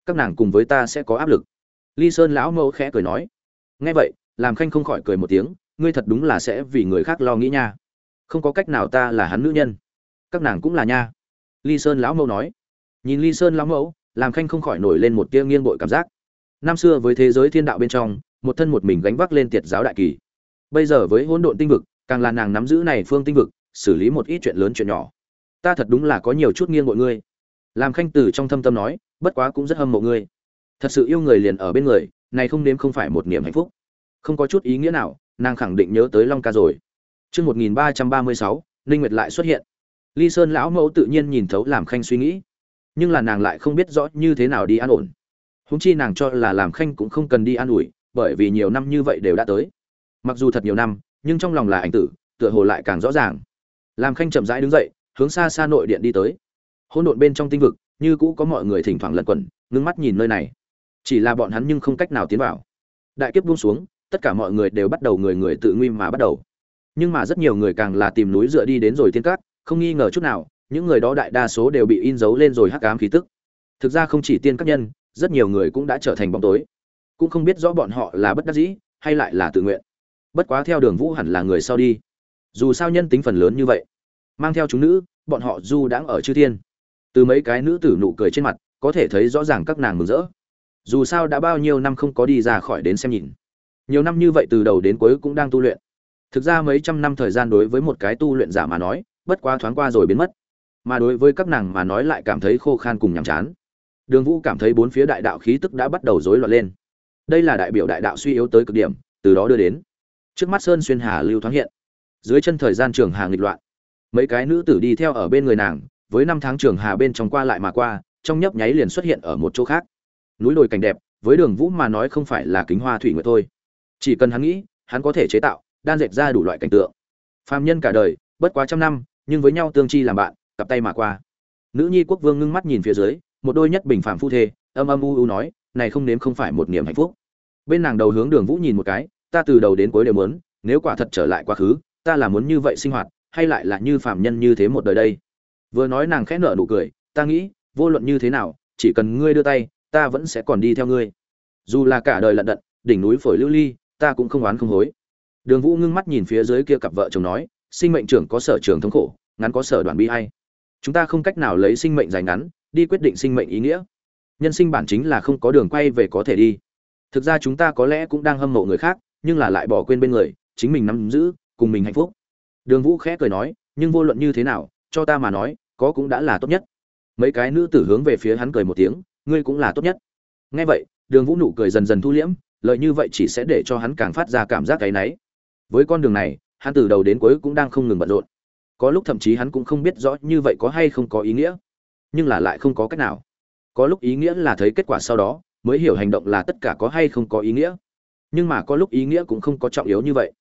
Các nàng cùng với ta sẽ có áp lực. Ly sơn lão mẫu khẽ cười nói. Nghe vậy, làm khanh không khỏi cười một tiếng, ngươi thật đúng là sẽ vì người khác lo nghĩ nha. Không có cách nào ta là hắn nữ nhân. Các nàng cũng là nha. Ly sơn lão mẫu nói. Nhìn ly sơn lão mẫu, làm khanh không khỏi nổi lên một tia nghiêng bội cảm giác năm xưa với thế giới thiên đạo bên trong một thân một mình gánh vác lên tiệt giáo đại kỳ. Bây giờ với hỗn độn tinh vực càng là nàng nắm giữ này phương tinh vực xử lý một ít chuyện lớn chuyện nhỏ. Ta thật đúng là có nhiều chút nghiêng mọi ngươi. Làm khanh từ trong thâm tâm nói bất quá cũng rất hâm mộ ngươi. Thật sự yêu người liền ở bên người này không nếm không phải một niềm hạnh phúc. Không có chút ý nghĩa nào nàng khẳng định nhớ tới long ca rồi. Trước 1336, Ninh Nguyệt lại xuất hiện. Ly Sơn lão mẫu tự nhiên nhìn thấu làm khanh suy nghĩ, nhưng là nàng lại không biết rõ như thế nào đi an ổn húng chi nàng cho là làm khanh cũng không cần đi an ủi, bởi vì nhiều năm như vậy đều đã tới. Mặc dù thật nhiều năm, nhưng trong lòng là ảnh tử, tựa hồ lại càng rõ ràng. Làm khanh chậm rãi đứng dậy, hướng xa xa nội điện đi tới. Hỗn độn bên trong tinh vực, như cũ có mọi người thỉnh thoảng lẩn quẩn, ngưng mắt nhìn nơi này. Chỉ là bọn hắn nhưng không cách nào tiến vào. Đại kiếp buông xuống, tất cả mọi người đều bắt đầu người người tự nguy mà bắt đầu nhưng mà rất nhiều người càng là tìm núi dựa đi đến rồi tiên cát không nghi ngờ chút nào những người đó đại đa số đều bị in dấu lên rồi hắc ám khí tức thực ra không chỉ tiên các nhân rất nhiều người cũng đã trở thành bóng tối. Cũng không biết rõ bọn họ là bất đắc dĩ hay lại là tự nguyện. Bất quá theo đường vũ hẳn là người sau đi. Dù sao nhân tính phần lớn như vậy. Mang theo chúng nữ, bọn họ du đãng ở chư thiên. Từ mấy cái nữ tử nụ cười trên mặt, có thể thấy rõ ràng các nàng mừng rỡ. Dù sao đã bao nhiêu năm không có đi ra khỏi đến xem nhìn. Nhiều năm như vậy từ đầu đến cuối cũng đang tu luyện. Thực ra mấy trăm năm thời gian đối với một cái tu luyện giả mà nói, bất quá thoáng qua rồi biến mất. Mà đối với các nàng mà nói lại cảm thấy khô khan cùng nhàm chán đường vũ cảm thấy bốn phía đại đạo khí tức đã bắt đầu rối loạn lên. Đây là đại biểu đại đạo suy yếu tới cực điểm, từ đó đưa đến. Trước mắt sơn xuyên hà lưu thoáng hiện. Dưới chân thời gian trường hà nghịch loạn. Mấy cái nữ tử đi theo ở bên người nàng, với năm tháng trường hà bên trong qua lại mà qua, trong nhấp nháy liền xuất hiện ở một chỗ khác. Núi đồi cảnh đẹp, với đường vũ mà nói không phải là kính hoa thủy nguyệt thôi. Chỉ cần hắn nghĩ, hắn có thể chế tạo, đan dệt ra đủ loại cảnh tượng. Phàm nhân cả đời, bất quá trăm năm, nhưng với nhau tương chi làm bạn, cặp tay mà qua. Nữ nhi quốc vương ngưng mắt nhìn phía dưới một đôi nhất bình phàm phu thê, âm âm u u nói, này không nếm không phải một niềm hạnh phúc. Bên nàng đầu hướng đường vũ nhìn một cái, ta từ đầu đến cuối đều muốn, nếu quả thật trở lại quá khứ, ta là muốn như vậy sinh hoạt, hay lại là như phàm nhân như thế một đời đây? Vừa nói nàng khẽ nở nụ cười, ta nghĩ, vô luận như thế nào, chỉ cần ngươi đưa tay, ta vẫn sẽ còn đi theo ngươi. Dù là cả đời lận đận, đỉnh núi phổi lưu ly, ta cũng không oán không hối. Đường vũ ngưng mắt nhìn phía dưới kia cặp vợ chồng nói, sinh mệnh trưởng có sở trường thống khổ, ngắn có sở đoạn bi hay chúng ta không cách nào lấy sinh mệnh dài ngắn đi quyết định sinh mệnh ý nghĩa. Nhân sinh bản chính là không có đường quay về có thể đi. Thực ra chúng ta có lẽ cũng đang hâm mộ người khác, nhưng là lại bỏ quên bên người, chính mình nắm giữ, cùng mình hạnh phúc. Đường vũ khẽ cười nói, nhưng vô luận như thế nào, cho ta mà nói, có cũng đã là tốt nhất. Mấy cái nữ tử hướng về phía hắn cười một tiếng, ngươi cũng là tốt nhất. Nghe vậy, đường vũ nụ cười dần dần thu liễm, lợi như vậy chỉ sẽ để cho hắn càng phát ra cảm giác cái náy. Với con đường này, hắn từ đầu đến cuối cũng đang không ngừng bận rộn. Có lúc thậm chí hắn cũng không biết rõ như vậy có hay không có ý nghĩa nhưng là lại không có cách nào. Có lúc ý nghĩa là thấy kết quả sau đó, mới hiểu hành động là tất cả có hay không có ý nghĩa. Nhưng mà có lúc ý nghĩa cũng không có trọng yếu như vậy.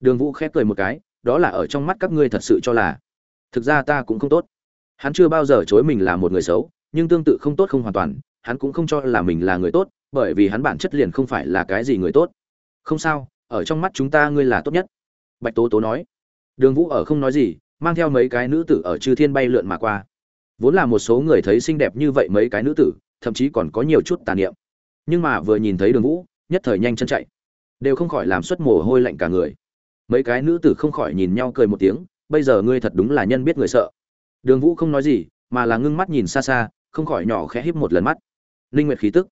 Đường vũ khép cười một cái, đó là ở trong mắt các ngươi thật sự cho là, thực ra ta cũng không tốt. Hắn chưa bao giờ chối mình là một người xấu, nhưng tương tự không tốt không hoàn toàn, hắn cũng không cho là mình là người tốt, bởi vì hắn bản chất liền không phải là cái gì người tốt. Không sao, ở trong mắt chúng ta ngươi là tốt nhất. Bạch tố tố nói. Đường vũ ở không nói gì, mang theo mấy cái nữ tử ở chư thiên bay lượn mà qua vốn là một số người thấy xinh đẹp như vậy mấy cái nữ tử, thậm chí còn có nhiều chút tàn niệm. Nhưng mà vừa nhìn thấy đường vũ, nhất thời nhanh chân chạy. Đều không khỏi làm suất mồ hôi lạnh cả người. Mấy cái nữ tử không khỏi nhìn nhau cười một tiếng, bây giờ ngươi thật đúng là nhân biết người sợ. Đường vũ không nói gì, mà là ngưng mắt nhìn xa xa, không khỏi nhỏ khẽ híp một lần mắt. Linh nguyệt khí tức,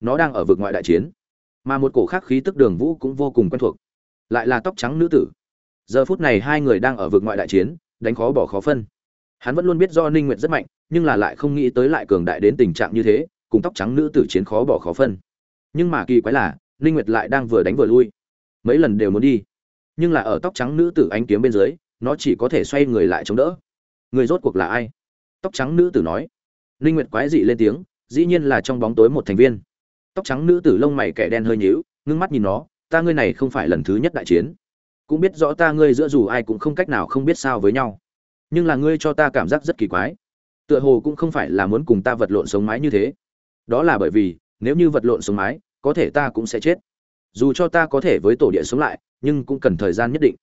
nó đang ở vực ngoại đại chiến. Mà một cổ khác khí tức đường vũ cũng vô cùng quen thuộc. Lại là tóc trắng nữ tử. Giờ phút này hai người đang ở vực ngoại đại chiến, đánh khó bỏ khó phân hắn vẫn luôn biết do ninh nguyệt rất mạnh, nhưng là lại không nghĩ tới lại cường đại đến tình trạng như thế, cùng tóc trắng nữ tử chiến khó bỏ khó phân. Nhưng mà kỳ quái là, ninh nguyệt lại đang vừa đánh vừa lui. Mấy lần đều muốn đi. Nhưng là ở tóc trắng nữ tử ánh kiếm bên dưới, nó chỉ có thể xoay người lại chống đỡ. Người rốt cuộc là ai? Tóc trắng nữ tử nói. Ninh nguyệt quái dị lên tiếng, dĩ nhiên là trong bóng tối một thành viên. Tóc trắng nữ tử lông mày kẻ đen hơi nhíu, ngưng mắt nhìn nó, ta ngươi này không phải lần thứ nhất đại chiến. Cũng biết rõ ta ngươi giữa dù ai cũng không cách nào không biết sao với nhau nhưng là ngươi cho ta cảm giác rất kỳ quái. Tựa hồ cũng không phải là muốn cùng ta vật lộn sống mái như thế. Đó là bởi vì, nếu như vật lộn sống mái, có thể ta cũng sẽ chết. Dù cho ta có thể với tổ địa sống lại, nhưng cũng cần thời gian nhất định.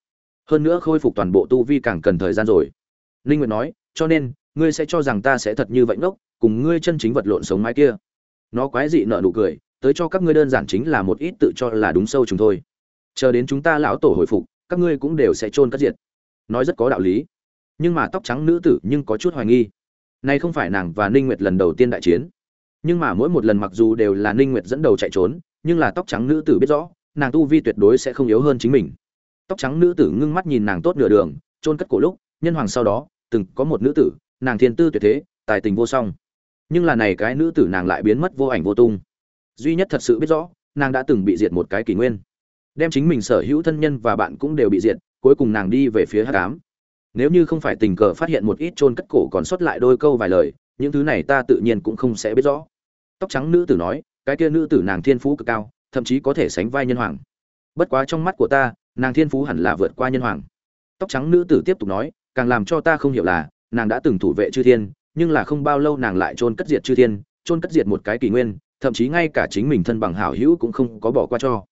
Hơn nữa khôi phục toàn bộ tu vi càng cần thời gian rồi. Linh nguyệt nói, cho nên, ngươi sẽ cho rằng ta sẽ thật như vậy ngốc, cùng ngươi chân chính vật lộn sống mái kia. Nó quái dị nợ nụ cười, tới cho các ngươi đơn giản chính là một ít tự cho là đúng sâu chúng thôi. Chờ đến chúng ta lão tổ hồi phục, các ngươi cũng đều sẽ chôn cất diệt. Nói rất có đạo lý nhưng mà tóc trắng nữ tử nhưng có chút hoài nghi. Nay không phải nàng và ninh nguyệt lần đầu tiên đại chiến. Nhưng mà mỗi một lần mặc dù đều là ninh nguyệt dẫn đầu chạy trốn, nhưng là tóc trắng nữ tử biết rõ, nàng tu vi tuyệt đối sẽ không yếu hơn chính mình. Tóc trắng nữ tử ngưng mắt nhìn nàng tốt nửa đường trôn cất cổ lúc, nhân hoàng sau đó, từng có một nữ tử, nàng thiên tư tuyệt thế, tài tình vô song. Nhưng là này cái nữ tử nàng lại biến mất vô ảnh vô tung. Duy nhất thật sự biết rõ, nàng đã từng bị diệt một cái kỷ nguyên. Đem chính mình sở hữu thân nhân và bạn cũng đều bị diệt, cuối cùng nàng đi về phía hắc ám nếu như không phải tình cờ phát hiện một ít chôn cất cổ còn sót lại đôi câu vài lời, những thứ này ta tự nhiên cũng không sẽ biết rõ. Tóc trắng nữ tử nói, cái kia nữ tử nàng thiên phú cực cao, thậm chí có thể sánh vai nhân hoàng. Bất quá trong mắt của ta, nàng thiên phú hẳn là vượt qua nhân hoàng. Tóc trắng nữ tử tiếp tục nói, càng làm cho ta không hiểu là, nàng đã từng thủ vệ chư thiên, nhưng là không bao lâu nàng lại chôn cất diệt chư thiên, chôn cất diệt một cái kỷ nguyên, thậm chí ngay cả chính mình thân bằng hảo hữu cũng không có bỏ qua cho.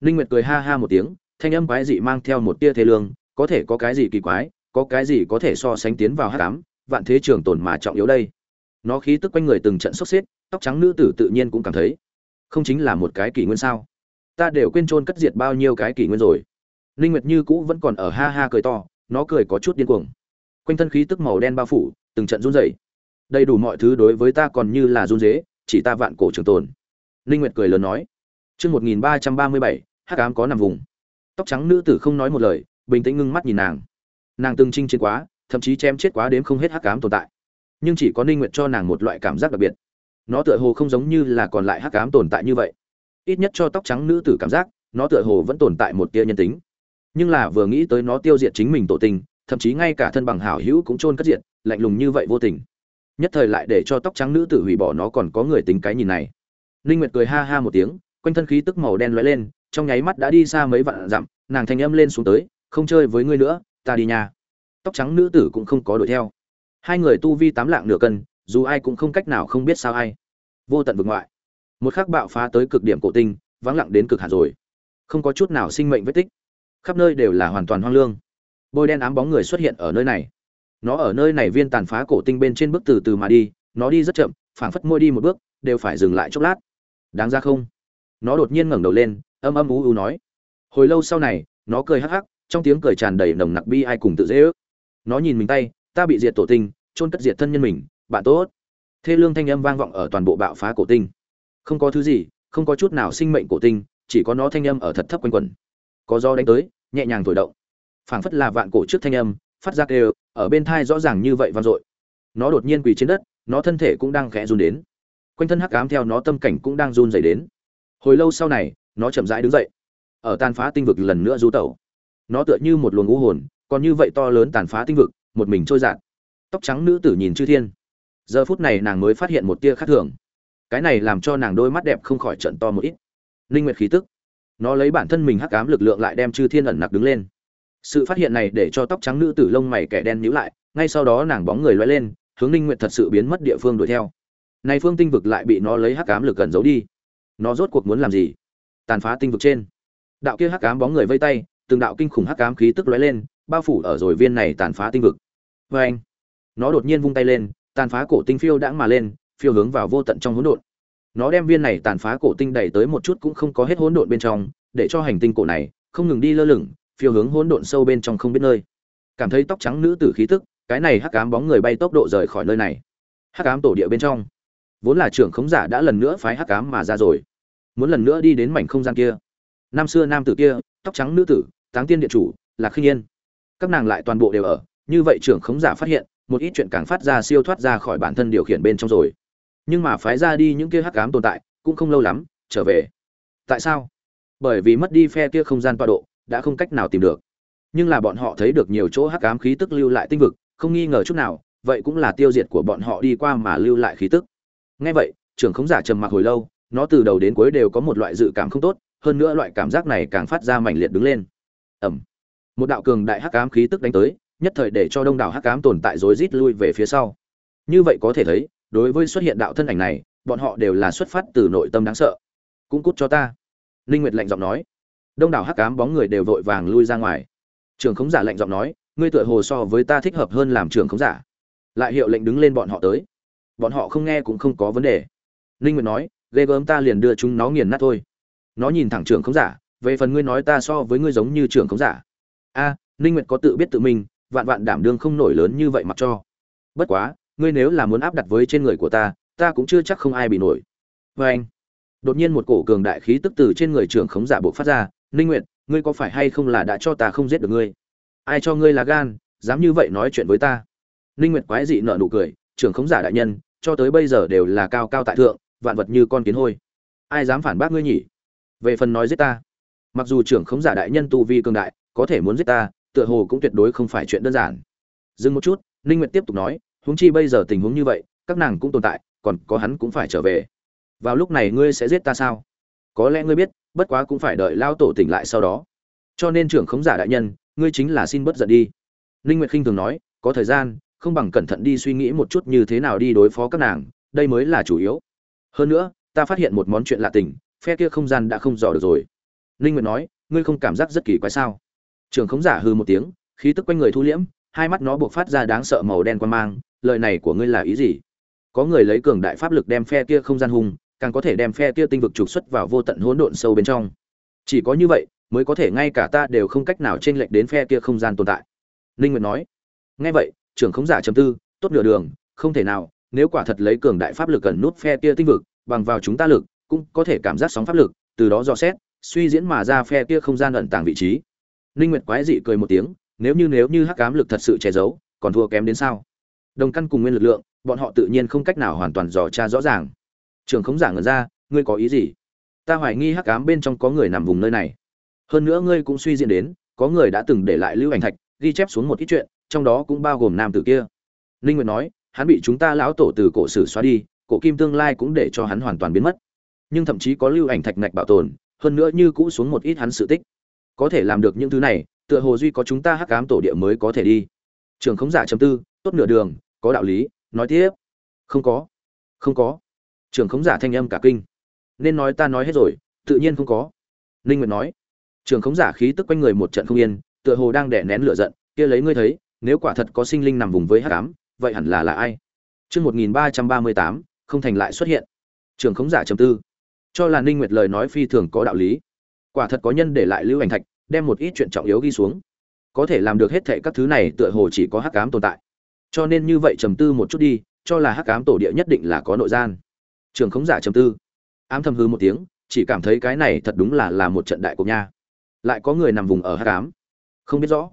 Ninh nguyệt cười ha ha một tiếng, thanh âm quái dị mang theo một tia thế lương, có thể có cái gì kỳ quái có cái gì có thể so sánh tiến vào hắc ám vạn thế trường tồn mà trọng yếu đây. Nó khí tức quanh người từng trận sốc xếp, tóc trắng nữ tử tự nhiên cũng cảm thấy, không chính là một cái kỷ nguyên sao? Ta đều quên trôn cất diệt bao nhiêu cái kỷ nguyên rồi. Linh nguyệt như cũ vẫn còn ở ha ha cười to, nó cười có chút điên cuồng. Quanh thân khí tức màu đen bao phủ, từng trận run rẩy. Đầy đủ mọi thứ đối với ta còn như là run rế chỉ ta vạn cổ trường tồn. Linh nguyệt cười lớn nói, chương 1337 hắc ám có nằm vùng. Tóc trắng nữ tử không nói một lời, bình tĩnh ngưng mắt nhìn nàng nàng từng chinh chiến quá, thậm chí chém chết quá đến không hết hắc ám tồn tại. Nhưng chỉ có ninh nguyệt cho nàng một loại cảm giác đặc biệt. Nó tựa hồ không giống như là còn lại hắc ám tồn tại như vậy. Ít nhất cho tóc trắng nữ tử cảm giác, nó tựa hồ vẫn tồn tại một tia nhân tính. Nhưng là vừa nghĩ tới nó tiêu diệt chính mình tổ tình, thậm chí ngay cả thân bằng hảo hữu cũng chôn cất diệt, lạnh lùng như vậy vô tình. Nhất thời lại để cho tóc trắng nữ tử hủy bỏ nó còn có người tính cái nhìn này. Ninh nguyệt cười ha ha một tiếng, quanh thân khí tức màu đen lóe lên, trong nháy mắt đã đi xa mấy vạn dặm, nàng thanh âm lên xuống tới, không chơi với ngươi nữa ta đi nhà tóc trắng nữ tử cũng không có đuổi theo. Hai người tu vi tám lạng nửa cân, dù ai cũng không cách nào không biết sao ai. Vô tận vực ngoại. Một khắc bạo phá tới cực điểm cổ tinh, vắng lặng đến cực hạn rồi. Không có chút nào sinh mệnh vết tích. Khắp nơi đều là hoàn toàn hoang lương. Bôi đen ám bóng người xuất hiện ở nơi này. Nó ở nơi này viên tàn phá cổ tinh bên trên bước từ từ mà đi, nó đi rất chậm, phảng phất môi đi một bước, đều phải dừng lại chốc lát. Đáng ra không? Nó đột nhiên ngẩng đầu lên, âm âm ú ú nói. Hồi lâu sau này, nó cười hắc hắc trong tiếng cười tràn đầy nồng nặc bi ai cùng tự dễ ước. Nó nhìn mình tay, ta bị diệt tổ tinh, chôn cất diệt thân nhân mình, bạn tốt. Thê lương thanh âm vang vọng ở toàn bộ bạo phá cổ tinh. Không có thứ gì, không có chút nào sinh mệnh cổ tinh, chỉ có nó thanh âm ở thật thấp quanh quẩn. Có gió đánh tới, nhẹ nhàng thổi động. Phảng phất là vạn cổ trước thanh âm, phát ra kêu, ở bên thai rõ ràng như vậy vang dội. Nó đột nhiên quỳ trên đất, nó thân thể cũng đang khẽ run đến. Quanh thân hắc ám theo nó tâm cảnh cũng đang run dày đến. Hồi lâu sau này, nó chậm rãi đứng dậy. Ở tàn phá tinh vực lần nữa du tẩu nó tựa như một luồng ngũ hồn, còn như vậy to lớn tàn phá tinh vực, một mình trôi dạt. Tóc trắng nữ tử nhìn chư thiên. Giờ phút này nàng mới phát hiện một tia khác thường. Cái này làm cho nàng đôi mắt đẹp không khỏi trận to một ít. Linh nguyệt khí tức. Nó lấy bản thân mình hắc ám lực lượng lại đem chư thiên ẩn nặc đứng lên. Sự phát hiện này để cho tóc trắng nữ tử lông mày kẻ đen nhíu lại, ngay sau đó nàng bóng người lóe lên, hướng linh nguyệt thật sự biến mất địa phương đuổi theo. Nay phương tinh vực lại bị nó lấy hắc ám lực gần giấu đi. Nó rốt cuộc muốn làm gì? Tàn phá tinh vực trên. Đạo kia hắc ám bóng người vây tay từng đạo kinh khủng hắc ám khí tức lóe lên, bao phủ ở rồi viên này tàn phá tinh vực. Và anh, nó đột nhiên vung tay lên, tàn phá cổ tinh phiêu đãng mà lên, phiêu hướng vào vô tận trong hỗn độn. Nó đem viên này tàn phá cổ tinh đẩy tới một chút cũng không có hết hỗn độn bên trong, để cho hành tinh cổ này không ngừng đi lơ lửng, phiêu hướng hỗn độn sâu bên trong không biết nơi. Cảm thấy tóc trắng nữ tử khí tức, cái này hắc ám bóng người bay tốc độ rời khỏi nơi này. Hắc ám tổ địa bên trong, vốn là trưởng khống giả đã lần nữa phái hắc ám mà ra rồi. Muốn lần nữa đi đến mảnh không gian kia. Năm xưa nam tử kia, tóc trắng nữ tử táng tiên điện chủ là khinh yên. Các nàng lại toàn bộ đều ở, như vậy trưởng khống giả phát hiện, một ít chuyện càng phát ra siêu thoát ra khỏi bản thân điều khiển bên trong rồi. Nhưng mà phái ra đi những kia hắc ám tồn tại, cũng không lâu lắm, trở về. Tại sao? Bởi vì mất đi phe kia không gian tọa độ, đã không cách nào tìm được. Nhưng là bọn họ thấy được nhiều chỗ hắc ám khí tức lưu lại tinh vực, không nghi ngờ chút nào, vậy cũng là tiêu diệt của bọn họ đi qua mà lưu lại khí tức. Ngay vậy, trưởng khống giả trầm mặc hồi lâu, nó từ đầu đến cuối đều có một loại dự cảm không tốt, hơn nữa loại cảm giác này càng phát ra mãnh liệt đứng lên ẩm. Một đạo cường đại hắc ám khí tức đánh tới, nhất thời để cho đông đảo hắc ám tồn tại rối rít lui về phía sau. Như vậy có thể thấy, đối với xuất hiện đạo thân ảnh này, bọn họ đều là xuất phát từ nội tâm đáng sợ. Cũng cút cho ta. Linh nguyệt lạnh giọng nói. Đông đảo hắc ám bóng người đều vội vàng lui ra ngoài. Trường khống giả lạnh giọng nói, ngươi tựa hồ so với ta thích hợp hơn làm trường khống giả. Lại hiệu lệnh đứng lên bọn họ tới. Bọn họ không nghe cũng không có vấn đề. Linh nguyệt nói, ghê gớm ta liền đưa chúng nó nghiền nát thôi. Nó nhìn thẳng trường khống giả về phần ngươi nói ta so với ngươi giống như trưởng khống giả. A à, ninh nguyệt có tự biết tự mình vạn vạn đảm đương không nổi lớn như vậy mặc cho. Bất quá ngươi nếu là muốn áp đặt với trên người của ta ta cũng chưa chắc không ai bị nổi. Với anh đột nhiên một cổ cường đại khí tức từ trên người trưởng khống giả bộ phát ra. Ninh nguyệt ngươi có phải hay không là đã cho ta không giết được ngươi? Ai cho ngươi là gan dám như vậy nói chuyện với ta? Ninh nguyệt quái dị nở nụ cười. Trưởng khống giả đại nhân cho tới bây giờ đều là cao cao tại thượng vạn vật như con kiến hôi. Ai dám phản bác ngươi nhỉ? Về phần nói giết ta mặc dù trưởng khống giả đại nhân tu vi cường đại, có thể muốn giết ta, tựa hồ cũng tuyệt đối không phải chuyện đơn giản. Dừng một chút, ninh nguyệt tiếp tục nói, huống chi bây giờ tình huống như vậy, các nàng cũng tồn tại, còn có hắn cũng phải trở về. Vào lúc này ngươi sẽ giết ta sao? Có lẽ ngươi biết, bất quá cũng phải đợi lao tổ tỉnh lại sau đó. Cho nên trưởng khống giả đại nhân, ngươi chính là xin bất giận đi. Ninh nguyệt khinh thường nói, có thời gian, không bằng cẩn thận đi suy nghĩ một chút như thế nào đi đối phó các nàng, đây mới là chủ yếu. Hơn nữa, ta phát hiện một món chuyện lạ tình, phe kia không gian đã không dò được rồi ninh nguyệt nói ngươi không cảm giác rất kỳ quái sao? Trường khống giả hừ một tiếng khí tức quanh người thu liễm hai mắt nó buộc phát ra đáng sợ màu đen quan mang lời này của ngươi là ý gì? Có người lấy cường đại pháp lực đem phe kia không gian hùng, càng có thể đem phe kia tinh vực trục xuất vào vô tận hỗn độn sâu bên trong. Chỉ có như vậy mới có thể ngay cả ta đều không cách nào trên lệch đến phe kia không gian tồn tại. Ninh nguyệt nói nghe vậy trưởng khống giả trầm tư tốt nửa đường không thể nào nếu quả thật lấy cường đại pháp lực gần nút phe kia tinh vực bằng vào chúng ta lực cũng có thể cảm giác sóng pháp lực từ đó dò xét suy diễn mà ra phe kia không gian ẩn tàng vị trí. Ninh Nguyệt quái dị cười một tiếng, nếu như nếu như hắc ám lực thật sự che giấu, còn thua kém đến sao? Đồng căn cùng nguyên lực lượng, bọn họ tự nhiên không cách nào hoàn toàn dò tra rõ ràng. trường khống giả ngẩn ra ngươi có ý gì? Ta hoài nghi hắc ám bên trong có người nằm vùng nơi này. Hơn nữa ngươi cũng suy diễn đến có người đã từng để lại lưu ảnh thạch ghi chép xuống một ít chuyện trong đó cũng bao gồm nam tử kia. Linh nguyệt nói hắn bị chúng ta lão tổ từ cổ sử xóa đi cổ kim tương lai cũng để cho hắn hoàn toàn biến mất. Nhưng thậm chí có lưu ảnh thạch ngạch bảo tồn hơn nữa như cũ xuống một ít hắn sự tích. Có thể làm được những thứ này tựa hồ duy có chúng ta hắc ám tổ địa mới có thể đi. Trường khống giả chấm tư tốt nửa đường có đạo lý nói tiếp. Không có. Không có. Trường khống giả thanh âm cả kinh. Nên nói ta nói hết rồi tự nhiên không có. Ninh nguyệt nói. Trường khống giả khí tức quanh người một trận không yên tựa hồ đang đè nén lửa giận. Kia lấy ngươi thấy nếu quả thật có sinh linh nằm vùng với hắc ám vậy hẳn là là ai? Chương 1338, không thành lại xuất hiện. Trường khống giả trầm tư, cho là Ninh Nguyệt lời nói phi thường có đạo lý. Quả thật có nhân để lại lưu ảnh thạch, đem một ít chuyện trọng yếu ghi xuống. Có thể làm được hết thệ các thứ này tựa hồ chỉ có hắc ám tồn tại. Cho nên như vậy trầm tư một chút đi, cho là hắc ám tổ địa nhất định là có nội gian. Trường khống giả trầm tư, ám thầm hư một tiếng, chỉ cảm thấy cái này thật đúng là là một trận đại cuộc nha. Lại có người nằm vùng ở hắc ám. Không biết rõ.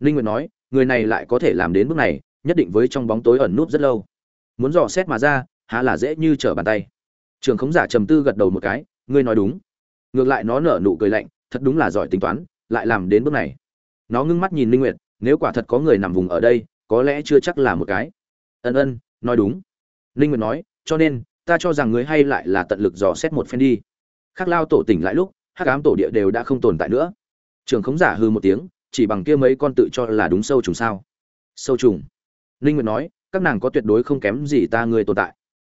ninh Nguyệt nói, người này lại có thể làm đến bước này, nhất định với trong bóng tối ẩn núp rất lâu muốn dò xét mà ra há là dễ như trở bàn tay trường khống giả trầm tư gật đầu một cái, ngươi nói đúng. Ngược lại nó nở nụ cười lạnh, thật đúng là giỏi tính toán, lại làm đến bước này. Nó ngưng mắt nhìn linh nguyệt, nếu quả thật có người nằm vùng ở đây, có lẽ chưa chắc là một cái. Ân ân, nói đúng. Linh nguyệt nói, cho nên, ta cho rằng ngươi hay lại là tận lực dò xét một phen đi. Khắc lao tổ tỉnh lại lúc, hắc ám tổ địa đều đã không tồn tại nữa. Trường khống giả hư một tiếng, chỉ bằng kia mấy con tự cho là đúng sâu trùng sao? Sâu trùng. Linh nguyệt nói, các nàng có tuyệt đối không kém gì ta người tồn tại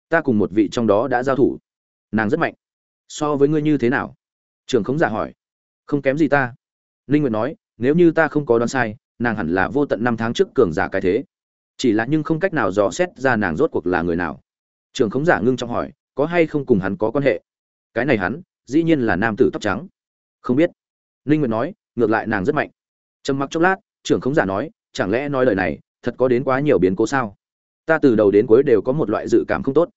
ta cùng một vị trong đó đã giao thủ. Nàng rất mạnh. So với ngươi như thế nào? Trường khống giả hỏi. Không kém gì ta. Linh nguyệt nói, nếu như ta không có đoán sai, nàng hẳn là vô tận năm tháng trước cường giả cái thế. Chỉ là nhưng không cách nào dò xét ra nàng rốt cuộc là người nào. Trường khống giả ngưng trong hỏi, có hay không cùng hắn có quan hệ? Cái này hắn, dĩ nhiên là nam tử tóc trắng. Không biết. Linh nguyệt nói, ngược lại nàng rất mạnh. Trầm mặc chốc lát trưởng khống giả nói, chẳng lẽ nói lời này thật có đến quá nhiều biến cố sao? Ta từ đầu đến cuối đều có một loại dự cảm không tốt.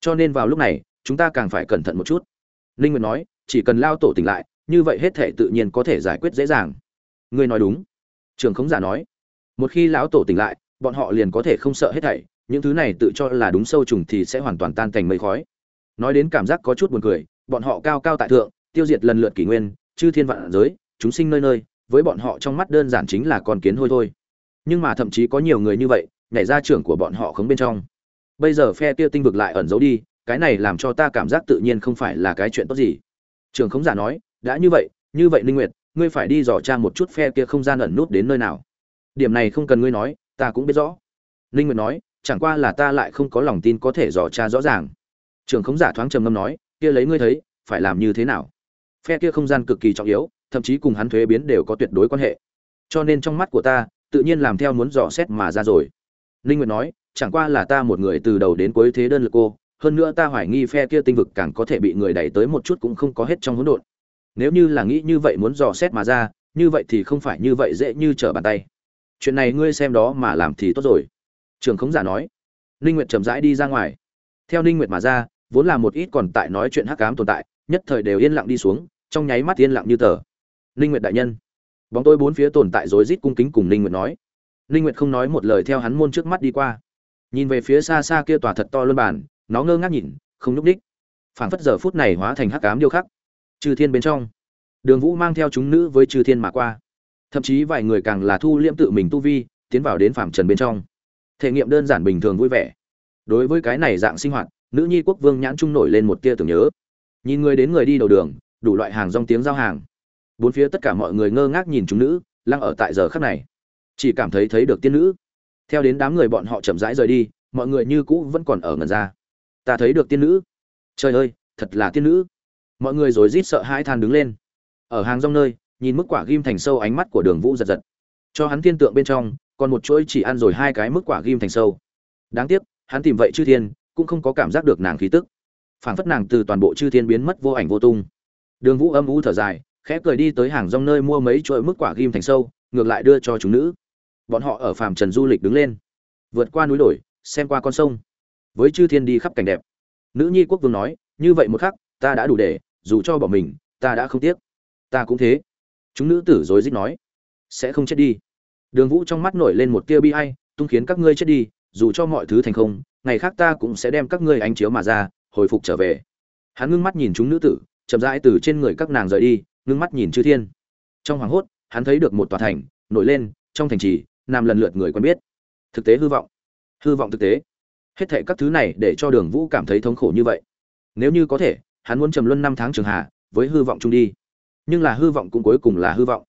Cho nên vào lúc này, chúng ta càng phải cẩn thận một chút. Ninh nguyệt nói, chỉ cần lao tổ tỉnh lại, như vậy hết thể tự nhiên có thể giải quyết dễ dàng. Ngươi nói đúng. Trường khống giả nói, một khi lão tổ tỉnh lại, bọn họ liền có thể không sợ hết thảy, những thứ này tự cho là đúng sâu trùng thì sẽ hoàn toàn tan thành mây khói. Nói đến cảm giác có chút buồn cười, bọn họ cao cao tại thượng, tiêu diệt lần lượt kỷ nguyên, chư thiên vạn giới, chúng sinh nơi nơi, với bọn họ trong mắt đơn giản chính là con kiến hôi thôi. Nhưng mà thậm chí có nhiều người như vậy nhảy ra trưởng của bọn họ khống bên trong. Bây giờ phe kia tinh vực lại ẩn giấu đi, cái này làm cho ta cảm giác tự nhiên không phải là cái chuyện tốt gì. Trường khống giả nói, đã như vậy như vậy ninh nguyệt, ngươi phải đi dò tra một chút phe kia không gian ẩn nút đến nơi nào. Điểm này không cần ngươi nói, ta cũng biết rõ. Ninh nguyệt nói, chẳng qua là ta lại không có lòng tin có thể dò tra rõ ràng. Trường khống giả thoáng trầm ngâm nói, kia lấy ngươi thấy, phải làm như thế nào? Phe kia không gian cực kỳ trọng yếu, thậm chí cùng hắn thuế biến đều có tuyệt đối quan hệ. Cho nên trong mắt của ta, tự nhiên làm theo muốn dò xét mà ra rồi. Linh Nguyệt nói, chẳng qua là ta một người từ đầu đến cuối thế đơn lực cô, hơn nữa ta hoài nghi phe kia tinh vực càng có thể bị người đẩy tới một chút cũng không có hết trong hỗn độn. Nếu như là nghĩ như vậy muốn dò xét mà ra, như vậy thì không phải như vậy dễ như trở bàn tay. Chuyện này ngươi xem đó mà làm thì tốt rồi." Trường Khống giả nói. Linh Nguyệt chậm rãi đi ra ngoài. Theo Linh Nguyệt mà ra, vốn là một ít còn tại nói chuyện hắc ám tồn tại, nhất thời đều yên lặng đi xuống, trong nháy mắt yên lặng như tờ. Linh Nguyệt đại nhân. Bóng tôi bốn phía tồn tại rối rít cung kính cùng Linh Nguyệt nói. Linh Nguyệt không nói một lời theo hắn môn trước mắt đi qua. Nhìn về phía xa xa kia tòa thật to luân bản, nó ngơ ngác nhìn, không nhúc đích. phản phất giờ phút này hóa thành hắc ám điêu khắc. Trừ Thiên bên trong, Đường Vũ mang theo chúng nữ với Trừ Thiên mà qua. Thậm chí vài người càng là thu liễm tự mình tu vi, tiến vào đến phàm trần bên trong. Thể nghiệm đơn giản bình thường vui vẻ. Đối với cái này dạng sinh hoạt, nữ nhi quốc vương nhãn trung nổi lên một tia tưởng nhớ. Nhìn người đến người đi đầu đường, đủ loại hàng rong tiếng giao hàng. Bốn phía tất cả mọi người ngơ ngác nhìn chúng nữ, lăng ở tại giờ khắc này chỉ cảm thấy thấy được tiên nữ. Theo đến đám người bọn họ chậm rãi rời đi, mọi người như cũ vẫn còn ở ngần ra. Ta thấy được tiên nữ. Trời ơi, thật là tiên nữ. Mọi người rồi rít sợ hãi than đứng lên. Ở hàng rong nơi, nhìn mức quả ghim thành sâu ánh mắt của đường vũ giật giật. Cho hắn tiên tượng bên trong, còn một chuỗi chỉ ăn rồi hai cái mức quả ghim thành sâu. Đáng tiếc, hắn tìm vậy chư thiên, cũng không có cảm giác được nàng khí tức. Phảng phất nàng từ toàn bộ chư thiên biến mất vô ảnh vô tung. Đường vũ âm u thở dài, khẽ cười đi tới hàng rong nơi mua mấy chuỗi mức quả ghim thành sâu, ngược lại đưa cho chúng nữ bọn họ ở phàm trần du lịch đứng lên, vượt qua núi đồi, xem qua con sông. Với chư thiên đi khắp cảnh đẹp. Nữ nhi quốc vương nói, như vậy một khắc, ta đã đủ để, dù cho bỏ mình, ta đã không tiếc. Ta cũng thế. Chúng nữ tử rối rít nói, sẽ không chết đi. Đường vũ trong mắt nổi lên một tia bi ai, tung khiến các ngươi chết đi, dù cho mọi thứ thành không, ngày khác ta cũng sẽ đem các ngươi ánh chiếu mà ra, hồi phục trở về. Hắn ngưng mắt nhìn chúng nữ tử, chậm rãi từ trên người các nàng rời đi, ngưng mắt nhìn chư thiên. Trong hoàng hốt, hắn thấy được một tòa thành, nổi lên, trong thành trì Nam lần lượt người quen biết. Thực tế hư vọng. Hư vọng thực tế. Hết thệ các thứ này để cho đường vũ cảm thấy thống khổ như vậy. Nếu như có thể, hắn muốn trầm luân năm tháng trường hạ, với hư vọng chung đi. Nhưng là hư vọng cũng cuối cùng là hư vọng.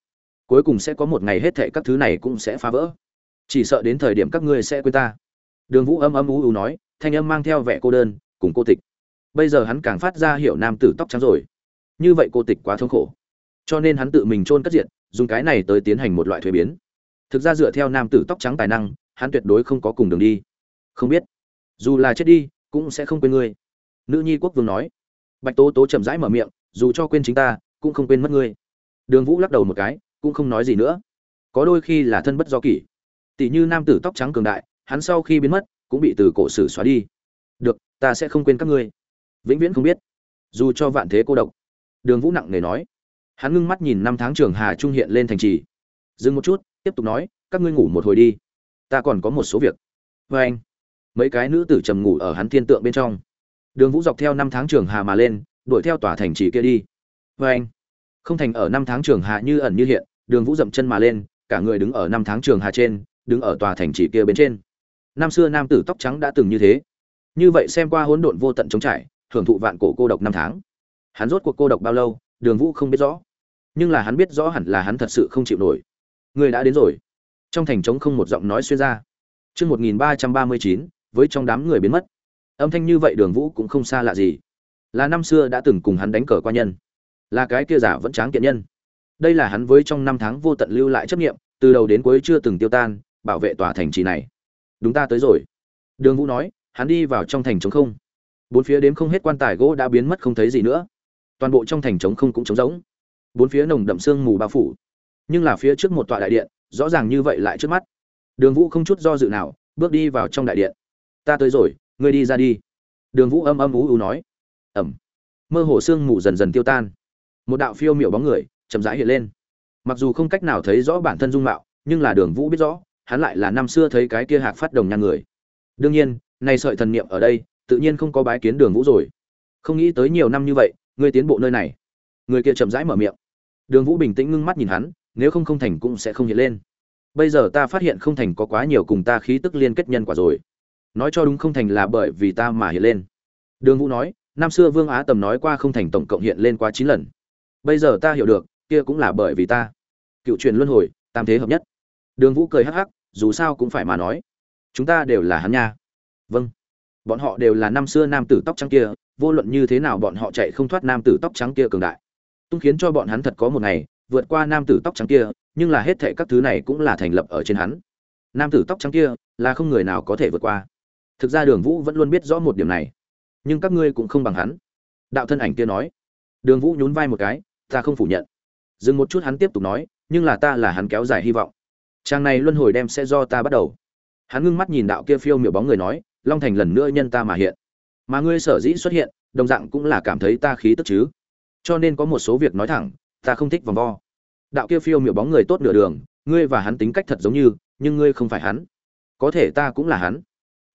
Cuối cùng sẽ có một ngày hết thệ các thứ này cũng sẽ phá vỡ. Chỉ sợ đến thời điểm các ngươi sẽ quên ta. Đường vũ âm âm ú ú nói, thanh âm mang theo vẻ cô đơn, cùng cô tịch. Bây giờ hắn càng phát ra hiểu nam tử tóc trắng rồi. Như vậy cô tịch quá thống khổ. Cho nên hắn tự mình chôn cất diện, dùng cái này tới tiến hành một loại thuế biến thực ra dựa theo nam tử tóc trắng tài năng, hắn tuyệt đối không có cùng đường đi. Không biết. Dù là chết đi, cũng sẽ không quên ngươi. Nữ nhi quốc vương nói. Bạch tố tố chậm rãi mở miệng, dù cho quên chính ta, cũng không quên mất ngươi. Đường vũ lắc đầu một cái, cũng không nói gì nữa. Có đôi khi là thân bất do kỷ. Tỷ như nam tử tóc trắng cường đại, hắn sau khi biến mất, cũng bị từ cổ sử xóa đi. Được, ta sẽ không quên các ngươi. Vĩnh viễn không biết. Dù cho vạn thế cô độc. Đường vũ nặng nề nói. Hắn ngưng mắt nhìn năm tháng trường hà trung hiện lên thành trì. Dừng một chút tiếp tục nói, các ngươi ngủ một hồi đi. Ta còn có một số việc. Vê anh, mấy cái nữ tử trầm ngủ ở hắn thiên tượng bên trong. Đường vũ dọc theo năm tháng trường hà mà lên, đuổi theo tòa thành trì kia đi. Vê anh, không thành ở năm tháng trường hà như ẩn như hiện, đường vũ dậm chân mà lên, cả người đứng ở năm tháng trường hà trên, đứng ở tòa thành trì kia bên trên. Năm xưa nam tử tóc trắng đã từng như thế. Như vậy xem qua hỗn độn vô tận chống trải hưởng thụ vạn cổ cô độc năm tháng. Hắn rốt cuộc cô độc bao lâu, đường vũ không biết rõ. Nhưng là hắn biết rõ hẳn là hắn thật sự không chịu nổi người đã đến rồi. Trong thành trống không một giọng nói xuyên ra. Chương một nghìn ba trăm ba mươi chín, với trong đám người biến mất. Âm thanh như vậy đường vũ cũng không xa lạ gì. Là năm xưa đã từng cùng hắn đánh cờ qua nhân. Là cái kia giả vẫn tráng kiện nhân. Đây là hắn với trong năm tháng vô tận lưu lại chấp nghiệm từ đầu đến cuối chưa từng tiêu tan, bảo vệ tòa thành trì này. Đúng ta tới rồi. Đường vũ nói, hắn đi vào trong thành trống không. Bốn phía đếm không hết quan tài gỗ đã biến mất không thấy gì nữa. Toàn bộ trong thành trống không cũng trống rỗng. Bốn phía nồng đậm sương mù bao phủ nhưng là phía trước một tọa đại điện, rõ ràng như vậy lại trước mắt. Đường vũ không chút do dự nào, bước đi vào trong đại điện. Ta tới rồi, ngươi đi ra đi. Đường vũ âm âm ú ú nói. Ẩm. Mơ hồ sương mù dần dần tiêu tan. Một đạo phiêu miểu bóng người chậm rãi hiện lên. Mặc dù không cách nào thấy rõ bản thân dung mạo, nhưng là đường vũ biết rõ, hắn lại là năm xưa thấy cái kia hạc phát đồng nhan người. Đương nhiên, nay sợi thần niệm ở đây, tự nhiên không có bái kiến đường vũ rồi. Không nghĩ tới nhiều năm như vậy, ngươi tiến bộ nơi này. Người kia chậm rãi mở miệng. Đường vũ bình tĩnh ngưng mắt nhìn hắn nếu không không thành cũng sẽ không hiện lên. Bây giờ ta phát hiện không thành có quá nhiều cùng ta khí tức liên kết nhân quả rồi. Nói cho đúng không thành là bởi vì ta mà hiện lên. Đường vũ nói, năm xưa vương á tầm nói qua không thành tổng cộng hiện lên quá chín lần. Bây giờ ta hiểu được, kia cũng là bởi vì ta. Cựu truyền luân hồi, tam thế hợp nhất. Đường vũ cười hắc hắc, dù sao cũng phải mà nói. Chúng ta đều là hắn nha. Vâng. Bọn họ đều là năm xưa nam tử tóc trắng kia, vô luận như thế nào bọn họ chạy không thoát nam tử tóc trắng kia cường đại. Tung khiến cho bọn hắn thật có một ngày vượt qua nam tử tóc trắng kia, nhưng là hết thảy các thứ này cũng là thành lập ở trên hắn. Nam tử tóc trắng kia là không người nào có thể vượt qua. Thực ra đường vũ vẫn luôn biết rõ một điểm này, nhưng các ngươi cũng không bằng hắn. Đạo thân ảnh kia nói. Đường vũ nhún vai một cái, ta không phủ nhận. Dừng một chút hắn tiếp tục nói, nhưng là ta là hắn kéo dài hy vọng. Trang này luân hồi đem sẽ do ta bắt đầu. Hắn ngưng mắt nhìn đạo kia phiêu miểu bóng người nói, long thành lần nữa nhân ta mà hiện. Mà ngươi sở dĩ xuất hiện, đồng dạng cũng là cảm thấy ta khí tức chứ. Cho nên có một số việc nói thẳng ta không thích vòng vo. Đạo kia phiêu miểu bóng người tốt nửa đường, ngươi và hắn tính cách thật giống như, nhưng ngươi không phải hắn. Có thể ta cũng là hắn.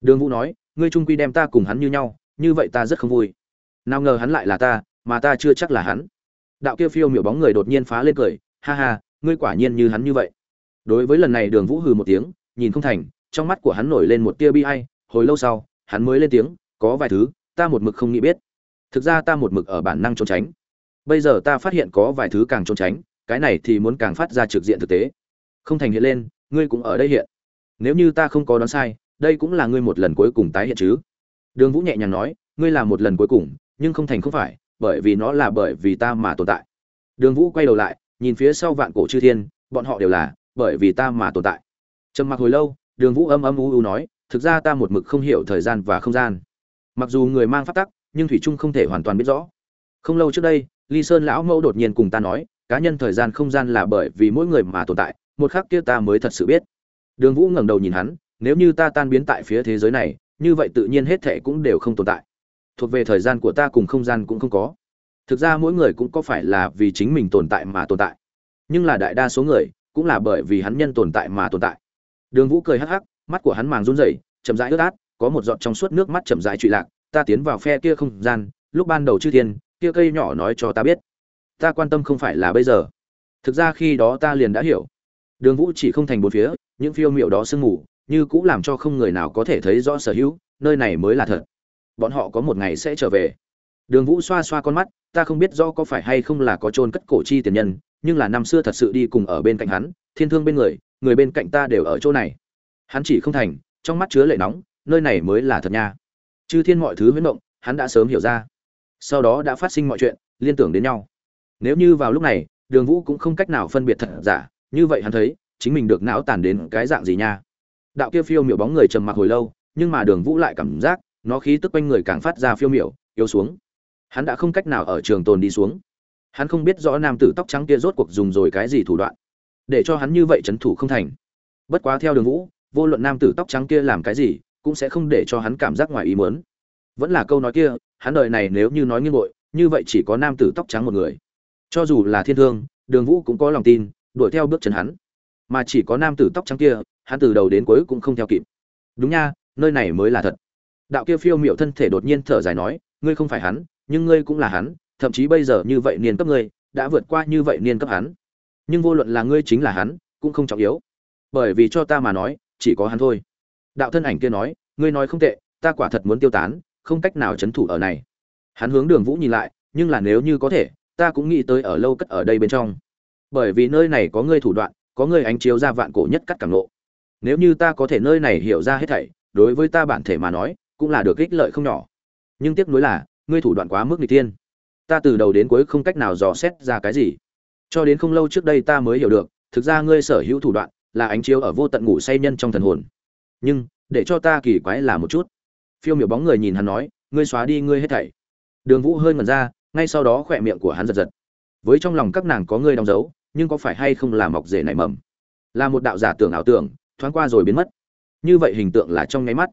Đường vũ nói, ngươi trung quy đem ta cùng hắn như nhau, như vậy ta rất không vui. Nào ngờ hắn lại là ta, mà ta chưa chắc là hắn. Đạo kia phiêu miểu bóng người đột nhiên phá lên cười, ha ha, ngươi quả nhiên như hắn như vậy. Đối với lần này đường vũ hừ một tiếng, nhìn không thành, trong mắt của hắn nổi lên một tia bi ai, hồi lâu sau, hắn mới lên tiếng, có vài thứ, ta một mực không nghĩ biết. Thực ra ta một mực ở bản năng trốn tránh bây giờ ta phát hiện có vài thứ càng trốn tránh, cái này thì muốn càng phát ra trực diện thực tế. Không thành hiện lên, ngươi cũng ở đây hiện. Nếu như ta không có đoán sai, đây cũng là ngươi một lần cuối cùng tái hiện chứ. Đường vũ nhẹ nhàng nói, ngươi là một lần cuối cùng, nhưng không thành không phải, bởi vì nó là bởi vì ta mà tồn tại. Đường vũ quay đầu lại, nhìn phía sau vạn cổ chư thiên, bọn họ đều là, bởi vì ta mà tồn tại. Trầm mặc hồi lâu, đường vũ âm âm u u nói, thực ra ta một mực không hiểu thời gian và không gian. Mặc dù người mang phát tắc, nhưng thủy trung không thể hoàn toàn biết rõ. Không lâu trước đây ly sơn lão mẫu đột nhiên cùng ta nói, cá nhân thời gian không gian là bởi vì mỗi người mà tồn tại, một khắc kia ta mới thật sự biết. Đường vũ ngẩng đầu nhìn hắn, nếu như ta tan biến tại phía thế giới này, như vậy tự nhiên hết thệ cũng đều không tồn tại. Thuộc về thời gian của ta cùng không gian cũng không có. Thực ra mỗi người cũng có phải là vì chính mình tồn tại mà tồn tại. Nhưng là đại đa số người cũng là bởi vì hắn nhân tồn tại mà tồn tại. Đường vũ cười hắc hắc, mắt của hắn màng run rẩy, chậm rãi ướt át, có một giọt trong suốt nước mắt chậm rãi trụy lạc, ta tiến vào phe kia không gian, lúc ban đầu chư thiên kia cây nhỏ nói cho ta biết. Ta quan tâm không phải là bây giờ. Thực ra khi đó ta liền đã hiểu. Đường vũ chỉ không thành bốn phía, những phiêu miệu đó sương mù, như cũng làm cho không người nào có thể thấy rõ sở hữu, nơi này mới là thật. Bọn họ có một ngày sẽ trở về. Đường vũ xoa xoa con mắt, ta không biết rõ có phải hay không là có trôn cất cổ chi tiền nhân, nhưng là năm xưa thật sự đi cùng ở bên cạnh hắn, thiên thương bên người người bên cạnh ta đều ở chỗ này. Hắn chỉ không thành, trong mắt chứa lệ nóng, nơi này mới là thật nha. Chư thiên mọi thứ huyễn động hắn đã sớm hiểu ra sau đó đã phát sinh mọi chuyện, liên tưởng đến nhau. Nếu như vào lúc này, đường vũ cũng không cách nào phân biệt thật giả, như vậy hắn thấy, chính mình được não tàn đến cái dạng gì nha. Đạo kia phiêu miểu bóng người trầm mặc hồi lâu, nhưng mà đường vũ lại cảm giác, nó khí tức quanh người càng phát ra phiêu miểu, yếu xuống. Hắn đã không cách nào ở trường tồn đi xuống. Hắn không biết rõ nam tử tóc trắng kia rốt cuộc dùng rồi cái gì thủ đoạn, để cho hắn như vậy c thủ không thành. Bất quá theo đường vũ, vô luận nam tử tóc trắng kia làm cái gì, cũng sẽ không để cho hắn cảm giác ngoài ý muốn. Vẫn là câu nói kia hắn đời này nếu như nói nghiêng bội như vậy chỉ có nam tử tóc trắng một người. Cho dù là thiên thương, đường vũ cũng có lòng tin, đuổi theo bước chân hắn. Mà chỉ có nam tử tóc trắng kia, hắn từ đầu đến cuối cũng không theo kịp. Đúng nha, nơi này mới là thật. Đạo kia phiêu miệu thân thể đột nhiên thở dài nói, ngươi không phải hắn, nhưng ngươi cũng là hắn, thậm chí bây giờ như vậy niên cấp ngươi, đã vượt qua như vậy niên cấp hắn. Nhưng vô luận là ngươi chính là hắn, cũng không trọng yếu. Bởi vì cho ta mà nói, chỉ có hắn thôi. Đạo thân ảnh kia nói, ngươi nói không tệ, ta quả thật muốn tiêu tán không cách nào chấn thủ ở này. Hắn hướng đường vũ nhìn lại, nhưng là nếu như có thể, ta cũng nghĩ tới ở lâu cất ở đây bên trong. Bởi vì nơi này có ngươi thủ đoạn, có ngươi ánh chiếu ra vạn cổ nhất cắt cảm lộ. Nếu như ta có thể nơi này hiểu ra hết thảy, đối với ta bản thể mà nói, cũng là được ích lợi không nhỏ. Nhưng tiếc nuối là, ngươi thủ đoạn quá mức nghịch tiên ta từ đầu đến cuối không cách nào dò xét ra cái gì. Cho đến không lâu trước đây ta mới hiểu được, thực ra ngươi sở hữu thủ đoạn, là ánh chiếu ở vô tận ngủ say nhân trong thần hồn. Nhưng, để cho ta kỳ quái là một chút phiêu miểu bóng người nhìn hắn nói, ngươi xóa đi, ngươi hết thảy. Đường vũ hơi ngẩn ra, ngay sau đó khỏe miệng của hắn giật giật. Với trong lòng các nàng có ngươi đóng dấu, nhưng có phải hay không là mọc rể nảy mầm? Là một đạo giả tưởng ảo tưởng, thoáng qua rồi biến mất. Như vậy hình tượng là trong nháy mắt.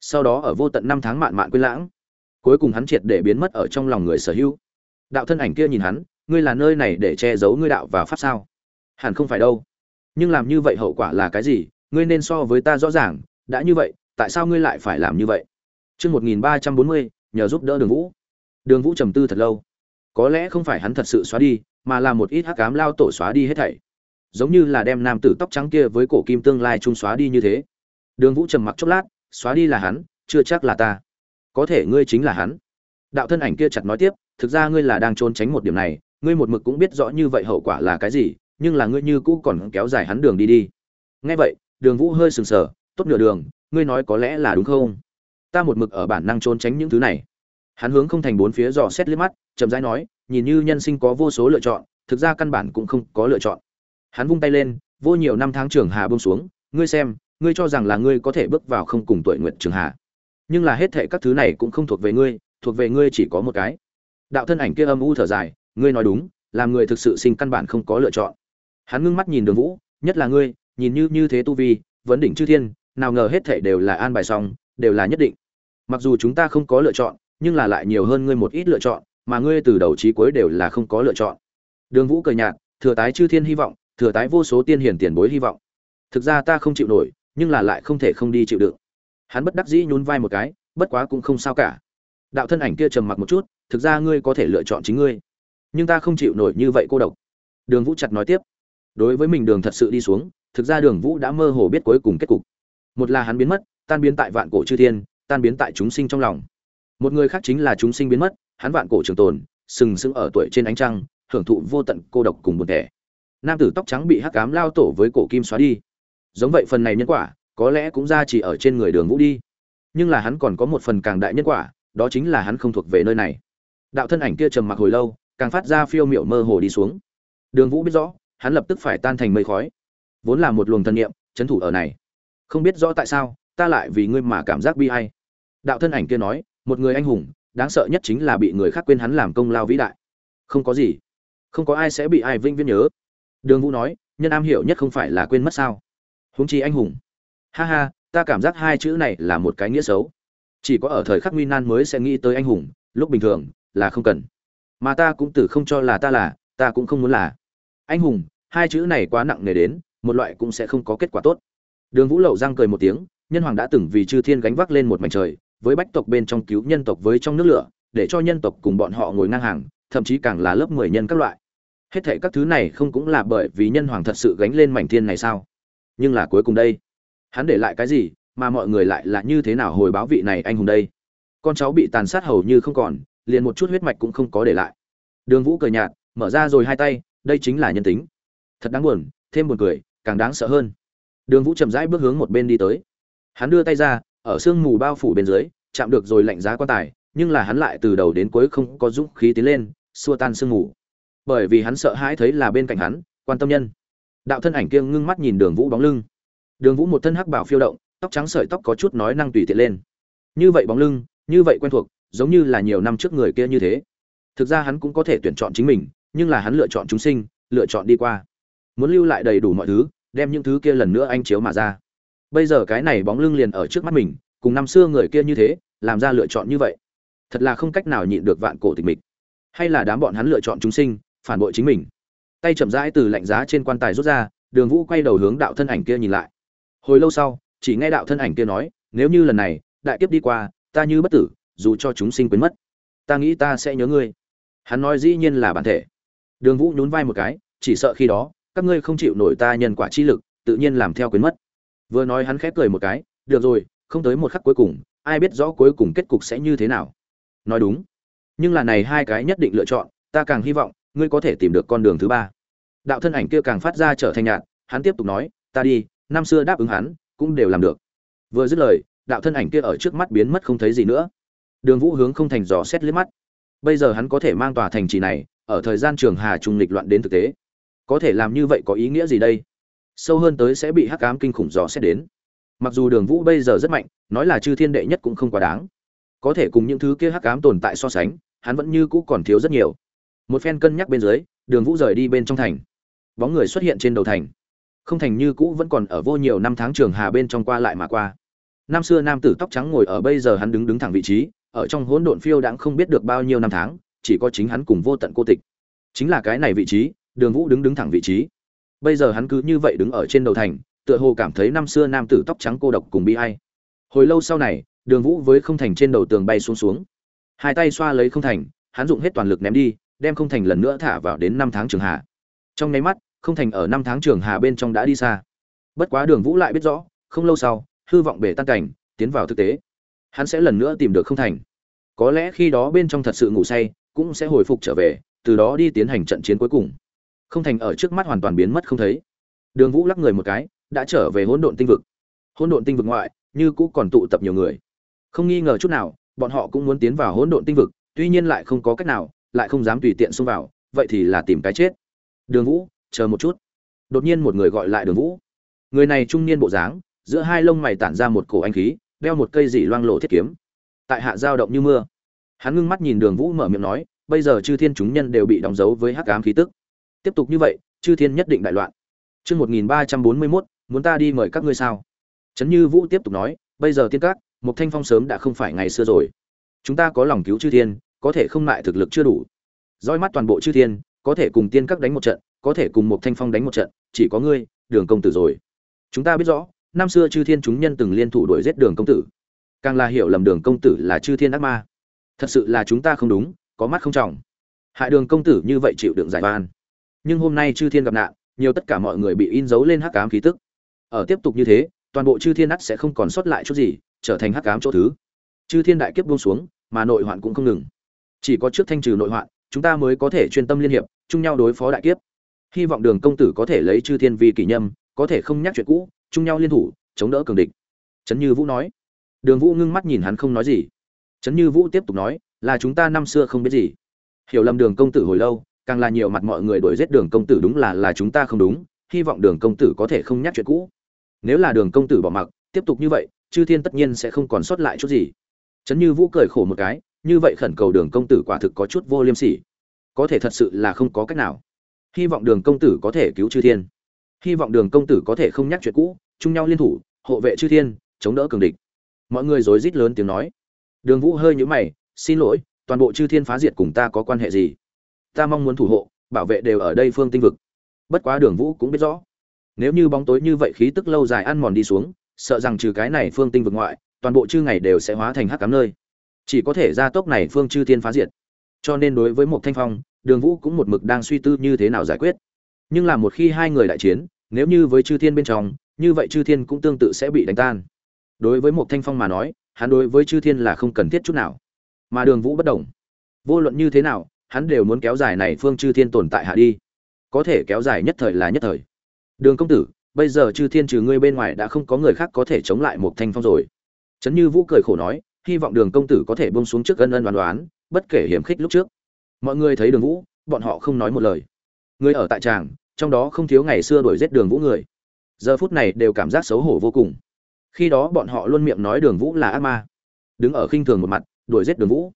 Sau đó ở vô tận năm tháng mạn mạn quên lãng, cuối cùng hắn triệt để biến mất ở trong lòng người sở hữu. Đạo thân ảnh kia nhìn hắn, ngươi là nơi này để che giấu ngươi đạo và pháp sao? Hẳn không phải đâu. Nhưng làm như vậy hậu quả là cái gì? Ngươi nên so với ta rõ ràng, đã như vậy, tại sao ngươi lại phải làm như vậy? Trước 1340, nhờ giúp đỡ đường vũ. Đường vũ trầm tư thật lâu. Có lẽ không phải hắn thật sự xóa đi mà là một ít hắc ám lao tổ xóa đi hết thảy. Giống như là đem nam tử tóc trắng kia với cổ kim tương lai chung xóa đi như thế. Đường vũ trầm mặc chốc lát xóa đi là hắn chưa chắc là ta. Có thể ngươi chính là hắn. Đạo thân ảnh kia chặt nói tiếp thực ra ngươi là đang trốn tránh một điểm này ngươi một mực cũng biết rõ như vậy hậu quả là cái gì nhưng là ngươi như cũ còn kéo dài hắn đường đi đi. Nghe vậy đường vũ hơi sừng sờ tốt nửa đường ngươi nói có lẽ là đúng không? Ta một mực ở bản năng trốn tránh những thứ này. Hắn hướng không thành bốn phía dò xét liếc mắt, chậm rãi nói, nhìn như nhân sinh có vô số lựa chọn, thực ra căn bản cũng không có lựa chọn. Hắn vung tay lên, vô nhiều năm tháng trường hà bông xuống, ngươi xem, ngươi cho rằng là ngươi có thể bước vào không cùng tuổi nguyện trường hà. Nhưng là hết thệ các thứ này cũng không thuộc về ngươi, thuộc về ngươi chỉ có một cái. Đạo thân ảnh kia âm u thở dài, ngươi nói đúng, làm người thực sự sinh căn bản không có lựa chọn. Hắn ngưng mắt nhìn đường vũ, nhất là ngươi, nhìn như như thế tu vi, vấn đỉnh chư thiên, nào ngờ hết thệ đều là an bài xong, đều là nhất định mặc dù chúng ta không có lựa chọn, nhưng là lại nhiều hơn ngươi một ít lựa chọn, mà ngươi từ đầu chí cuối đều là không có lựa chọn. Đường vũ cười nhạt, thừa tái chư thiên hy vọng, thừa tái vô số tiên hiển tiền bối hy vọng. Thực ra ta không chịu nổi, nhưng là lại không thể không đi chịu đựng. Hắn bất đắc dĩ nhún vai một cái, bất quá cũng không sao cả. Đạo thân ảnh kia trầm mặc một chút, thực ra ngươi có thể lựa chọn chính ngươi. Nhưng ta không chịu nổi như vậy cô độc. Đường vũ chặt nói tiếp. Đối với mình đường thật sự đi xuống, thực ra đường vũ đã mơ hồ biết cuối cùng kết cục. Một là hắn biến mất, tan biến tại vạn cổ chư thiên tan biến tại chúng sinh trong lòng. Một người khác chính là chúng sinh biến mất, hắn vạn cổ trường tồn, sừng sững ở tuổi trên ánh trăng, hưởng thụ vô tận cô độc cùng buồn tẻ. Nam tử tóc trắng bị hắc cám lao tổ với cổ kim xóa đi. Giống vậy phần này nhân quả, có lẽ cũng ra chỉ ở trên người đường vũ đi. Nhưng là hắn còn có một phần càng đại nhân quả, đó chính là hắn không thuộc về nơi này. Đạo thân ảnh kia trầm mặc hồi lâu, càng phát ra phiêu miểu mơ hồ đi xuống. Đường vũ biết rõ, hắn lập tức phải tan thành mây khói. Vốn là một luồng thân nhiệm trấn thủ ở này. Không biết rõ tại sao ta lại vì ngươi mà cảm giác bi ai. đạo thân ảnh kia nói, một người anh hùng, đáng sợ nhất chính là bị người khác quên hắn làm công lao vĩ đại. Không có gì. Không có ai sẽ bị ai vinh viễn nhớ. Đường vũ nói, nhân am hiểu nhất không phải là quên mất sao. Huống chi anh hùng. Ha ha, ta cảm giác hai chữ này là một cái nghĩa xấu. Chỉ có ở thời khắc nguy nan mới sẽ nghĩ tới anh hùng, lúc bình thường, là không cần. Mà ta cũng từ không cho là ta là, ta cũng không muốn là. Anh hùng, hai chữ này quá nặng nề đến, một loại cũng sẽ không có kết quả tốt. Đường vũ lậu giang cười một tiếng nhân hoàng đã từng vì chư thiên gánh vác lên một mảnh trời, với bách tộc bên trong cứu nhân tộc với trong nước lửa, để cho nhân tộc cùng bọn họ ngồi ngang hàng, thậm chí càng là lớp mười nhân các loại. Hết thệ các thứ này không cũng là bởi vì nhân hoàng thật sự gánh lên mảnh thiên này sao? Nhưng là cuối cùng đây, hắn để lại cái gì, mà mọi người lại là như thế nào hồi báo vị này anh hùng đây? Con cháu bị tàn sát hầu như không còn, liền một chút huyết mạch cũng không có để lại. Đường vũ cười nhạt, mở ra rồi hai tay, đây chính là nhân tính. Thật đáng buồn, thêm buồn cười, càng đáng sợ hơn. Đường vũ chậm rãi bước hướng một bên đi tới hắn đưa tay ra, ở sương mù bao phủ bên dưới, chạm được rồi lạnh giá quan tài, nhưng là hắn lại từ đầu đến cuối không có dũng khí tiến lên, xua tan sương mù. Bởi vì hắn sợ hãi thấy là bên cạnh hắn, quan tâm nhân. Đạo thân ảnh kia ngưng mắt nhìn đường vũ bóng lưng. Đường vũ một thân hắc bảo phiêu động, tóc trắng sợi tóc có chút nói năng tùy tiện lên. Như vậy bóng lưng, như vậy quen thuộc, giống như là nhiều năm trước người kia như thế. Thực ra hắn cũng có thể tuyển chọn chính mình, nhưng là hắn lựa chọn chúng sinh, lựa chọn đi qua. Muốn lưu lại đầy đủ mọi thứ, đem những thứ kia lần nữa anh chiếu mà ra bây giờ cái này bóng lưng liền ở trước mắt mình, cùng năm xưa người kia như thế, làm ra lựa chọn như vậy. Thật là không cách nào nhịn được vạn cổ tịch mịch. Hay là đám bọn hắn lựa chọn chúng sinh, phản bội chính mình. Tay chậm rãi từ lạnh giá trên quan tài rút ra, đường vũ quay đầu hướng đạo thân ảnh kia nhìn lại. Hồi lâu sau, chỉ nghe đạo thân ảnh kia nói, nếu như lần này, đại kiếp đi qua, ta như bất tử, dù cho chúng sinh quên mất, ta nghĩ ta sẽ nhớ ngươi. Hắn nói dĩ nhiên là bản thể. Đường vũ nhún vai một cái, chỉ sợ khi đó, các ngươi không chịu nổi ta nhân quả chi lực, tự nhiên làm theo quên mất vừa nói hắn khép cười một cái, được rồi, không tới một khắc cuối cùng, ai biết rõ cuối cùng kết cục sẽ như thế nào. Nói đúng, nhưng là này hai cái nhất định lựa chọn, ta càng hy vọng, ngươi có thể tìm được con đường thứ ba. Đạo thân ảnh kia càng phát ra trở thành nhạt, hắn tiếp tục nói, ta đi, năm xưa đáp ứng hắn, cũng đều làm được. Vừa dứt lời, đạo thân ảnh kia ở trước mắt biến mất không thấy gì nữa. Đường vũ hướng không thành dò xét liếc mắt. Bây giờ hắn có thể mang tòa thành trì này, ở thời gian trường hà trung lịch loạn đến thực tế. Có thể làm như vậy có ý nghĩa gì đây? Sâu hơn tới sẽ bị hắc ám kinh khủng dò xét đến. Mặc dù đường vũ bây giờ rất mạnh, nói là chư thiên đệ nhất cũng không quá đáng. Có thể cùng những thứ kia hắc ám tồn tại so sánh, hắn vẫn như cũ còn thiếu rất nhiều. Một phen cân nhắc bên dưới, đường vũ rời đi bên trong thành. Bóng người xuất hiện trên đầu thành. Không thành như cũ vẫn còn ở vô nhiều năm tháng trường hà bên trong qua lại mà qua. Năm xưa nam tử tóc trắng ngồi ở bây giờ hắn đứng đứng thẳng vị trí, ở trong hỗn độn phiêu đãng không biết được bao nhiêu năm tháng, chỉ có chính hắn cùng vô tận cô tịch. Chính là cái này vị trí, đường vũ đứng đứng thẳng vị trí bây giờ hắn cứ như vậy đứng ở trên đầu thành, tựa hồ cảm thấy năm xưa nam tử tóc trắng cô độc cùng bi hay hồi lâu sau này, đường vũ với không thành trên đầu tường bay xuống xuống. Hai tay xoa lấy không thành, hắn dùng hết toàn lực ném đi, đem không thành lần nữa thả vào đến năm tháng trường hà trong nháy mắt, không thành ở năm tháng trường hà bên trong đã đi xa. Bất quá đường vũ lại biết rõ, không lâu sau, hư vọng bể tan cảnh, tiến vào thực tế. Hắn sẽ lần nữa tìm được không thành. Có lẽ khi đó bên trong thật sự ngủ say, cũng sẽ hồi phục trở về, từ đó đi tiến hành trận chiến cuối cùng không thành ở trước mắt hoàn toàn biến mất không thấy. Đường vũ lắc người một cái, đã trở về hỗn độn tinh vực. Hỗn độn tinh vực ngoại, như cũ còn tụ tập nhiều người. Không nghi ngờ chút nào, bọn họ cũng muốn tiến vào hỗn độn tinh vực, tuy nhiên lại không có cách nào, lại không dám tùy tiện xông vào, vậy thì là tìm cái chết. Đường vũ, chờ một chút. Đột nhiên một người gọi lại đường vũ. Người này trung niên bộ dáng, giữa hai lông mày tản ra một cổ anh khí, đeo một cây dị loang lộ thiết kiếm. Tại hạ giao động như mưa. Hắn ngưng mắt nhìn đường vũ mở miệng nói, bây giờ chư thiên chúng nhân đều bị đóng dấu với hắc ám khí tức tiếp tục như vậy, chư thiên nhất định đại loạn. Chương một nghìn ba trăm bốn mươi mốt, muốn ta đi mời các ngươi sao? Trấn như vũ tiếp tục nói, bây giờ tiên các một thanh phong sớm đã không phải ngày xưa rồi. Chúng ta có lòng cứu chư thiên, có thể không lại thực lực chưa đủ. Roi mắt toàn bộ chư thiên, có thể cùng tiên các đánh một trận, có thể cùng một thanh phong đánh một trận, chỉ có ngươi, đường công tử rồi. Chúng ta biết rõ, năm xưa chư thiên chúng nhân từng liên thủ đuổi giết đường công tử. Càng là hiểu lầm đường công tử là chư thiên ác ma. Thật sự là chúng ta không đúng, có mắt không trọng. Hại đường công tử như vậy chịu đựng giải van nhưng hôm nay chư thiên gặp nạn, nhiều tất cả mọi người bị in dấu lên hắc ám khí tức. Ở tiếp tục như thế, toàn bộ chư thiên ắt sẽ không còn sót lại chút gì, trở thành hắc ám chỗ thứ. Chư thiên đại kiếp buông xuống, mà nội hoạn cũng không ngừng. Chỉ có trước thanh trừ nội hoạn, chúng ta mới có thể chuyên tâm liên hiệp, chung nhau đối phó đại kiếp. Hy vọng đường công tử có thể lấy chư thiên vi kỷ nhâm, có thể không nhắc chuyện cũ, chung nhau liên thủ, chống đỡ cường địch. Trấn như vũ nói. Đường vũ ngưng mắt nhìn hắn không nói gì. Trấn như vũ tiếp tục nói, là chúng ta năm xưa không biết gì. Hiểu lầm đường công tử hồi lâu càng là nhiều mặt mọi người đuổi giết đường công tử đúng là là chúng ta không đúng, hy vọng đường công tử có thể không nhắc chuyện cũ. Nếu là đường công tử bỏ mặc, tiếp tục như vậy, chư thiên tất nhiên sẽ không còn sót lại chút gì. Trấn như vũ cười khổ một cái, như vậy khẩn cầu đường công tử quả thực có chút vô liêm sỉ. Có thể thật sự là không có cách nào. Hy vọng đường công tử có thể cứu chư thiên. Hy vọng đường công tử có thể không nhắc chuyện cũ, chung nhau liên thủ, hộ vệ chư thiên, chống đỡ cường địch. Mọi người rối rít lớn tiếng nói. Đường vũ hơi nhũ mày, xin lỗi, toàn bộ chư thiên phá diệt cùng ta có quan hệ gì? Ta mong muốn thủ hộ, bảo vệ đều ở đây phương tinh vực. Bất quá đường vũ cũng biết rõ. Nếu như bóng tối như vậy khí tức lâu dài ăn mòn đi xuống, sợ rằng trừ cái này phương tinh vực ngoại, toàn bộ chư ngày đều sẽ hóa thành hắc cám nơi. Chỉ có thể ra tốc này phương chư thiên phá diệt. Cho nên đối với một thanh phong, đường vũ cũng một mực đang suy tư như thế nào giải quyết. Nhưng là một khi hai người đại chiến, nếu như với chư thiên bên trong, như vậy chư thiên cũng tương tự sẽ bị đánh tan. Đối với một thanh phong mà nói, hắn đối với chư thiên là không cần thiết chút nào. Mà đường vũ bất đồng. Vô luận như thế nào hắn đều muốn kéo dài này phương chư thiên tồn tại hạ đi. Có thể kéo dài nhất thời là nhất thời. Đường công tử, bây giờ chư thiên trừ ngươi bên ngoài đã không có người khác có thể chống lại một thanh phong rồi. Trấn như vũ cười khổ nói, hy vọng đường công tử có thể bông xuống trước ân ân đoán đoán bất kể hiểm khích lúc trước. Mọi người thấy đường vũ, bọn họ không nói một lời. Người ở tại tràng, trong đó không thiếu ngày xưa đuổi giết đường vũ người. Giờ phút này đều cảm giác xấu hổ vô cùng. Khi đó bọn họ luôn miệng nói đường vũ là ác ma. Đứng ở khinh thường một mặt, đuổi giết đường vũ.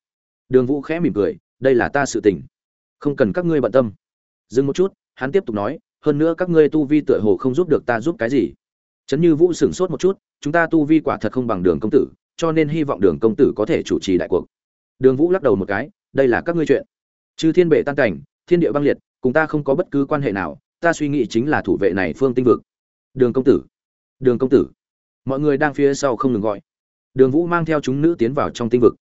Đường vũ khẽ mỉm cười đây là ta sự tình. Không cần các ngươi bận tâm. Dừng một chút, hắn tiếp tục nói, hơn nữa các ngươi tu vi tựa hồ không giúp được ta giúp cái gì. Trấn như vũ sửng sốt một chút, chúng ta tu vi quả thật không bằng đường công tử, cho nên hy vọng đường công tử có thể chủ trì đại cuộc. Đường vũ lắc đầu một cái, đây là các ngươi chuyện. Chư thiên bệ tan cảnh, thiên địa băng liệt, cùng ta không có bất cứ quan hệ nào, ta suy nghĩ chính là thủ vệ này phương tinh vực. Đường công tử, đường công tử. Mọi người đang phía sau không ngừng gọi. Đường vũ mang theo chúng nữ tiến vào trong tinh vực,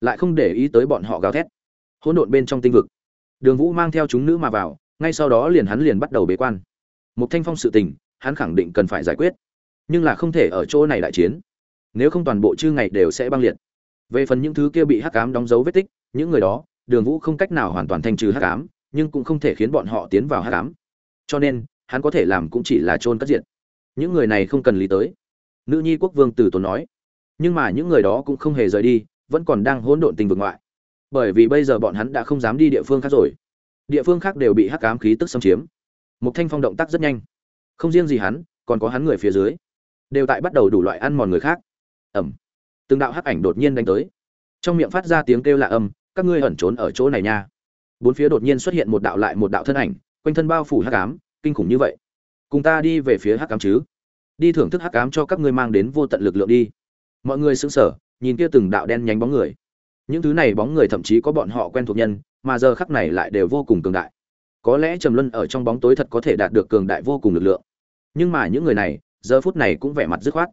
lại không để ý tới bọn họ gào thét hỗn độn bên trong tinh vực. Đường vũ mang theo chúng nữ mà vào, ngay sau đó liền hắn liền bắt đầu bế quan. Một thanh phong sự tình, hắn khẳng định cần phải giải quyết. Nhưng là không thể ở chỗ này đại chiến. Nếu không toàn bộ chư ngày đều sẽ băng liệt. Về phần những thứ kia bị hắc ám đóng dấu vết tích, những người đó, đường vũ không cách nào hoàn toàn thanh trừ hắc ám, nhưng cũng không thể khiến bọn họ tiến vào hắc ám. Cho nên, hắn có thể làm cũng chỉ là chôn cất diện những người này không cần lý tới. Nữ nhi quốc vương từ tốn nói. Nhưng mà những người đó cũng không hề rời đi, vẫn còn đang hỗn độn tình vực ngoại bởi vì bây giờ bọn hắn đã không dám đi địa phương khác rồi. Địa phương khác đều bị hắc ám khí tức xâm chiếm. Một thanh phong động tác rất nhanh. Không riêng gì hắn, còn có hắn người phía dưới. Đều tại bắt đầu đủ loại ăn mòn người khác. Ẩm từng đạo hắc ảnh đột nhiên đánh tới. Trong miệng phát ra tiếng kêu lạ âm, các ngươi ẩn trốn ở chỗ này nha. Bốn phía đột nhiên xuất hiện một đạo lại một đạo thân ảnh, quanh thân bao phủ hắc ám, kinh khủng như vậy. Cùng ta đi về phía hắc ám chứ. Đi thưởng thức hắc ám cho các ngươi mang đến vô tận lực lượng đi. Mọi người sững sờ, nhìn kia từng đạo đen nhánh bóng người những thứ này bóng người thậm chí có bọn họ quen thuộc nhân, mà giờ khắc này lại đều vô cùng cường đại. Có lẽ trầm luân ở trong bóng tối thật có thể đạt được cường đại vô cùng lực lượng. Nhưng mà những người này, giờ phút này cũng vẻ mặt dứt khoát.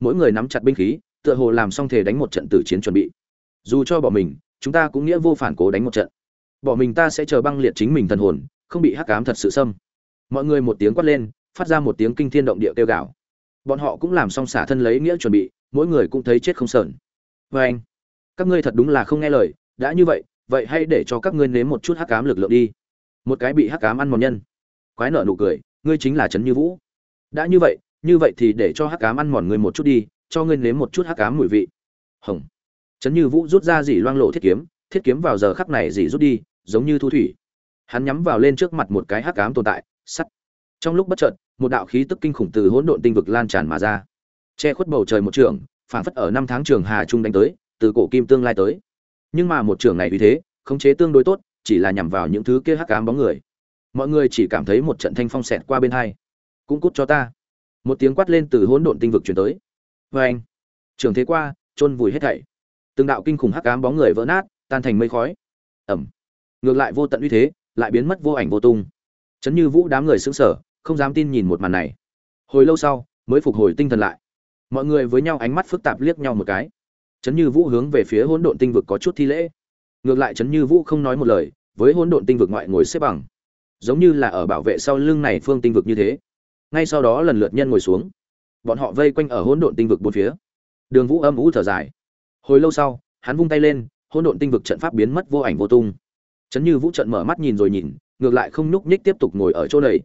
Mỗi người nắm chặt binh khí, tựa hồ làm xong thể đánh một trận tử chiến chuẩn bị. Dù cho bỏ mình, chúng ta cũng nghĩa vô phản cố đánh một trận. Bỏ mình ta sẽ chờ băng liệt chính mình thần hồn, không bị hắc ám thật sự xâm. Mọi người một tiếng quát lên, phát ra một tiếng kinh thiên động địa kêu gào. Bọn họ cũng làm xong xả thân lấy nghĩa chuẩn bị, mỗi người cũng thấy chết không sờn. Vê anh các ngươi thật đúng là không nghe lời, đã như vậy vậy hãy để cho các ngươi nếm một chút hắc ám lực lượng đi. Một cái bị hắc ám ăn mòn nhân. Quái nợ nụ cười, ngươi chính là trấn như vũ. Đã như vậy như vậy thì để cho hắc ám ăn mòn ngươi một chút đi, cho ngươi nếm một chút hắc ám mùi vị. Hồng. Trấn như vũ rút ra dỉ loang lộ thiết kiếm thiết kiếm vào giờ khắc này dỉ rút đi, giống như thu thủy. Hắn nhắm vào lên trước mặt một cái hắc ám tồn tại, sắt. Trong lúc bất chợt, một đạo khí tức kinh khủng từ hỗn độn tinh vực lan tràn mà ra. Che khuất bầu trời một trường phản phất ở năm tháng trường hà trung đánh tới từ cổ kim tương lai tới. Nhưng mà một trường này vì thế, khống chế tương đối tốt, chỉ là nhằm vào những thứ kia hắc ám bóng người. Mọi người chỉ cảm thấy một trận thanh phong xẹt qua bên hai. Cũng cút cho ta. Một tiếng quát lên từ hỗn độn tinh vực truyền tới. Vê anh trường thế qua, chôn vùi hết thảy. Từng đạo kinh khủng hắc ám bóng người vỡ nát, tan thành mây khói. Ẩm. Ngược lại vô tận uy thế, lại biến mất vô ảnh vô tung. Chấn như vũ đám người sững sờ, không dám tin nhìn một màn này. Hồi lâu sau, mới phục hồi tinh thần lại. Mọi người với nhau ánh mắt phức tạp liếc nhau một cái chấn như vũ hướng về phía hỗn độn tinh vực có chút thi lễ. Ngược lại chấn như vũ không nói một lời, với hỗn độn tinh vực ngoại ngồi xếp bằng. Giống như là ở bảo vệ sau lưng này phương tinh vực như thế. Ngay sau đó lần lượt nhân ngồi xuống. Bọn họ vây quanh ở hỗn độn tinh vực bốn phía. Đường vũ âm ú thở dài. Hồi lâu sau, hắn vung tay lên, hỗn độn tinh vực trận pháp biến mất vô ảnh vô tung. Chấn như vũ trận mở mắt nhìn rồi nhìn, ngược lại không nhúc nhích tiếp tục ngồi ở chỗ này.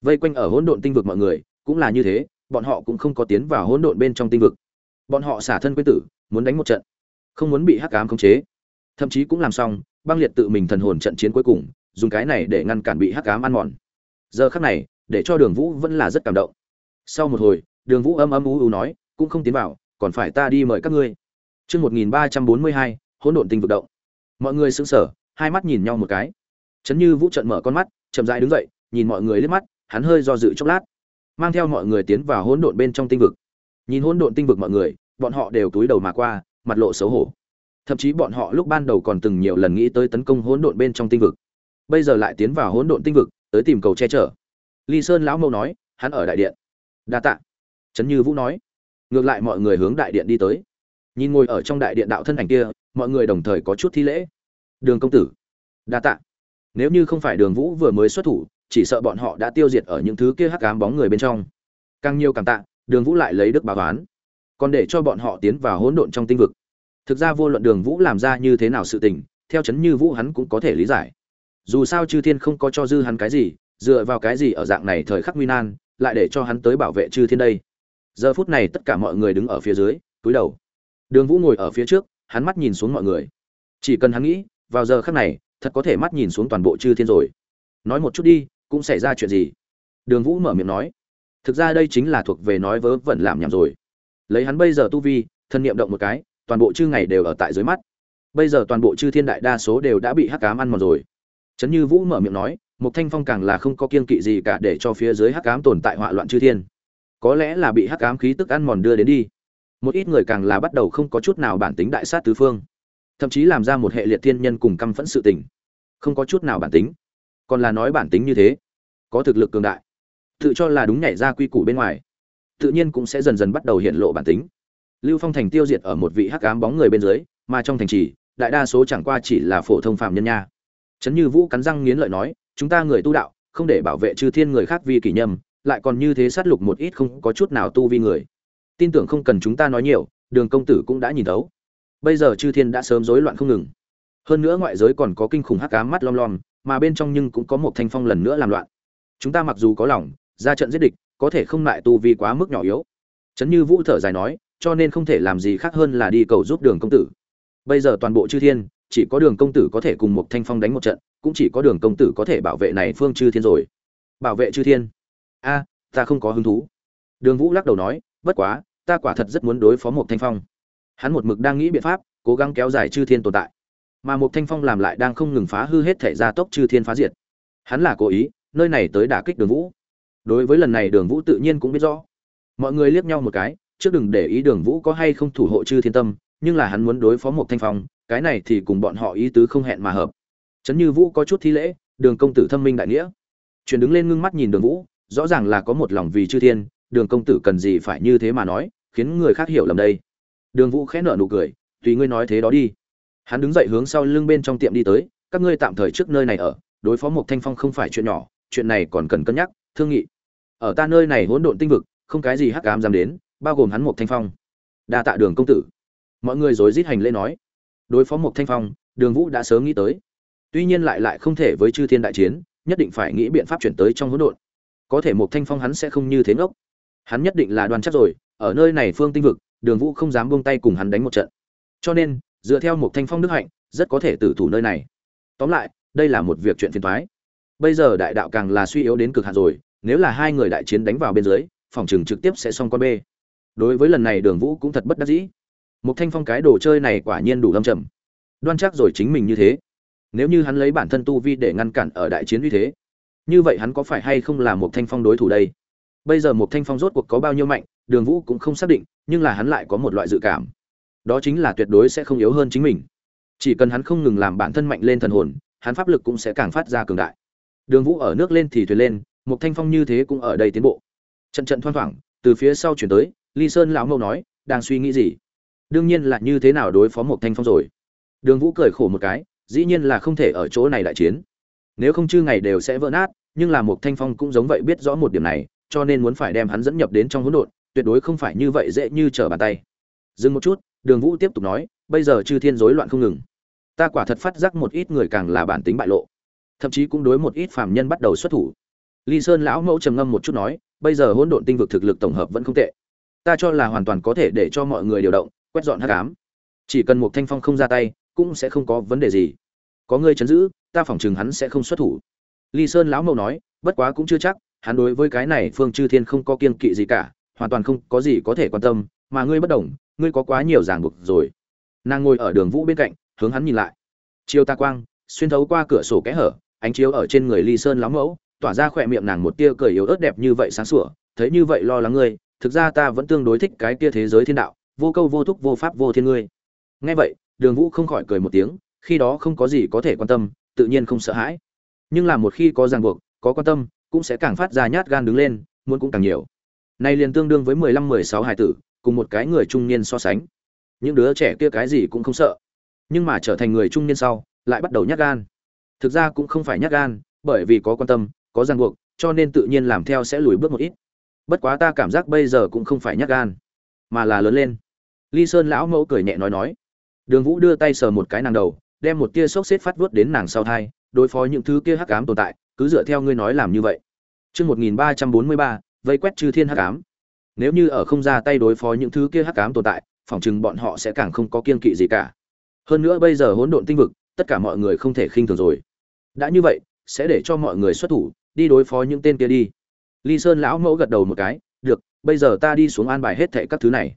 Vây quanh ở hỗn độn tinh vực mọi người, cũng là như thế, bọn họ cũng không có tiến vào hỗn độn bên trong tinh vực. Bọn họ xả thân quên tử muốn đánh một trận, không muốn bị hắc ám khống chế. Thậm chí cũng làm xong, băng liệt tự mình thần hồn trận chiến cuối cùng, dùng cái này để ngăn cản bị hắc ám ăn mòn. Giờ khắc này, để cho đường vũ vẫn là rất cảm động. Sau một hồi, đường vũ âm âm ú u nói, cũng không tiến vào, còn phải ta đi mời các ngươi. Chương một nghìn ba trăm bốn mươi hai, hỗn độn tinh vực động. Mọi người sững sờ, hai mắt nhìn nhau một cái. Chấn như vũ trận mở con mắt, chậm rãi đứng dậy, nhìn mọi người liếc mắt, hắn hơi do dự chốc lát, mang theo mọi người tiến vào hỗn độn bên trong tinh vực. Nhìn hỗn độn tinh vực mọi người bọn họ đều túi đầu mà qua, mặt lộ xấu hổ. Thậm chí bọn họ lúc ban đầu còn từng nhiều lần nghĩ tới tấn công hỗn độn bên trong tinh vực. Bây giờ lại tiến vào hỗn độn tinh vực, tới tìm cầu che chở. Ly sơn lão mâu nói, hắn ở đại điện. Đa tạ. Trấn như vũ nói. Ngược lại mọi người hướng đại điện đi tới. Nhìn ngồi ở trong đại điện đạo thân ảnh kia, mọi người đồng thời có chút thi lễ. Đường công tử. Đa tạ. Nếu như không phải đường vũ vừa mới xuất thủ, chỉ sợ bọn họ đã tiêu diệt ở những thứ kia hắc ám bóng người bên trong. Càng nhiều càng tạ, đường vũ lại lấy đức báo toán còn để cho bọn họ tiến vào hỗn độn trong tinh vực. Thực ra vô luận đường vũ làm ra như thế nào sự tình, theo chấn như vũ hắn cũng có thể lý giải. Dù sao chư thiên không có cho dư hắn cái gì, dựa vào cái gì ở dạng này thời khắc nguy nan, lại để cho hắn tới bảo vệ chư thiên đây? Giờ phút này tất cả mọi người đứng ở phía dưới, túi đầu. Đường vũ ngồi ở phía trước, hắn mắt nhìn xuống mọi người. Chỉ cần hắn nghĩ, vào giờ khắc này, thật có thể mắt nhìn xuống toàn bộ chư thiên rồi. Nói một chút đi, cũng xảy ra chuyện gì? Đường vũ mở miệng nói. Thực ra đây chính là thuộc về nói vớ vẩn làm nhảm rồi lấy hắn bây giờ tu vi, thân niệm động một cái, toàn bộ chư ngày đều ở tại dưới mắt. Bây giờ toàn bộ chư thiên đại đa số đều đã bị hắc cám ăn mòn rồi. Trấn như vũ mở miệng nói một thanh phong càng là không có kiên kỵ gì cả để cho phía dưới hắc cám tồn tại họa loạn chư thiên. Có lẽ là bị hắc cám khí tức ăn mòn đưa đến đi. Một ít người càng là bắt đầu không có chút nào bản tính đại sát tứ phương. Thậm chí làm ra một hệ liệt thiên nhân cùng căm phẫn sự tình. Không có chút nào bản tính. Còn là nói bản tính như thế. Có thực lực cường đại. Tự cho là đúng nhảy ra quy củ bên ngoài tự nhiên cũng sẽ dần dần bắt đầu hiện lộ bản tính. Lưu phong thành tiêu diệt ở một vị hắc ám bóng người bên dưới, mà trong thành trì, đại đa số chẳng qua chỉ là phổ thông phạm nhân nha. Trấn như vũ cắn răng nghiến lợi nói, chúng ta người tu đạo, không để bảo vệ chư thiên người khác vì kỷ nhâm, lại còn như thế sát lục một ít không có chút nào tu vi người. Tin tưởng không cần chúng ta nói nhiều, đường công tử cũng đã nhìn thấu. Bây giờ chư thiên đã sớm rối loạn không ngừng. Hơn nữa ngoại giới còn có kinh khủng hắc ám mắt lom lom, mà bên trong nhưng cũng có một thanh phong lần nữa làm loạn. Chúng ta mặc dù có lòng, ra trận giết địch có thể không lại tu vi quá mức nhỏ yếu. Trấn như vũ thở dài nói, cho nên không thể làm gì khác hơn là đi cầu giúp đường công tử. Bây giờ toàn bộ chư thiên, chỉ có đường công tử có thể cùng một thanh phong đánh một trận, cũng chỉ có đường công tử có thể bảo vệ này phương chư thiên rồi. Bảo vệ chư thiên? A, ta không có hứng thú. Đường vũ lắc đầu nói, bất quá, ta quả thật rất muốn đối phó một thanh phong. Hắn một mực đang nghĩ biện pháp, cố gắng kéo dài chư thiên tồn tại. Mà một thanh phong làm lại đang không ngừng phá hư hết thể gia tốc chư thiên phá diệt. Hắn là cố ý, nơi này tới đả kích đường vũ đối với lần này đường vũ tự nhiên cũng biết rõ. Mọi người liếc nhau một cái, trước đừng để ý đường vũ có hay không thủ hộ chư thiên tâm, nhưng là hắn muốn đối phó một thanh phong, cái này thì cùng bọn họ ý tứ không hẹn mà hợp. Trấn như vũ có chút thi lễ, đường công tử thâm minh đại nghĩa. Chuyển đứng lên ngưng mắt nhìn đường vũ, rõ ràng là có một lòng vì chư thiên, đường công tử cần gì phải như thế mà nói, khiến người khác hiểu lầm đây. Đường vũ khẽ nợ nụ cười, tùy ngươi nói thế đó đi. Hắn đứng dậy hướng sau lưng bên trong tiệm đi tới, các ngươi tạm thời trước nơi này ở, đối phó một thanh phong không phải chuyện nhỏ, chuyện này còn cần cân nhắc thương nghị. Ở ta nơi này hỗn độn tinh vực, không cái gì hắc ám dám đến, bao gồm hắn một thanh phong. Đa tạ đường công tử. Mọi người rối rít hành lễ nói. Đối phó một thanh phong, đường vũ đã sớm nghĩ tới. Tuy nhiên lại lại không thể với chư thiên đại chiến, nhất định phải nghĩ biện pháp chuyển tới trong hỗn độn. Có thể một thanh phong hắn sẽ không như thế ngốc. Hắn nhất định là đoàn chắc rồi, ở nơi này phương tinh vực, đường vũ không dám buông tay cùng hắn đánh một trận. Cho nên, dựa theo một thanh phong đức hạnh, rất có thể tử thủ nơi này. Tóm lại, đây là một việc chuyện phiền thoái bây giờ đại đạo càng là suy yếu đến cực hạn rồi, nếu là hai người đại chiến đánh vào bên dưới, phòng trường trực tiếp sẽ xong con bê đối với lần này đường vũ cũng thật bất đắc dĩ. Một thanh phong cái đồ chơi này quả nhiên đủ lâm trầm. Đoan chắc rồi chính mình như thế. Nếu như hắn lấy bản thân tu vi để ngăn cản ở đại chiến như thế, như vậy hắn có phải hay không là một thanh phong đối thủ đây? Bây giờ một thanh phong rốt cuộc có bao nhiêu mạnh, đường vũ cũng không xác định, nhưng là hắn lại có một loại dự cảm. Đó chính là tuyệt đối sẽ không yếu hơn chính mình. Chỉ cần hắn không ngừng làm bản thân mạnh lên thần hồn, hắn pháp lực cũng sẽ càng phát ra cường đại đường vũ ở nước lên thì thuyền lên một thanh phong như thế cũng ở đây tiến bộ. Trận trận thoang thoảng, từ phía sau chuyển tới, ly sơn lão mâu nói, đang suy nghĩ gì? Đương nhiên là như thế nào đối phó một thanh phong rồi. Đường vũ cười khổ một cái, dĩ nhiên là không thể ở chỗ này đại chiến. Nếu không chư ngày đều sẽ vỡ nát, nhưng là một thanh phong cũng giống vậy biết rõ một điểm này, cho nên muốn phải đem hắn dẫn nhập đến trong hỗn độn, tuyệt đối không phải như vậy dễ như trở bàn tay. Dừng một chút, đường vũ tiếp tục nói, bây giờ chư thiên rối loạn không ngừng. Ta quả thật phát giác một ít người càng là bản tính bại lộ thậm chí cũng đối một ít phàm nhân bắt đầu xuất thủ. Ly sơn lão mẫu trầm ngâm một chút nói, bây giờ hỗn độn tinh vực thực lực tổng hợp vẫn không tệ. Ta cho là hoàn toàn có thể để cho mọi người điều động, quét dọn hắc ám. Chỉ cần một thanh phong không ra tay, cũng sẽ không có vấn đề gì. Có ngươi chấn giữ, ta phỏng chừng hắn sẽ không xuất thủ. Ly sơn lão mẫu nói, bất quá cũng chưa chắc, hắn đối với cái này phương chư thiên không có kiên kỵ gì cả, hoàn toàn không có gì có thể quan tâm, mà ngươi bất đồng, ngươi có quá nhiều ràng buộc rồi. Nàng ngồi ở đường vũ bên cạnh, hướng hắn nhìn lại. Chiều ta quang, xuyên thấu qua cửa sổ kẽ hở ánh chiếu ở trên người ly sơn lắm mẫu, tỏa ra khỏe miệng nàng một tia cười yếu ớt đẹp như vậy sáng sủa, thấy như vậy lo lắng ngươi, thực ra ta vẫn tương đối thích cái tia thế giới thiên đạo, vô câu vô thúc vô pháp vô thiên ngươi. Nghe vậy, đường vũ không khỏi cười một tiếng, khi đó không có gì có thể quan tâm, tự nhiên không sợ hãi. Nhưng là một khi có ràng buộc, có quan tâm, cũng sẽ càng phát ra nhát gan đứng lên, muốn cũng càng nhiều. Nay liền tương đương với mười lăm, mười sáu hải tử, cùng một cái người trung niên so sánh. Những đứa trẻ kia cái gì cũng không sợ. Nhưng mà trở thành người trung niên sau, lại bắt đầu nhát gan thực ra cũng không phải nhát gan bởi vì có quan tâm có ràng buộc cho nên tự nhiên làm theo sẽ lùi bước một ít bất quá ta cảm giác bây giờ cũng không phải nhát gan mà là lớn lên ly sơn lão mẫu cười nhẹ nói nói đường vũ đưa tay sờ một cái nàng đầu đem một tia xốc xếp phát vớt đến nàng sau thai đối phó những thứ kia hắc ám tồn tại cứ dựa theo ngươi nói làm như vậy trước 1343, vây quét chư thiên hắc ám. Nếu như ở không ra tay đối phó những thứ kia hắc ám tồn tại, phỏng chừng bọn họ sẽ càng không có kiên kỵ gì cả. Hơn nữa bây giờ hỗn độn tinh vực, tất cả mọi người không thể khinh thường rồi. Đã như vậy, sẽ để cho mọi người xuất thủ, đi đối phó những tên kia đi. Ly Sơn lão mẫu gật đầu một cái, "Được, bây giờ ta đi xuống an bài hết thảy các thứ này."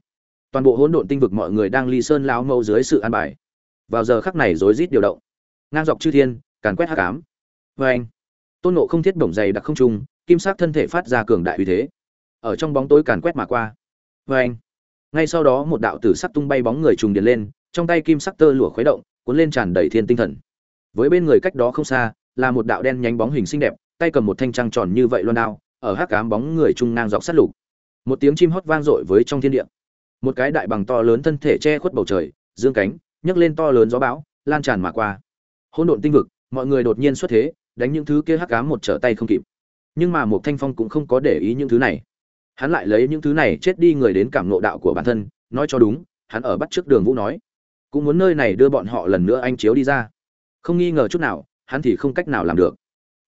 Toàn bộ hỗn độn tinh vực mọi người đang Ly Sơn lão mẫu dưới sự an bài. Vào giờ khắc này rối rít điều động, ngang dọc chư thiên, càn quét hắc ám. vê anh, Tôn Ngộ không thiết bổng dày đặc không trung, kim sắc thân thể phát ra cường đại uy thế ở trong bóng tối càn quét mà qua vê anh ngay sau đó một đạo tử sắc tung bay bóng người trùng điền lên trong tay kim sắc tơ lụa khuấy động cuốn lên tràn đầy thiên tinh thần với bên người cách đó không xa, là một đạo đen nhánh bóng hình xinh đẹp, tay cầm một thanh trăng tròn như vậy loan đao, ở hắc ám bóng người trung ngang dọc sát lục. Một tiếng chim hót vang dội với trong thiên địa. Một cái đại bằng to lớn thân thể che khuất bầu trời, dương cánh, nhấc lên to lớn gió bão, lan tràn mà qua. Hỗn độn tinh vực, mọi người đột nhiên xuất thế, đánh những thứ kia hắc ám một trở tay không kịp. Nhưng mà một thanh phong cũng không có để ý những thứ này. Hắn lại lấy những thứ này chết đi người đến cảm nộ đạo của bản thân, nói cho đúng, hắn ở bắt trước đường vũ nói. Cũng muốn nơi này đưa bọn họ lần nữa anh chiếu đi ra không nghi ngờ chút nào hắn thì không cách nào làm được.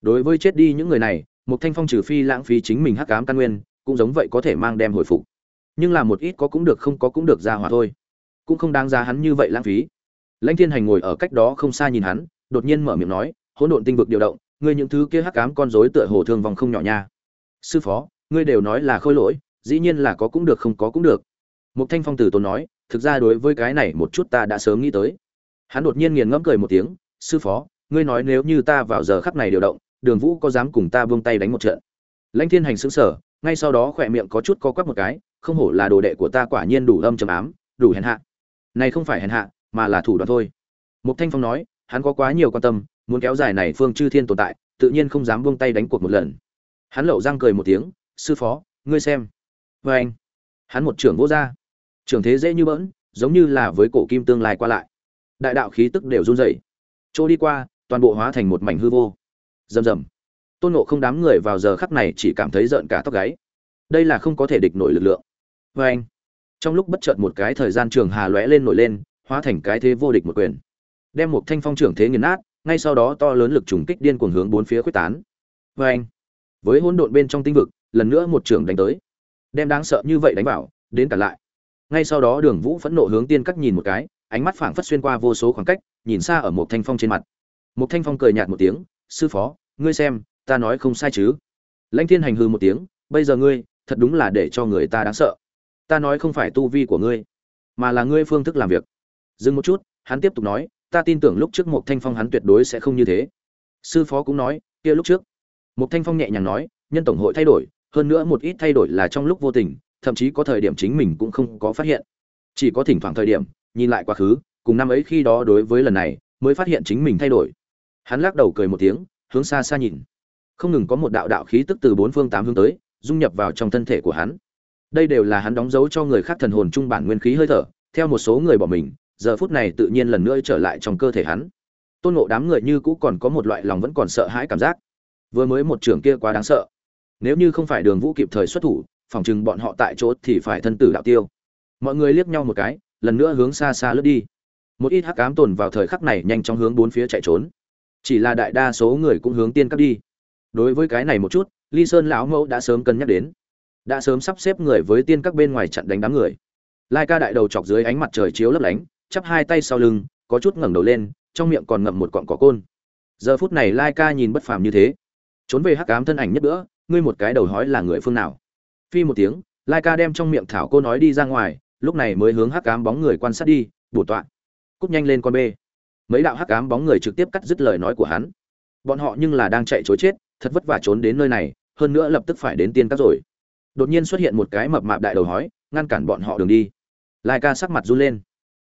Đối với chết đi những người này một thanh phong trừ phi lãng phí chính mình hắc cám căn nguyên cũng giống vậy có thể mang đem hồi phục. Nhưng là một ít có cũng được không có cũng được ra hỏa thôi. Cũng không đáng giá hắn như vậy lãng phí. Lãnh thiên hành ngồi ở cách đó không xa nhìn hắn đột nhiên mở miệng nói hỗn độn tinh vực điều động ngươi những thứ kia hắc ám con rối tựa hồ thương vòng không nhỏ nha. Sư phó ngươi đều nói là khôi lỗi dĩ nhiên là có cũng được không có cũng được. Mục Thanh Phong tử tốn nói, thực ra đối với cái này một chút ta đã sớm nghĩ tới. Hắn đột nhiên nghiền ngẫm cười một tiếng, sư phó, ngươi nói nếu như ta vào giờ khắc này điều động, Đường Vũ có dám cùng ta buông tay đánh một trận? Lãnh Thiên Hành sững sờ, ngay sau đó khỏe miệng có chút co quắp một cái, không hổ là đồ đệ của ta quả nhiên đủ âm trầm ám, đủ hèn hạ. Này không phải hèn hạ, mà là thủ đoạn thôi. Mục Thanh Phong nói, hắn có quá nhiều quan tâm, muốn kéo dài này phương chư thiên tồn tại tự nhiên không dám buông tay đánh cuộc một lần hắn lậu răng cười một tiếng sư phó ngươi xem vê anh hắn một trưởng vô ra trưởng thế dễ như bỡn giống như là với cổ kim tương lai qua lại đại đạo khí tức đều run rẩy chỗ đi qua toàn bộ hóa thành một mảnh hư vô. Rầm rầm. Tôn nộ không đám người vào giờ khắc này chỉ cảm thấy rợn cả tóc gáy. Đây là không có thể địch nổi lực lượng. Vê anh trong lúc bất chợt một cái thời gian trường hà lóe lên nổi lên hóa thành cái thế vô địch một quyền. Đem một thanh phong trưởng thế nghiền nát ngay sau đó to lớn lực trùng kích điên cuồng hướng bốn phía quyết tán. vê anh, với hỗn độn bên trong tinh vực, lần nữa một trưởng đánh tới, đem đáng sợ như vậy đánh vào, đến cả lại. Ngay sau đó Đường Vũ phẫn nộ hướng tiên cắt nhìn một cái, ánh mắt phảng phất xuyên qua vô số khoảng cách, nhìn xa ở một thanh phong trên mặt. Một thanh phong cười nhạt một tiếng, sư phó, ngươi xem, ta nói không sai chứ? Lãnh Thiên hành hừ một tiếng, bây giờ ngươi, thật đúng là để cho người ta đáng sợ. Ta nói không phải tu vi của ngươi, mà là ngươi phương thức làm việc. Dừng một chút, hắn tiếp tục nói, ta tin tưởng lúc trước một thanh phong hắn tuyệt đối sẽ không như thế sư phó cũng nói kia lúc trước một thanh phong nhẹ nhàng nói nhân tổng hội thay đổi hơn nữa một ít thay đổi là trong lúc vô tình thậm chí có thời điểm chính mình cũng không có phát hiện chỉ có thỉnh thoảng thời điểm nhìn lại quá khứ cùng năm ấy khi đó đối với lần này, mới phát hiện chính mình thay đổi. Hắn lắc đầu cười một tiếng, hướng xa xa nhìn. Không ngừng có một đạo đạo khí tức từ bốn phương tám hướng tới, dung nhập vào trong thân thể của hắn. Đây đều là hắn đóng dấu cho người khác thần hồn trung bản nguyên khí hơi thở, theo một số người bỏ mình, giờ phút này tự nhiên lần nữa trở lại trong cơ thể hắn. Tôn ngộ đám người như cũ còn có một loại lòng vẫn còn sợ hãi cảm giác. Vừa mới một trường kia quá đáng sợ. Nếu như không phải đường vũ kịp thời xuất thủ, phòng chừng bọn họ tại chỗ thì phải thân tử đạo tiêu. Mọi người liếc nhau một cái, lần nữa hướng xa xa lướt đi một ít hắc ám tồn vào thời khắc này nhanh chóng hướng bốn phía chạy trốn. Chỉ là đại đa số người cũng hướng tiên cấp đi. Đối với cái này một chút, ly sơn lão mẫu đã sớm cân nhắc đến. Đã sớm sắp xếp người với tiên các bên ngoài chặn đánh đám người. Lai ca đại đầu chọc dưới ánh mặt trời chiếu lấp lánh, chắp hai tay sau lưng, có chút ngẩng đầu lên, trong miệng còn ngậm một cọng cỏ côn. Giờ phút này lai ca nhìn bất phàm như thế. Trốn về hắc ám thân ảnh nhất nữa ngươi một cái đầu hói là người phương nào? Phi một tiếng, lai ca đem trong miệng thảo cô nói đi ra ngoài, lúc này mới hướng hắc ám bóng người quan sát đi, bổ tọa cúp nhanh lên con bê. Mấy đạo hắc ám bóng người trực tiếp cắt dứt lời nói của hắn. Bọn họ nhưng là đang chạy chối chết, thật vất vả trốn đến nơi này, hơn nữa lập tức phải đến tiên các rồi. Đột nhiên xuất hiện một cái mập mạp đại đầu hói, ngăn cản bọn họ đường đi. Lai ca sắc mặt run lên.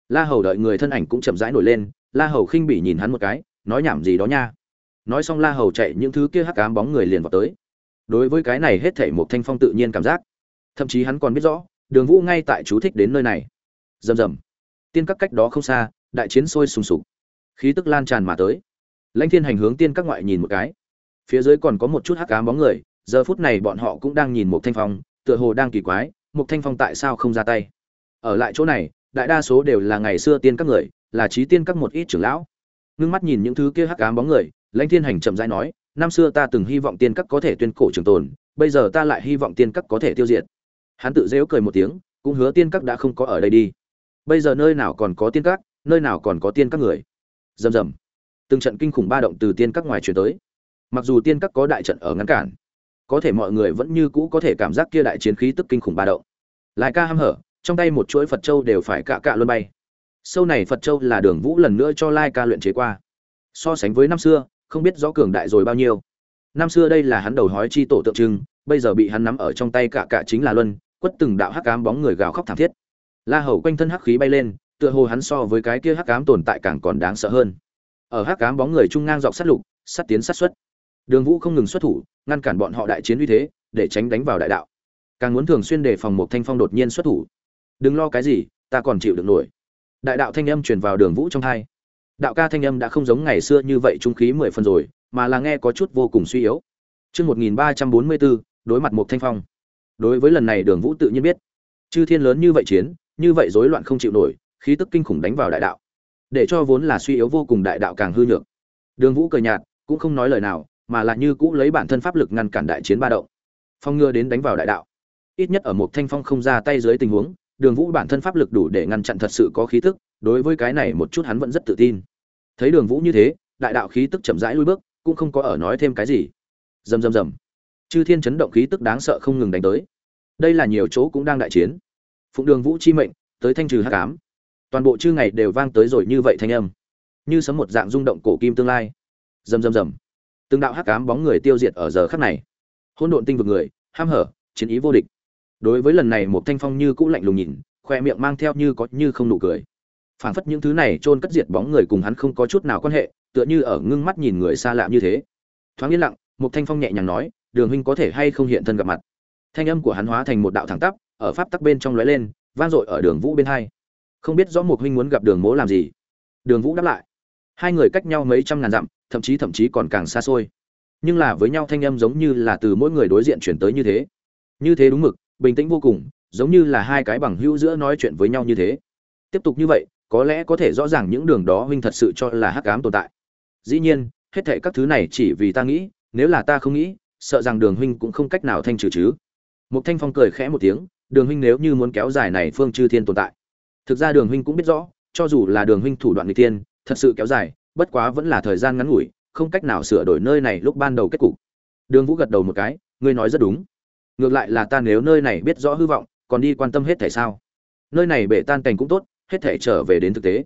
La hầu đợi người thân ảnh cũng chậm rãi nổi lên, la hầu khinh bỉ nhìn hắn một cái, nói nhảm gì đó nha. Nói xong la hầu chạy những thứ kia hắc ám bóng người liền vào tới. Đối với cái này hết thảy một thanh phong tự nhiên cảm giác. Thậm chí hắn còn biết rõ, đường vũ ngay tại chú thích đến nơi này. Rầm rầm. Tiên các cách đó không xa đại chiến sôi sùng sục. Khí tức lan tràn mà tới. Lãnh thiên hành hướng tiên các ngoại nhìn một cái. Phía dưới còn có một chút hắc ám bóng người, giờ phút này bọn họ cũng đang nhìn một thanh phong, tựa hồ đang kỳ quái một thanh phong tại sao không ra tay? Ở lại chỗ này, đại đa số đều là ngày xưa tiên các người, là trí tiên các một ít trưởng lão. Ngưng mắt nhìn những thứ kia hắc ám bóng người, lãnh thiên hành chậm rãi nói, năm xưa ta từng hy vọng tiên các có thể tuyên cổ trường tồn, bây giờ ta lại hy vọng tiên các có thể tiêu diệt. Hắn tự dễu cười một tiếng, cũng hứa tiên các đã không có ở đây đi. Bây giờ nơi nào còn có tiên các nơi nào còn có tiên các người? Rầm rầm. Từng trận kinh khủng ba động từ tiên các ngoài truyền tới. Mặc dù tiên các có đại trận ở ngăn cản, có thể mọi người vẫn như cũ có thể cảm giác kia đại chiến khí tức kinh khủng ba động. Lại ca hăm hở, trong tay một chuỗi phật châu đều phải cạ cạ luôn bay. Sâu này phật châu là đường vũ lần nữa cho lai ca luyện chế qua. So sánh với năm xưa, không biết rõ cường đại rồi bao nhiêu. Năm xưa đây là hắn đầu hói chi tổ tượng trưng, bây giờ bị hắn nắm ở trong tay cạ cạ chính là luân, quất từng đạo hắc cám bóng người gào khóc thảm thiết. La hầu quanh thân hắc khí bay lên tựa hồ hắn so với cái kia hắc ám tồn tại càng còn đáng sợ hơn. Ở hắc ám bóng người trung ngang dọc sát lục sát tiến sát xuất. Đường vũ không ngừng xuất thủ ngăn cản bọn họ đại chiến uy thế để tránh đánh vào đại đạo. Càng muốn thường xuyên đề phòng một thanh phong đột nhiên xuất thủ. Đừng lo cái gì ta còn chịu được nổi. Đại đạo thanh âm truyền vào đường vũ trong hai. Đạo ca thanh âm đã không giống ngày xưa như vậy trung khí mười phần rồi mà là nghe có chút vô cùng suy yếu. Trước 1344, đối mặt một thanh phong. Đối với lần này đường vũ tự nhiên biết. Chư thiên lớn như vậy chiến, như vậy rối loạn không chịu nổi, khí tức kinh khủng đánh vào đại đạo. Để cho vốn là suy yếu vô cùng đại đạo càng hư nhược. Đường Vũ cười nhạt, cũng không nói lời nào, mà là như cũ lấy bản thân pháp lực ngăn cản đại chiến ba động. Phong ngừa đến đánh vào đại đạo. Ít nhất ở một thanh phong không ra tay dưới tình huống, Đường Vũ bản thân pháp lực đủ để ngăn chặn thật sự có khí tức, đối với cái này một chút hắn vẫn rất tự tin. Thấy Đường Vũ như thế, đại đạo khí tức chậm rãi lui bước, cũng không có ở nói thêm cái gì. Rầm rầm rầm. Chư thiên chấn động khí tức đáng sợ không ngừng đánh tới. Đây là nhiều chỗ cũng đang đại chiến. Phụng Đường Vũ chi mệnh, tới thanh trừ hắc ám. Toàn bộ chư ngày đều vang tới rồi như vậy thanh âm, như sấm một dạng rung động cổ kim tương lai. Rầm rầm rầm. Từng đạo hắc ám bóng người tiêu diệt ở giờ khắc này. Hỗn độn tinh vực người, ham hở, chiến ý vô địch đối với lần này một thanh phong như cũ lạnh lùng nhìn khoe miệng mang theo như có như không nụ cười phảng phất những thứ này chôn cất diệt bóng người cùng hắn không có chút nào quan hệ tựa như ở ngưng mắt nhìn người xa lạ như thế thoáng yên lặng một thanh phong nhẹ nhàng nói đường huynh có thể hay không hiện thân gặp mặt thanh âm của hắn hóa thành một đạo thẳng tắp ở pháp tắc bên trong lóe lên vang dội ở đường vũ bên hai không biết rõ một huynh muốn gặp đường mỗ làm gì. Đường vũ đáp lại. Hai người cách nhau mấy trăm ngàn dặm, thậm chí thậm chí còn càng xa xôi. Nhưng là với nhau thanh âm giống như là từ mỗi người đối diện chuyển tới như thế. Như thế đúng mực, bình tĩnh vô cùng, giống như là hai cái bằng hữu giữa nói chuyện với nhau như thế. Tiếp tục như vậy, có lẽ có thể rõ ràng những đường đó huynh thật sự cho là hắc ám tồn tại. Dĩ nhiên, hết thệ các thứ này chỉ vì ta nghĩ, nếu là ta không nghĩ, sợ rằng đường huynh cũng không cách nào thanh trừ chứ. Một thanh phong cười khẽ một tiếng, đường huynh nếu như muốn kéo dài này phương chư thiên tồn tại thực ra đường huynh cũng biết rõ, cho dù là đường huynh thủ đoạn người tiên thật sự kéo dài, bất quá vẫn là thời gian ngắn ngủi, không cách nào sửa đổi nơi này lúc ban đầu kết cục. Đường vũ gật đầu một cái, ngươi nói rất đúng. Ngược lại là ta nếu nơi này biết rõ hư vọng, còn đi quan tâm hết thể sao? Nơi này bể tan cảnh cũng tốt, hết thể trở về đến thực tế.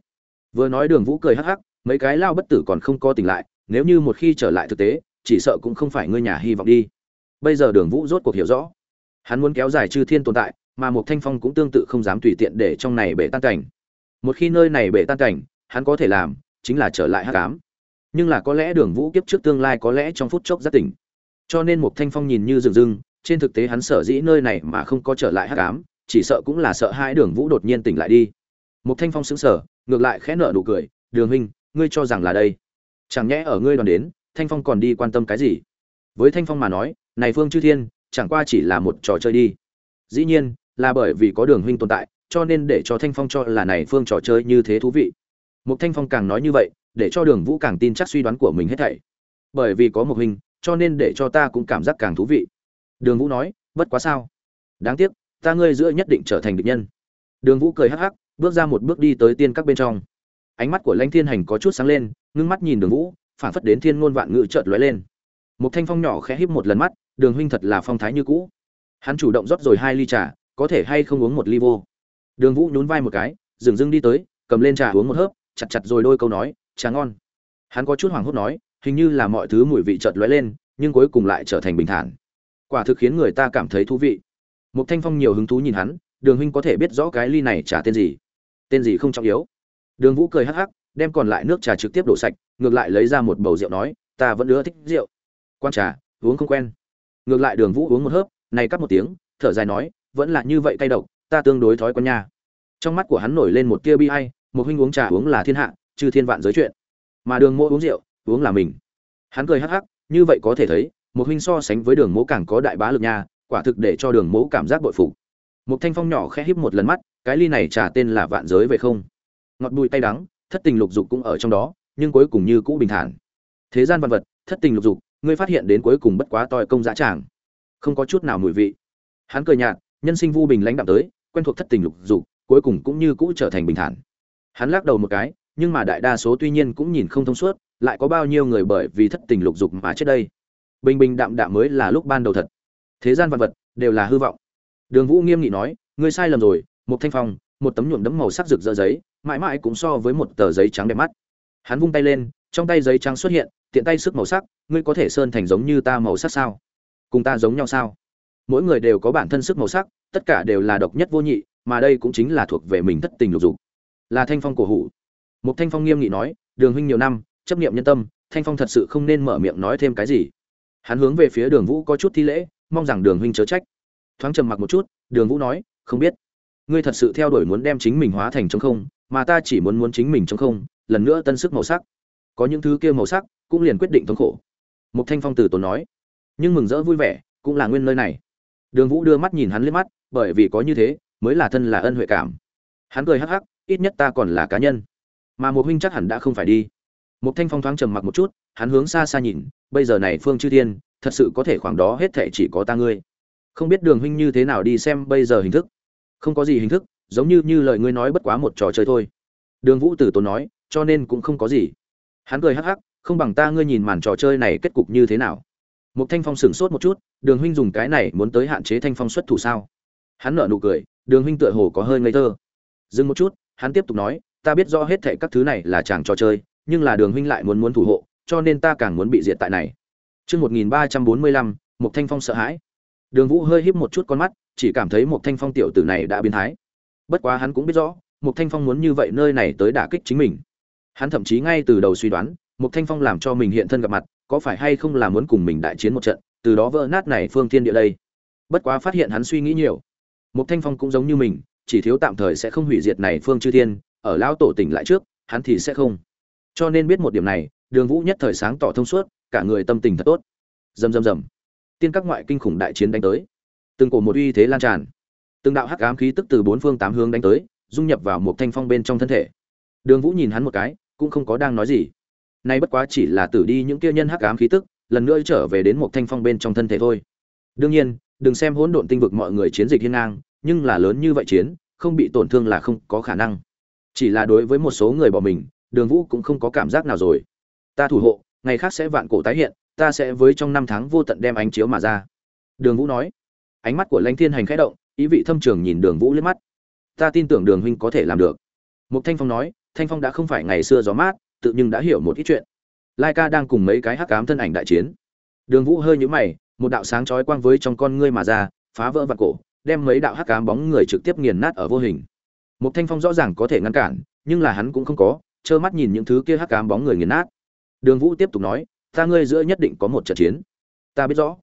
Vừa nói đường vũ cười hắc hắc, mấy cái lao bất tử còn không có tỉnh lại, nếu như một khi trở lại thực tế, chỉ sợ cũng không phải ngươi nhà hy vọng đi. Bây giờ đường vũ rốt cuộc hiểu rõ, hắn muốn kéo dài chư thiên tồn tại mà một thanh phong cũng tương tự không dám tùy tiện để trong này bể tan cảnh một khi nơi này bể tan cảnh hắn có thể làm chính là trở lại hắc ám nhưng là có lẽ đường vũ kiếp trước tương lai có lẽ trong phút chốc giác tỉnh cho nên một thanh phong nhìn như rừng rưng trên thực tế hắn sở dĩ nơi này mà không có trở lại hắc ám, chỉ sợ cũng là sợ hai Đường Vũ đột nhiên tỉnh lại đi. Một Thanh Phong sững sờ, ngược lại khẽ nở nụ cười, "Đường huynh, ngươi cho rằng là đây? Chẳng nhẽ ở ngươi đoàn đến, Thanh Phong còn đi quan tâm cái gì?" Với Thanh Phong mà nói, này Phương Chư Thiên, chẳng qua chỉ là một trò chơi đi. Dĩ nhiên, là bởi vì có Đường huynh tồn tại, cho nên để cho Thanh Phong cho là này Phương trò chơi như thế thú vị. Một Thanh Phong càng nói như vậy, để cho Đường Vũ càng tin chắc suy đoán của mình hết thảy. Bởi vì có một hình, cho nên để cho ta cũng cảm giác càng thú vị. Đường vũ nói bất quá sao? Đáng tiếc ta ngươi giữa nhất định trở thành địch nhân. Đường vũ cười hắc hắc bước ra một bước đi tới tiên các bên trong. Ánh mắt của lãnh thiên hành có chút sáng lên ngưng mắt nhìn đường vũ phản phất đến thiên ngôn vạn ngữ chợt lóe lên. Một thanh phong nhỏ khẽ híp một lần mắt đường huynh thật là phong thái như cũ. Hắn chủ động rót rồi hai ly trà có thể hay không uống một ly vô. Đường vũ nhún vai một cái, dừng dưng đi tới, cầm lên trà uống một hớp, chặt chặt rồi đôi câu nói, trà ngon. Hắn có chút hoảng hốt nói, hình như là mọi thứ mùi vị chợt lóe lên, nhưng cuối cùng lại trở thành bình thản. Quả thực khiến người ta cảm thấy thú vị. Một thanh phong nhiều hứng thú nhìn hắn, đường huynh có thể biết rõ cái ly này trả tên gì? Tên gì không trọng yếu. Đường vũ cười hắc hắc, đem còn lại nước trà trực tiếp đổ sạch, ngược lại lấy ra một bầu rượu nói, ta vẫn ưa thích rượu. Quan trà, uống không quen. Ngược lại đường vũ uống một hớp này cắt một tiếng, thở dài nói vẫn là như vậy cay độc, ta tương đối thói quen nha. Trong mắt của hắn nổi lên một tia bi ai, một huynh uống trà uống là thiên hạ, trừ thiên vạn giới chuyện. Mà đường mỗ uống rượu, uống là mình. Hắn cười hắc hắc, như vậy có thể thấy, một huynh so sánh với đường mỗ càng có đại bá lực nha, quả thực để cho đường mỗ cảm giác bội phục. Một thanh phong nhỏ khẽ híp một lần mắt, cái ly này trà tên là vạn giới về không. Ngọt bùi tay đắng, thất tình lục dục cũng ở trong đó, nhưng cuối cùng như cũ bình thản. Thế gian văn vật, thất tình lục dục, ngươi phát hiện đến cuối cùng bất quá toi công dã tràng. Không có chút nào mùi vị. Hắn cười nhạt nhân sinh vu bình lãnh đạm tới, quen thuộc thất tình lục dục, cuối cùng cũng như cũ trở thành bình thản. Hắn lắc đầu một cái, nhưng mà đại đa số tuy nhiên cũng nhìn không thông suốt, lại có bao nhiêu người bởi vì thất tình lục dục mà chết đây. Bình bình đạm đạm mới là lúc ban đầu thật. Thế gian vật vật đều là hư vọng. Đường vũ nghiêm nghị nói, ngươi sai lầm rồi, một thanh phong, một tấm nhuộm đấm màu sắc rực rỡ giấy, mãi mãi cũng so với một tờ giấy trắng đẹp mắt. Hắn vung tay lên, trong tay giấy trắng xuất hiện, tiện tay sức màu sắc, ngươi có thể sơn thành giống như ta màu sắc sao? Cùng ta giống nhau sao? Mỗi người đều có bản thân sức màu sắc, tất cả đều là độc nhất vô nhị, mà đây cũng chính là thuộc về mình thất tình lục dục. Là thanh phong cổ hủ. Một thanh phong nghiêm nghị nói, đường huynh nhiều năm, chấp niệm nhân tâm, thanh phong thật sự không nên mở miệng nói thêm cái gì. Hắn hướng về phía đường vũ có chút thi lễ, mong rằng đường huynh chớ trách. Thoáng trầm mặc một chút, đường vũ nói, không biết. Ngươi thật sự theo đuổi muốn đem chính mình hóa thành trống không, mà ta chỉ muốn muốn chính mình trống không, lần nữa tân sức màu sắc. Có những thứ kia màu sắc, cũng liền quyết định thống khổ. Một thanh phong từ tốn nói, nhưng mừng rỡ vui vẻ, cũng là nguyên nơi này đường vũ đưa mắt nhìn hắn liếc mắt, bởi vì có như thế, mới là thân là ân huệ cảm. Hắn cười hắc hắc, ít nhất ta còn là cá nhân. Mà một huynh chắc hẳn đã không phải đi. Một thanh phong thoáng trầm mặc một chút, hắn hướng xa xa nhìn, bây giờ này phương chư thiên, thật sự có thể khoảng đó hết thảy chỉ có ta ngươi. Không biết đường huynh như thế nào đi xem bây giờ hình thức. Không có gì hình thức, giống như như lời ngươi nói bất quá một trò chơi thôi. Đường vũ tử tốn nói, cho nên cũng không có gì. Hắn cười hắc hắc, không bằng ta ngươi nhìn màn trò chơi này kết cục như thế nào một thanh phong sửng sốt một chút đường huynh dùng cái này muốn tới hạn chế thanh phong xuất thủ sao hắn nở nụ cười đường huynh tựa hồ có hơi ngây thơ dừng một chút hắn tiếp tục nói ta biết rõ hết thệ các thứ này là chàng trò chơi nhưng là đường huynh lại muốn muốn thủ hộ cho nên ta càng muốn bị diệt tại này Trước 1345, một thanh phong sợ hãi. Đường Vũ hơi híp một chút con mắt, chỉ cảm thấy một thanh phong tiểu tử này đã biến thái. Bất quá hắn cũng biết rõ, một thanh phong muốn như vậy nơi này tới đả kích chính mình. Hắn thậm chí ngay từ đầu suy đoán, một thanh phong làm cho mình hiện thân gặp mặt, có phải hay không là muốn cùng mình đại chiến một trận, từ đó vỡ nát này phương thiên địa đây. Bất quá phát hiện hắn suy nghĩ nhiều. Một thanh phong cũng giống như mình, chỉ thiếu tạm thời sẽ không hủy diệt này phương chư thiên, ở lão tổ tỉnh lại trước, hắn thì sẽ không. Cho nên biết một điểm này, Đường Vũ nhất thời sáng tỏ thông suốt, cả người tâm tình thật tốt. Rầm rầm rầm. Tiên các ngoại kinh khủng đại chiến đánh tới. Từng cổ một uy thế lan tràn. Từng đạo hắc ám khí tức từ bốn phương tám hướng đánh tới, dung nhập vào một thanh phong bên trong thân thể. Đường Vũ nhìn hắn một cái, cũng không có đang nói gì. Nay bất quá chỉ là tử đi những kia nhân hắc ám khí tức, lần nữa trở về đến một thanh phong bên trong thân thể thôi. Đương nhiên, đừng xem hỗn độn tinh vực mọi người chiến dịch hiên ngang, nhưng là lớn như vậy chiến, không bị tổn thương là không có khả năng. Chỉ là đối với một số người bỏ mình, Đường Vũ cũng không có cảm giác nào rồi. Ta thủ hộ, ngày khác sẽ vạn cổ tái hiện, ta sẽ với trong năm tháng vô tận đem ánh chiếu mà ra. Đường Vũ nói. Ánh mắt của Lãnh Thiên Hành khẽ động, ý vị thâm trường nhìn Đường Vũ liếc mắt. Ta tin tưởng Đường huynh có thể làm được. Mục Thanh Phong nói, Thanh Phong đã không phải ngày xưa gió mát, tự nhưng đã hiểu một ít chuyện. Lai Ca đang cùng mấy cái hắc ám thân ảnh đại chiến. Đường Vũ hơi nhíu mày, một đạo sáng chói quang với trong con ngươi mà ra, phá vỡ vạn cổ, đem mấy đạo hắc ám bóng người trực tiếp nghiền nát ở vô hình. Một Thanh Phong rõ ràng có thể ngăn cản, nhưng là hắn cũng không có, trơ mắt nhìn những thứ kia hắc ám bóng người nghiền nát. Đường Vũ tiếp tục nói, ta ngươi giữa nhất định có một trận chiến. Ta biết rõ.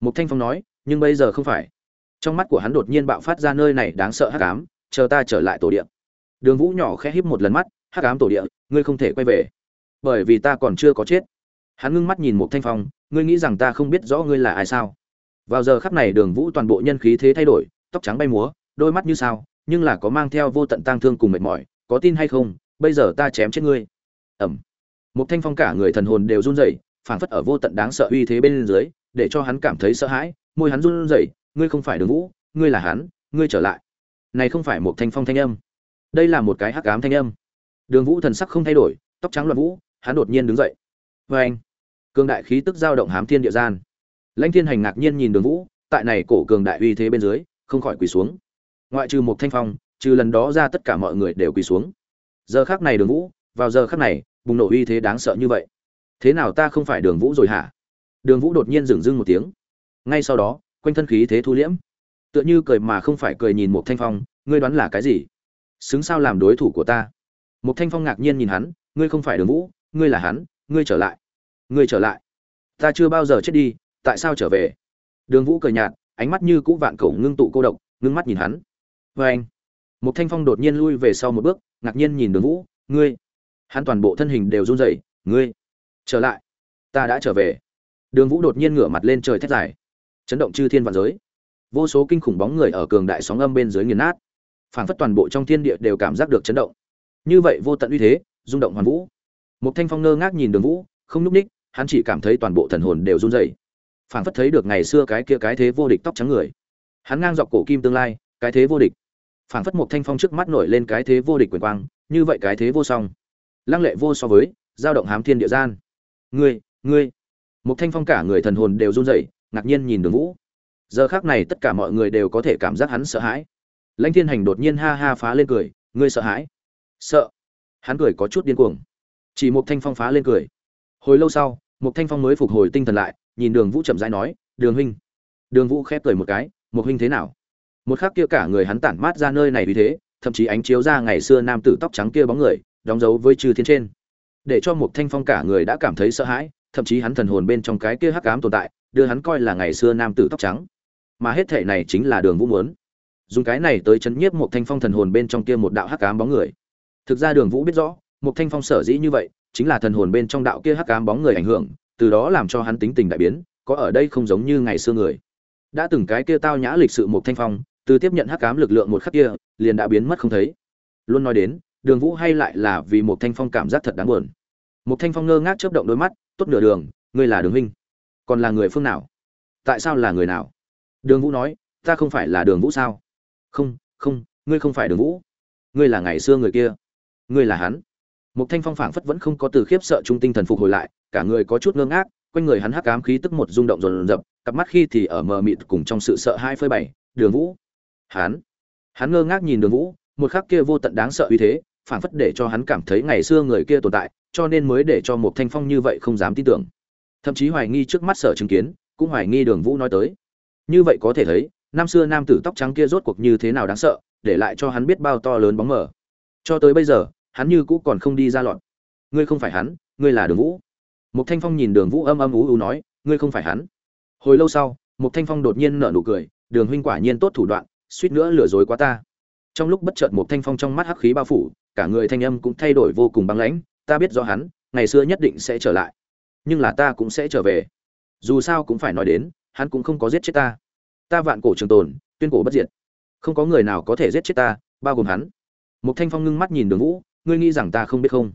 Một Thanh Phong nói, nhưng bây giờ không phải. Trong mắt của hắn đột nhiên bạo phát ra nơi này đáng sợ hắc ám, chờ ta trở lại tổ địa. Đường Vũ nhỏ khẽ híp một lần mắt, hắc ám tổ địa, ngươi không thể quay về, bởi vì ta còn chưa có chết. Hắn ngưng mắt nhìn một Thanh Phong, ngươi nghĩ rằng ta không biết rõ ngươi là ai sao? Vào giờ khắc này Đường Vũ toàn bộ nhân khí thế thay đổi, tóc trắng bay múa, đôi mắt như sao, nhưng là có mang theo vô tận tang thương cùng mệt mỏi, có tin hay không, bây giờ ta chém chết ngươi. Ầm. Một thanh phong cả người thần hồn đều run rẩy, phảng phất ở vô tận đáng sợ uy thế bên dưới, để cho hắn cảm thấy sợ hãi, môi hắn run rẩy, ngươi không phải Đường Vũ, ngươi là hắn, ngươi trở lại. Này không phải một thanh phong thanh âm, đây là một cái hắc ám thanh âm. Đường Vũ thần sắc không thay đổi, tóc trắng loạn vũ, hắn đột nhiên đứng dậy. Và anh, cường đại khí tức dao động hám thiên địa gian. Lãnh Thiên Hành ngạc nhiên nhìn Đường Vũ, tại này cổ cường đại uy thế bên dưới, không khỏi quỳ xuống. Ngoại trừ một thanh phong, trừ lần đó ra tất cả mọi người đều quỳ xuống. Giờ khắc này Đường Vũ, vào giờ khắc này, bùng nổ uy thế đáng sợ như vậy thế nào ta không phải đường vũ rồi hả đường vũ đột nhiên dừng dưng một tiếng ngay sau đó quanh thân khí thế thu liễm tựa như cười mà không phải cười nhìn một thanh phong ngươi đoán là cái gì xứng sao làm đối thủ của ta một thanh phong ngạc nhiên nhìn hắn, ngươi không phải đường vũ, ngươi là hắn, ngươi trở lại, ngươi trở lại. Ta chưa bao giờ chết đi, tại sao trở về? Đường vũ cười nhạt, ánh mắt như cũ vạn cổ ngưng tụ cô độc, ngưng mắt nhìn hắn. Vê anh. Một thanh phong đột nhiên lui về sau một bước, ngạc nhiên nhìn đường vũ, ngươi. Hắn toàn bộ thân hình đều run rẩy, ngươi trở lại, ta đã trở về. Đường vũ đột nhiên ngửa mặt lên trời thét dài. Chấn động chư thiên vạn giới. Vô số kinh khủng bóng người ở cường đại sóng âm bên dưới nghiền nát. Phảng phất toàn bộ trong thiên địa đều cảm giác được chấn động như vậy vô tận uy thế, rung động hoàn vũ. Một thanh phong ngơ ngác nhìn đường vũ, không nhúc ních, hắn chỉ cảm thấy toàn bộ thần hồn đều run rẩy. Phảng phất thấy được ngày xưa cái kia cái thế vô địch tóc trắng người. Hắn ngang dọc cổ kim tương lai, cái thế vô địch. Phảng phất một thanh phong trước mắt nổi lên cái thế vô địch quyền quang, như vậy cái thế vô song. Lăng lệ vô so với, dao động hám thiên địa gian. Ngươi ngươi. Một thanh phong cả người thần hồn đều run rẩy, ngạc nhiên nhìn đường vũ. Giờ khác này tất cả mọi người đều có thể cảm giác hắn sợ hãi. Lãnh thiên hành đột nhiên ha ha phá lên cười, ngươi sợ hãi? Sợ. Hắn cười có chút điên cuồng. Chỉ một thanh phong phá lên cười. Hồi lâu sau một thanh phong mới phục hồi tinh thần lại, nhìn đường vũ chậm rãi nói, đường huynh. Đường vũ khép cười một cái một huynh thế nào? Một khắc kia cả người hắn tản mát ra nơi này vì thế, thậm chí ánh chiếu ra ngày xưa nam tử tóc trắng kia bóng người, đóng dấu với chư thiên trên. Để cho một thanh phong cả người đã cảm thấy sợ hãi, thậm chí hắn thần hồn bên trong cái kia hắc ám tồn tại, đưa hắn coi là ngày xưa nam tử tóc trắng. Mà hết thể này chính là đường vũ muốn. Dùng cái này tới chấn nhiếp một thanh phong thần hồn bên trong kia một đạo hắc ám bóng người thực ra đường vũ biết rõ một thanh phong sở dĩ như vậy, chính là thần hồn bên trong đạo kia hắc ám bóng người ảnh hưởng, từ đó làm cho hắn tính tình đại biến, có ở đây không giống như ngày xưa người. Đã từng cái kia tao nhã lịch sự một thanh phong, từ tiếp nhận hắc ám lực lượng một khắc kia, liền đã biến mất không thấy. Luôn nói đến, đường vũ hay lại là vì một thanh phong cảm giác thật đáng buồn. Một thanh phong ngơ ngác chớp động đôi mắt, tốt nửa đường, ngươi là đường huynh. Còn là người phương nào? Tại sao là người nào? Đường vũ nói, ta không phải là đường vũ sao? Không không, ngươi không phải đường vũ. Ngươi là ngày xưa người kia ngươi là hắn. Một thanh phong phảng phất vẫn không có từ khiếp sợ trung tinh thần phục hồi lại, cả người có chút ngơ ngác, quanh người hắn hắc ám khí tức một rung động rồn rập cặp mắt khi thì ở mờ mịt cùng trong sự sợ hai phơi bày. Đường vũ. Hắn. Hắn ngơ ngác nhìn đường vũ, một khắc kia vô tận đáng sợ uy thế, phảng phất để cho hắn cảm thấy ngày xưa người kia tồn tại, cho nên mới để cho một thanh phong như vậy không dám tin tưởng. Thậm chí hoài nghi trước mắt sở chứng kiến, cũng hoài nghi đường vũ nói tới. Như vậy có thể thấy, năm xưa nam tử tóc trắng kia rốt cuộc như thế nào đáng sợ, để lại cho hắn biết bao to lớn bóng mờ. Cho tới bây giờ hắn như cũ còn không đi ra loạn ngươi không phải hắn, ngươi là đường vũ. Một thanh phong nhìn đường vũ âm âm ú ú nói, ngươi không phải hắn. Hồi lâu sau một thanh phong đột nhiên nở nụ cười, đường huynh quả nhiên tốt thủ đoạn, suýt nữa lừa dối quá ta. Trong lúc bất chợt một thanh phong trong mắt hắc khí bao phủ, cả người thanh âm cũng thay đổi vô cùng băng lãnh, ta biết rõ hắn, ngày xưa nhất định sẽ trở lại. Nhưng là ta cũng sẽ trở về. Dù sao cũng phải nói đến, hắn cũng không có giết chết ta. Ta vạn cổ trường tồn, tuyên cổ bất diệt. Không có người nào có thể giết chết ta, bao gồm hắn. Một thanh phong ngưng mắt nhìn đường vũ ngươi nghĩ rằng ta không biết không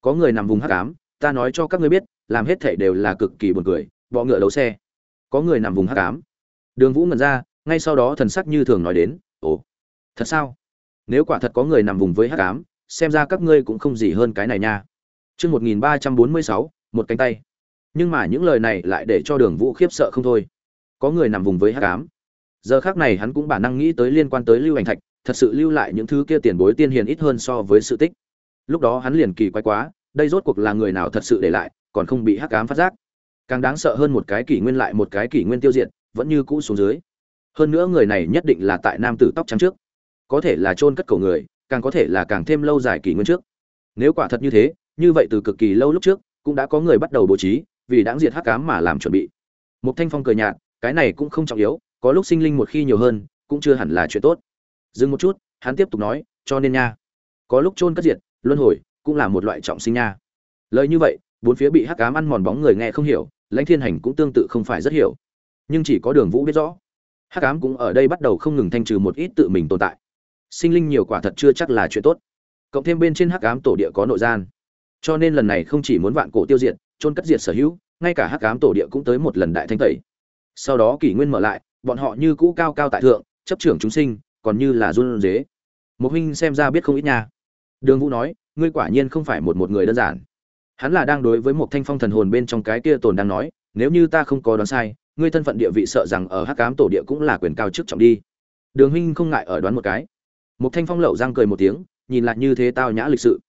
có người nằm vùng hắc ám ta nói cho các ngươi biết làm hết thể đều là cực kỳ buồn cười bọ ngựa đấu xe có người nằm vùng hắc ám đường vũ ngẩn ra ngay sau đó thần sắc như thường nói đến ồ thật sao nếu quả thật có người nằm vùng với hắc ám xem ra các ngươi cũng không gì hơn cái này nha Chương 1346, một cánh tay. Nhưng mà những lời này lại để cho Đường Vũ khiếp sợ không thôi. Có người nằm vùng với hắc ám. Giờ khắc này hắn cũng bản năng nghĩ tới liên quan tới Lưu Ảnh Thạch, thật sự lưu lại những thứ kia tiền bối tiên hiền ít hơn so với sự tích. Lúc đó hắn liền kỳ quái quá, đây rốt cuộc là người nào thật sự để lại, còn không bị hắc ám phát giác. Càng đáng sợ hơn một cái kỷ nguyên lại một cái kỷ nguyên tiêu diệt, vẫn như cũ xuống dưới. Hơn nữa người này nhất định là tại nam tử tóc trắng trước. Có thể là chôn cất cổ người, càng có thể là càng thêm lâu dài kỷ nguyên trước. Nếu quả thật như thế, như vậy từ cực kỳ lâu lúc trước cũng đã có người bắt đầu bố trí vì đáng diệt hắc ám mà làm chuẩn bị một thanh phong cười nhạt cái này cũng không trọng yếu có lúc sinh linh một khi nhiều hơn cũng chưa hẳn là chuyện tốt dừng một chút hắn tiếp tục nói cho nên nha có lúc chôn cất diệt luân hồi cũng là một loại trọng sinh nha. Lời như vậy, bốn phía bị hắc ám ăn mòn bóng người nghe không hiểu, lãnh thiên hành cũng tương tự không phải rất hiểu. Nhưng chỉ có đường vũ biết rõ, hắc ám cũng ở đây bắt đầu không ngừng thanh trừ một ít tự mình tồn tại. Sinh linh nhiều quả thật chưa chắc là chuyện tốt. Cộng thêm bên trên hắc ám tổ địa có nội gian. Cho nên lần này không chỉ muốn vạn cổ tiêu diệt trôn cất diệt sở hữu, ngay cả hắc ám tổ địa cũng tới một lần đại thanh tẩy. Sau đó kỷ nguyên mở lại, bọn họ như cũ cao cao tại thượng, chấp trưởng chúng sinh, còn như là run dế một huynh xem ra biết không ít nha đường vũ nói, ngươi quả nhiên không phải một một người đơn giản. Hắn là đang đối với một thanh phong thần hồn bên trong cái kia tồn đang nói, nếu như ta không có đoán sai, ngươi thân phận địa vị sợ rằng ở hắc ám tổ địa cũng là quyền cao chức trọng đi. Đường huynh không ngại ở đoán một cái. Một thanh phong lậu răng cười một tiếng, nhìn lại như thế tao nhã lịch sự.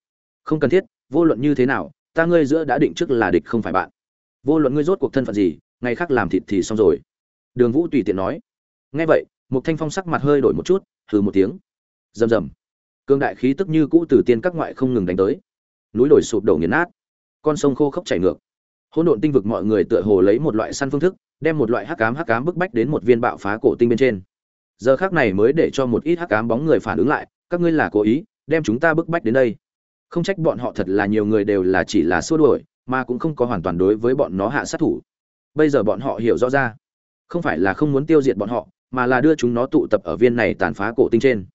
Không cần thiết, vô luận như thế nào, ta ngươi giữa đã định trước là địch không phải bạn. Vô luận ngươi rốt cuộc thân phận gì, ngày khác làm thịt thì xong rồi. Đường vũ tùy tiện nói. Nghe vậy, một thanh phong sắc mặt hơi đổi một chút, hừ một tiếng. Rầm rầm cương đại khí tức như cũ từ tiên các ngoại không ngừng đánh tới. Núi đồi sụp đổ nghiền nát. Con sông khô khốc chảy ngược. Hỗn độn tinh vực mọi người tựa hồ lấy một loại săn phương thức, đem một loại hắc cám hắc cám bức bách đến một viên bạo phá cổ tinh bên trên. Giờ khác này mới để cho một ít hắc cám bóng người phản ứng lại, các ngươi là cố ý, đem chúng ta bức bách đến đây. Không trách bọn họ thật là nhiều người đều là chỉ là xua đuổi, mà cũng không có hoàn toàn đối với bọn nó hạ sát thủ. Bây giờ bọn họ hiểu rõ ra, không phải là không muốn tiêu diệt bọn họ, mà là đưa chúng nó tụ tập ở viên này tàn phá cổ tinh trên.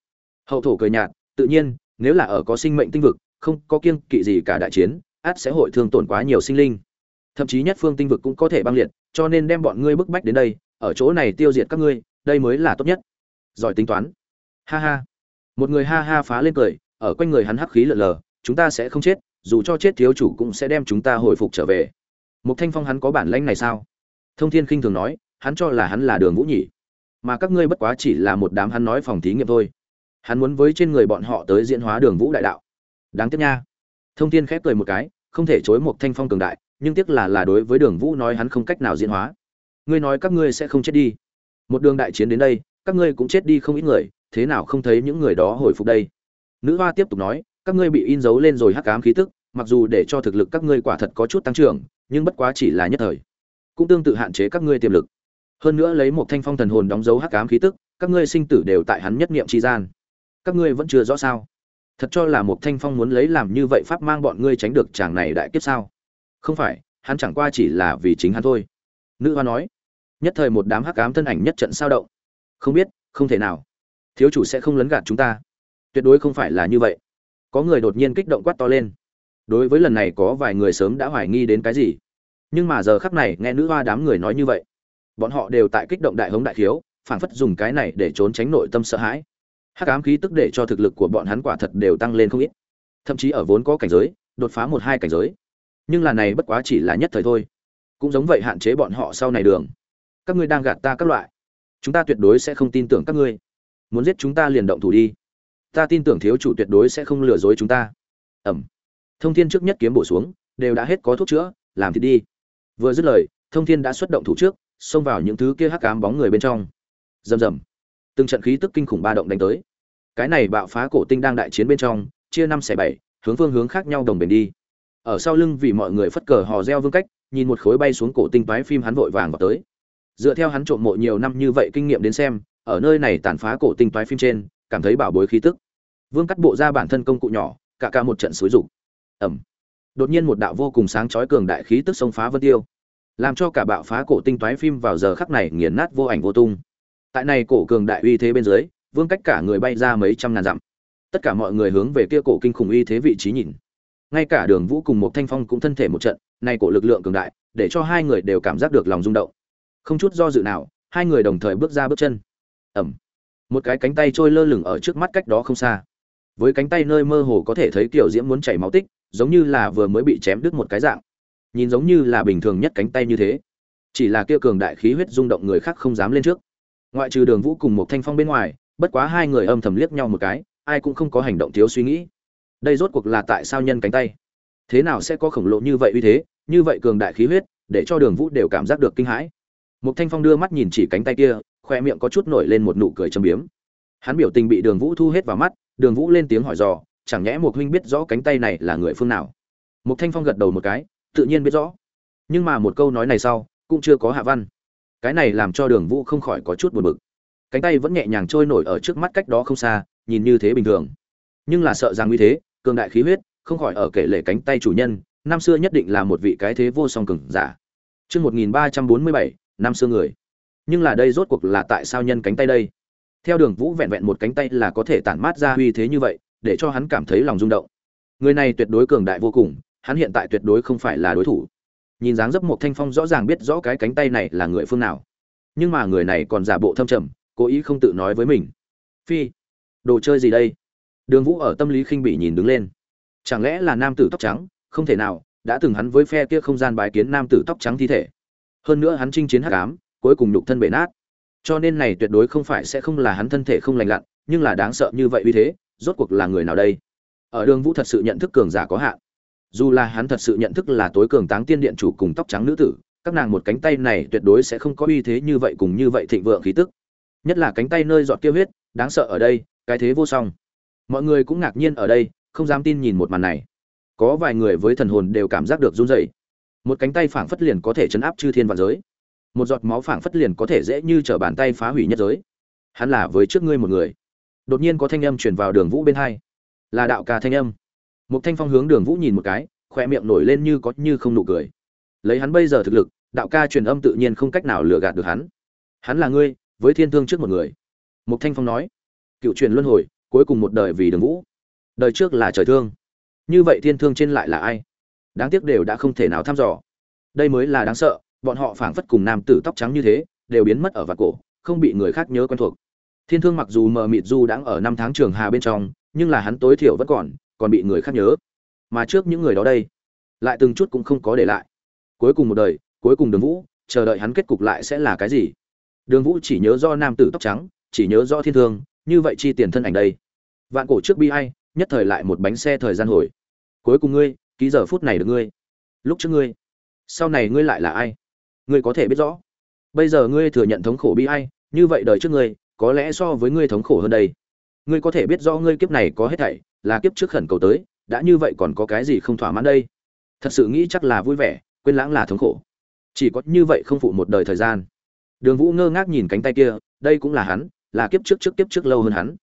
Hậu thổ cười nhạt tự nhiên, nếu là ở có sinh mệnh tinh vực, không có kiêng kỵ gì cả đại chiến át sẽ hội thương tổn quá nhiều sinh linh. Thậm chí nhất phương tinh vực cũng có thể băng liệt, cho nên đem bọn ngươi bức bách đến đây, ở chỗ này tiêu diệt các ngươi, đây mới là tốt nhất. Giỏi tính toán. Ha ha. Một người ha ha phá lên cười, ở quanh người hắn hắc khí lờ lờ, chúng ta sẽ không chết, dù cho chết thiếu chủ cũng sẽ đem chúng ta hồi phục trở về. Một thanh phong hắn có bản lãnh này sao? Thông thiên khinh thường nói, hắn cho là hắn là đường vũ nhỉ mà các ngươi bất quá chỉ là một đám hắn nói phòng thí nghiệm thôi hắn muốn với trên người bọn họ tới diễn hóa đường vũ đại đạo. Đáng tiếc nha. Thông thiên khép cười một cái, không thể chối một thanh phong cường đại, nhưng tiếc là là đối với đường vũ nói hắn không cách nào diễn hóa. Ngươi nói các ngươi sẽ không chết đi. Một đường đại chiến đến đây, các ngươi cũng chết đi không ít người, thế nào không thấy những người đó hồi phục đây? Nữ hoa tiếp tục nói, các ngươi bị in dấu lên rồi hắc ám khí tức, mặc dù để cho thực lực các ngươi quả thật có chút tăng trưởng, nhưng bất quá chỉ là nhất thời. Cũng tương tự hạn chế các ngươi tiềm lực. Hơn nữa lấy một thanh phong thần hồn đóng dấu hắc ám khí tức, các ngươi sinh tử đều tại hắn nhất niệm tri gian các ngươi vẫn chưa rõ sao? Thật cho là một thanh phong muốn lấy làm như vậy pháp mang bọn ngươi tránh được chàng này đại kiếp sao? Không phải, hắn chẳng qua chỉ là vì chính hắn thôi. Nữ hoa nói, nhất thời một đám hắc ám thân ảnh nhất trận sao động. Không biết, không thể nào. Thiếu chủ sẽ không lấn gạt chúng ta. Tuyệt đối không phải là như vậy. Có người đột nhiên kích động quát to lên. Đối với lần này có vài người sớm đã hoài nghi đến cái gì. Nhưng mà giờ khắc này nghe nữ hoa đám người nói như vậy, bọn họ đều tại kích động đại hống đại thiếu phảng phất dùng cái này để trốn tránh nội tâm sợ hãi hắc ám khí tức để cho thực lực của bọn hắn quả thật đều tăng lên không ít. Thậm chí ở vốn có cảnh giới, đột phá một hai cảnh giới. Nhưng là này bất quá chỉ là nhất thời thôi. Cũng giống vậy hạn chế bọn họ sau này đường. Các ngươi đang gạt ta các loại. Chúng ta tuyệt đối sẽ không tin tưởng các ngươi. Muốn giết chúng ta liền động thủ đi. Ta tin tưởng thiếu chủ tuyệt đối sẽ không lừa dối chúng ta. Ẩm. Thông thiên trước nhất kiếm bổ xuống, đều đã hết có thuốc chữa, làm thì đi. Vừa dứt lời, thông thiên đã xuất động thủ trước, xông vào những thứ kia hắc ám bóng người bên trong. Rầm rầm từng trận khí tức kinh khủng ba động đánh tới. Cái này bạo phá cổ tinh đang đại chiến bên trong, chia năm xẻ bảy, hướng phương hướng khác nhau đồng bền đi. Ở sau lưng vì mọi người phất cờ hò reo vương cách, nhìn một khối bay xuống cổ tinh toái phim hắn vội vàng vào tới. Dựa theo hắn trộm mộ nhiều năm như vậy kinh nghiệm đến xem, ở nơi này tàn phá cổ tinh toái phim trên, cảm thấy bảo bối khí tức. Vương cắt bộ ra bản thân công cụ nhỏ, cả cả một trận xúi rục. Ẩm. Đột nhiên một đạo vô cùng sáng chói cường đại khí tức xông phá vân tiêu. Làm cho cả bạo phá cổ tinh toái phim vào giờ khắc này nghiền nát vô ảnh vô tung tại này cổ cường đại uy thế bên dưới, vương cách cả người bay ra mấy trăm ngàn dặm. Tất cả mọi người hướng về kia cổ kinh khủng uy thế vị trí nhìn. Ngay cả đường vũ cùng một thanh phong cũng thân thể một trận nay cổ lực lượng cường đại, để cho hai người đều cảm giác được lòng rung động. Không chút do dự nào, hai người đồng thời bước ra bước chân. Ẩm một cái cánh tay trôi lơ lửng ở trước mắt cách đó không xa. Với cánh tay nơi mơ hồ có thể thấy kiểu diễm muốn chảy máu tích, giống như là vừa mới bị chém đứt một cái dạng. Nhìn giống như là bình thường nhất cánh tay như thế. Chỉ là kia cường đại khí huyết rung động người khác không dám lên trước ngoại trừ đường vũ cùng một thanh phong bên ngoài, bất quá hai người âm thầm liếc nhau một cái, ai cũng không có hành động thiếu suy nghĩ. Đây rốt cuộc là tại sao nhân cánh tay? Thế nào sẽ có khổng lồ như vậy uy thế, như vậy cường đại khí huyết, để cho đường vũ đều cảm giác được kinh hãi. Một thanh phong đưa mắt nhìn chỉ cánh tay kia, khoe miệng có chút nổi lên một nụ cười châm biếm. Hắn biểu tình bị đường vũ thu hết vào mắt, đường vũ lên tiếng hỏi dò, chẳng nhẽ một huynh biết rõ cánh tay này là người phương nào? Một thanh phong gật đầu một cái, tự nhiên biết rõ. Nhưng mà một câu nói này sau, cũng chưa có hạ văn cái này làm cho đường vũ không khỏi có chút buồn bực. Cánh tay vẫn nhẹ nhàng trôi nổi ở trước mắt cách đó không xa, nhìn như thế bình thường. Nhưng là sợ rằng như thế, cường đại khí huyết, không khỏi ở kể lệ cánh tay chủ nhân, năm xưa nhất định là một vị cái thế vô song cường giả. Chương một nghìn ba trăm bốn mươi bảy, năm xưa người. Nhưng là đây rốt cuộc là tại sao nhân cánh tay đây? Theo đường vũ vẹn vẹn một cánh tay là có thể tản mát ra uy thế như vậy, để cho hắn cảm thấy lòng rung động. Người này tuyệt đối cường đại vô cùng, hắn hiện tại tuyệt đối không phải là đối thủ nhìn dáng dấp một thanh phong rõ ràng biết rõ cái cánh tay này là người phương nào. Nhưng mà người này còn giả bộ thâm trầm, cố ý không tự nói với mình. Phi, đồ chơi gì đây? Đường vũ ở tâm lý khinh bị nhìn đứng lên. Chẳng lẽ là nam tử tóc trắng? Không thể nào, đã từng hắn với phe kia không gian bái kiến nam tử tóc trắng thi thể. Hơn nữa hắn chinh chiến hắc ám, cuối cùng nhục thân bể nát. Cho nên này tuyệt đối không phải sẽ không là hắn thân thể không lành lặn, nhưng là đáng sợ như vậy uy thế, rốt cuộc là người nào đây? Ở đường vũ thật sự nhận thức cường giả có hạn dù là hắn thật sự nhận thức là tối cường táng tiên điện chủ cùng tóc trắng nữ tử, các nàng một cánh tay này tuyệt đối sẽ không có uy thế như vậy cùng như vậy thịnh vượng khí tức. Nhất là cánh tay nơi giọt kia huyết, đáng sợ ở đây, cái thế vô song. Mọi người cũng ngạc nhiên ở đây, không dám tin nhìn một màn này. Có vài người với thần hồn đều cảm giác được run rẩy. Một cánh tay phảng phất liền có thể chấn áp chư thiên vạn giới. Một giọt máu phảng phất liền có thể dễ như trở bàn tay phá hủy nhất giới. Hắn là với trước ngươi một người. Đột nhiên có thanh âm truyền vào đường vũ bên hai. Là đạo ca thanh âm một thanh phong hướng đường vũ nhìn một cái, khoe miệng nổi lên như có như không nụ cười. Lấy hắn bây giờ thực lực, đạo ca truyền âm tự nhiên không cách nào lừa gạt được hắn. Hắn là ngươi, với thiên thương trước một người. Một thanh phong nói. Cựu truyền luân hồi, cuối cùng một đời vì đường vũ. Đời trước là trời thương. Như vậy thiên thương trên lại là ai? Đáng tiếc đều đã không thể nào thăm dò. Đây mới là đáng sợ, bọn họ phảng phất cùng nam tử tóc trắng như thế, đều biến mất ở vạt cổ, không bị người khác nhớ quen thuộc. Thiên thương mặc dù mờ mịt du đang ở năm tháng trường hà bên trong, nhưng là hắn tối thiểu vẫn còn còn bị người khác nhớ. Mà trước những người đó đây, lại từng chút cũng không có để lại. Cuối cùng một đời, cuối cùng đường vũ, chờ đợi hắn kết cục lại sẽ là cái gì? Đường vũ chỉ nhớ do nam tử tóc trắng, chỉ nhớ do thiên thương, như vậy chi tiền thân ảnh đây. Vạn cổ trước bi ai, nhất thời lại một bánh xe thời gian hồi. Cuối cùng ngươi, ký giờ phút này được ngươi. Lúc trước ngươi, sau này ngươi lại là ai? Ngươi có thể biết rõ. Bây giờ ngươi thừa nhận thống khổ bi ai, như vậy đời trước ngươi, có lẽ so với ngươi thống khổ hơn đây ngươi có thể biết rõ ngươi kiếp này có hết thảy, là kiếp trước khẩn cầu tới, đã như vậy còn có cái gì không thỏa mãn đây? Thật sự nghĩ chắc là vui vẻ, quên lãng là thống khổ. Chỉ có như vậy không phụ một đời thời gian. Đường vũ ngơ ngác nhìn cánh tay kia, đây cũng là hắn, là kiếp trước trước kiếp trước lâu hơn hắn.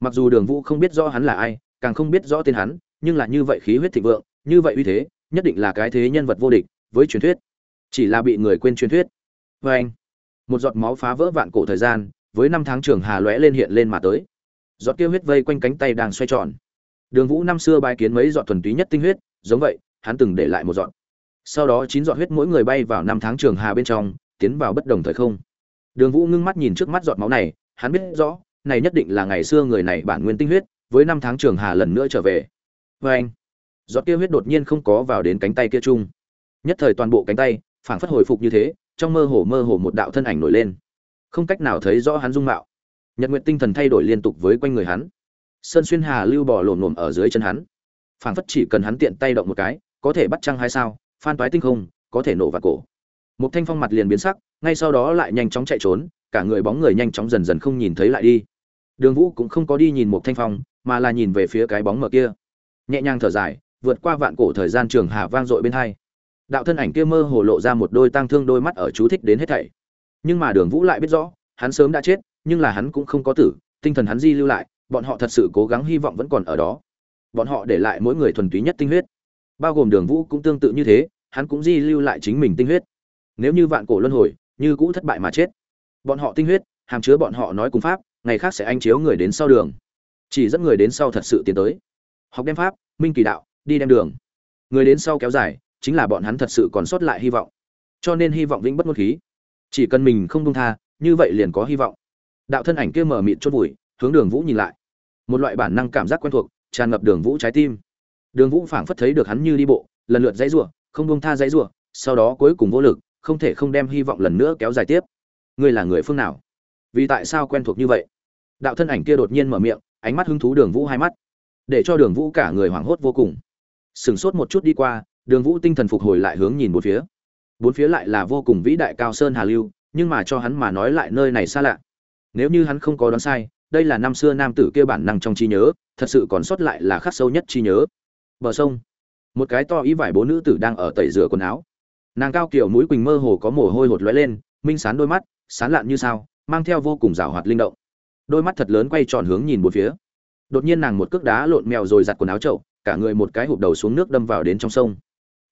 Mặc dù đường vũ không biết rõ hắn là ai, càng không biết rõ tên hắn, nhưng là như vậy khí huyết thịnh vượng, như vậy uy thế, nhất định là cái thế nhân vật vô địch, với truyền thuyết. Chỉ là bị người quên truyền thuyết. Vê anh một giọt máu phá vỡ vạn cổ thời gian, với năm tháng trường hà lóe lên hiện lên mà tới giọt kia huyết vây quanh cánh tay đang xoay tròn. Đường vũ năm xưa bài kiến mấy giọt thuần túy nhất tinh huyết, giống vậy, hắn từng để lại một giọt. Sau đó chín giọt huyết mỗi người bay vào năm tháng trường hà bên trong, tiến vào bất đồng thời không. Đường vũ ngưng mắt nhìn trước mắt giọt máu này, hắn biết rõ, này nhất định là ngày xưa người này bản nguyên tinh huyết, với năm tháng trường hà lần nữa trở về. Vê anh, giọt kia huyết đột nhiên không có vào đến cánh tay kia chung. Nhất thời toàn bộ cánh tay, phảng phất hồi phục như thế, trong mơ hồ mơ hồ một đạo thân ảnh nổi lên. Không cách nào thấy rõ hắn dung mạo nhật nguyện tinh thần thay đổi liên tục với quanh người hắn. Sơn xuyên hà lưu bỏ lổn nổm ở dưới chân hắn. Phảng phất chỉ cần hắn tiện tay động một cái, có thể bắt trăng hai sao, phan toái tinh không, có thể nổ vào cổ. Một thanh phong mặt liền biến sắc, ngay sau đó lại nhanh chóng chạy trốn, cả người bóng người nhanh chóng dần dần không nhìn thấy lại đi. Đường vũ cũng không có đi nhìn một thanh phong, mà là nhìn về phía cái bóng mở kia. Nhẹ nhàng thở dài, vượt qua vạn cổ thời gian trường hà vang dội bên hai. Đạo thân ảnh kia mơ hồ lộ ra một đôi tang thương đôi mắt ở chú thích đến hết thảy. Nhưng mà đường vũ lại biết rõ, hắn sớm đã chết nhưng là hắn cũng không có tử, tinh thần hắn di lưu lại, bọn họ thật sự cố gắng hy vọng vẫn còn ở đó. Bọn họ để lại mỗi người thuần túy nhất tinh huyết. Bao gồm đường vũ cũng tương tự như thế, hắn cũng di lưu lại chính mình tinh huyết. Nếu như vạn cổ luân hồi, như cũ thất bại mà chết. Bọn họ tinh huyết, hàm chứa bọn họ nói cùng pháp, ngày khác sẽ anh chiếu người đến sau đường. Chỉ dẫn người đến sau thật sự tiến tới. Học đem pháp, minh kỳ đạo, đi đem đường. Người đến sau kéo dài, chính là bọn hắn thật sự còn sót lại hy vọng. Cho nên hy vọng vĩnh bất ngôn khí. Chỉ cần mình không buông tha, như vậy liền có hy vọng đạo thân ảnh kia mở mịt chốt vùi, hướng đường vũ nhìn lại. Một loại bản năng cảm giác quen thuộc, tràn ngập đường vũ trái tim. Đường vũ phảng phất thấy được hắn như đi bộ, lần lượt dãy rủa, không buông tha dãy rủa, sau đó cuối cùng vô lực, không thể không đem hy vọng lần nữa kéo dài tiếp. Ngươi là người phương nào? Vì tại sao quen thuộc như vậy? Đạo thân ảnh kia đột nhiên mở miệng, ánh mắt hứng thú đường vũ hai mắt, để cho đường vũ cả người hoảng hốt vô cùng. Sửng sốt một chút đi qua, đường vũ tinh thần phục hồi lại hướng nhìn bốn phía. Bốn phía lại là vô cùng vĩ đại cao sơn hà lưu, nhưng mà cho hắn mà nói lại nơi này xa lạ nếu như hắn không có đoán sai, đây là năm xưa nam tử kia bản năng trong trí nhớ, thật sự còn sót lại là khắc sâu nhất trí nhớ. Bờ sông. Một cái to ý vải bố nữ tử đang ở tẩy rửa quần áo. Nàng cao kiểu mũi quỳnh mơ hồ có mồ hôi hột lóe lên, minh sán đôi mắt, sán lạn như sao, mang theo vô cùng rào hoạt linh động. Đôi mắt thật lớn quay tròn hướng nhìn một phía. Đột nhiên nàng một cước đá lộn mèo rồi giặt quần áo chậu, cả người một cái hụp đầu xuống nước đâm vào đến trong sông.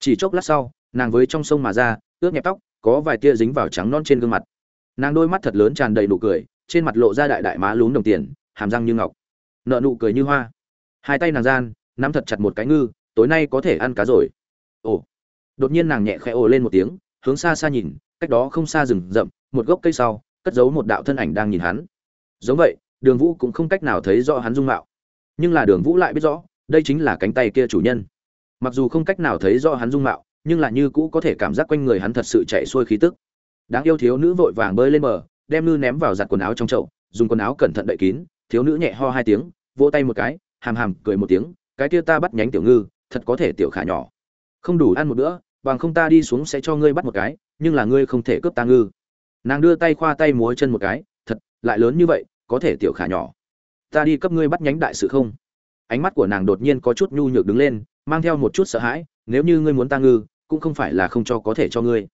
Chỉ chốc lát sau, nàng với trong sông mà ra, ướt nhẹp tóc, có vài tia dính vào trắng non trên gương mặt. Nàng đôi mắt thật lớn tràn đầy nụ cười trên mặt lộ ra đại đại má lún đồng tiền, hàm răng như ngọc. Nợ nụ cười như hoa. Hai tay nàng gian, nắm thật chặt một cái ngư, tối nay có thể ăn cá rồi. Ồ. Đột nhiên nàng nhẹ khẽ ồ lên một tiếng, hướng xa xa nhìn, cách đó không xa rừng rậm, một gốc cây sau, cất giấu một đạo thân ảnh đang nhìn hắn. Giống vậy, đường vũ cũng không cách nào thấy rõ hắn dung mạo. Nhưng là đường vũ lại biết rõ, đây chính là cánh tay kia chủ nhân. Mặc dù không cách nào thấy rõ hắn dung mạo, nhưng là như cũ có thể cảm giác quanh người hắn thật sự chạy xuôi khí tức. Đáng yêu thiếu nữ vội vàng bơi lên bờ đem ngư ném vào giặt quần áo trong chậu, dùng quần áo cẩn thận đậy kín, thiếu nữ nhẹ ho hai tiếng, vỗ tay một cái, hàm hàm cười một tiếng, cái kia ta bắt nhánh tiểu ngư, thật có thể tiểu khả nhỏ. Không đủ ăn một bữa, bằng không ta đi xuống sẽ cho ngươi bắt một cái, nhưng là ngươi không thể cướp ta ngư. Nàng đưa tay khoa tay múa chân một cái, thật, lại lớn như vậy, có thể tiểu khả nhỏ. Ta đi cấp ngươi bắt nhánh đại sự không? Ánh mắt của nàng đột nhiên có chút nhu nhược đứng lên, mang theo một chút sợ hãi, nếu như ngươi muốn ta ngư, cũng không phải là không cho có thể cho ngươi.